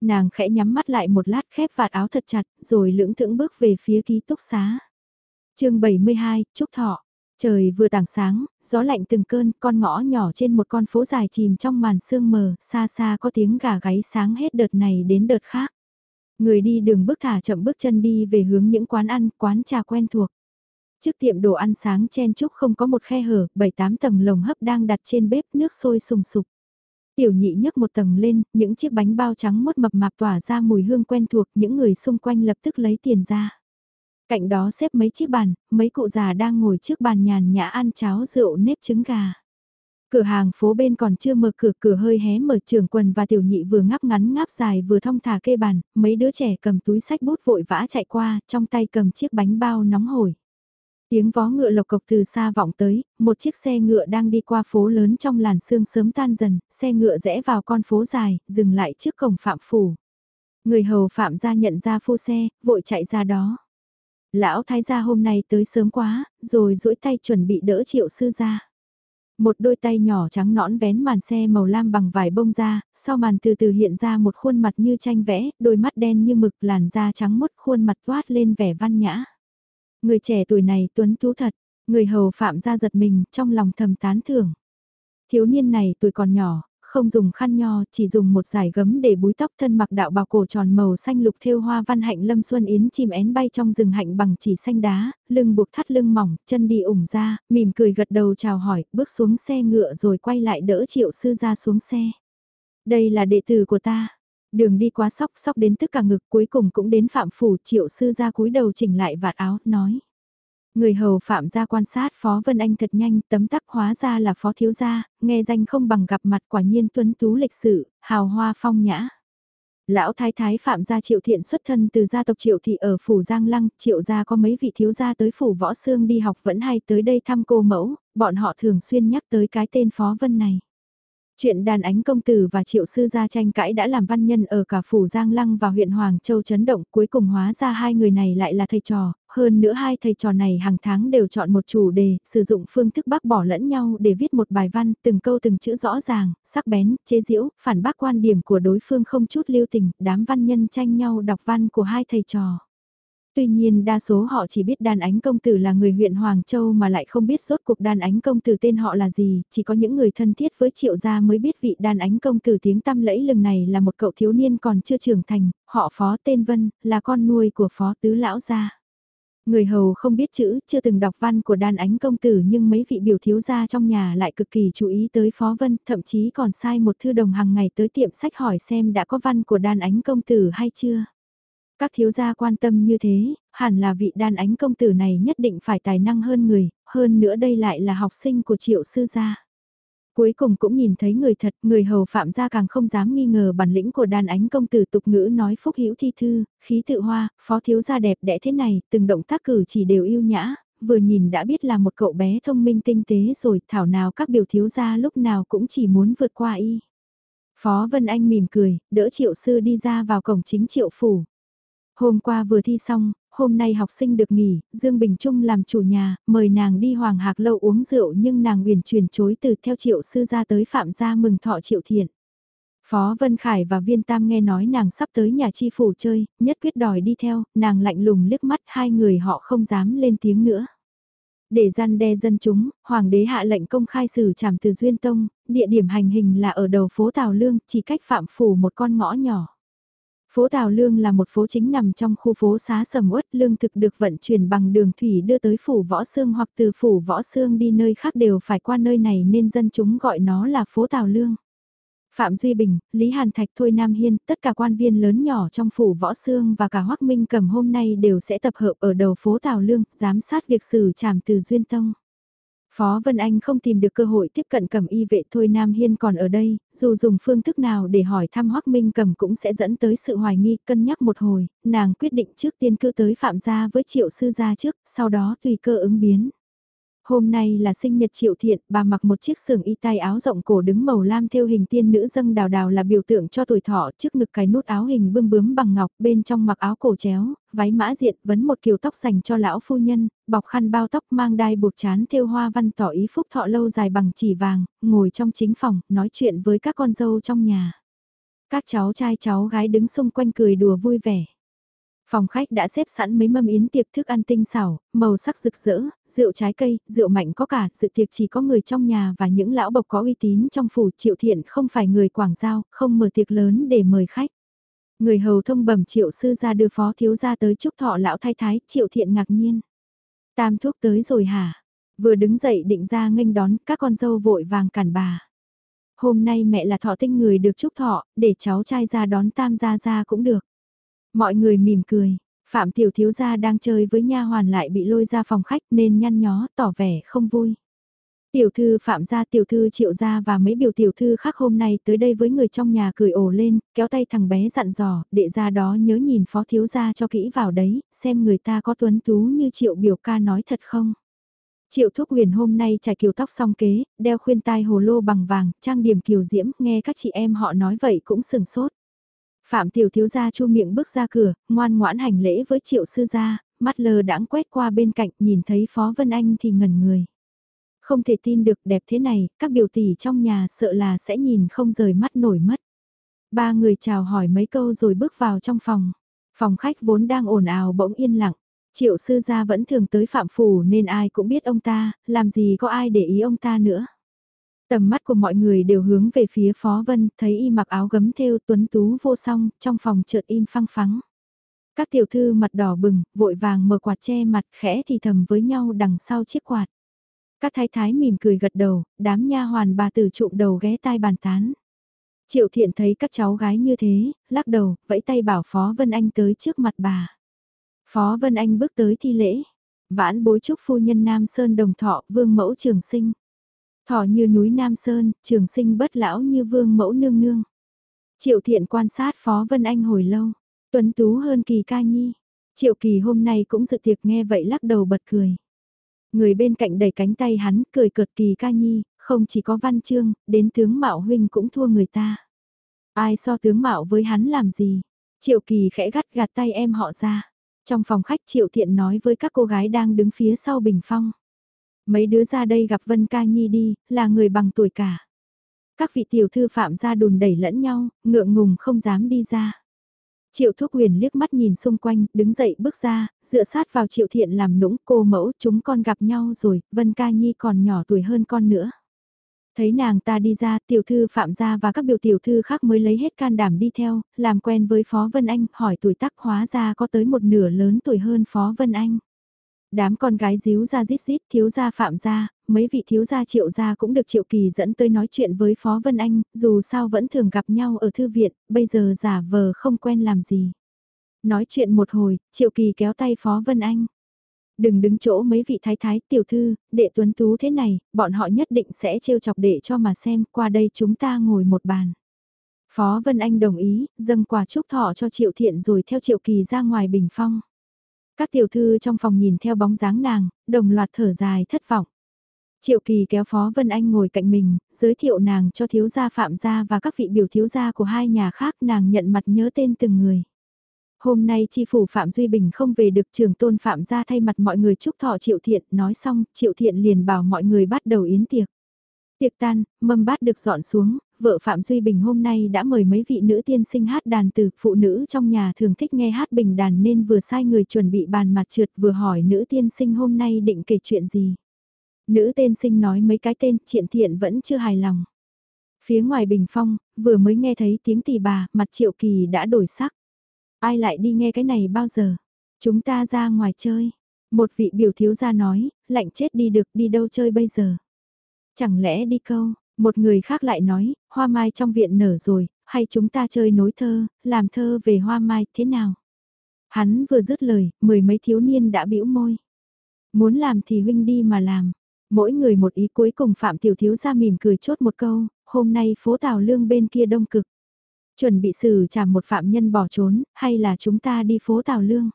Nàng khẽ nhắm mắt lại một lát khép vạt áo thật chặt, rồi lưỡng thững bước về phía ký túc xá. chương 72, Trúc Thọ. Trời vừa tảng sáng, gió lạnh từng cơn, con ngõ nhỏ trên một con phố dài chìm trong màn sương mờ, xa xa có tiếng gà gáy sáng hết đợt này đến đợt khác. Người đi đường bước thả chậm bước chân đi về hướng những quán ăn, quán trà quen thuộc. Trước tiệm đồ ăn sáng chen chúc không có một khe hở, bảy tám tầng lồng hấp đang đặt trên bếp nước sôi sùng sục. Tiểu nhị nhấc một tầng lên, những chiếc bánh bao trắng mốt mập mạp tỏa ra mùi hương quen thuộc, những người xung quanh lập tức lấy tiền ra. Cạnh đó xếp mấy chiếc bàn, mấy cụ già đang ngồi trước bàn nhàn nhã ăn cháo rượu nếp trứng gà. Cửa hàng phố bên còn chưa mở cửa, cửa hơi hé mở trường quần và tiểu nhị vừa ngáp ngắn ngáp dài vừa thong thả kê bàn, mấy đứa trẻ cầm túi sách bút vội vã chạy qua, trong tay cầm chiếc bánh bao nóng hổi. Tiếng vó ngựa lộc cộc từ xa vọng tới, một chiếc xe ngựa đang đi qua phố lớn trong làn sương sớm tan dần, xe ngựa rẽ vào con phố dài, dừng lại trước cổng phạm phủ. Người hầu phạm gia nhận ra phu xe, vội chạy ra đó. Lão thái gia hôm nay tới sớm quá, rồi duỗi tay chuẩn bị đỡ triệu sư ra. Một đôi tay nhỏ trắng nõn vén màn xe màu lam bằng vải bông ra, sau màn từ từ hiện ra một khuôn mặt như tranh vẽ, đôi mắt đen như mực làn da trắng mốt khuôn mặt toát lên vẻ văn nhã. Người trẻ tuổi này tuấn tú thật, người hầu phạm ra giật mình trong lòng thầm tán thưởng. Thiếu niên này tuổi còn nhỏ, không dùng khăn nho, chỉ dùng một giải gấm để búi tóc thân mặc đạo bào cổ tròn màu xanh lục thêu hoa văn hạnh lâm xuân yến chim én bay trong rừng hạnh bằng chỉ xanh đá, lưng buộc thắt lưng mỏng, chân đi ủng ra, mỉm cười gật đầu chào hỏi, bước xuống xe ngựa rồi quay lại đỡ triệu sư ra xuống xe. Đây là đệ tử của ta, Đường đi quá sóc sóc đến tức cả ngực cuối cùng cũng đến phạm phủ triệu sư ra cúi đầu chỉnh lại vạt áo, nói. Người hầu phạm ra quan sát Phó Vân Anh thật nhanh tấm tắc hóa ra là Phó Thiếu Gia, nghe danh không bằng gặp mặt quả nhiên tuấn tú lịch sự, hào hoa phong nhã. Lão thái thái phạm gia triệu thiện xuất thân từ gia tộc triệu thị ở phủ Giang Lăng, triệu gia có mấy vị thiếu gia tới phủ võ xương đi học vẫn hay tới đây thăm cô mẫu, bọn họ thường xuyên nhắc tới cái tên Phó Vân này. Chuyện đàn ánh công tử và triệu sư gia tranh cãi đã làm văn nhân ở cả phủ Giang Lăng và huyện Hoàng Châu chấn động cuối cùng hóa ra hai người này lại là thầy trò, hơn nữa hai thầy trò này hàng tháng đều chọn một chủ đề, sử dụng phương thức bác bỏ lẫn nhau để viết một bài văn, từng câu từng chữ rõ ràng, sắc bén, chế diễu, phản bác quan điểm của đối phương không chút lưu tình, đám văn nhân tranh nhau đọc văn của hai thầy trò. Tuy nhiên đa số họ chỉ biết đàn ánh công tử là người huyện Hoàng Châu mà lại không biết rốt cuộc đàn ánh công tử tên họ là gì, chỉ có những người thân thiết với triệu gia mới biết vị đàn ánh công tử tiếng tăm lẫy lừng này là một cậu thiếu niên còn chưa trưởng thành, họ phó tên Vân, là con nuôi của phó tứ lão gia. Người hầu không biết chữ, chưa từng đọc văn của đàn ánh công tử nhưng mấy vị biểu thiếu gia trong nhà lại cực kỳ chú ý tới Phó Vân, thậm chí còn sai một thư đồng hàng ngày tới tiệm sách hỏi xem đã có văn của đàn ánh công tử hay chưa. Các thiếu gia quan tâm như thế, hẳn là vị đàn ánh công tử này nhất định phải tài năng hơn người, hơn nữa đây lại là học sinh của triệu sư gia. Cuối cùng cũng nhìn thấy người thật, người hầu phạm gia càng không dám nghi ngờ bản lĩnh của đàn ánh công tử tục ngữ nói phúc hữu thi thư, khí tự hoa, phó thiếu gia đẹp đẽ thế này, từng động tác cử chỉ đều yêu nhã, vừa nhìn đã biết là một cậu bé thông minh tinh tế rồi, thảo nào các biểu thiếu gia lúc nào cũng chỉ muốn vượt qua y. Phó Vân Anh mỉm cười, đỡ triệu sư đi ra vào cổng chính triệu phủ. Hôm qua vừa thi xong, hôm nay học sinh được nghỉ, Dương Bình Trung làm chủ nhà, mời nàng đi Hoàng Hạc Lâu uống rượu nhưng nàng uyển chuyển chối từ theo triệu sư ra tới phạm gia mừng thọ triệu thiện. Phó Vân Khải và Viên Tam nghe nói nàng sắp tới nhà chi phủ chơi, nhất quyết đòi đi theo, nàng lạnh lùng liếc mắt hai người họ không dám lên tiếng nữa. Để gian đe dân chúng, Hoàng đế hạ lệnh công khai xử trảm từ Duyên Tông, địa điểm hành hình là ở đầu phố Tào Lương, chỉ cách phạm phủ một con ngõ nhỏ. Phố Tào Lương là một phố chính nằm trong khu phố xá sầm uất, lương thực được vận chuyển bằng đường thủy đưa tới phủ Võ Sương hoặc từ phủ Võ Sương đi nơi khác đều phải qua nơi này nên dân chúng gọi nó là phố Tào Lương. Phạm Duy Bình, Lý Hàn Thạch Thôi Nam Hiên, tất cả quan viên lớn nhỏ trong phủ Võ Sương và cả Hoắc Minh Cầm hôm nay đều sẽ tập hợp ở đầu phố Tào Lương, giám sát việc xử trảm từ Duyên Tông. Phó Vân Anh không tìm được cơ hội tiếp cận cầm y vệ thôi Nam Hiên còn ở đây, dù dùng phương thức nào để hỏi thăm Hoắc Minh cầm cũng sẽ dẫn tới sự hoài nghi, cân nhắc một hồi, nàng quyết định trước tiên cư tới phạm gia với triệu sư gia trước, sau đó tùy cơ ứng biến. Hôm nay là sinh nhật triệu thiện, bà mặc một chiếc sườn y tay áo rộng cổ đứng màu lam theo hình tiên nữ dâng đào đào là biểu tượng cho tuổi thọ trước ngực cái nút áo hình bươm bướm bằng ngọc bên trong mặc áo cổ chéo, váy mã diện vấn một kiểu tóc dành cho lão phu nhân, bọc khăn bao tóc mang đai buộc chán theo hoa văn tỏ ý phúc thọ lâu dài bằng chỉ vàng, ngồi trong chính phòng, nói chuyện với các con dâu trong nhà. Các cháu trai cháu gái đứng xung quanh cười đùa vui vẻ. Phòng khách đã xếp sẵn mấy mâm yến tiệc thức ăn tinh xảo, màu sắc rực rỡ, rượu trái cây, rượu mạnh có cả, dự tiệc chỉ có người trong nhà và những lão bộc có uy tín trong phủ triệu thiện không phải người quảng giao, không mở tiệc lớn để mời khách. Người hầu thông bẩm triệu sư ra đưa phó thiếu ra tới chúc thọ lão thái thái, triệu thiện ngạc nhiên. Tam thuốc tới rồi hả? Vừa đứng dậy định ra nghênh đón các con dâu vội vàng cản bà. Hôm nay mẹ là thọ tinh người được chúc thọ, để cháu trai ra đón tam gia ra cũng được. Mọi người mỉm cười, Phạm tiểu thiếu gia đang chơi với nha hoàn lại bị lôi ra phòng khách nên nhăn nhó tỏ vẻ không vui. Tiểu thư Phạm gia tiểu thư triệu gia và mấy biểu tiểu thư khác hôm nay tới đây với người trong nhà cười ổ lên, kéo tay thằng bé dặn dò, đệ ra đó nhớ nhìn phó thiếu gia cho kỹ vào đấy, xem người ta có tuấn tú như triệu biểu ca nói thật không. Triệu Thúc Huyền hôm nay trải kiều tóc song kế, đeo khuyên tai hồ lô bằng vàng, trang điểm kiều diễm, nghe các chị em họ nói vậy cũng sừng sốt. Phạm tiểu thiếu gia chu miệng bước ra cửa, ngoan ngoãn hành lễ với triệu sư gia, mắt lờ đãng quét qua bên cạnh nhìn thấy Phó Vân Anh thì ngẩn người. Không thể tin được đẹp thế này, các biểu tỷ trong nhà sợ là sẽ nhìn không rời mắt nổi mất. Ba người chào hỏi mấy câu rồi bước vào trong phòng. Phòng khách vốn đang ồn ào bỗng yên lặng. Triệu sư gia vẫn thường tới phạm phủ nên ai cũng biết ông ta, làm gì có ai để ý ông ta nữa. Tầm mắt của mọi người đều hướng về phía Phó Vân, thấy y mặc áo gấm thêu tuấn tú vô song, trong phòng chợt im phăng phắng. Các tiểu thư mặt đỏ bừng, vội vàng mở quạt che mặt khẽ thì thầm với nhau đằng sau chiếc quạt. Các thái thái mỉm cười gật đầu, đám nha hoàn bà tử trụm đầu ghé tai bàn tán. Triệu thiện thấy các cháu gái như thế, lắc đầu, vẫy tay bảo Phó Vân Anh tới trước mặt bà. Phó Vân Anh bước tới thi lễ. Vãn bối chúc phu nhân Nam Sơn đồng thọ, vương mẫu trường sinh. Thỏ như núi Nam Sơn, trường sinh bất lão như vương mẫu nương nương. Triệu thiện quan sát Phó Vân Anh hồi lâu, tuấn tú hơn kỳ ca nhi. Triệu kỳ hôm nay cũng dự tiệc nghe vậy lắc đầu bật cười. Người bên cạnh đẩy cánh tay hắn cười cợt kỳ ca nhi, không chỉ có văn chương, đến tướng mạo huynh cũng thua người ta. Ai so tướng mạo với hắn làm gì? Triệu kỳ khẽ gắt gạt tay em họ ra. Trong phòng khách Triệu Thiện nói với các cô gái đang đứng phía sau bình phong. Mấy đứa ra đây gặp Vân Ca Nhi đi, là người bằng tuổi cả. Các vị tiểu thư phạm ra đùn đẩy lẫn nhau, ngượng ngùng không dám đi ra. Triệu Thúc Huyền liếc mắt nhìn xung quanh, đứng dậy bước ra, dựa sát vào Triệu Thiện làm nũng cô mẫu chúng con gặp nhau rồi, Vân Ca Nhi còn nhỏ tuổi hơn con nữa. Thấy nàng ta đi ra, tiểu thư phạm gia và các biểu tiểu thư khác mới lấy hết can đảm đi theo, làm quen với Phó Vân Anh, hỏi tuổi tác hóa ra có tới một nửa lớn tuổi hơn Phó Vân Anh. Đám con gái díu ra rít rít thiếu gia phạm gia, mấy vị thiếu gia triệu gia cũng được triệu kỳ dẫn tới nói chuyện với Phó Vân Anh, dù sao vẫn thường gặp nhau ở thư viện, bây giờ giả vờ không quen làm gì. Nói chuyện một hồi, triệu kỳ kéo tay Phó Vân Anh. Đừng đứng chỗ mấy vị thái thái tiểu thư, đệ tuấn tú thế này, bọn họ nhất định sẽ trêu chọc đệ cho mà xem, qua đây chúng ta ngồi một bàn. Phó Vân Anh đồng ý, dâng quà chúc thọ cho Triệu Thiện rồi theo Triệu Kỳ ra ngoài bình phong. Các tiểu thư trong phòng nhìn theo bóng dáng nàng, đồng loạt thở dài thất vọng. Triệu Kỳ kéo Phó Vân Anh ngồi cạnh mình, giới thiệu nàng cho thiếu gia Phạm gia và các vị biểu thiếu gia của hai nhà khác nàng nhận mặt nhớ tên từng người. Hôm nay chi phủ Phạm Duy Bình không về được trường tôn Phạm gia thay mặt mọi người chúc thọ Triệu Thiện, nói xong, Triệu Thiện liền bảo mọi người bắt đầu yến tiệc. Tiệc tan, mâm bát được dọn xuống, vợ Phạm Duy Bình hôm nay đã mời mấy vị nữ tiên sinh hát đàn từ, phụ nữ trong nhà thường thích nghe hát bình đàn nên vừa sai người chuẩn bị bàn mặt trượt vừa hỏi nữ tiên sinh hôm nay định kể chuyện gì. Nữ tiên sinh nói mấy cái tên, triện thiện vẫn chưa hài lòng. Phía ngoài bình phong, vừa mới nghe thấy tiếng tỳ bà, mặt triệu kỳ đã đổi sắc. Ai lại đi nghe cái này bao giờ? Chúng ta ra ngoài chơi. Một vị biểu thiếu gia nói, lạnh chết đi được đi đâu chơi bây giờ? Chẳng lẽ đi câu, một người khác lại nói, hoa mai trong viện nở rồi, hay chúng ta chơi nối thơ, làm thơ về hoa mai thế nào? Hắn vừa dứt lời, mười mấy thiếu niên đã bĩu môi. Muốn làm thì huynh đi mà làm. Mỗi người một ý cuối cùng Phạm Tiểu Thiếu ra mỉm cười chốt một câu, hôm nay phố Tào Lương bên kia đông cực. Chuẩn bị xử trả một phạm nhân bỏ trốn, hay là chúng ta đi phố Tào Lương?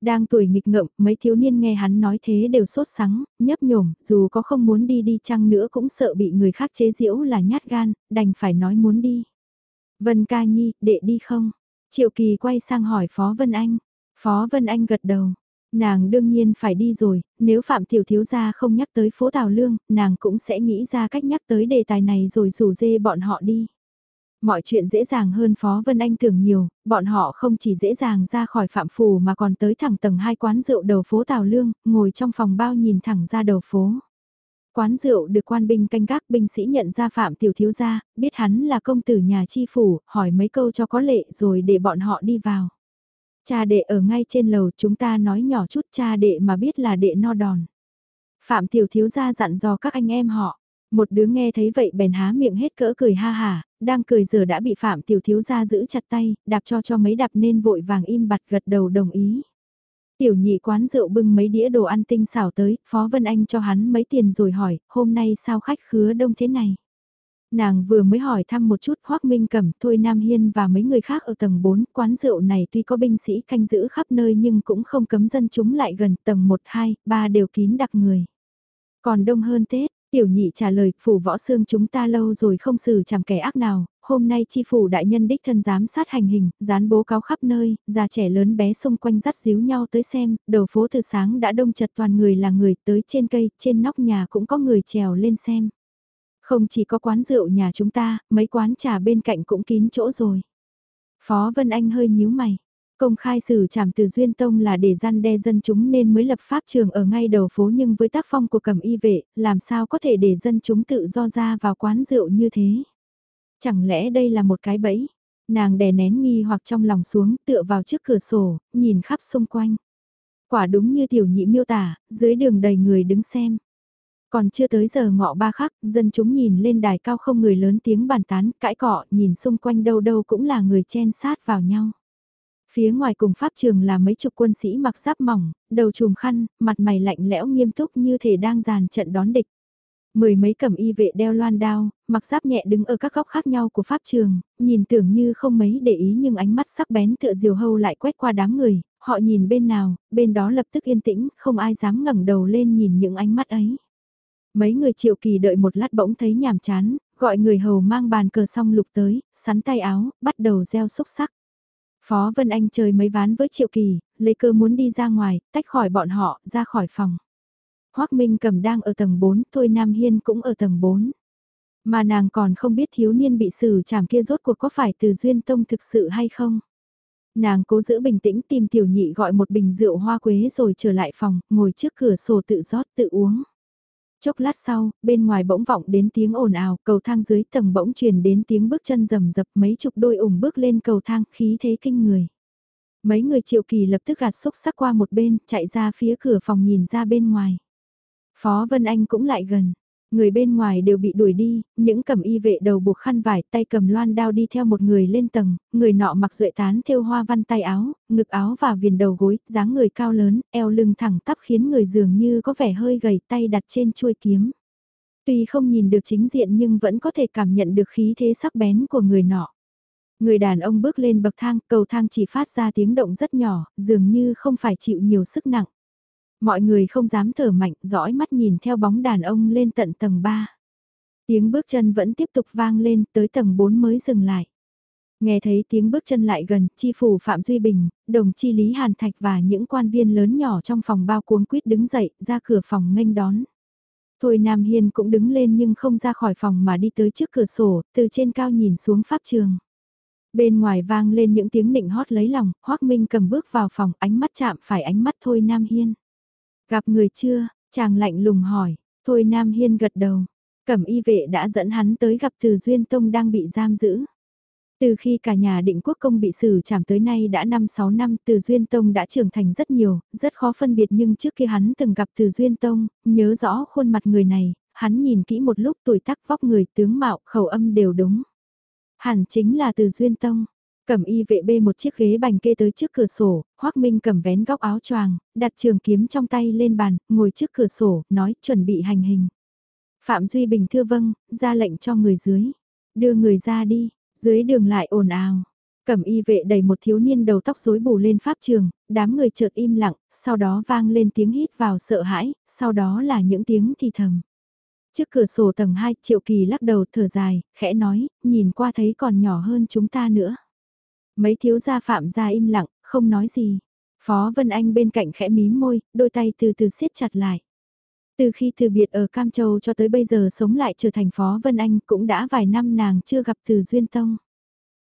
Đang tuổi nghịch ngợm, mấy thiếu niên nghe hắn nói thế đều sốt sắng, nhấp nhổm, dù có không muốn đi đi chăng nữa cũng sợ bị người khác chế giễu là nhát gan, đành phải nói muốn đi. Vân ca nhi, đệ đi không? Triệu kỳ quay sang hỏi Phó Vân Anh. Phó Vân Anh gật đầu. Nàng đương nhiên phải đi rồi, nếu Phạm Tiểu Thiếu Gia không nhắc tới phố Tào Lương, nàng cũng sẽ nghĩ ra cách nhắc tới đề tài này rồi rủ dê bọn họ đi. Mọi chuyện dễ dàng hơn Phó Vân Anh tưởng nhiều, bọn họ không chỉ dễ dàng ra khỏi phạm phủ mà còn tới thẳng tầng hai quán rượu đầu phố Tào Lương, ngồi trong phòng bao nhìn thẳng ra đầu phố. Quán rượu được quan binh canh gác binh sĩ nhận ra Phạm Tiểu Thiếu Gia, biết hắn là công tử nhà chi phủ, hỏi mấy câu cho có lệ rồi để bọn họ đi vào. Cha đệ ở ngay trên lầu chúng ta nói nhỏ chút cha đệ mà biết là đệ no đòn. Phạm Tiểu Thiếu Gia dặn dò các anh em họ. Một đứa nghe thấy vậy bèn há miệng hết cỡ cười ha hà, đang cười giờ đã bị Phạm Tiểu Thiếu Gia giữ chặt tay, đạp cho cho mấy đạp nên vội vàng im bặt gật đầu đồng ý. Tiểu nhị quán rượu bưng mấy đĩa đồ ăn tinh xảo tới, Phó Vân Anh cho hắn mấy tiền rồi hỏi, hôm nay sao khách khứa đông thế này? Nàng vừa mới hỏi thăm một chút Hoác Minh Cẩm, Thôi Nam Hiên và mấy người khác ở tầng 4, quán rượu này tuy có binh sĩ canh giữ khắp nơi nhưng cũng không cấm dân chúng lại gần tầng 1, 2, 3 đều kín đặc người. Còn đông hơn Tết, Tiểu nhị trả lời, phủ võ xương chúng ta lâu rồi không xử chằm kẻ ác nào, hôm nay chi phủ đại nhân đích thân giám sát hành hình, dán bố cáo khắp nơi, già trẻ lớn bé xung quanh dắt díu nhau tới xem, đầu phố từ sáng đã đông chật toàn người là người tới trên cây, trên nóc nhà cũng có người trèo lên xem. Không chỉ có quán rượu nhà chúng ta, mấy quán trà bên cạnh cũng kín chỗ rồi. Phó Vân Anh hơi nhíu mày. Công khai xử trảm từ Duyên Tông là để gian đe dân chúng nên mới lập pháp trường ở ngay đầu phố nhưng với tác phong của cầm y vệ, làm sao có thể để dân chúng tự do ra vào quán rượu như thế? Chẳng lẽ đây là một cái bẫy? Nàng đè nén nghi hoặc trong lòng xuống tựa vào trước cửa sổ, nhìn khắp xung quanh. Quả đúng như tiểu nhị miêu tả, dưới đường đầy người đứng xem. Còn chưa tới giờ ngọ ba khắc, dân chúng nhìn lên đài cao không người lớn tiếng bàn tán, cãi cọ, nhìn xung quanh đâu đâu cũng là người chen sát vào nhau. Phía ngoài cùng pháp trường là mấy chục quân sĩ mặc giáp mỏng, đầu trùm khăn, mặt mày lạnh lẽo nghiêm túc như thể đang dàn trận đón địch. Mười mấy cẩm y vệ đeo loan đao, mặc giáp nhẹ đứng ở các góc khác nhau của pháp trường, nhìn tưởng như không mấy để ý nhưng ánh mắt sắc bén tựa diều hâu lại quét qua đám người, họ nhìn bên nào, bên đó lập tức yên tĩnh, không ai dám ngẩng đầu lên nhìn những ánh mắt ấy. Mấy người triệu kỳ đợi một lát bỗng thấy nhàm chán, gọi người hầu mang bàn cờ xong lục tới, sắn tay áo, bắt đầu gieo xúc sắc. Phó Vân Anh chơi mấy ván với Triệu Kỳ, lấy cơ muốn đi ra ngoài, tách khỏi bọn họ, ra khỏi phòng. Hoác Minh cầm đang ở tầng 4, Thôi Nam Hiên cũng ở tầng 4. Mà nàng còn không biết thiếu niên bị xử trảm kia rốt cuộc có phải từ Duyên Tông thực sự hay không. Nàng cố giữ bình tĩnh tìm tiểu nhị gọi một bình rượu hoa quế rồi trở lại phòng, ngồi trước cửa sổ tự rót tự uống. Chốc lát sau, bên ngoài bỗng vọng đến tiếng ồn ào, cầu thang dưới tầng bỗng truyền đến tiếng bước chân rầm rập mấy chục đôi ủng bước lên cầu thang khí thế kinh người. Mấy người triệu kỳ lập tức gạt xúc sắc qua một bên, chạy ra phía cửa phòng nhìn ra bên ngoài. Phó Vân Anh cũng lại gần, Người bên ngoài đều bị đuổi đi, những cầm y vệ đầu buộc khăn vải tay cầm loan đao đi theo một người lên tầng, người nọ mặc duệ tán thêu hoa văn tay áo, ngực áo và viền đầu gối, dáng người cao lớn, eo lưng thẳng tắp khiến người dường như có vẻ hơi gầy tay đặt trên chuôi kiếm. Tuy không nhìn được chính diện nhưng vẫn có thể cảm nhận được khí thế sắc bén của người nọ. Người đàn ông bước lên bậc thang, cầu thang chỉ phát ra tiếng động rất nhỏ, dường như không phải chịu nhiều sức nặng. Mọi người không dám thở mạnh, dõi mắt nhìn theo bóng đàn ông lên tận tầng 3. Tiếng bước chân vẫn tiếp tục vang lên, tới tầng 4 mới dừng lại. Nghe thấy tiếng bước chân lại gần, chi phủ Phạm Duy Bình, đồng chi Lý Hàn Thạch và những quan viên lớn nhỏ trong phòng bao cuống quýt đứng dậy, ra cửa phòng nghênh đón. Thôi Nam Hiên cũng đứng lên nhưng không ra khỏi phòng mà đi tới trước cửa sổ, từ trên cao nhìn xuống pháp trường. Bên ngoài vang lên những tiếng nịnh hót lấy lòng, Hoác Minh cầm bước vào phòng, ánh mắt chạm phải ánh mắt Thôi Nam Hiên. Gặp người chưa, chàng lạnh lùng hỏi, thôi Nam Hiên gật đầu, cẩm y vệ đã dẫn hắn tới gặp Từ Duyên Tông đang bị giam giữ. Từ khi cả nhà định quốc công bị xử trảm tới nay đã 5-6 năm Từ Duyên Tông đã trưởng thành rất nhiều, rất khó phân biệt nhưng trước kia hắn từng gặp Từ Duyên Tông, nhớ rõ khuôn mặt người này, hắn nhìn kỹ một lúc tuổi tác vóc người tướng mạo khẩu âm đều đúng. Hẳn chính là Từ Duyên Tông, Cầm y vệ bê một chiếc ghế bành kê tới trước cửa sổ, Hoác Minh cầm vén góc áo choàng, đặt trường kiếm trong tay lên bàn, ngồi trước cửa sổ, nói chuẩn bị hành hình. Phạm Duy Bình thưa vâng, ra lệnh cho người dưới. Đưa người ra đi, dưới đường lại ồn ào. Cẩm y vệ đẩy một thiếu niên đầu tóc rối bù lên pháp trường, đám người chợt im lặng, sau đó vang lên tiếng hít vào sợ hãi, sau đó là những tiếng thì thầm. Trước cửa sổ tầng 2, Triệu Kỳ lắc đầu thở dài, khẽ nói, nhìn qua thấy còn nhỏ hơn chúng ta nữa. Mấy thiếu gia phạm gia im lặng, không nói gì. Phó Vân Anh bên cạnh khẽ mím môi, đôi tay từ từ siết chặt lại. Từ khi từ biệt ở Cam Châu cho tới bây giờ sống lại trở thành Phó Vân Anh cũng đã vài năm nàng chưa gặp từ Duyên Tông.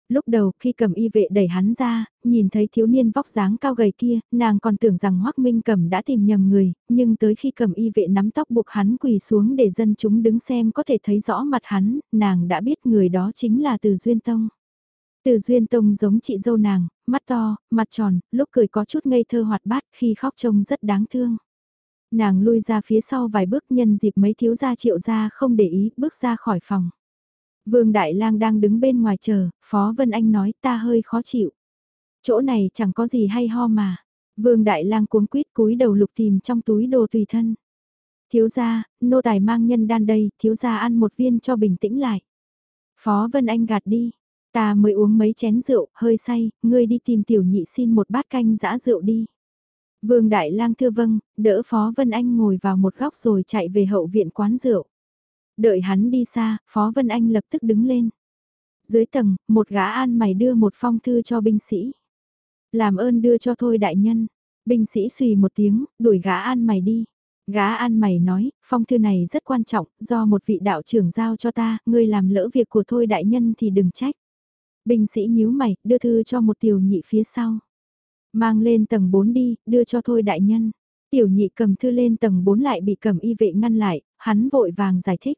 Lúc đầu khi cầm y vệ đẩy hắn ra, nhìn thấy thiếu niên vóc dáng cao gầy kia, nàng còn tưởng rằng Hoác Minh cầm đã tìm nhầm người, nhưng tới khi cầm y vệ nắm tóc buộc hắn quỳ xuống để dân chúng đứng xem có thể thấy rõ mặt hắn, nàng đã biết người đó chính là từ Duyên Tông. Từ duyên tông giống chị dâu nàng, mắt to, mặt tròn, lúc cười có chút ngây thơ hoạt bát khi khóc trông rất đáng thương. Nàng lui ra phía sau vài bước nhân dịp mấy thiếu gia triệu gia không để ý bước ra khỏi phòng. Vương Đại Lang đang đứng bên ngoài chờ, Phó Vân Anh nói ta hơi khó chịu. Chỗ này chẳng có gì hay ho mà. Vương Đại Lang cuống quýt cúi đầu lục tìm trong túi đồ tùy thân. Thiếu gia, nô tài mang nhân đan đây, thiếu gia ăn một viên cho bình tĩnh lại. Phó Vân Anh gạt đi, Ta mới uống mấy chén rượu, hơi say, ngươi đi tìm tiểu nhị xin một bát canh giã rượu đi. Vương Đại Lang thưa vâng, đỡ Phó Vân Anh ngồi vào một góc rồi chạy về hậu viện quán rượu. Đợi hắn đi xa, Phó Vân Anh lập tức đứng lên. Dưới tầng, một gã an mày đưa một phong thư cho binh sĩ. Làm ơn đưa cho thôi đại nhân. Binh sĩ xùy một tiếng, đuổi gã an mày đi. Gã an mày nói, phong thư này rất quan trọng, do một vị đạo trưởng giao cho ta, ngươi làm lỡ việc của thôi đại nhân thì đừng trách. Binh sĩ nhíu mày, đưa thư cho một tiểu nhị phía sau. Mang lên tầng 4 đi, đưa cho thôi đại nhân. Tiểu nhị cầm thư lên tầng 4 lại bị cầm y vệ ngăn lại, hắn vội vàng giải thích.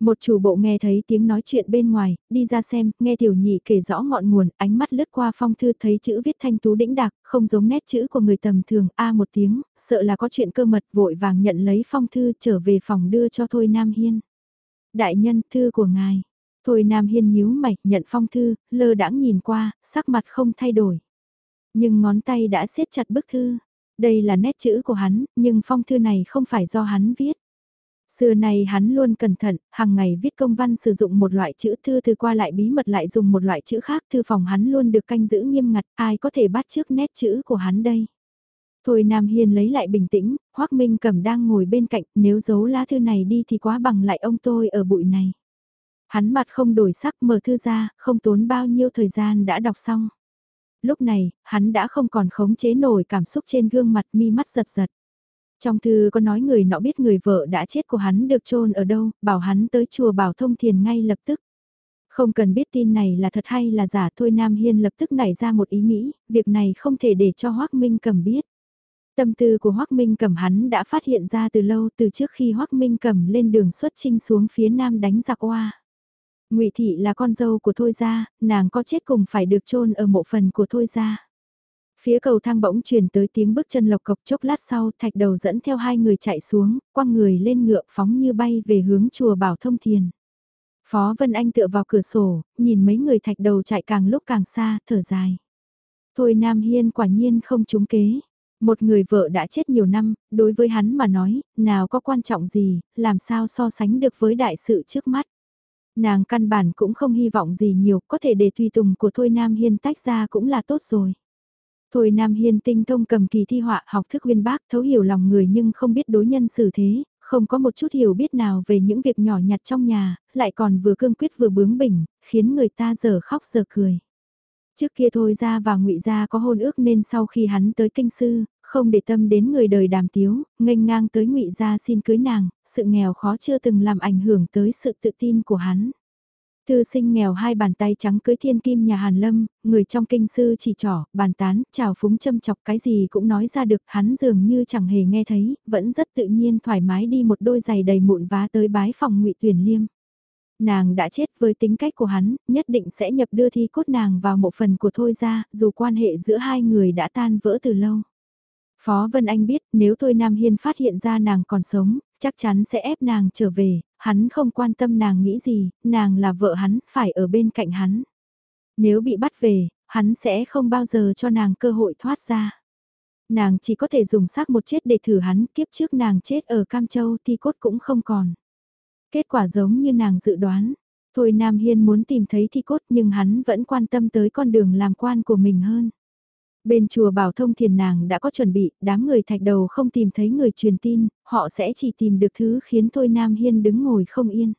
Một chủ bộ nghe thấy tiếng nói chuyện bên ngoài, đi ra xem, nghe tiểu nhị kể rõ ngọn nguồn, ánh mắt lướt qua phong thư thấy chữ viết thanh tú đĩnh đặc, không giống nét chữ của người tầm thường, a một tiếng, sợ là có chuyện cơ mật vội vàng nhận lấy phong thư trở về phòng đưa cho Thôi Nam Hiên. Đại nhân, thư của ngài, Thôi Nam Hiên nhíu mày, nhận phong thư, lơ đãng nhìn qua, sắc mặt không thay đổi. Nhưng ngón tay đã siết chặt bức thư. Đây là nét chữ của hắn, nhưng phong thư này không phải do hắn viết. Xưa này hắn luôn cẩn thận, hàng ngày viết công văn sử dụng một loại chữ thư từ qua lại bí mật lại dùng một loại chữ khác. Thư phòng hắn luôn được canh giữ nghiêm ngặt, ai có thể bắt trước nét chữ của hắn đây. Thôi Nam Hiên lấy lại bình tĩnh, Hoác Minh Cẩm đang ngồi bên cạnh, nếu giấu lá thư này đi thì quá bằng lại ông tôi ở bụi này. Hắn mặt không đổi sắc mở thư ra, không tốn bao nhiêu thời gian đã đọc xong. Lúc này, hắn đã không còn khống chế nổi cảm xúc trên gương mặt mi mắt giật giật. Trong thư có nói người nọ biết người vợ đã chết của hắn được chôn ở đâu, bảo hắn tới chùa bảo thông thiền ngay lập tức. Không cần biết tin này là thật hay là giả thôi Nam Hiên lập tức nảy ra một ý nghĩ, việc này không thể để cho Hoác Minh cầm biết. Tâm tư của Hoác Minh cầm hắn đã phát hiện ra từ lâu từ trước khi Hoác Minh cầm lên đường xuất chinh xuống phía Nam đánh giặc oa ngụy Thị là con dâu của Thôi Gia, nàng có chết cùng phải được chôn ở mộ phần của Thôi Gia. Phía cầu thang bỗng truyền tới tiếng bước chân lộc cộc chốc lát sau thạch đầu dẫn theo hai người chạy xuống, quăng người lên ngựa phóng như bay về hướng chùa Bảo Thông Thiền. Phó Vân Anh tựa vào cửa sổ, nhìn mấy người thạch đầu chạy càng lúc càng xa, thở dài. Thôi Nam Hiên quả nhiên không trúng kế. Một người vợ đã chết nhiều năm, đối với hắn mà nói, nào có quan trọng gì, làm sao so sánh được với đại sự trước mắt. Nàng căn bản cũng không hy vọng gì nhiều, có thể để tùy tùng của Thôi Nam Hiên tách ra cũng là tốt rồi. Thôi Nam Hiên tinh thông cầm kỳ thi họa học thức uyên bác thấu hiểu lòng người nhưng không biết đối nhân xử thế, không có một chút hiểu biết nào về những việc nhỏ nhặt trong nhà, lại còn vừa cương quyết vừa bướng bỉnh, khiến người ta giờ khóc giờ cười. Trước kia thôi ra và ngụy ra có hôn ước nên sau khi hắn tới kinh sư, không để tâm đến người đời đàm tiếu, nghênh ngang tới ngụy ra xin cưới nàng, sự nghèo khó chưa từng làm ảnh hưởng tới sự tự tin của hắn. Thư sinh nghèo hai bàn tay trắng cưới thiên kim nhà Hàn Lâm, người trong kinh sư chỉ trỏ, bàn tán, chào phúng châm chọc cái gì cũng nói ra được, hắn dường như chẳng hề nghe thấy, vẫn rất tự nhiên thoải mái đi một đôi giày đầy mụn vá tới bái phòng ngụy Tuyển Liêm. Nàng đã chết với tính cách của hắn, nhất định sẽ nhập đưa thi cốt nàng vào một phần của Thôi ra, dù quan hệ giữa hai người đã tan vỡ từ lâu. Phó Vân Anh biết nếu Thôi Nam Hiên phát hiện ra nàng còn sống, chắc chắn sẽ ép nàng trở về, hắn không quan tâm nàng nghĩ gì, nàng là vợ hắn, phải ở bên cạnh hắn. Nếu bị bắt về, hắn sẽ không bao giờ cho nàng cơ hội thoát ra. Nàng chỉ có thể dùng xác một chết để thử hắn, kiếp trước nàng chết ở Cam Châu thì cốt cũng không còn. Kết quả giống như nàng dự đoán. Thôi Nam Hiên muốn tìm thấy thi cốt nhưng hắn vẫn quan tâm tới con đường làm quan của mình hơn. Bên chùa Bảo Thông Thiền nàng đã có chuẩn bị, đám người thạch đầu không tìm thấy người truyền tin, họ sẽ chỉ tìm được thứ khiến Thôi Nam Hiên đứng ngồi không yên.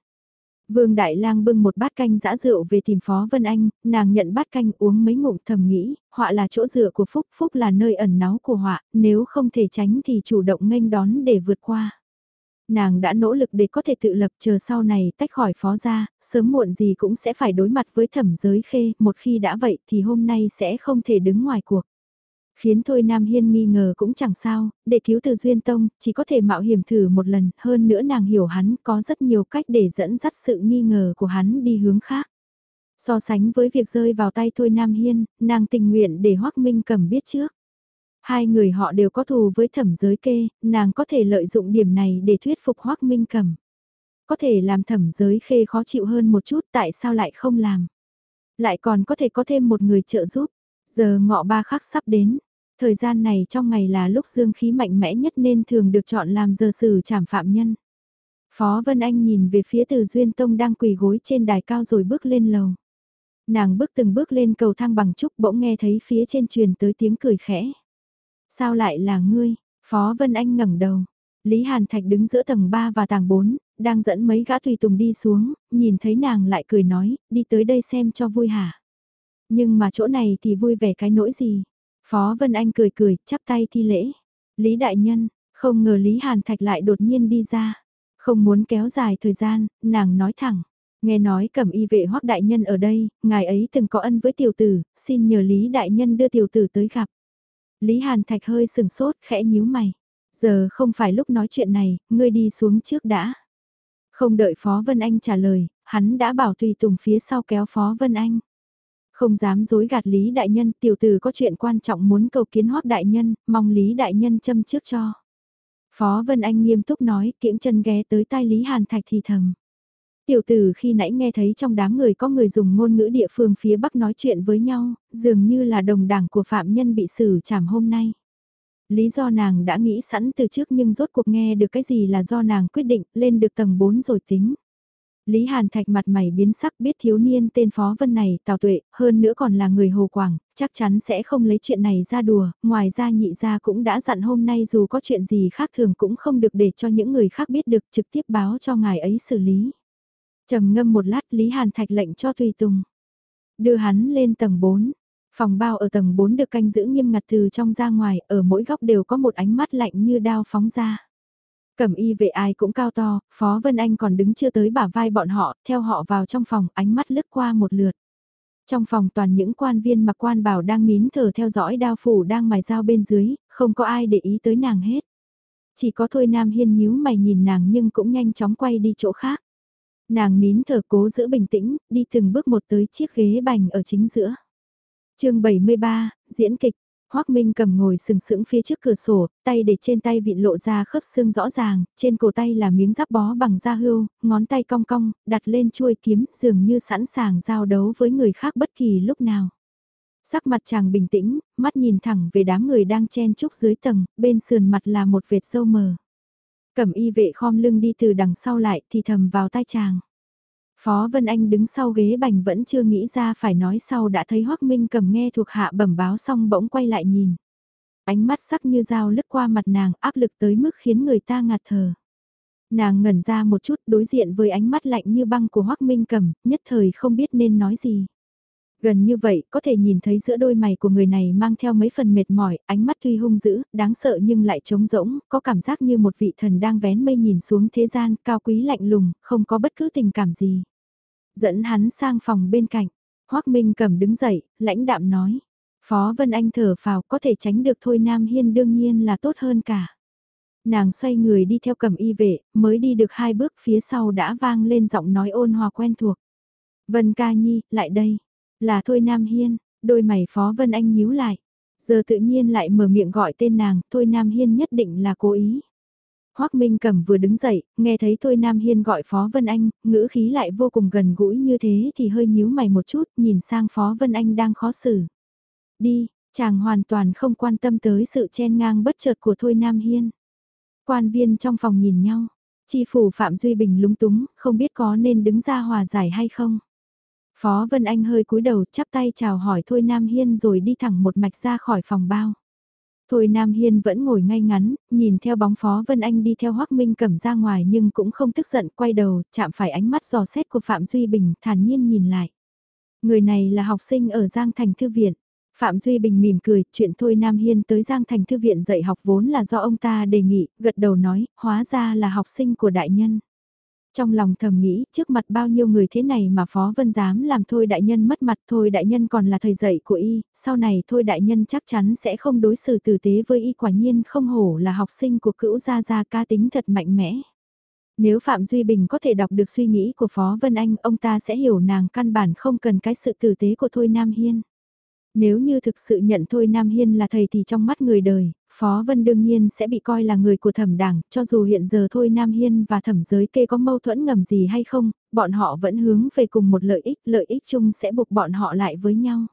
Vương Đại Lang bưng một bát canh dã rượu về tìm Phó Vân Anh, nàng nhận bát canh uống mấy ngụm thầm nghĩ, họa là chỗ dựa của Phúc, Phúc là nơi ẩn náu của họa, nếu không thể tránh thì chủ động nghênh đón để vượt qua. Nàng đã nỗ lực để có thể tự lập chờ sau này tách khỏi phó ra, sớm muộn gì cũng sẽ phải đối mặt với thẩm giới khê, một khi đã vậy thì hôm nay sẽ không thể đứng ngoài cuộc. Khiến Thôi Nam Hiên nghi ngờ cũng chẳng sao, để cứu từ Duyên Tông, chỉ có thể mạo hiểm thử một lần, hơn nữa nàng hiểu hắn có rất nhiều cách để dẫn dắt sự nghi ngờ của hắn đi hướng khác. So sánh với việc rơi vào tay Thôi Nam Hiên, nàng tình nguyện để Hoác Minh cầm biết trước. Hai người họ đều có thù với thẩm giới kê, nàng có thể lợi dụng điểm này để thuyết phục Hoác Minh cầm. Có thể làm thẩm giới khê khó chịu hơn một chút tại sao lại không làm. Lại còn có thể có thêm một người trợ giúp. Giờ ngọ ba khắc sắp đến, Thời gian này trong ngày là lúc dương khí mạnh mẽ nhất nên thường được chọn làm giờ xử trảm phạm nhân. Phó Vân Anh nhìn về phía từ Duyên Tông đang quỳ gối trên đài cao rồi bước lên lầu. Nàng bước từng bước lên cầu thang bằng trúc bỗng nghe thấy phía trên truyền tới tiếng cười khẽ. Sao lại là ngươi? Phó Vân Anh ngẩng đầu. Lý Hàn Thạch đứng giữa tầng 3 và tầng 4, đang dẫn mấy gã tùy tùng đi xuống, nhìn thấy nàng lại cười nói, đi tới đây xem cho vui hả? Nhưng mà chỗ này thì vui vẻ cái nỗi gì? Phó Vân Anh cười cười, chắp tay thi lễ. Lý Đại Nhân, không ngờ Lý Hàn Thạch lại đột nhiên đi ra. Không muốn kéo dài thời gian, nàng nói thẳng. Nghe nói cầm y vệ hoắc đại nhân ở đây, ngài ấy từng có ân với tiểu tử, xin nhờ Lý đại nhân đưa tiểu tử tới gặp. Lý Hàn Thạch hơi sừng sốt, khẽ nhíu mày. Giờ không phải lúc nói chuyện này, ngươi đi xuống trước đã. Không đợi Phó Vân Anh trả lời, hắn đã bảo tùy tùng phía sau kéo Phó Vân Anh. Không dám dối gạt Lý Đại Nhân, tiểu tử có chuyện quan trọng muốn cầu kiến hoắc Đại Nhân, mong Lý Đại Nhân châm trước cho. Phó Vân Anh nghiêm túc nói, kiễng chân ghé tới tai Lý Hàn Thạch thì thầm. Tiểu tử khi nãy nghe thấy trong đám người có người dùng ngôn ngữ địa phương phía Bắc nói chuyện với nhau, dường như là đồng đảng của phạm nhân bị xử trảm hôm nay. Lý do nàng đã nghĩ sẵn từ trước nhưng rốt cuộc nghe được cái gì là do nàng quyết định lên được tầng 4 rồi tính. Lý Hàn Thạch mặt mày biến sắc biết thiếu niên tên Phó Vân này tào tuệ, hơn nữa còn là người Hồ Quảng, chắc chắn sẽ không lấy chuyện này ra đùa, ngoài ra nhị gia cũng đã dặn hôm nay dù có chuyện gì khác thường cũng không được để cho những người khác biết được trực tiếp báo cho ngài ấy xử lý. trầm ngâm một lát Lý Hàn Thạch lệnh cho Tùy Tùng. Đưa hắn lên tầng 4. Phòng bao ở tầng 4 được canh giữ nghiêm ngặt từ trong ra ngoài, ở mỗi góc đều có một ánh mắt lạnh như đao phóng ra cầm y vệ ai cũng cao to, Phó Vân Anh còn đứng chưa tới bả vai bọn họ, theo họ vào trong phòng, ánh mắt lướt qua một lượt. Trong phòng toàn những quan viên mặc quan bảo đang nín thở theo dõi đao phủ đang mài dao bên dưới, không có ai để ý tới nàng hết. Chỉ có thôi Nam Hiên nhíu mày nhìn nàng nhưng cũng nhanh chóng quay đi chỗ khác. Nàng nín thở cố giữ bình tĩnh, đi từng bước một tới chiếc ghế bành ở chính giữa. chương 73, diễn kịch, Hoác Minh cầm ngồi sừng sững phía trước cửa sổ, tay để trên tay vịn lộ ra khớp xương rõ ràng, trên cổ tay là miếng giáp bó bằng da hưu, ngón tay cong cong, đặt lên chuôi kiếm, dường như sẵn sàng giao đấu với người khác bất kỳ lúc nào. Sắc mặt chàng bình tĩnh, mắt nhìn thẳng về đám người đang chen chúc dưới tầng, bên sườn mặt là một vệt sâu mờ. Cẩm y vệ khom lưng đi từ đằng sau lại thì thầm vào tai chàng. Phó Vân Anh đứng sau ghế bành vẫn chưa nghĩ ra phải nói sau đã thấy Hoắc Minh cầm nghe thuộc hạ bẩm báo xong bỗng quay lại nhìn. Ánh mắt sắc như dao lướt qua mặt nàng áp lực tới mức khiến người ta ngạt thở. Nàng ngẩn ra một chút đối diện với ánh mắt lạnh như băng của Hoắc Minh cầm, nhất thời không biết nên nói gì. Gần như vậy, có thể nhìn thấy giữa đôi mày của người này mang theo mấy phần mệt mỏi, ánh mắt tuy hung dữ, đáng sợ nhưng lại trống rỗng, có cảm giác như một vị thần đang vén mây nhìn xuống thế gian, cao quý lạnh lùng, không có bất cứ tình cảm gì. Dẫn hắn sang phòng bên cạnh, Hoác Minh cầm đứng dậy, lãnh đạm nói. Phó Vân Anh thở phào có thể tránh được thôi Nam Hiên đương nhiên là tốt hơn cả. Nàng xoay người đi theo cầm y vệ, mới đi được hai bước phía sau đã vang lên giọng nói ôn hòa quen thuộc. Vân ca nhi, lại đây. Là Thôi Nam Hiên, đôi mày Phó Vân Anh nhíu lại. Giờ tự nhiên lại mở miệng gọi tên nàng, Thôi Nam Hiên nhất định là cố ý. Hoác Minh Cẩm vừa đứng dậy, nghe thấy Thôi Nam Hiên gọi Phó Vân Anh, ngữ khí lại vô cùng gần gũi như thế thì hơi nhíu mày một chút, nhìn sang Phó Vân Anh đang khó xử. Đi, chàng hoàn toàn không quan tâm tới sự chen ngang bất chợt của Thôi Nam Hiên. Quan viên trong phòng nhìn nhau, chi phủ Phạm Duy Bình lúng túng, không biết có nên đứng ra hòa giải hay không. Phó Vân Anh hơi cúi đầu chắp tay chào hỏi Thôi Nam Hiên rồi đi thẳng một mạch ra khỏi phòng bao. Thôi Nam Hiên vẫn ngồi ngay ngắn, nhìn theo bóng Phó Vân Anh đi theo Hoác Minh cầm ra ngoài nhưng cũng không tức giận quay đầu, chạm phải ánh mắt giò xét của Phạm Duy Bình, thản nhiên nhìn lại. Người này là học sinh ở Giang Thành Thư Viện. Phạm Duy Bình mỉm cười, chuyện Thôi Nam Hiên tới Giang Thành Thư Viện dạy học vốn là do ông ta đề nghị, gật đầu nói, hóa ra là học sinh của đại nhân. Trong lòng thầm nghĩ, trước mặt bao nhiêu người thế này mà Phó Vân dám làm Thôi Đại Nhân mất mặt Thôi Đại Nhân còn là thầy dạy của y, sau này Thôi Đại Nhân chắc chắn sẽ không đối xử tử tế với y quả nhiên không hổ là học sinh của cữu gia gia ca tính thật mạnh mẽ. Nếu Phạm Duy Bình có thể đọc được suy nghĩ của Phó Vân Anh, ông ta sẽ hiểu nàng căn bản không cần cái sự tử tế của Thôi Nam Hiên. Nếu như thực sự nhận Thôi Nam Hiên là thầy thì trong mắt người đời, Phó Vân đương nhiên sẽ bị coi là người của thẩm đảng, cho dù hiện giờ thôi Nam Hiên và thẩm giới kê có mâu thuẫn ngầm gì hay không, bọn họ vẫn hướng về cùng một lợi ích, lợi ích chung sẽ buộc bọn họ lại với nhau.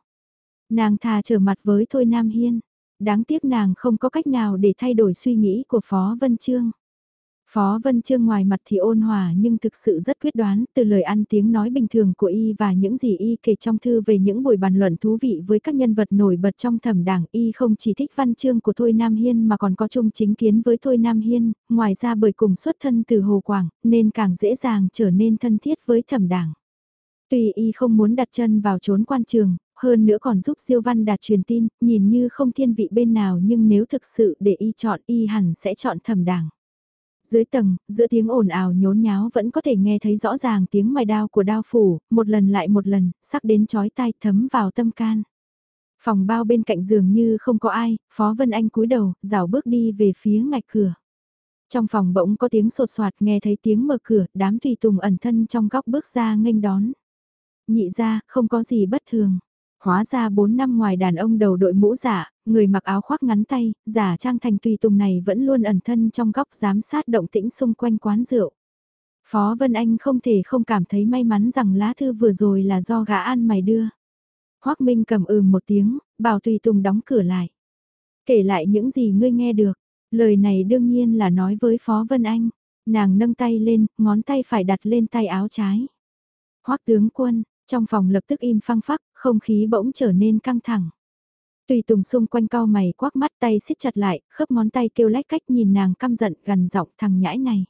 Nàng thà trở mặt với thôi Nam Hiên, đáng tiếc nàng không có cách nào để thay đổi suy nghĩ của Phó Vân Trương. Phó Vân Trương ngoài mặt thì ôn hòa nhưng thực sự rất quyết đoán từ lời ăn tiếng nói bình thường của y và những gì y kể trong thư về những buổi bàn luận thú vị với các nhân vật nổi bật trong thẩm đảng y không chỉ thích văn chương của Thôi Nam Hiên mà còn có chung chính kiến với Thôi Nam Hiên, ngoài ra bởi cùng xuất thân từ Hồ Quảng nên càng dễ dàng trở nên thân thiết với thẩm đảng. Tuy y không muốn đặt chân vào trốn quan trường, hơn nữa còn giúp Diêu Văn đạt truyền tin, nhìn như không thiên vị bên nào nhưng nếu thực sự để y chọn y hẳn sẽ chọn thẩm đảng. Dưới tầng, giữa tiếng ồn ào nhốn nháo vẫn có thể nghe thấy rõ ràng tiếng mài đao của đao phủ, một lần lại một lần, sắc đến chói tai thấm vào tâm can. Phòng bao bên cạnh giường như không có ai, Phó Vân Anh cúi đầu, rảo bước đi về phía ngạch cửa. Trong phòng bỗng có tiếng sột soạt nghe thấy tiếng mở cửa, đám tùy tùng ẩn thân trong góc bước ra nghênh đón. Nhị ra, không có gì bất thường. Hóa ra bốn năm ngoài đàn ông đầu đội mũ giả, người mặc áo khoác ngắn tay, giả trang thành tùy tùng này vẫn luôn ẩn thân trong góc giám sát động tĩnh xung quanh quán rượu. Phó Vân Anh không thể không cảm thấy may mắn rằng lá thư vừa rồi là do gã ăn mày đưa. Hoác Minh cầm ừm một tiếng, bảo tùy tùng đóng cửa lại. Kể lại những gì ngươi nghe được, lời này đương nhiên là nói với Phó Vân Anh. Nàng nâng tay lên, ngón tay phải đặt lên tay áo trái. Hoác tướng quân, trong phòng lập tức im phăng phắc, không khí bỗng trở nên căng thẳng. Tùy tùng xung quanh cao mày quắc mắt tay siết chặt lại, khớp ngón tay kêu lách cách nhìn nàng căm giận gần giọng thằng nhãi này.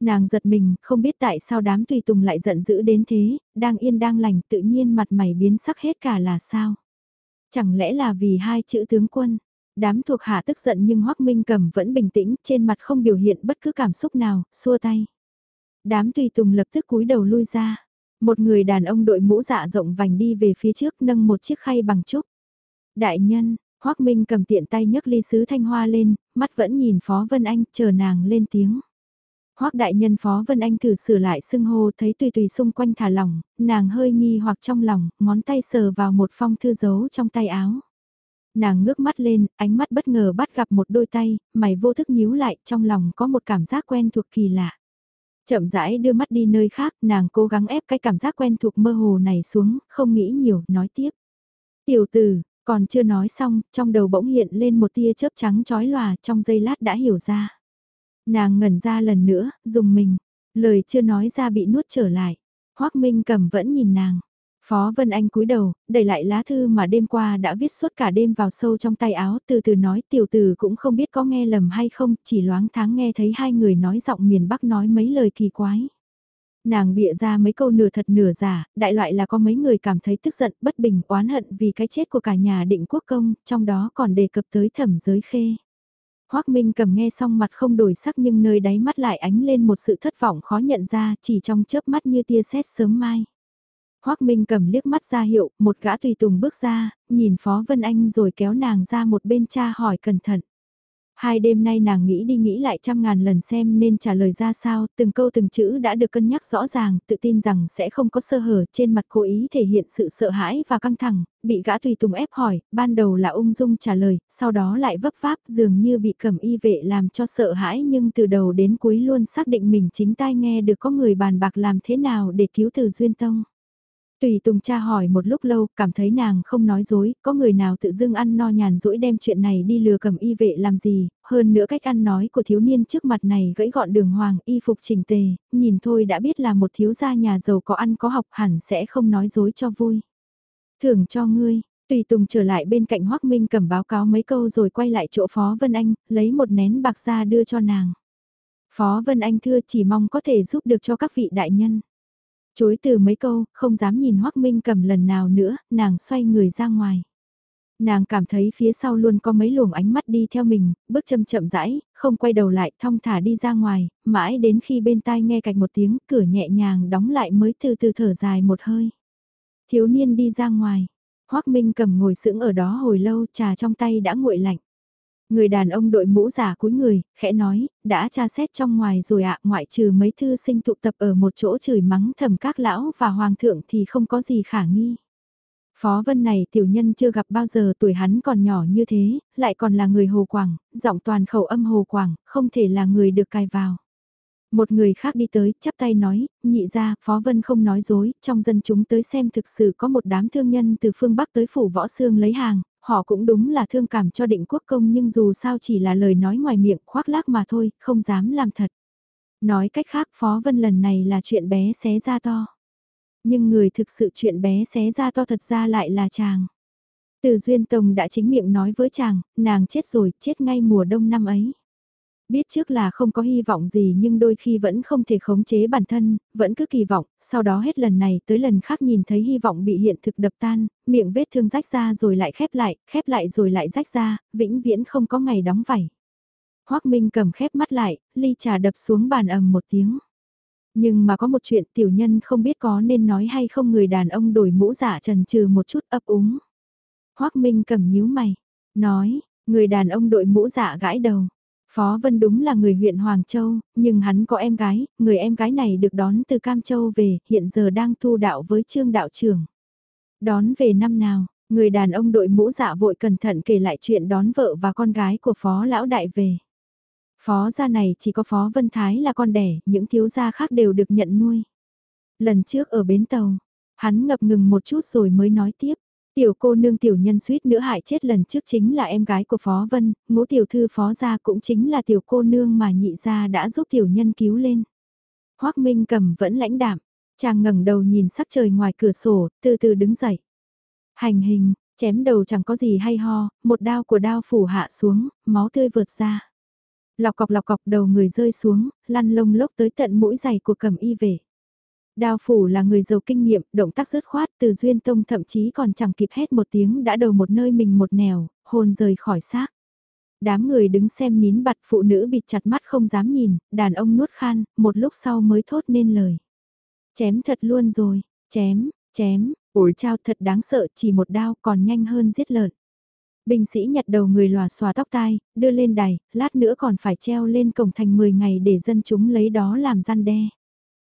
Nàng giật mình, không biết tại sao đám tùy tùng lại giận dữ đến thế, đang yên đang lành tự nhiên mặt mày biến sắc hết cả là sao. Chẳng lẽ là vì hai chữ tướng quân, Đám thuộc hạ tức giận nhưng Hoắc Minh Cầm vẫn bình tĩnh, trên mặt không biểu hiện bất cứ cảm xúc nào, xua tay. Đám tùy tùng lập tức cúi đầu lui ra. Một người đàn ông đội mũ dạ rộng vành đi về phía trước nâng một chiếc khay bằng trúc. Đại nhân, Hoắc Minh cầm tiện tay nhấc ly sứ thanh hoa lên, mắt vẫn nhìn Phó Vân Anh chờ nàng lên tiếng. Hoắc đại nhân Phó Vân Anh thử sửa lại xưng hô thấy tùy tùy xung quanh thả lỏng, nàng hơi nghi hoặc trong lòng, ngón tay sờ vào một phong thư giấu trong tay áo. Nàng ngước mắt lên, ánh mắt bất ngờ bắt gặp một đôi tay, mày vô thức nhíu lại, trong lòng có một cảm giác quen thuộc kỳ lạ. Chậm rãi đưa mắt đi nơi khác, nàng cố gắng ép cái cảm giác quen thuộc mơ hồ này xuống, không nghĩ nhiều, nói tiếp. Tiểu tử, còn chưa nói xong, trong đầu bỗng hiện lên một tia chớp trắng chói lòa trong giây lát đã hiểu ra. Nàng ngẩn ra lần nữa, dùng mình, lời chưa nói ra bị nuốt trở lại. Hoác Minh cầm vẫn nhìn nàng. Phó Vân Anh cúi đầu, đẩy lại lá thư mà đêm qua đã viết suốt cả đêm vào sâu trong tay áo, từ từ nói tiểu từ cũng không biết có nghe lầm hay không, chỉ loáng tháng nghe thấy hai người nói giọng miền Bắc nói mấy lời kỳ quái. Nàng bịa ra mấy câu nửa thật nửa giả, đại loại là có mấy người cảm thấy tức giận, bất bình, oán hận vì cái chết của cả nhà định quốc công, trong đó còn đề cập tới thẩm giới khê. Hoác Minh cầm nghe xong mặt không đổi sắc nhưng nơi đáy mắt lại ánh lên một sự thất vọng khó nhận ra chỉ trong chớp mắt như tia sét sớm mai. Hoác Minh cầm liếc mắt ra hiệu, một gã tùy tùng bước ra, nhìn Phó Vân Anh rồi kéo nàng ra một bên cha hỏi cẩn thận. Hai đêm nay nàng nghĩ đi nghĩ lại trăm ngàn lần xem nên trả lời ra sao, từng câu từng chữ đã được cân nhắc rõ ràng, tự tin rằng sẽ không có sơ hở trên mặt cố ý thể hiện sự sợ hãi và căng thẳng, bị gã tùy tùng ép hỏi, ban đầu là ung dung trả lời, sau đó lại vấp váp dường như bị cầm y vệ làm cho sợ hãi nhưng từ đầu đến cuối luôn xác định mình chính tai nghe được có người bàn bạc làm thế nào để cứu từ duyên tông. Tùy Tùng cha hỏi một lúc lâu, cảm thấy nàng không nói dối, có người nào tự dưng ăn no nhàn rỗi đem chuyện này đi lừa cầm y vệ làm gì, hơn nữa cách ăn nói của thiếu niên trước mặt này gãy gọn đường hoàng, y phục chỉnh tề, nhìn thôi đã biết là một thiếu gia nhà giàu có ăn có học hẳn sẽ không nói dối cho vui. Thưởng cho ngươi, Tùy Tùng trở lại bên cạnh Hoác Minh cầm báo cáo mấy câu rồi quay lại chỗ Phó Vân Anh, lấy một nén bạc ra đưa cho nàng. Phó Vân Anh thưa chỉ mong có thể giúp được cho các vị đại nhân. Chối từ mấy câu, không dám nhìn Hoắc Minh cầm lần nào nữa, nàng xoay người ra ngoài. Nàng cảm thấy phía sau luôn có mấy luồng ánh mắt đi theo mình, bước chậm chậm rãi, không quay đầu lại, thong thả đi ra ngoài, mãi đến khi bên tai nghe cạch một tiếng, cửa nhẹ nhàng đóng lại mới từ từ thở dài một hơi. Thiếu niên đi ra ngoài, Hoắc Minh cầm ngồi sững ở đó hồi lâu, trà trong tay đã nguội lạnh. Người đàn ông đội mũ giả cúi người, khẽ nói, đã tra xét trong ngoài rồi ạ, ngoại trừ mấy thư sinh tụ tập ở một chỗ chửi mắng thầm các lão và hoàng thượng thì không có gì khả nghi. Phó Vân này tiểu nhân chưa gặp bao giờ tuổi hắn còn nhỏ như thế, lại còn là người Hồ Quảng, giọng toàn khẩu âm Hồ Quảng, không thể là người được cài vào. Một người khác đi tới, chắp tay nói, nhị ra, Phó Vân không nói dối, trong dân chúng tới xem thực sự có một đám thương nhân từ phương Bắc tới phủ võ xương lấy hàng, họ cũng đúng là thương cảm cho định quốc công nhưng dù sao chỉ là lời nói ngoài miệng khoác lác mà thôi, không dám làm thật. Nói cách khác Phó Vân lần này là chuyện bé xé ra to. Nhưng người thực sự chuyện bé xé ra to thật ra lại là chàng. Từ Duyên Tông đã chính miệng nói với chàng, nàng chết rồi, chết ngay mùa đông năm ấy. Biết trước là không có hy vọng gì nhưng đôi khi vẫn không thể khống chế bản thân, vẫn cứ kỳ vọng, sau đó hết lần này tới lần khác nhìn thấy hy vọng bị hiện thực đập tan, miệng vết thương rách ra rồi lại khép lại, khép lại rồi lại rách ra, vĩnh viễn không có ngày đóng vảy. Hoác Minh cầm khép mắt lại, ly trà đập xuống bàn ầm một tiếng. Nhưng mà có một chuyện tiểu nhân không biết có nên nói hay không người đàn ông đổi mũ giả trần trừ một chút ấp úng. Hoác Minh cầm nhíu mày, nói, người đàn ông đội mũ giả gãi đầu. Phó Vân đúng là người huyện Hoàng Châu, nhưng hắn có em gái, người em gái này được đón từ Cam Châu về, hiện giờ đang thu đạo với trương đạo trưởng. Đón về năm nào, người đàn ông đội mũ dạ vội cẩn thận kể lại chuyện đón vợ và con gái của Phó Lão Đại về. Phó gia này chỉ có Phó Vân Thái là con đẻ, những thiếu gia khác đều được nhận nuôi. Lần trước ở bến tàu, hắn ngập ngừng một chút rồi mới nói tiếp. Tiểu cô nương tiểu nhân suýt nữa hại chết lần trước chính là em gái của Phó Vân, ngũ tiểu thư Phó gia cũng chính là tiểu cô nương mà nhị gia đã giúp tiểu nhân cứu lên. Hoác Minh cầm vẫn lãnh đạm, chàng ngẩng đầu nhìn sắc trời ngoài cửa sổ, từ từ đứng dậy. Hành hình, chém đầu chẳng có gì hay ho, một đao của đao phủ hạ xuống, máu tươi vượt ra. Lọc cọc lọc cọc đầu người rơi xuống, lăn lông lốc tới tận mũi giày của cầm y về. Đào phủ là người giàu kinh nghiệm, động tác dứt khoát từ duyên tông thậm chí còn chẳng kịp hét một tiếng đã đầu một nơi mình một nẻo, hồn rời khỏi xác. Đám người đứng xem nín bặt phụ nữ bịt chặt mắt không dám nhìn, đàn ông nuốt khan, một lúc sau mới thốt nên lời. Chém thật luôn rồi, chém, chém, ủi trao thật đáng sợ chỉ một đao còn nhanh hơn giết lợn. Binh sĩ nhặt đầu người lòa xòa tóc tai, đưa lên đài, lát nữa còn phải treo lên cổng thành 10 ngày để dân chúng lấy đó làm gian đe.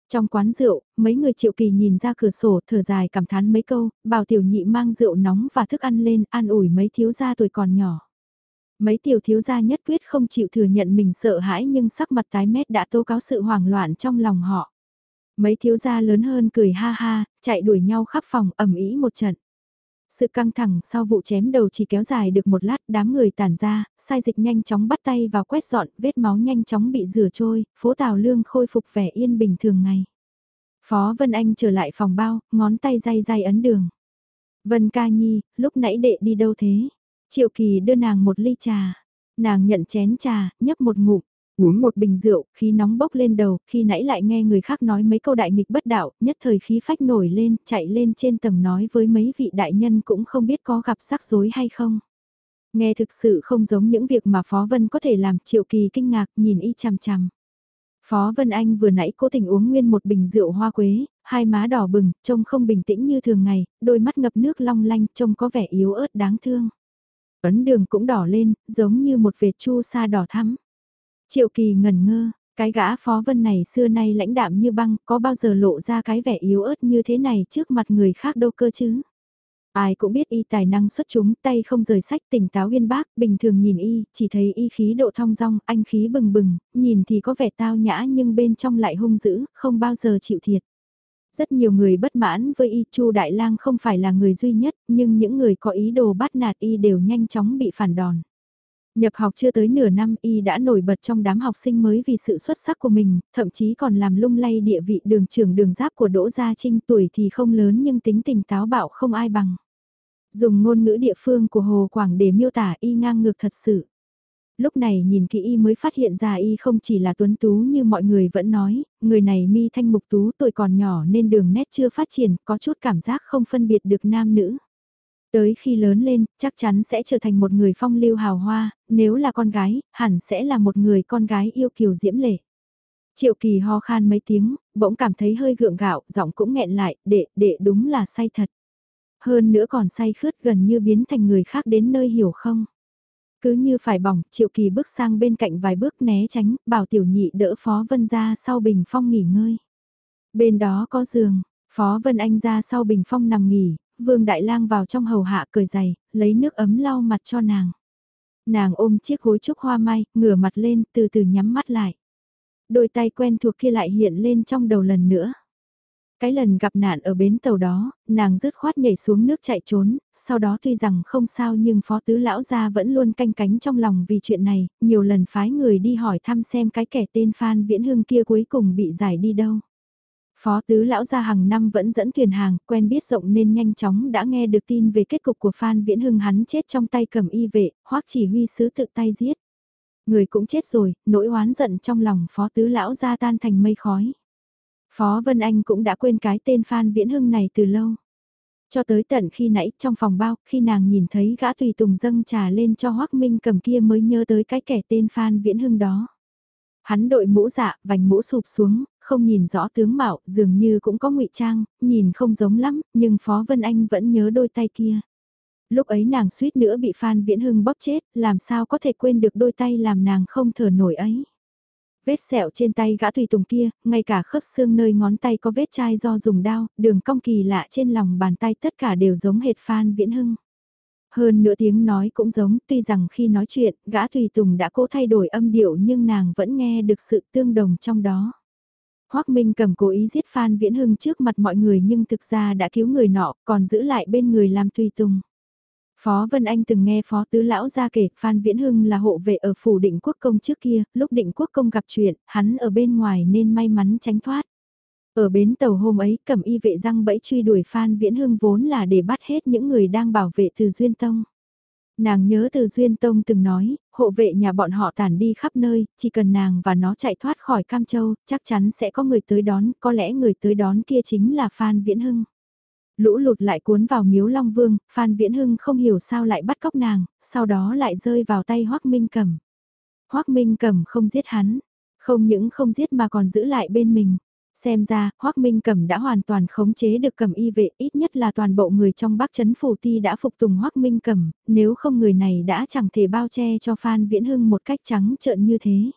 Trong quán rượu, mấy người triệu kỳ nhìn ra cửa sổ thở dài cảm thán mấy câu, bảo tiểu nhị mang rượu nóng và thức ăn lên an ủi mấy thiếu gia tuổi còn nhỏ. Mấy tiểu thiếu gia nhất quyết không chịu thừa nhận mình sợ hãi nhưng sắc mặt tái mét đã tố cáo sự hoảng loạn trong lòng họ. Mấy thiếu gia lớn hơn cười ha ha, chạy đuổi nhau khắp phòng ẩm ý một trận. Sự căng thẳng sau vụ chém đầu chỉ kéo dài được một lát đám người tản ra, sai dịch nhanh chóng bắt tay vào quét dọn, vết máu nhanh chóng bị rửa trôi, phố Tào Lương khôi phục vẻ yên bình thường ngày. Phó Vân Anh trở lại phòng bao, ngón tay day day ấn đường. Vân ca nhi, lúc nãy đệ đi đâu thế? Triệu Kỳ đưa nàng một ly trà. Nàng nhận chén trà, nhấp một ngụm, uống một bình rượu, khí nóng bốc lên đầu, khi nãy lại nghe người khác nói mấy câu đại nghịch bất đạo, nhất thời khí phách nổi lên, chạy lên trên tầng nói với mấy vị đại nhân cũng không biết có gặp rắc rối hay không. Nghe thực sự không giống những việc mà Phó Vân có thể làm, Triệu Kỳ kinh ngạc nhìn y chằm chằm. Phó Vân Anh vừa nãy cố tình uống nguyên một bình rượu hoa quế, hai má đỏ bừng, trông không bình tĩnh như thường ngày, đôi mắt ngập nước long lanh, trông có vẻ yếu ớt đáng thương. Ấn đường cũng đỏ lên, giống như một vệt chu sa đỏ thắm. Triệu kỳ ngẩn ngơ, cái gã phó vân này xưa nay lãnh đạm như băng, có bao giờ lộ ra cái vẻ yếu ớt như thế này trước mặt người khác đâu cơ chứ. Ai cũng biết y tài năng xuất chúng, tay không rời sách tỉnh táo uyên bác, bình thường nhìn y, chỉ thấy y khí độ thong dong, anh khí bừng bừng, nhìn thì có vẻ tao nhã nhưng bên trong lại hung dữ, không bao giờ chịu thiệt. Rất nhiều người bất mãn với y, Chu Đại Lang không phải là người duy nhất, nhưng những người có ý đồ bắt nạt y đều nhanh chóng bị phản đòn. Nhập học chưa tới nửa năm y đã nổi bật trong đám học sinh mới vì sự xuất sắc của mình, thậm chí còn làm lung lay địa vị đường trưởng đường giáp của Đỗ Gia Trinh tuổi thì không lớn nhưng tính tình táo bạo không ai bằng. Dùng ngôn ngữ địa phương của Hồ Quảng để miêu tả y ngang ngược thật sự. Lúc này nhìn kỹ y mới phát hiện ra y không chỉ là tuấn tú như mọi người vẫn nói, người này mi thanh mục tú tuổi còn nhỏ nên đường nét chưa phát triển, có chút cảm giác không phân biệt được nam nữ. Tới khi lớn lên, chắc chắn sẽ trở thành một người phong lưu hào hoa, nếu là con gái, hẳn sẽ là một người con gái yêu kiều diễm lệ. Triệu kỳ ho khan mấy tiếng, bỗng cảm thấy hơi gượng gạo, giọng cũng nghẹn lại, đệ, đệ đúng là say thật. Hơn nữa còn say khướt gần như biến thành người khác đến nơi hiểu không. Cứ như phải bỏng, triệu kỳ bước sang bên cạnh vài bước né tránh, bảo tiểu nhị đỡ Phó Vân ra sau bình phong nghỉ ngơi. Bên đó có giường, Phó Vân Anh ra sau bình phong nằm nghỉ, Vương Đại Lang vào trong hầu hạ cười giày, lấy nước ấm lau mặt cho nàng. Nàng ôm chiếc gối trúc hoa mai, ngửa mặt lên, từ từ nhắm mắt lại. Đôi tay quen thuộc kia lại hiện lên trong đầu lần nữa. Cái lần gặp nạn ở bến tàu đó, nàng rứt khoát nhảy xuống nước chạy trốn, sau đó tuy rằng không sao nhưng phó tứ lão gia vẫn luôn canh cánh trong lòng vì chuyện này, nhiều lần phái người đi hỏi thăm xem cái kẻ tên Phan Viễn Hưng kia cuối cùng bị giải đi đâu. Phó tứ lão gia hàng năm vẫn dẫn thuyền hàng, quen biết rộng nên nhanh chóng đã nghe được tin về kết cục của Phan Viễn Hưng hắn chết trong tay cầm y vệ, hoắc chỉ huy sứ tự tay giết. Người cũng chết rồi, nỗi oán giận trong lòng phó tứ lão gia tan thành mây khói. Phó Vân Anh cũng đã quên cái tên Phan Viễn Hưng này từ lâu. Cho tới tận khi nãy trong phòng bao, khi nàng nhìn thấy gã tùy tùng dâng trà lên cho hoắc Minh cầm kia mới nhớ tới cái kẻ tên Phan Viễn Hưng đó. Hắn đội mũ dạ, vành mũ sụp xuống, không nhìn rõ tướng mạo, dường như cũng có ngụy trang, nhìn không giống lắm, nhưng Phó Vân Anh vẫn nhớ đôi tay kia. Lúc ấy nàng suýt nữa bị Phan Viễn Hưng bóp chết, làm sao có thể quên được đôi tay làm nàng không thở nổi ấy. Vết sẹo trên tay gã tùy tùng kia, ngay cả khớp xương nơi ngón tay có vết chai do dùng đao, đường cong kỳ lạ trên lòng bàn tay tất cả đều giống hệt Phan Viễn Hưng. Hơn nữa tiếng nói cũng giống, tuy rằng khi nói chuyện, gã tùy tùng đã cố thay đổi âm điệu nhưng nàng vẫn nghe được sự tương đồng trong đó. Hoác Minh cầm cố ý giết Phan Viễn Hưng trước mặt mọi người nhưng thực ra đã cứu người nọ, còn giữ lại bên người làm tùy tùng. Phó Vân Anh từng nghe Phó Tứ Lão ra kể Phan Viễn Hưng là hộ vệ ở phủ định quốc công trước kia, lúc định quốc công gặp chuyện, hắn ở bên ngoài nên may mắn tránh thoát. Ở bến tàu hôm ấy cầm y vệ răng bẫy truy đuổi Phan Viễn Hưng vốn là để bắt hết những người đang bảo vệ từ Duyên Tông. Nàng nhớ từ Duyên Tông từng nói, hộ vệ nhà bọn họ tản đi khắp nơi, chỉ cần nàng và nó chạy thoát khỏi Cam Châu, chắc chắn sẽ có người tới đón, có lẽ người tới đón kia chính là Phan Viễn Hưng. Lũ lụt lại cuốn vào miếu Long Vương, Phan Viễn Hưng không hiểu sao lại bắt cóc nàng, sau đó lại rơi vào tay Hoác Minh Cẩm. Hoác Minh Cẩm không giết hắn, không những không giết mà còn giữ lại bên mình. Xem ra, Hoác Minh Cẩm đã hoàn toàn khống chế được Cẩm y vệ, ít nhất là toàn bộ người trong Bắc Trấn Phủ Ti đã phục tùng Hoác Minh Cẩm, nếu không người này đã chẳng thể bao che cho Phan Viễn Hưng một cách trắng trợn như thế.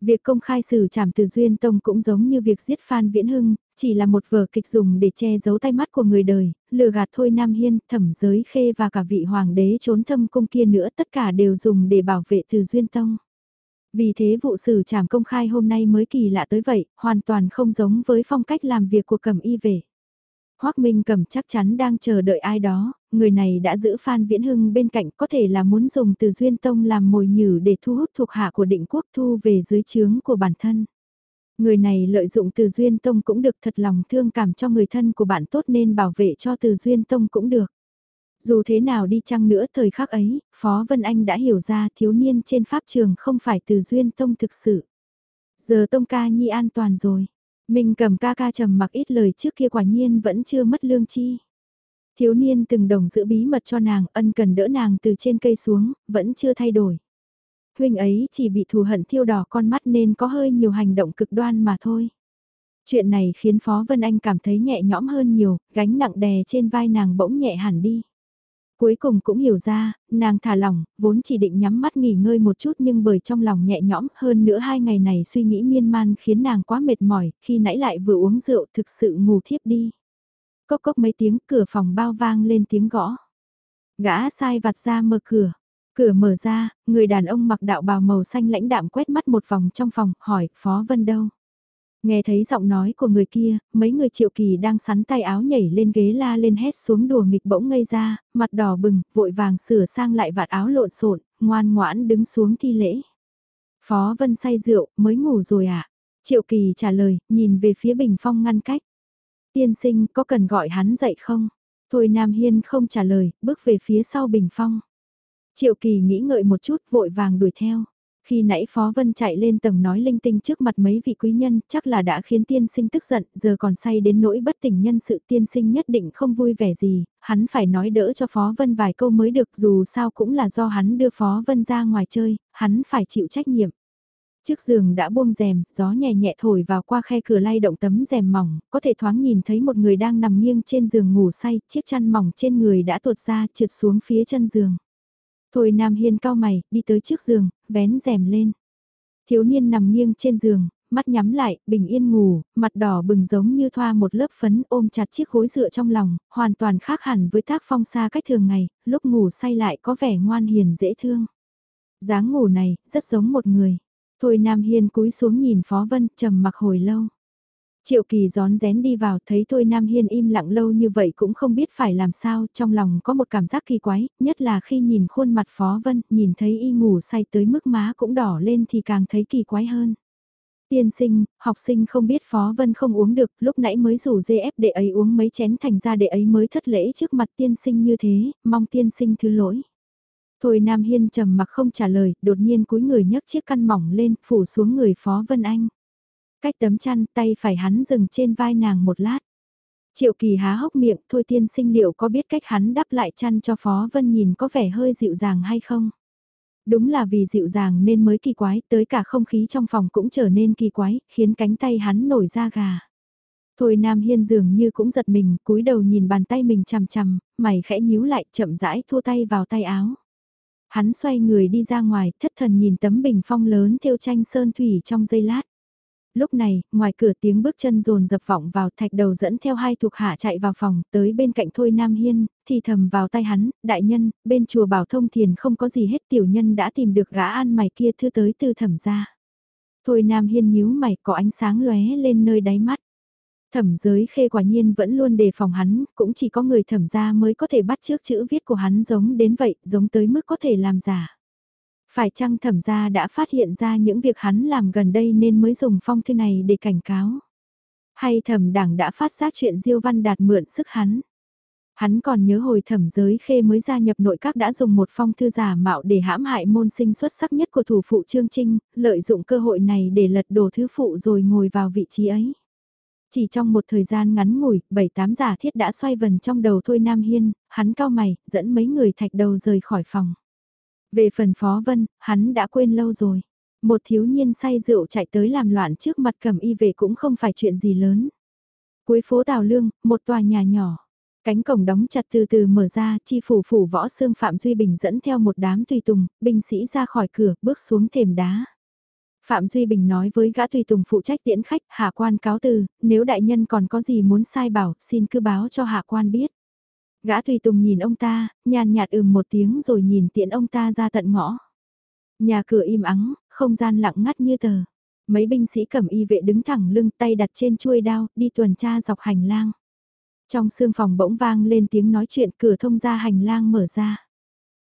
Việc công khai xử trảm từ Duyên Tông cũng giống như việc giết Phan Viễn Hưng, chỉ là một vở kịch dùng để che giấu tay mắt của người đời, lừa gạt thôi Nam Hiên, thẩm giới khê và cả vị hoàng đế trốn thâm cung kia nữa tất cả đều dùng để bảo vệ từ Duyên Tông. Vì thế vụ xử trảm công khai hôm nay mới kỳ lạ tới vậy, hoàn toàn không giống với phong cách làm việc của cẩm y về. Hoác Minh Cẩm chắc chắn đang chờ đợi ai đó, người này đã giữ Phan Viễn Hưng bên cạnh có thể là muốn dùng từ Duyên Tông làm mồi nhử để thu hút thuộc hạ của định quốc thu về dưới chướng của bản thân. Người này lợi dụng từ Duyên Tông cũng được thật lòng thương cảm cho người thân của bạn tốt nên bảo vệ cho từ Duyên Tông cũng được. Dù thế nào đi chăng nữa thời khắc ấy, Phó Vân Anh đã hiểu ra thiếu niên trên pháp trường không phải từ Duyên Tông thực sự. Giờ Tông ca nhi an toàn rồi. Mình cầm ca ca trầm mặc ít lời trước kia quả nhiên vẫn chưa mất lương chi. Thiếu niên từng đồng giữ bí mật cho nàng, ân cần đỡ nàng từ trên cây xuống, vẫn chưa thay đổi. Huynh ấy chỉ bị thù hận thiêu đỏ con mắt nên có hơi nhiều hành động cực đoan mà thôi. Chuyện này khiến Phó Vân Anh cảm thấy nhẹ nhõm hơn nhiều, gánh nặng đè trên vai nàng bỗng nhẹ hẳn đi. Cuối cùng cũng hiểu ra, nàng thả lỏng, vốn chỉ định nhắm mắt nghỉ ngơi một chút nhưng bởi trong lòng nhẹ nhõm hơn nữa hai ngày này suy nghĩ miên man khiến nàng quá mệt mỏi, khi nãy lại vừa uống rượu thực sự ngủ thiếp đi. Cốc cốc mấy tiếng cửa phòng bao vang lên tiếng gõ. Gã sai vặt ra mở cửa. Cửa mở ra, người đàn ông mặc đạo bào màu xanh lãnh đạm quét mắt một vòng trong phòng, hỏi, Phó Vân đâu? Nghe thấy giọng nói của người kia, mấy người triệu kỳ đang sắn tay áo nhảy lên ghế la lên hét xuống đùa nghịch bỗng ngây ra, mặt đỏ bừng, vội vàng sửa sang lại vạt áo lộn xộn, ngoan ngoãn đứng xuống thi lễ. Phó Vân say rượu, mới ngủ rồi à? Triệu kỳ trả lời, nhìn về phía bình phong ngăn cách. Tiên sinh có cần gọi hắn dậy không? Thôi Nam Hiên không trả lời, bước về phía sau bình phong. Triệu kỳ nghĩ ngợi một chút vội vàng đuổi theo. Khi nãy Phó Vân chạy lên tầng nói linh tinh trước mặt mấy vị quý nhân, chắc là đã khiến tiên sinh tức giận, giờ còn say đến nỗi bất tỉnh nhân sự tiên sinh nhất định không vui vẻ gì, hắn phải nói đỡ cho Phó Vân vài câu mới được dù sao cũng là do hắn đưa Phó Vân ra ngoài chơi, hắn phải chịu trách nhiệm. Trước giường đã buông rèm, gió nhẹ nhẹ thổi vào qua khe cửa lay động tấm rèm mỏng, có thể thoáng nhìn thấy một người đang nằm nghiêng trên giường ngủ say, chiếc chăn mỏng trên người đã tuột ra trượt xuống phía chân giường. Thôi Nam Hiên cao mày, đi tới trước giường, vén rèm lên. Thiếu niên nằm nghiêng trên giường, mắt nhắm lại, bình yên ngủ, mặt đỏ bừng giống như thoa một lớp phấn ôm chặt chiếc gối dựa trong lòng, hoàn toàn khác hẳn với tác phong xa cách thường ngày, lúc ngủ say lại có vẻ ngoan hiền dễ thương. dáng ngủ này, rất giống một người. Thôi Nam Hiên cúi xuống nhìn Phó Vân, trầm mặc hồi lâu. Triệu Kỳ gión rén đi vào thấy Thôi Nam Hiên im lặng lâu như vậy cũng không biết phải làm sao, trong lòng có một cảm giác kỳ quái, nhất là khi nhìn khuôn mặt Phó Vân, nhìn thấy y ngủ say tới mức má cũng đỏ lên thì càng thấy kỳ quái hơn. Tiên sinh, học sinh không biết Phó Vân không uống được, lúc nãy mới rủ ép để ấy uống mấy chén thành ra để ấy mới thất lễ trước mặt tiên sinh như thế, mong tiên sinh thứ lỗi. Thôi Nam Hiên trầm mặc không trả lời, đột nhiên cúi người nhấc chiếc khăn mỏng lên, phủ xuống người Phó Vân Anh. Cách tấm chăn tay phải hắn dừng trên vai nàng một lát. Triệu kỳ há hốc miệng, thôi tiên sinh liệu có biết cách hắn đắp lại chăn cho Phó Vân nhìn có vẻ hơi dịu dàng hay không? Đúng là vì dịu dàng nên mới kỳ quái, tới cả không khí trong phòng cũng trở nên kỳ quái, khiến cánh tay hắn nổi da gà. Thôi Nam Hiên dường như cũng giật mình, cúi đầu nhìn bàn tay mình chằm chằm, mày khẽ nhíu lại, chậm rãi thua tay vào tay áo. Hắn xoay người đi ra ngoài, thất thần nhìn tấm bình phong lớn theo tranh sơn thủy trong giây lát. Lúc này, ngoài cửa tiếng bước chân rồn dập vọng vào thạch đầu dẫn theo hai thuộc hạ chạy vào phòng, tới bên cạnh Thôi Nam Hiên, thì thầm vào tay hắn, đại nhân, bên chùa bảo thông thiền không có gì hết tiểu nhân đã tìm được gã an mày kia thư tới từ thẩm ra. Thôi Nam Hiên nhíu mày có ánh sáng lóe lên nơi đáy mắt. Thẩm giới khê quả nhiên vẫn luôn đề phòng hắn, cũng chỉ có người thẩm ra mới có thể bắt trước chữ viết của hắn giống đến vậy, giống tới mức có thể làm giả. Phải chăng thẩm gia đã phát hiện ra những việc hắn làm gần đây nên mới dùng phong thư này để cảnh cáo? Hay thẩm đảng đã phát giác chuyện Diêu Văn Đạt mượn sức hắn? Hắn còn nhớ hồi thẩm giới khê mới gia nhập nội các đã dùng một phong thư giả mạo để hãm hại môn sinh xuất sắc nhất của thủ phụ Trương Trinh, lợi dụng cơ hội này để lật đổ thứ phụ rồi ngồi vào vị trí ấy. Chỉ trong một thời gian ngắn ngủi, bảy tám giả thiết đã xoay vần trong đầu thôi Nam Hiên, hắn cao mày, dẫn mấy người thạch đầu rời khỏi phòng. Về phần Phó Vân, hắn đã quên lâu rồi. Một thiếu niên say rượu chạy tới làm loạn trước mặt cầm y về cũng không phải chuyện gì lớn. Cuối phố Tào Lương, một tòa nhà nhỏ. Cánh cổng đóng chặt từ từ mở ra, chi phủ phủ võ xương Phạm Duy Bình dẫn theo một đám tùy tùng, binh sĩ ra khỏi cửa, bước xuống thềm đá. Phạm Duy Bình nói với gã tùy tùng phụ trách tiễn khách, hạ quan cáo từ, nếu đại nhân còn có gì muốn sai bảo, xin cứ báo cho hạ quan biết. Gã tùy tùng nhìn ông ta, nhàn nhạt ừm một tiếng rồi nhìn tiễn ông ta ra tận ngõ. Nhà cửa im ắng, không gian lặng ngắt như tờ. Mấy binh sĩ cầm y vệ đứng thẳng lưng tay đặt trên chuôi đao, đi tuần tra dọc hành lang. Trong sương phòng bỗng vang lên tiếng nói chuyện cửa thông ra hành lang mở ra.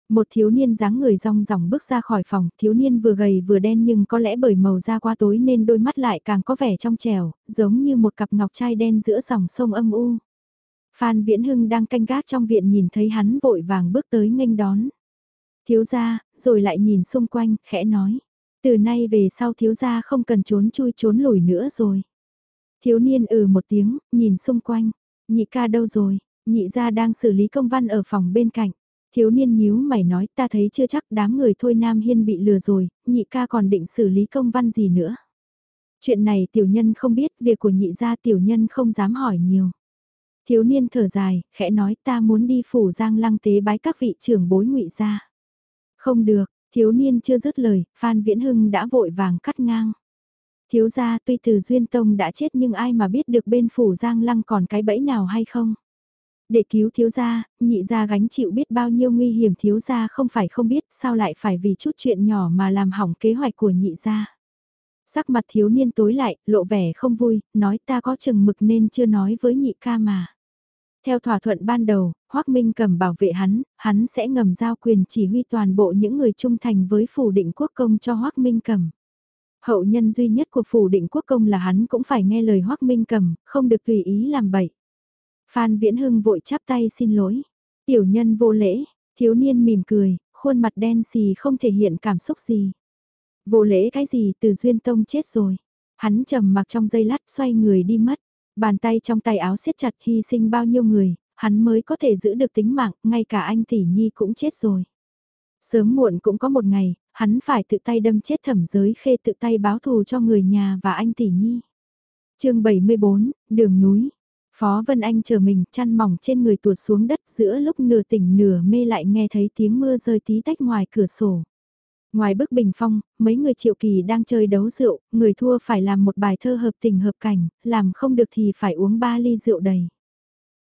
Một thiếu niên dáng người rong ròng bước ra khỏi phòng, thiếu niên vừa gầy vừa đen nhưng có lẽ bởi màu da qua tối nên đôi mắt lại càng có vẻ trong trẻo, giống như một cặp ngọc trai đen giữa dòng sông âm u. Phan Viễn Hưng đang canh gác trong viện nhìn thấy hắn vội vàng bước tới nghênh đón. Thiếu gia, rồi lại nhìn xung quanh, khẽ nói. Từ nay về sau thiếu gia không cần trốn chui trốn lùi nữa rồi. Thiếu niên ừ một tiếng, nhìn xung quanh. Nhị ca đâu rồi? Nhị gia đang xử lý công văn ở phòng bên cạnh. Thiếu niên nhíu mày nói ta thấy chưa chắc đám người thôi Nam Hiên bị lừa rồi, nhị ca còn định xử lý công văn gì nữa. Chuyện này tiểu nhân không biết, việc của nhị gia tiểu nhân không dám hỏi nhiều. Thiếu niên thở dài, khẽ nói ta muốn đi phủ giang lăng tế bái các vị trưởng bối ngụy gia. Không được, thiếu niên chưa dứt lời, Phan Viễn Hưng đã vội vàng cắt ngang. Thiếu gia tuy từ Duyên Tông đã chết nhưng ai mà biết được bên phủ giang lăng còn cái bẫy nào hay không. Để cứu thiếu gia, nhị gia gánh chịu biết bao nhiêu nguy hiểm thiếu gia không phải không biết sao lại phải vì chút chuyện nhỏ mà làm hỏng kế hoạch của nhị gia. Sắc mặt thiếu niên tối lại, lộ vẻ không vui, nói ta có chừng mực nên chưa nói với nhị ca mà. Theo thỏa thuận ban đầu, Hoác Minh cầm bảo vệ hắn, hắn sẽ ngầm giao quyền chỉ huy toàn bộ những người trung thành với phủ định quốc công cho Hoác Minh cầm. Hậu nhân duy nhất của phủ định quốc công là hắn cũng phải nghe lời Hoác Minh cầm, không được tùy ý làm bậy. Phan Viễn Hưng vội chắp tay xin lỗi. Tiểu nhân vô lễ, thiếu niên mỉm cười, khuôn mặt đen xì không thể hiện cảm xúc gì. Vô lễ cái gì từ duyên tông chết rồi. Hắn trầm mặc trong giây lát xoay người đi mất. Bàn tay trong tay áo siết chặt hy sinh bao nhiêu người, hắn mới có thể giữ được tính mạng, ngay cả anh tỷ nhi cũng chết rồi. Sớm muộn cũng có một ngày, hắn phải tự tay đâm chết thẩm giới khê tự tay báo thù cho người nhà và anh tỷ nhi. chương 74, đường núi. Phó Vân Anh chờ mình chăn mỏng trên người tuột xuống đất giữa lúc nửa tỉnh nửa mê lại nghe thấy tiếng mưa rơi tí tách ngoài cửa sổ. Ngoài bức bình phong, mấy người triệu kỳ đang chơi đấu rượu, người thua phải làm một bài thơ hợp tình hợp cảnh, làm không được thì phải uống ba ly rượu đầy.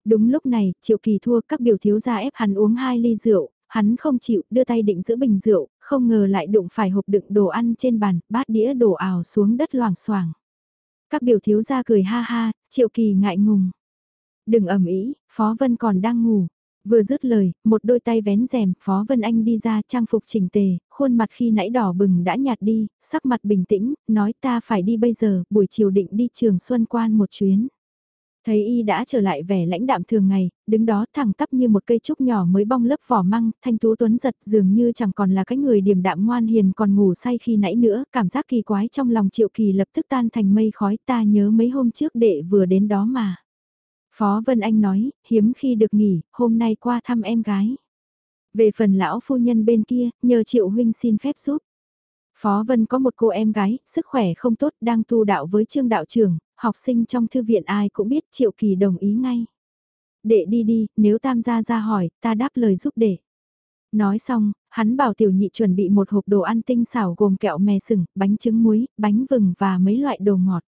Đúng lúc này, triệu kỳ thua các biểu thiếu gia ép hắn uống hai ly rượu, hắn không chịu đưa tay định giữ bình rượu, không ngờ lại đụng phải hộp đựng đồ ăn trên bàn, bát đĩa đổ ảo xuống đất loảng xoảng. Các biểu thiếu gia cười ha ha, triệu kỳ ngại ngùng. Đừng ẩm ý, Phó Vân còn đang ngủ. Vừa dứt lời, một đôi tay vén rèm, Phó Vân Anh đi ra trang phục chỉnh tề, khuôn mặt khi nãy đỏ bừng đã nhạt đi, sắc mặt bình tĩnh, nói ta phải đi bây giờ, buổi chiều định đi trường Xuân Quan một chuyến. Thấy y đã trở lại vẻ lãnh đạm thường ngày, đứng đó thẳng tắp như một cây trúc nhỏ mới bong lớp vỏ măng, thanh tú tuấn giật dường như chẳng còn là cái người điềm đạm ngoan hiền còn ngủ say khi nãy nữa, cảm giác kỳ quái trong lòng triệu kỳ lập tức tan thành mây khói ta nhớ mấy hôm trước đệ vừa đến đó mà. Phó Vân Anh nói, hiếm khi được nghỉ, hôm nay qua thăm em gái. Về phần lão phu nhân bên kia, nhờ Triệu Huynh xin phép giúp. Phó Vân có một cô em gái, sức khỏe không tốt, đang tu đạo với trương đạo trưởng, học sinh trong thư viện ai cũng biết Triệu Kỳ đồng ý ngay. Đệ đi đi, nếu tam gia ra hỏi, ta đáp lời giúp đệ. Nói xong, hắn bảo tiểu nhị chuẩn bị một hộp đồ ăn tinh xảo gồm kẹo mè sừng, bánh trứng muối, bánh vừng và mấy loại đồ ngọt.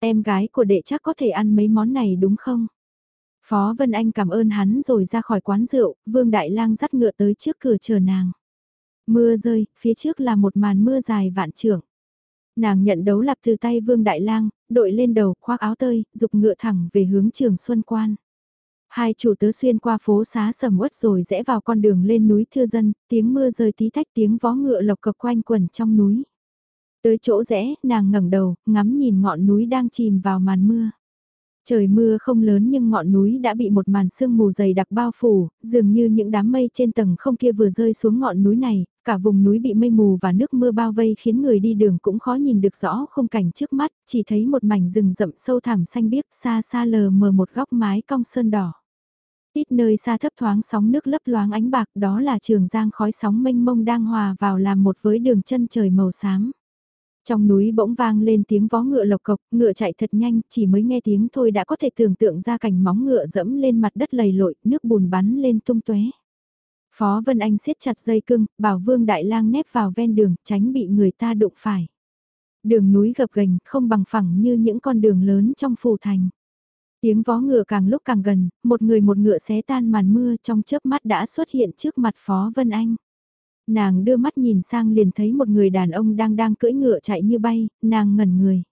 Em gái của đệ chắc có thể ăn mấy món này đúng không? Phó Vân Anh cảm ơn hắn rồi ra khỏi quán rượu, Vương Đại Lang dắt ngựa tới trước cửa chờ nàng. Mưa rơi, phía trước là một màn mưa dài vạn trưởng. Nàng nhận đấu lập từ tay Vương Đại Lang, đội lên đầu, khoác áo tơi, dục ngựa thẳng về hướng trường Xuân Quan. Hai chủ tớ xuyên qua phố xá sầm uất rồi rẽ vào con đường lên núi thưa dân, tiếng mưa rơi tí tách tiếng vó ngựa lộc cộc quanh quần trong núi. Tới chỗ rẽ, nàng ngẩng đầu, ngắm nhìn ngọn núi đang chìm vào màn mưa. Trời mưa không lớn nhưng ngọn núi đã bị một màn sương mù dày đặc bao phủ, dường như những đám mây trên tầng không kia vừa rơi xuống ngọn núi này, Cả vùng núi bị mây mù và nước mưa bao vây khiến người đi đường cũng khó nhìn được rõ khung cảnh trước mắt, chỉ thấy một mảnh rừng rậm sâu thẳm xanh biếc xa xa lờ mờ một góc mái cong sơn đỏ. Tít nơi xa thấp thoáng sóng nước lấp loáng ánh bạc đó là trường giang khói sóng mênh mông đang hòa vào làm một với đường chân trời màu xám. Trong núi bỗng vang lên tiếng vó ngựa lộc cộc, ngựa chạy thật nhanh, chỉ mới nghe tiếng thôi đã có thể tưởng tượng ra cảnh móng ngựa dẫm lên mặt đất lầy lội, nước bùn bắn lên tung tóe. Phó Vân Anh siết chặt dây cưng, bảo Vương Đại Lang nép vào ven đường, tránh bị người ta đụng phải. Đường núi gập ghềnh, không bằng phẳng như những con đường lớn trong phủ thành. Tiếng vó ngựa càng lúc càng gần, một người một ngựa xé tan màn mưa trong chớp mắt đã xuất hiện trước mặt Phó Vân Anh. Nàng đưa mắt nhìn sang liền thấy một người đàn ông đang đang cưỡi ngựa chạy như bay, nàng ngẩn người.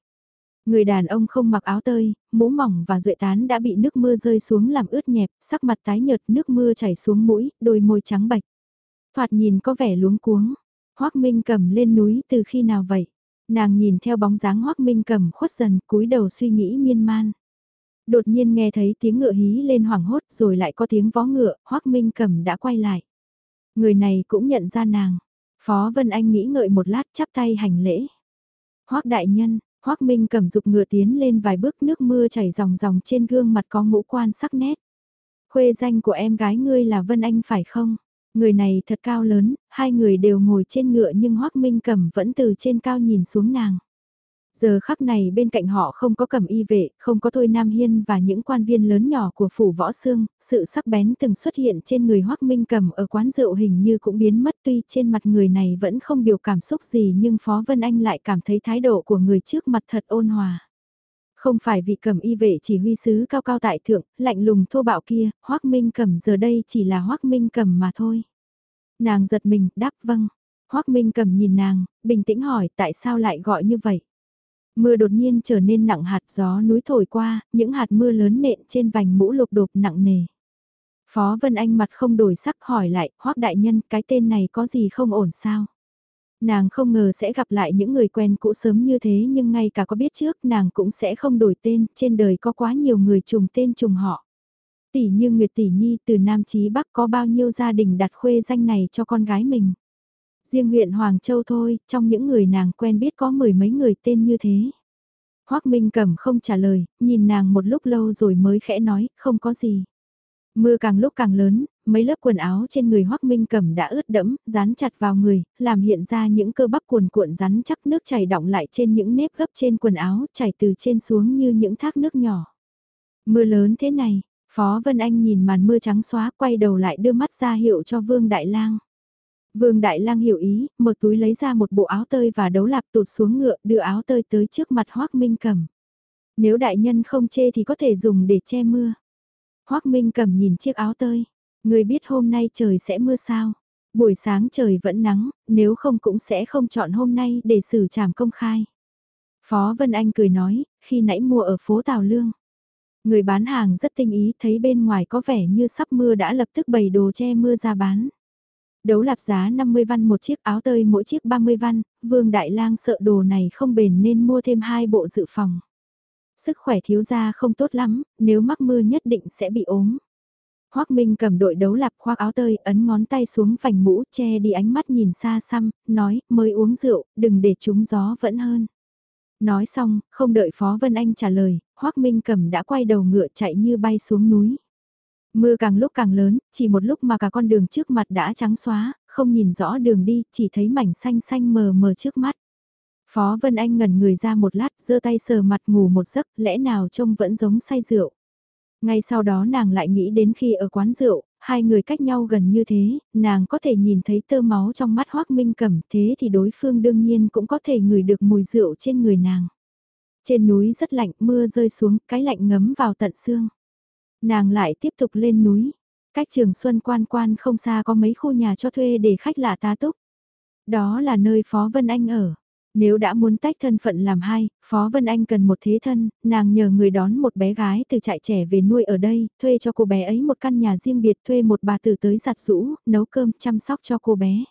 Người đàn ông không mặc áo tơi, mũ mỏng và duệ tán đã bị nước mưa rơi xuống làm ướt nhẹp, sắc mặt tái nhợt nước mưa chảy xuống mũi, đôi môi trắng bạch. Thoạt nhìn có vẻ luống cuống. Hoác Minh cầm lên núi từ khi nào vậy? Nàng nhìn theo bóng dáng Hoác Minh cầm khuất dần cúi đầu suy nghĩ miên man. Đột nhiên nghe thấy tiếng ngựa hí lên hoảng hốt rồi lại có tiếng vó ngựa, Hoác Minh cầm đã quay lại. Người này cũng nhận ra nàng. Phó Vân Anh nghĩ ngợi một lát chắp tay hành lễ. Hoác đại nhân, Hoác Minh cầm dục ngựa tiến lên vài bước nước mưa chảy ròng ròng trên gương mặt có ngũ quan sắc nét. Khuê danh của em gái ngươi là Vân Anh phải không? Người này thật cao lớn, hai người đều ngồi trên ngựa nhưng Hoác Minh cầm vẫn từ trên cao nhìn xuống nàng. Giờ khắc này bên cạnh họ không có cầm y vệ, không có Thôi Nam Hiên và những quan viên lớn nhỏ của phủ võ xương, sự sắc bén từng xuất hiện trên người Hoác Minh cầm ở quán rượu hình như cũng biến mất tuy trên mặt người này vẫn không biểu cảm xúc gì nhưng Phó Vân Anh lại cảm thấy thái độ của người trước mặt thật ôn hòa. Không phải vì cầm y vệ chỉ huy sứ cao cao tại thượng, lạnh lùng thô bạo kia, Hoác Minh cầm giờ đây chỉ là Hoác Minh cầm mà thôi. Nàng giật mình, đáp vâng. Hoác Minh cầm nhìn nàng, bình tĩnh hỏi tại sao lại gọi như vậy. Mưa đột nhiên trở nên nặng hạt gió núi thổi qua, những hạt mưa lớn nện trên vành mũ lục đột nặng nề. Phó Vân Anh mặt không đổi sắc hỏi lại, hoắc đại nhân cái tên này có gì không ổn sao? Nàng không ngờ sẽ gặp lại những người quen cũ sớm như thế nhưng ngay cả có biết trước nàng cũng sẽ không đổi tên, trên đời có quá nhiều người trùng tên trùng họ. Tỷ như Nguyệt Tỷ Nhi từ Nam Chí Bắc có bao nhiêu gia đình đặt khuê danh này cho con gái mình riêng huyện Hoàng Châu thôi, trong những người nàng quen biết có mười mấy người tên như thế. Hoác Minh Cẩm không trả lời, nhìn nàng một lúc lâu rồi mới khẽ nói, không có gì. Mưa càng lúc càng lớn, mấy lớp quần áo trên người Hoác Minh Cẩm đã ướt đẫm, dán chặt vào người, làm hiện ra những cơ bắp cuồn cuộn rắn chắc nước chảy động lại trên những nếp gấp trên quần áo, chảy từ trên xuống như những thác nước nhỏ. Mưa lớn thế này, Phó Vân Anh nhìn màn mưa trắng xóa quay đầu lại đưa mắt ra hiệu cho Vương Đại Lang. Vương Đại Lang hiểu ý, mở túi lấy ra một bộ áo tơi và đấu lạp tụt xuống ngựa đưa áo tơi tới trước mặt Hoác Minh Cầm. Nếu đại nhân không chê thì có thể dùng để che mưa. Hoác Minh Cầm nhìn chiếc áo tơi. Người biết hôm nay trời sẽ mưa sao? Buổi sáng trời vẫn nắng, nếu không cũng sẽ không chọn hôm nay để xử trảm công khai. Phó Vân Anh cười nói, khi nãy mua ở phố Tào Lương. Người bán hàng rất tinh ý thấy bên ngoài có vẻ như sắp mưa đã lập tức bày đồ che mưa ra bán. Đấu lạp giá 50 văn một chiếc áo tơi mỗi chiếc 30 văn, Vương Đại Lang sợ đồ này không bền nên mua thêm hai bộ dự phòng. Sức khỏe thiếu gia không tốt lắm, nếu mắc mưa nhất định sẽ bị ốm. Hoác Minh cầm đội đấu lạp khoác áo tơi, ấn ngón tay xuống vành mũ, che đi ánh mắt nhìn xa xăm, nói, mới uống rượu, đừng để chúng gió vẫn hơn. Nói xong, không đợi Phó Vân Anh trả lời, Hoác Minh cầm đã quay đầu ngựa chạy như bay xuống núi. Mưa càng lúc càng lớn, chỉ một lúc mà cả con đường trước mặt đã trắng xóa, không nhìn rõ đường đi, chỉ thấy mảnh xanh xanh mờ mờ trước mắt. Phó Vân Anh ngẩn người ra một lát, giơ tay sờ mặt ngủ một giấc, lẽ nào trông vẫn giống say rượu. Ngay sau đó nàng lại nghĩ đến khi ở quán rượu, hai người cách nhau gần như thế, nàng có thể nhìn thấy tơ máu trong mắt Hoác Minh Cẩm thế thì đối phương đương nhiên cũng có thể ngửi được mùi rượu trên người nàng. Trên núi rất lạnh, mưa rơi xuống, cái lạnh ngấm vào tận xương. Nàng lại tiếp tục lên núi. Cách trường Xuân Quan Quan không xa có mấy khu nhà cho thuê để khách lạ tá túc. Đó là nơi Phó Vân Anh ở. Nếu đã muốn tách thân phận làm hai, Phó Vân Anh cần một thế thân, nàng nhờ người đón một bé gái từ trại trẻ về nuôi ở đây, thuê cho cô bé ấy một căn nhà riêng biệt thuê một bà tử tới giặt rũ, nấu cơm, chăm sóc cho cô bé.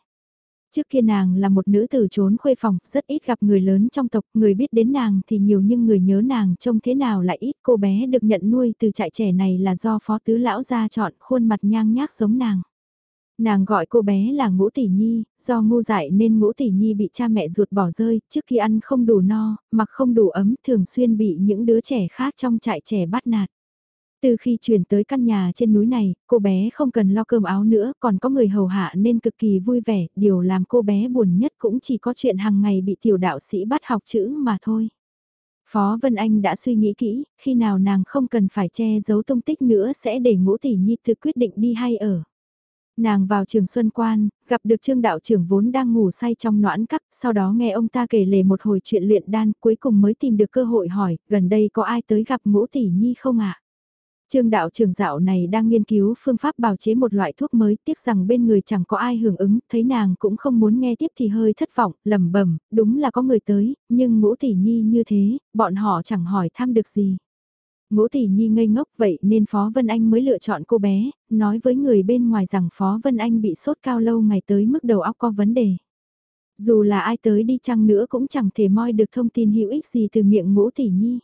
Trước kia nàng là một nữ tử trốn khuê phòng, rất ít gặp người lớn trong tộc, người biết đến nàng thì nhiều nhưng người nhớ nàng trông thế nào lại ít. Cô bé được nhận nuôi từ trại trẻ này là do phó tứ lão ra chọn khuôn mặt nhang nhác giống nàng. Nàng gọi cô bé là ngũ tỷ nhi, do ngu dại nên ngũ tỷ nhi bị cha mẹ ruột bỏ rơi, trước khi ăn không đủ no, mặc không đủ ấm, thường xuyên bị những đứa trẻ khác trong trại trẻ bắt nạt. Từ khi chuyển tới căn nhà trên núi này, cô bé không cần lo cơm áo nữa, còn có người hầu hạ nên cực kỳ vui vẻ, điều làm cô bé buồn nhất cũng chỉ có chuyện hàng ngày bị tiểu đạo sĩ bắt học chữ mà thôi. Phó Vân Anh đã suy nghĩ kỹ, khi nào nàng không cần phải che giấu tung tích nữa sẽ để ngũ tỷ nhi tự quyết định đi hay ở. Nàng vào trường Xuân Quan, gặp được trương đạo trưởng vốn đang ngủ say trong noãn cắp, sau đó nghe ông ta kể lể một hồi chuyện luyện đan, cuối cùng mới tìm được cơ hội hỏi, gần đây có ai tới gặp ngũ tỷ nhi không ạ? Trương đạo trưởng dạo này đang nghiên cứu phương pháp bào chế một loại thuốc mới, tiếc rằng bên người chẳng có ai hưởng ứng, thấy nàng cũng không muốn nghe tiếp thì hơi thất vọng, lẩm bẩm, đúng là có người tới, nhưng ngũ tỷ nhi như thế, bọn họ chẳng hỏi thăm được gì. Ngũ tỷ nhi ngây ngốc vậy nên Phó Vân Anh mới lựa chọn cô bé, nói với người bên ngoài rằng Phó Vân Anh bị sốt cao lâu ngày tới mức đầu óc có vấn đề. Dù là ai tới đi chăng nữa cũng chẳng thể moi được thông tin hữu ích gì từ miệng ngũ tỷ nhi.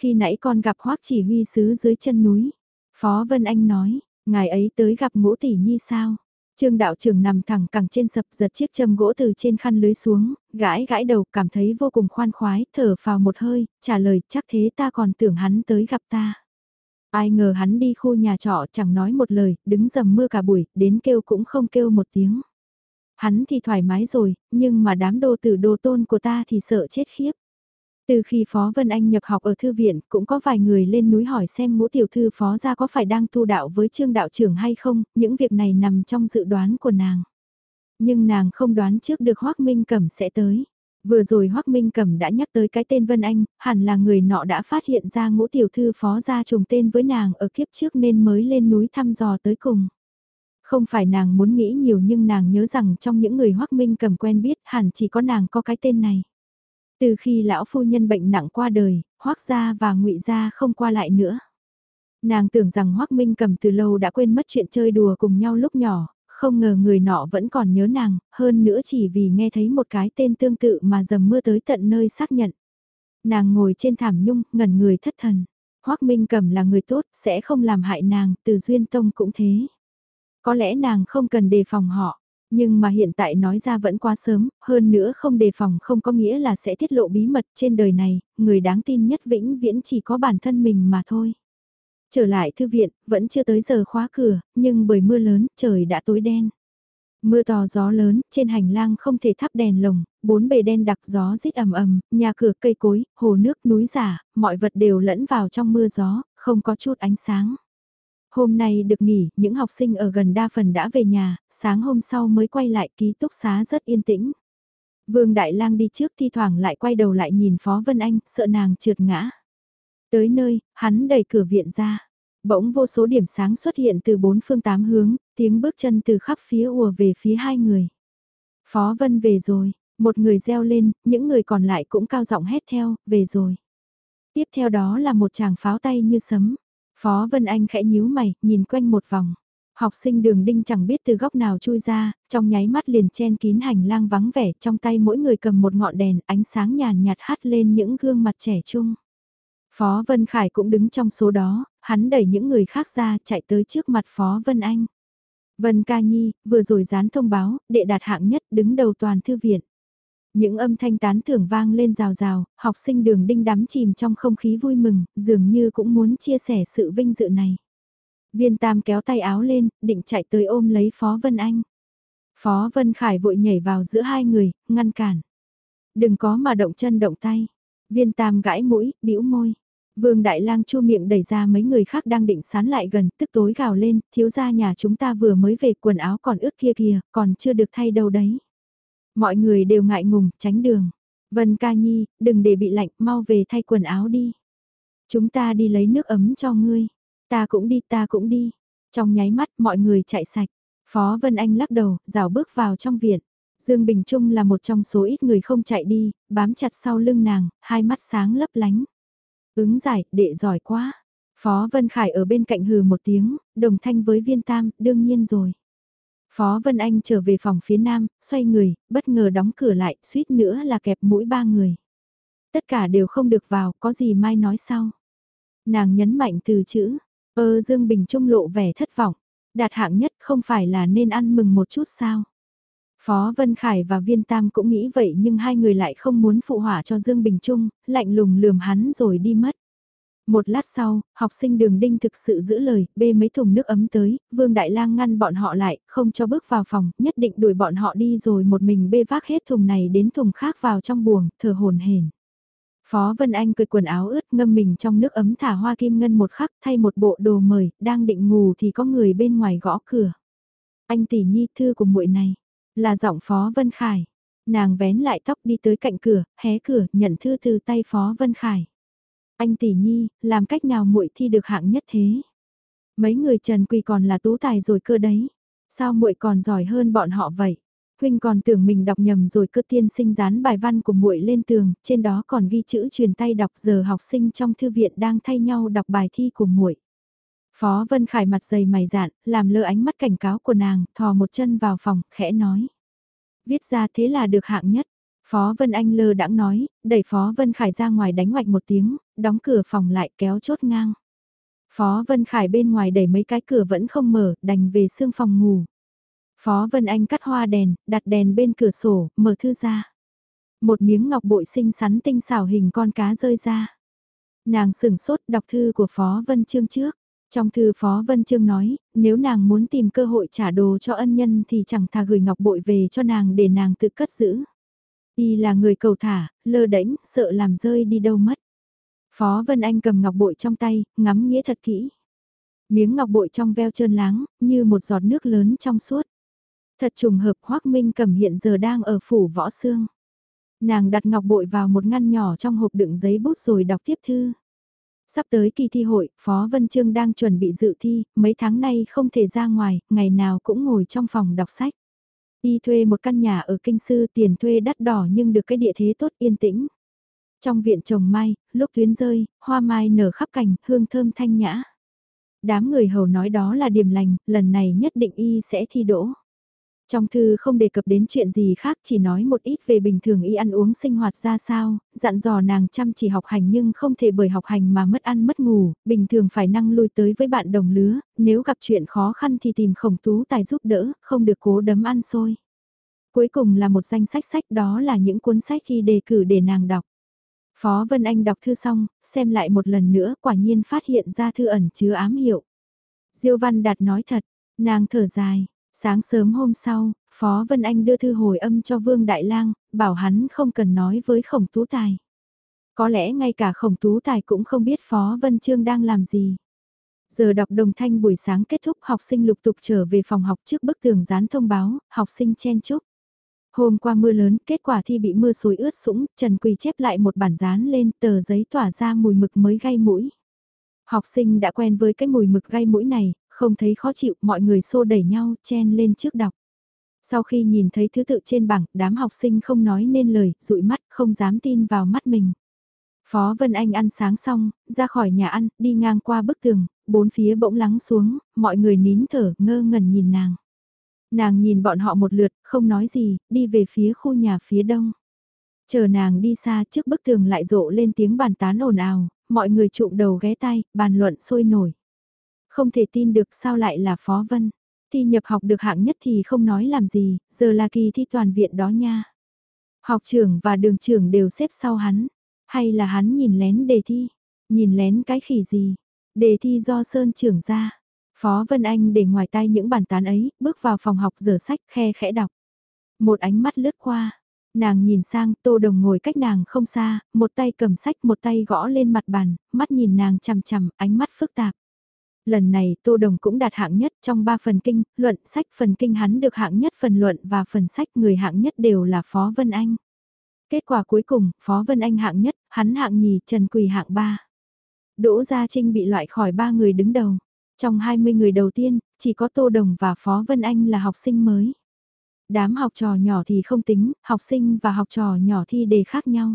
Khi nãy con gặp hoắc chỉ huy sứ dưới chân núi, Phó Vân Anh nói, ngài ấy tới gặp ngũ tỷ nhi sao? Trương đạo trưởng nằm thẳng cẳng trên sập giật chiếc châm gỗ từ trên khăn lưới xuống, gãi gãi đầu cảm thấy vô cùng khoan khoái, thở vào một hơi, trả lời chắc thế ta còn tưởng hắn tới gặp ta. Ai ngờ hắn đi khu nhà trọ chẳng nói một lời, đứng dầm mưa cả buổi, đến kêu cũng không kêu một tiếng. Hắn thì thoải mái rồi, nhưng mà đám đô tử đồ tôn của ta thì sợ chết khiếp. Từ khi Phó Vân Anh nhập học ở thư viện, cũng có vài người lên núi hỏi xem ngũ tiểu thư Phó gia có phải đang tu đạo với trương đạo trưởng hay không, những việc này nằm trong dự đoán của nàng. Nhưng nàng không đoán trước được Hoác Minh Cẩm sẽ tới. Vừa rồi Hoác Minh Cẩm đã nhắc tới cái tên Vân Anh, hẳn là người nọ đã phát hiện ra ngũ tiểu thư Phó gia trùng tên với nàng ở kiếp trước nên mới lên núi thăm dò tới cùng. Không phải nàng muốn nghĩ nhiều nhưng nàng nhớ rằng trong những người Hoác Minh Cẩm quen biết hẳn chỉ có nàng có cái tên này. Từ khi lão phu nhân bệnh nặng qua đời, hoắc gia và ngụy gia không qua lại nữa. Nàng tưởng rằng hoắc minh cầm từ lâu đã quên mất chuyện chơi đùa cùng nhau lúc nhỏ, không ngờ người nọ vẫn còn nhớ nàng, hơn nữa chỉ vì nghe thấy một cái tên tương tự mà dầm mưa tới tận nơi xác nhận. Nàng ngồi trên thảm nhung, ngẩn người thất thần. hoắc Minh Cầm là người tốt, sẽ không làm hại nàng, từ duyên tông cũng thế. Có lẽ nàng không cần đề phòng họ, nhưng mà hiện tại nói ra vẫn quá sớm, hơn nữa không đề phòng không có nghĩa là sẽ tiết lộ bí mật trên đời này, người đáng tin nhất vĩnh viễn chỉ có bản thân mình mà thôi. Trở lại thư viện, vẫn chưa tới giờ khóa cửa, nhưng bởi mưa lớn, trời đã tối đen. Mưa to gió lớn, trên hành lang không thể thắp đèn lồng, bốn bề đen đặc gió rít ầm ầm, nhà cửa cây cối, hồ nước, núi giả, mọi vật đều lẫn vào trong mưa gió, không có chút ánh sáng. Hôm nay được nghỉ, những học sinh ở gần đa phần đã về nhà, sáng hôm sau mới quay lại ký túc xá rất yên tĩnh. Vương Đại Lang đi trước thi thoảng lại quay đầu lại nhìn Phó Vân Anh, sợ nàng trượt ngã. Tới nơi, hắn đẩy cửa viện ra. Bỗng vô số điểm sáng xuất hiện từ bốn phương tám hướng, tiếng bước chân từ khắp phía ùa về phía hai người. Phó Vân về rồi, một người reo lên, những người còn lại cũng cao giọng hét theo, về rồi. Tiếp theo đó là một chàng pháo tay như sấm. Phó Vân Anh khẽ nhíu mày, nhìn quanh một vòng. Học sinh đường đinh chẳng biết từ góc nào chui ra, trong nháy mắt liền chen kín hành lang vắng vẻ, trong tay mỗi người cầm một ngọn đèn, ánh sáng nhàn nhạt hắt lên những gương mặt trẻ trung. Phó Vân Khải cũng đứng trong số đó, hắn đẩy những người khác ra chạy tới trước mặt Phó Vân Anh. Vân Ca Nhi, vừa rồi dán thông báo, đệ đạt hạng nhất đứng đầu toàn thư viện. Những âm thanh tán thưởng vang lên rào rào, học sinh đường đinh đắm chìm trong không khí vui mừng, dường như cũng muốn chia sẻ sự vinh dự này. Viên Tam kéo tay áo lên, định chạy tới ôm lấy Phó Vân Anh. Phó Vân Khải vội nhảy vào giữa hai người, ngăn cản. Đừng có mà động chân động tay. Viên Tam gãi mũi, bĩu môi. Vương Đại Lang chu miệng đẩy ra mấy người khác đang định sán lại gần, tức tối gào lên, thiếu gia nhà chúng ta vừa mới về quần áo còn ướt kia kìa, còn chưa được thay đâu đấy. Mọi người đều ngại ngùng, tránh đường. Vân ca nhi, đừng để bị lạnh, mau về thay quần áo đi. Chúng ta đi lấy nước ấm cho ngươi. Ta cũng đi, ta cũng đi. Trong nháy mắt, mọi người chạy sạch. Phó Vân Anh lắc đầu, rào bước vào trong viện. Dương Bình Trung là một trong số ít người không chạy đi, bám chặt sau lưng nàng, hai mắt sáng lấp lánh. Ứng giải, đệ giỏi quá. Phó Vân Khải ở bên cạnh hừ một tiếng, đồng thanh với viên tam, đương nhiên rồi. Phó Vân Anh trở về phòng phía nam, xoay người, bất ngờ đóng cửa lại, suýt nữa là kẹp mũi ba người. Tất cả đều không được vào, có gì mai nói sau. Nàng nhấn mạnh từ chữ, ơ Dương Bình Trung lộ vẻ thất vọng. Đạt hạng nhất không phải là nên ăn mừng một chút sao? Phó Vân Khải và Viên Tam cũng nghĩ vậy nhưng hai người lại không muốn phụ hỏa cho Dương Bình Trung, lạnh lùng lườm hắn rồi đi mất. Một lát sau, học sinh đường đinh thực sự giữ lời, bê mấy thùng nước ấm tới, Vương Đại Lang ngăn bọn họ lại, không cho bước vào phòng, nhất định đuổi bọn họ đi rồi một mình bê vác hết thùng này đến thùng khác vào trong buồng, thở hồn hển. Phó Vân Anh cười quần áo ướt ngâm mình trong nước ấm thả hoa kim ngân một khắc thay một bộ đồ mời, đang định ngủ thì có người bên ngoài gõ cửa. Anh tỷ nhi thư của muội này, là giọng Phó Vân Khải. Nàng vén lại tóc đi tới cạnh cửa, hé cửa, nhận thư từ tay Phó Vân Khải. Anh tỷ nhi, làm cách nào muội thi được hạng nhất thế? Mấy người Trần Quỳ còn là tú tài rồi cơ đấy. Sao muội còn giỏi hơn bọn họ vậy? Huynh còn tưởng mình đọc nhầm rồi cơ tiên sinh dán bài văn của muội lên tường, trên đó còn ghi chữ truyền tay đọc giờ học sinh trong thư viện đang thay nhau đọc bài thi của muội. Phó Vân Khải mặt dày mày dạn, làm lơ ánh mắt cảnh cáo của nàng, thò một chân vào phòng, khẽ nói. Viết ra thế là được hạng nhất. Phó Vân Anh lơ đãng nói, đẩy Phó Vân Khải ra ngoài đánh hoạch một tiếng, đóng cửa phòng lại kéo chốt ngang. Phó Vân Khải bên ngoài đẩy mấy cái cửa vẫn không mở, đành về xương phòng ngủ. Phó Vân Anh cắt hoa đèn, đặt đèn bên cửa sổ, mở thư ra. Một miếng ngọc bội xinh xắn tinh xảo hình con cá rơi ra. Nàng sửng sốt đọc thư của Phó Vân Trương trước. Trong thư Phó Vân Trương nói, nếu nàng muốn tìm cơ hội trả đồ cho ân nhân thì chẳng thà gửi ngọc bội về cho nàng để nàng tự cất giữ. Y là người cầu thả, lơ đễnh, sợ làm rơi đi đâu mất. Phó Vân Anh cầm ngọc bội trong tay, ngắm nghĩa thật kỹ. Miếng ngọc bội trong veo trơn láng, như một giọt nước lớn trong suốt. Thật trùng hợp Hoác Minh cầm hiện giờ đang ở phủ võ xương. Nàng đặt ngọc bội vào một ngăn nhỏ trong hộp đựng giấy bút rồi đọc tiếp thư. Sắp tới kỳ thi hội, Phó Vân Trương đang chuẩn bị dự thi, mấy tháng nay không thể ra ngoài, ngày nào cũng ngồi trong phòng đọc sách. Y thuê một căn nhà ở kinh sư tiền thuê đắt đỏ nhưng được cái địa thế tốt yên tĩnh. Trong viện trồng mai, lúc tuyến rơi, hoa mai nở khắp cành, hương thơm thanh nhã. Đám người hầu nói đó là điểm lành, lần này nhất định y sẽ thi đỗ. Trong thư không đề cập đến chuyện gì khác chỉ nói một ít về bình thường y ăn uống sinh hoạt ra sao, dặn dò nàng chăm chỉ học hành nhưng không thể bởi học hành mà mất ăn mất ngủ, bình thường phải năng lui tới với bạn đồng lứa, nếu gặp chuyện khó khăn thì tìm khổng tú tài giúp đỡ, không được cố đấm ăn xôi. Cuối cùng là một danh sách sách đó là những cuốn sách khi đề cử để nàng đọc. Phó Vân Anh đọc thư xong, xem lại một lần nữa quả nhiên phát hiện ra thư ẩn chứa ám hiệu. Diêu Văn Đạt nói thật, nàng thở dài, Sáng sớm hôm sau, Phó Vân Anh đưa thư hồi âm cho Vương Đại Lang, bảo hắn không cần nói với khổng tú tài. Có lẽ ngay cả khổng tú tài cũng không biết Phó Vân Trương đang làm gì. Giờ đọc đồng thanh buổi sáng kết thúc học sinh lục tục trở về phòng học trước bức tường dán thông báo, học sinh chen chúc. Hôm qua mưa lớn, kết quả thi bị mưa xối ướt sũng, Trần Quỳ chép lại một bản dán lên tờ giấy tỏa ra mùi mực mới gây mũi. Học sinh đã quen với cái mùi mực gây mũi này, không thấy khó chịu, mọi người xô đẩy nhau, chen lên trước đọc. Sau khi nhìn thấy thứ tự trên bảng, đám học sinh không nói nên lời, dụi mắt, không dám tin vào mắt mình. Phó Vân Anh ăn sáng xong, ra khỏi nhà ăn, đi ngang qua bức tường, bốn phía bỗng lắng xuống, mọi người nín thở, ngơ ngẩn nhìn nàng. Nàng nhìn bọn họ một lượt, không nói gì, đi về phía khu nhà phía đông. Chờ nàng đi xa trước bức tường lại rộ lên tiếng bàn tán ồn ào, mọi người trụm đầu ghé tay, bàn luận sôi nổi. Không thể tin được sao lại là Phó Vân. Thi nhập học được hạng nhất thì không nói làm gì, giờ là kỳ thi toàn viện đó nha. Học trưởng và đường trưởng đều xếp sau hắn. Hay là hắn nhìn lén đề thi? Nhìn lén cái khỉ gì? Đề thi do Sơn trưởng ra. Phó Vân Anh để ngoài tay những bàn tán ấy, bước vào phòng học dở sách khe khẽ đọc. Một ánh mắt lướt qua, nàng nhìn sang tô đồng ngồi cách nàng không xa, một tay cầm sách một tay gõ lên mặt bàn, mắt nhìn nàng chằm chằm, ánh mắt phức tạp. Lần này Tô Đồng cũng đạt hạng nhất trong 3 phần kinh, luận sách phần kinh hắn được hạng nhất phần luận và phần sách người hạng nhất đều là Phó Vân Anh. Kết quả cuối cùng, Phó Vân Anh hạng nhất, hắn hạng nhì, Trần Quỳ hạng 3. Đỗ Gia Trinh bị loại khỏi 3 người đứng đầu. Trong 20 người đầu tiên, chỉ có Tô Đồng và Phó Vân Anh là học sinh mới. Đám học trò nhỏ thì không tính, học sinh và học trò nhỏ thi đề khác nhau.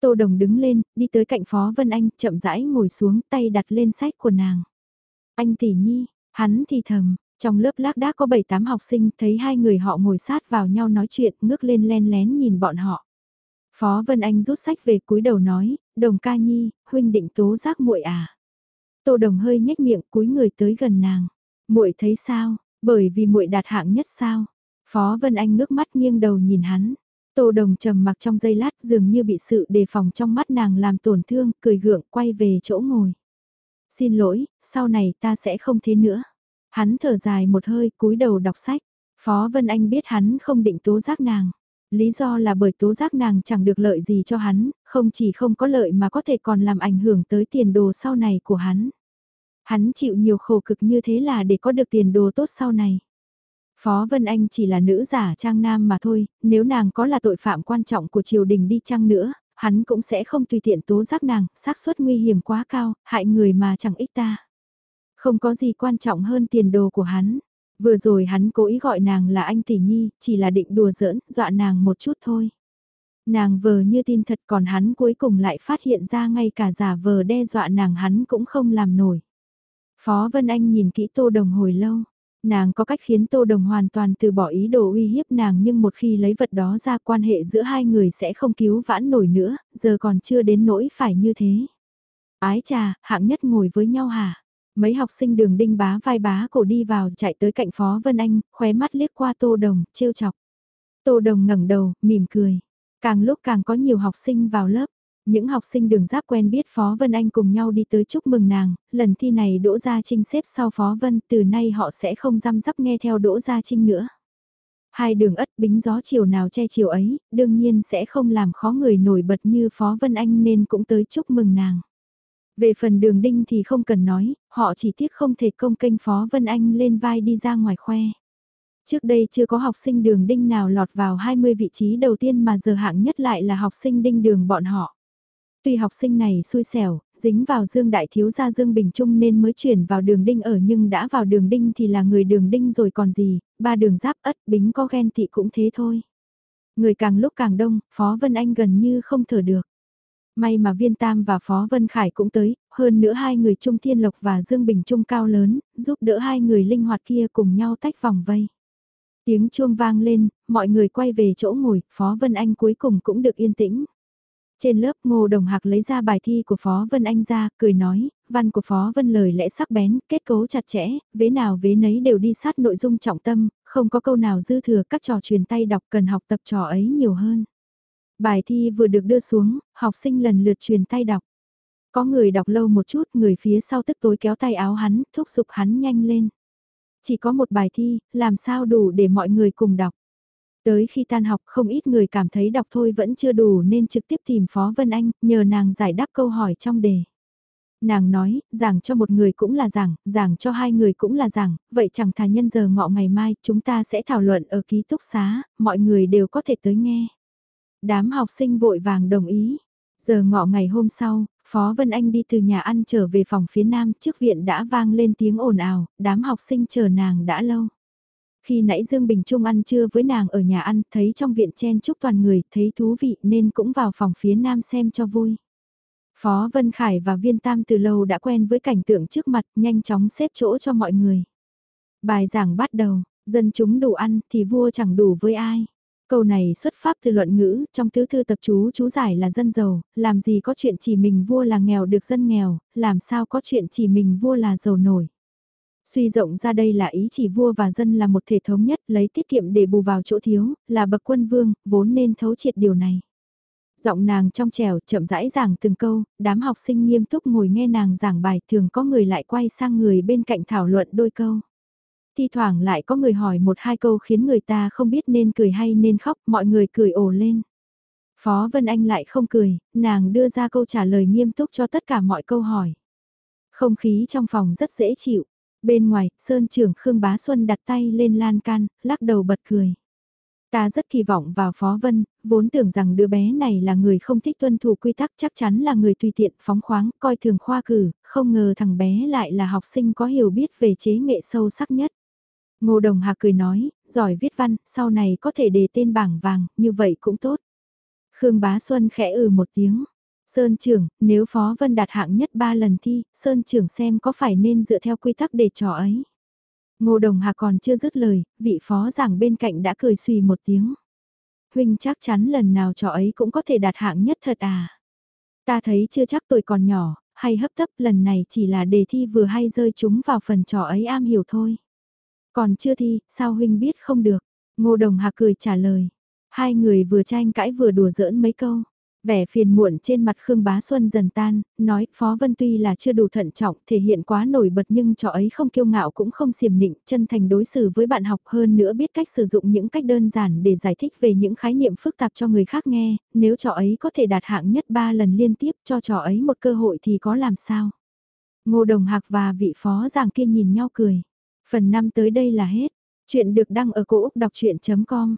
Tô Đồng đứng lên, đi tới cạnh Phó Vân Anh, chậm rãi ngồi xuống, tay đặt lên sách của nàng. Anh tỷ nhi, hắn thì thầm, trong lớp lác đác có 7-8 học sinh thấy hai người họ ngồi sát vào nhau nói chuyện ngước lên len lén nhìn bọn họ. Phó Vân Anh rút sách về cúi đầu nói, đồng ca nhi, huynh định tố giác muội à. Tô đồng hơi nhếch miệng cúi người tới gần nàng. Muội thấy sao, bởi vì muội đạt hạng nhất sao? Phó Vân Anh ngước mắt nghiêng đầu nhìn hắn. Tô Đồng trầm mặc trong giây lát dường như bị sự đề phòng trong mắt nàng làm tổn thương, cười gượng quay về chỗ ngồi. Xin lỗi, sau này ta sẽ không thế nữa. Hắn thở dài một hơi cúi đầu đọc sách. Phó Vân Anh biết hắn không định tố giác nàng. Lý do là bởi tố giác nàng chẳng được lợi gì cho hắn, không chỉ không có lợi mà có thể còn làm ảnh hưởng tới tiền đồ sau này của hắn. Hắn chịu nhiều khổ cực như thế là để có được tiền đồ tốt sau này. Phó Vân Anh chỉ là nữ giả trang nam mà thôi, nếu nàng có là tội phạm quan trọng của triều đình đi chăng nữa, hắn cũng sẽ không tùy tiện tố giác nàng, xác suất nguy hiểm quá cao, hại người mà chẳng ích ta. Không có gì quan trọng hơn tiền đồ của hắn. Vừa rồi hắn cố ý gọi nàng là anh tỷ nhi, chỉ là định đùa giỡn, dọa nàng một chút thôi. Nàng vờ như tin thật còn hắn cuối cùng lại phát hiện ra ngay cả giả vờ đe dọa nàng hắn cũng không làm nổi. Phó Vân Anh nhìn kỹ Tô Đồng hồi lâu. Nàng có cách khiến Tô Đồng hoàn toàn từ bỏ ý đồ uy hiếp nàng nhưng một khi lấy vật đó ra quan hệ giữa hai người sẽ không cứu vãn nổi nữa, giờ còn chưa đến nỗi phải như thế. Ái trà, hạng nhất ngồi với nhau hả? Mấy học sinh đường đinh bá vai bá cổ đi vào chạy tới cạnh Phó Vân Anh, khóe mắt liếc qua Tô Đồng, trêu chọc. Tô Đồng ngẩng đầu, mỉm cười. Càng lúc càng có nhiều học sinh vào lớp. Những học sinh đường giáp quen biết Phó Vân Anh cùng nhau đi tới chúc mừng nàng, lần thi này Đỗ Gia Trinh xếp sau Phó Vân, từ nay họ sẽ không răm rắp nghe theo Đỗ Gia Trinh nữa. Hai đường ất bính gió chiều nào che chiều ấy, đương nhiên sẽ không làm khó người nổi bật như Phó Vân Anh nên cũng tới chúc mừng nàng. Về phần đường đinh thì không cần nói, họ chỉ tiếc không thể công kênh Phó Vân Anh lên vai đi ra ngoài khoe. Trước đây chưa có học sinh đường đinh nào lọt vào 20 vị trí đầu tiên mà giờ hạng nhất lại là học sinh đinh đường bọn họ. Tuy học sinh này xui xẻo, dính vào Dương Đại Thiếu gia Dương Bình Trung nên mới chuyển vào đường đinh ở nhưng đã vào đường đinh thì là người đường đinh rồi còn gì, ba đường giáp ất bính có ghen tị cũng thế thôi. Người càng lúc càng đông, Phó Vân Anh gần như không thở được. May mà Viên Tam và Phó Vân Khải cũng tới, hơn nữa hai người Trung Thiên Lộc và Dương Bình Trung cao lớn, giúp đỡ hai người linh hoạt kia cùng nhau tách vòng vây. Tiếng chuông vang lên, mọi người quay về chỗ ngồi, Phó Vân Anh cuối cùng cũng được yên tĩnh. Trên lớp Ngô Đồng Hạc lấy ra bài thi của Phó Vân Anh ra, cười nói, văn của Phó Vân lời lẽ sắc bén, kết cấu chặt chẽ, vế nào vế nấy đều đi sát nội dung trọng tâm, không có câu nào dư thừa các trò truyền tay đọc cần học tập trò ấy nhiều hơn. Bài thi vừa được đưa xuống, học sinh lần lượt truyền tay đọc. Có người đọc lâu một chút, người phía sau tức tối kéo tay áo hắn, thúc giục hắn nhanh lên. Chỉ có một bài thi, làm sao đủ để mọi người cùng đọc. Tới khi tan học không ít người cảm thấy đọc thôi vẫn chưa đủ nên trực tiếp tìm Phó Vân Anh, nhờ nàng giải đáp câu hỏi trong đề. Nàng nói, giảng cho một người cũng là giảng, giảng cho hai người cũng là giảng, vậy chẳng thà nhân giờ ngọ ngày mai chúng ta sẽ thảo luận ở ký túc xá, mọi người đều có thể tới nghe. Đám học sinh vội vàng đồng ý. Giờ ngọ ngày hôm sau, Phó Vân Anh đi từ nhà ăn trở về phòng phía nam trước viện đã vang lên tiếng ồn ào, đám học sinh chờ nàng đã lâu. Khi nãy Dương Bình Trung ăn trưa với nàng ở nhà ăn, thấy trong viện chen chúc toàn người, thấy thú vị nên cũng vào phòng phía nam xem cho vui. Phó Vân Khải và Viên Tam từ lâu đã quen với cảnh tượng trước mặt, nhanh chóng xếp chỗ cho mọi người. Bài giảng bắt đầu, dân chúng đủ ăn thì vua chẳng đủ với ai. Câu này xuất phát từ luận ngữ, trong tứ thư tập chú chú giải là dân giàu, làm gì có chuyện chỉ mình vua là nghèo được dân nghèo, làm sao có chuyện chỉ mình vua là giàu nổi. Suy rộng ra đây là ý chỉ vua và dân là một thể thống nhất, lấy tiết kiệm để bù vào chỗ thiếu, là bậc quân vương, vốn nên thấu triệt điều này. Giọng nàng trong trèo chậm rãi giảng từng câu, đám học sinh nghiêm túc ngồi nghe nàng giảng bài thường có người lại quay sang người bên cạnh thảo luận đôi câu. Thi thoảng lại có người hỏi một hai câu khiến người ta không biết nên cười hay nên khóc, mọi người cười ồ lên. Phó Vân Anh lại không cười, nàng đưa ra câu trả lời nghiêm túc cho tất cả mọi câu hỏi. Không khí trong phòng rất dễ chịu, Bên ngoài, Sơn trưởng Khương Bá Xuân đặt tay lên lan can, lắc đầu bật cười. Ta rất kỳ vọng vào Phó Vân, vốn tưởng rằng đứa bé này là người không thích tuân thủ quy tắc chắc chắn là người tùy tiện phóng khoáng, coi thường khoa cử, không ngờ thằng bé lại là học sinh có hiểu biết về chế nghệ sâu sắc nhất. Ngô Đồng Hà cười nói, giỏi viết văn, sau này có thể đề tên bảng vàng, như vậy cũng tốt. Khương Bá Xuân khẽ ừ một tiếng, Sơn trưởng, nếu Phó Vân đạt hạng nhất 3 lần thi, Sơn trưởng xem có phải nên dựa theo quy tắc để trò ấy. Ngô Đồng Hà còn chưa dứt lời, vị phó giảng bên cạnh đã cười xùy một tiếng. Huynh chắc chắn lần nào trò ấy cũng có thể đạt hạng nhất thật à. Ta thấy chưa chắc tuổi còn nhỏ, hay hấp tấp lần này chỉ là đề thi vừa hay rơi chúng vào phần trò ấy am hiểu thôi. Còn chưa thi, sao huynh biết không được? Ngô Đồng Hà cười trả lời. Hai người vừa tranh cãi vừa đùa giỡn mấy câu. Vẻ phiền muộn trên mặt Khương Bá Xuân dần tan, nói Phó Vân tuy là chưa đủ thận trọng, thể hiện quá nổi bật nhưng trò ấy không kiêu ngạo cũng không siềm nịnh, chân thành đối xử với bạn học hơn nữa biết cách sử dụng những cách đơn giản để giải thích về những khái niệm phức tạp cho người khác nghe, nếu trò ấy có thể đạt hạng nhất ba lần liên tiếp cho trò ấy một cơ hội thì có làm sao. Ngô Đồng Hạc và vị phó giảng kia nhìn nhau cười. Phần 5 tới đây là hết. Chuyện được đăng ở cổ Úc đọc chuyện.com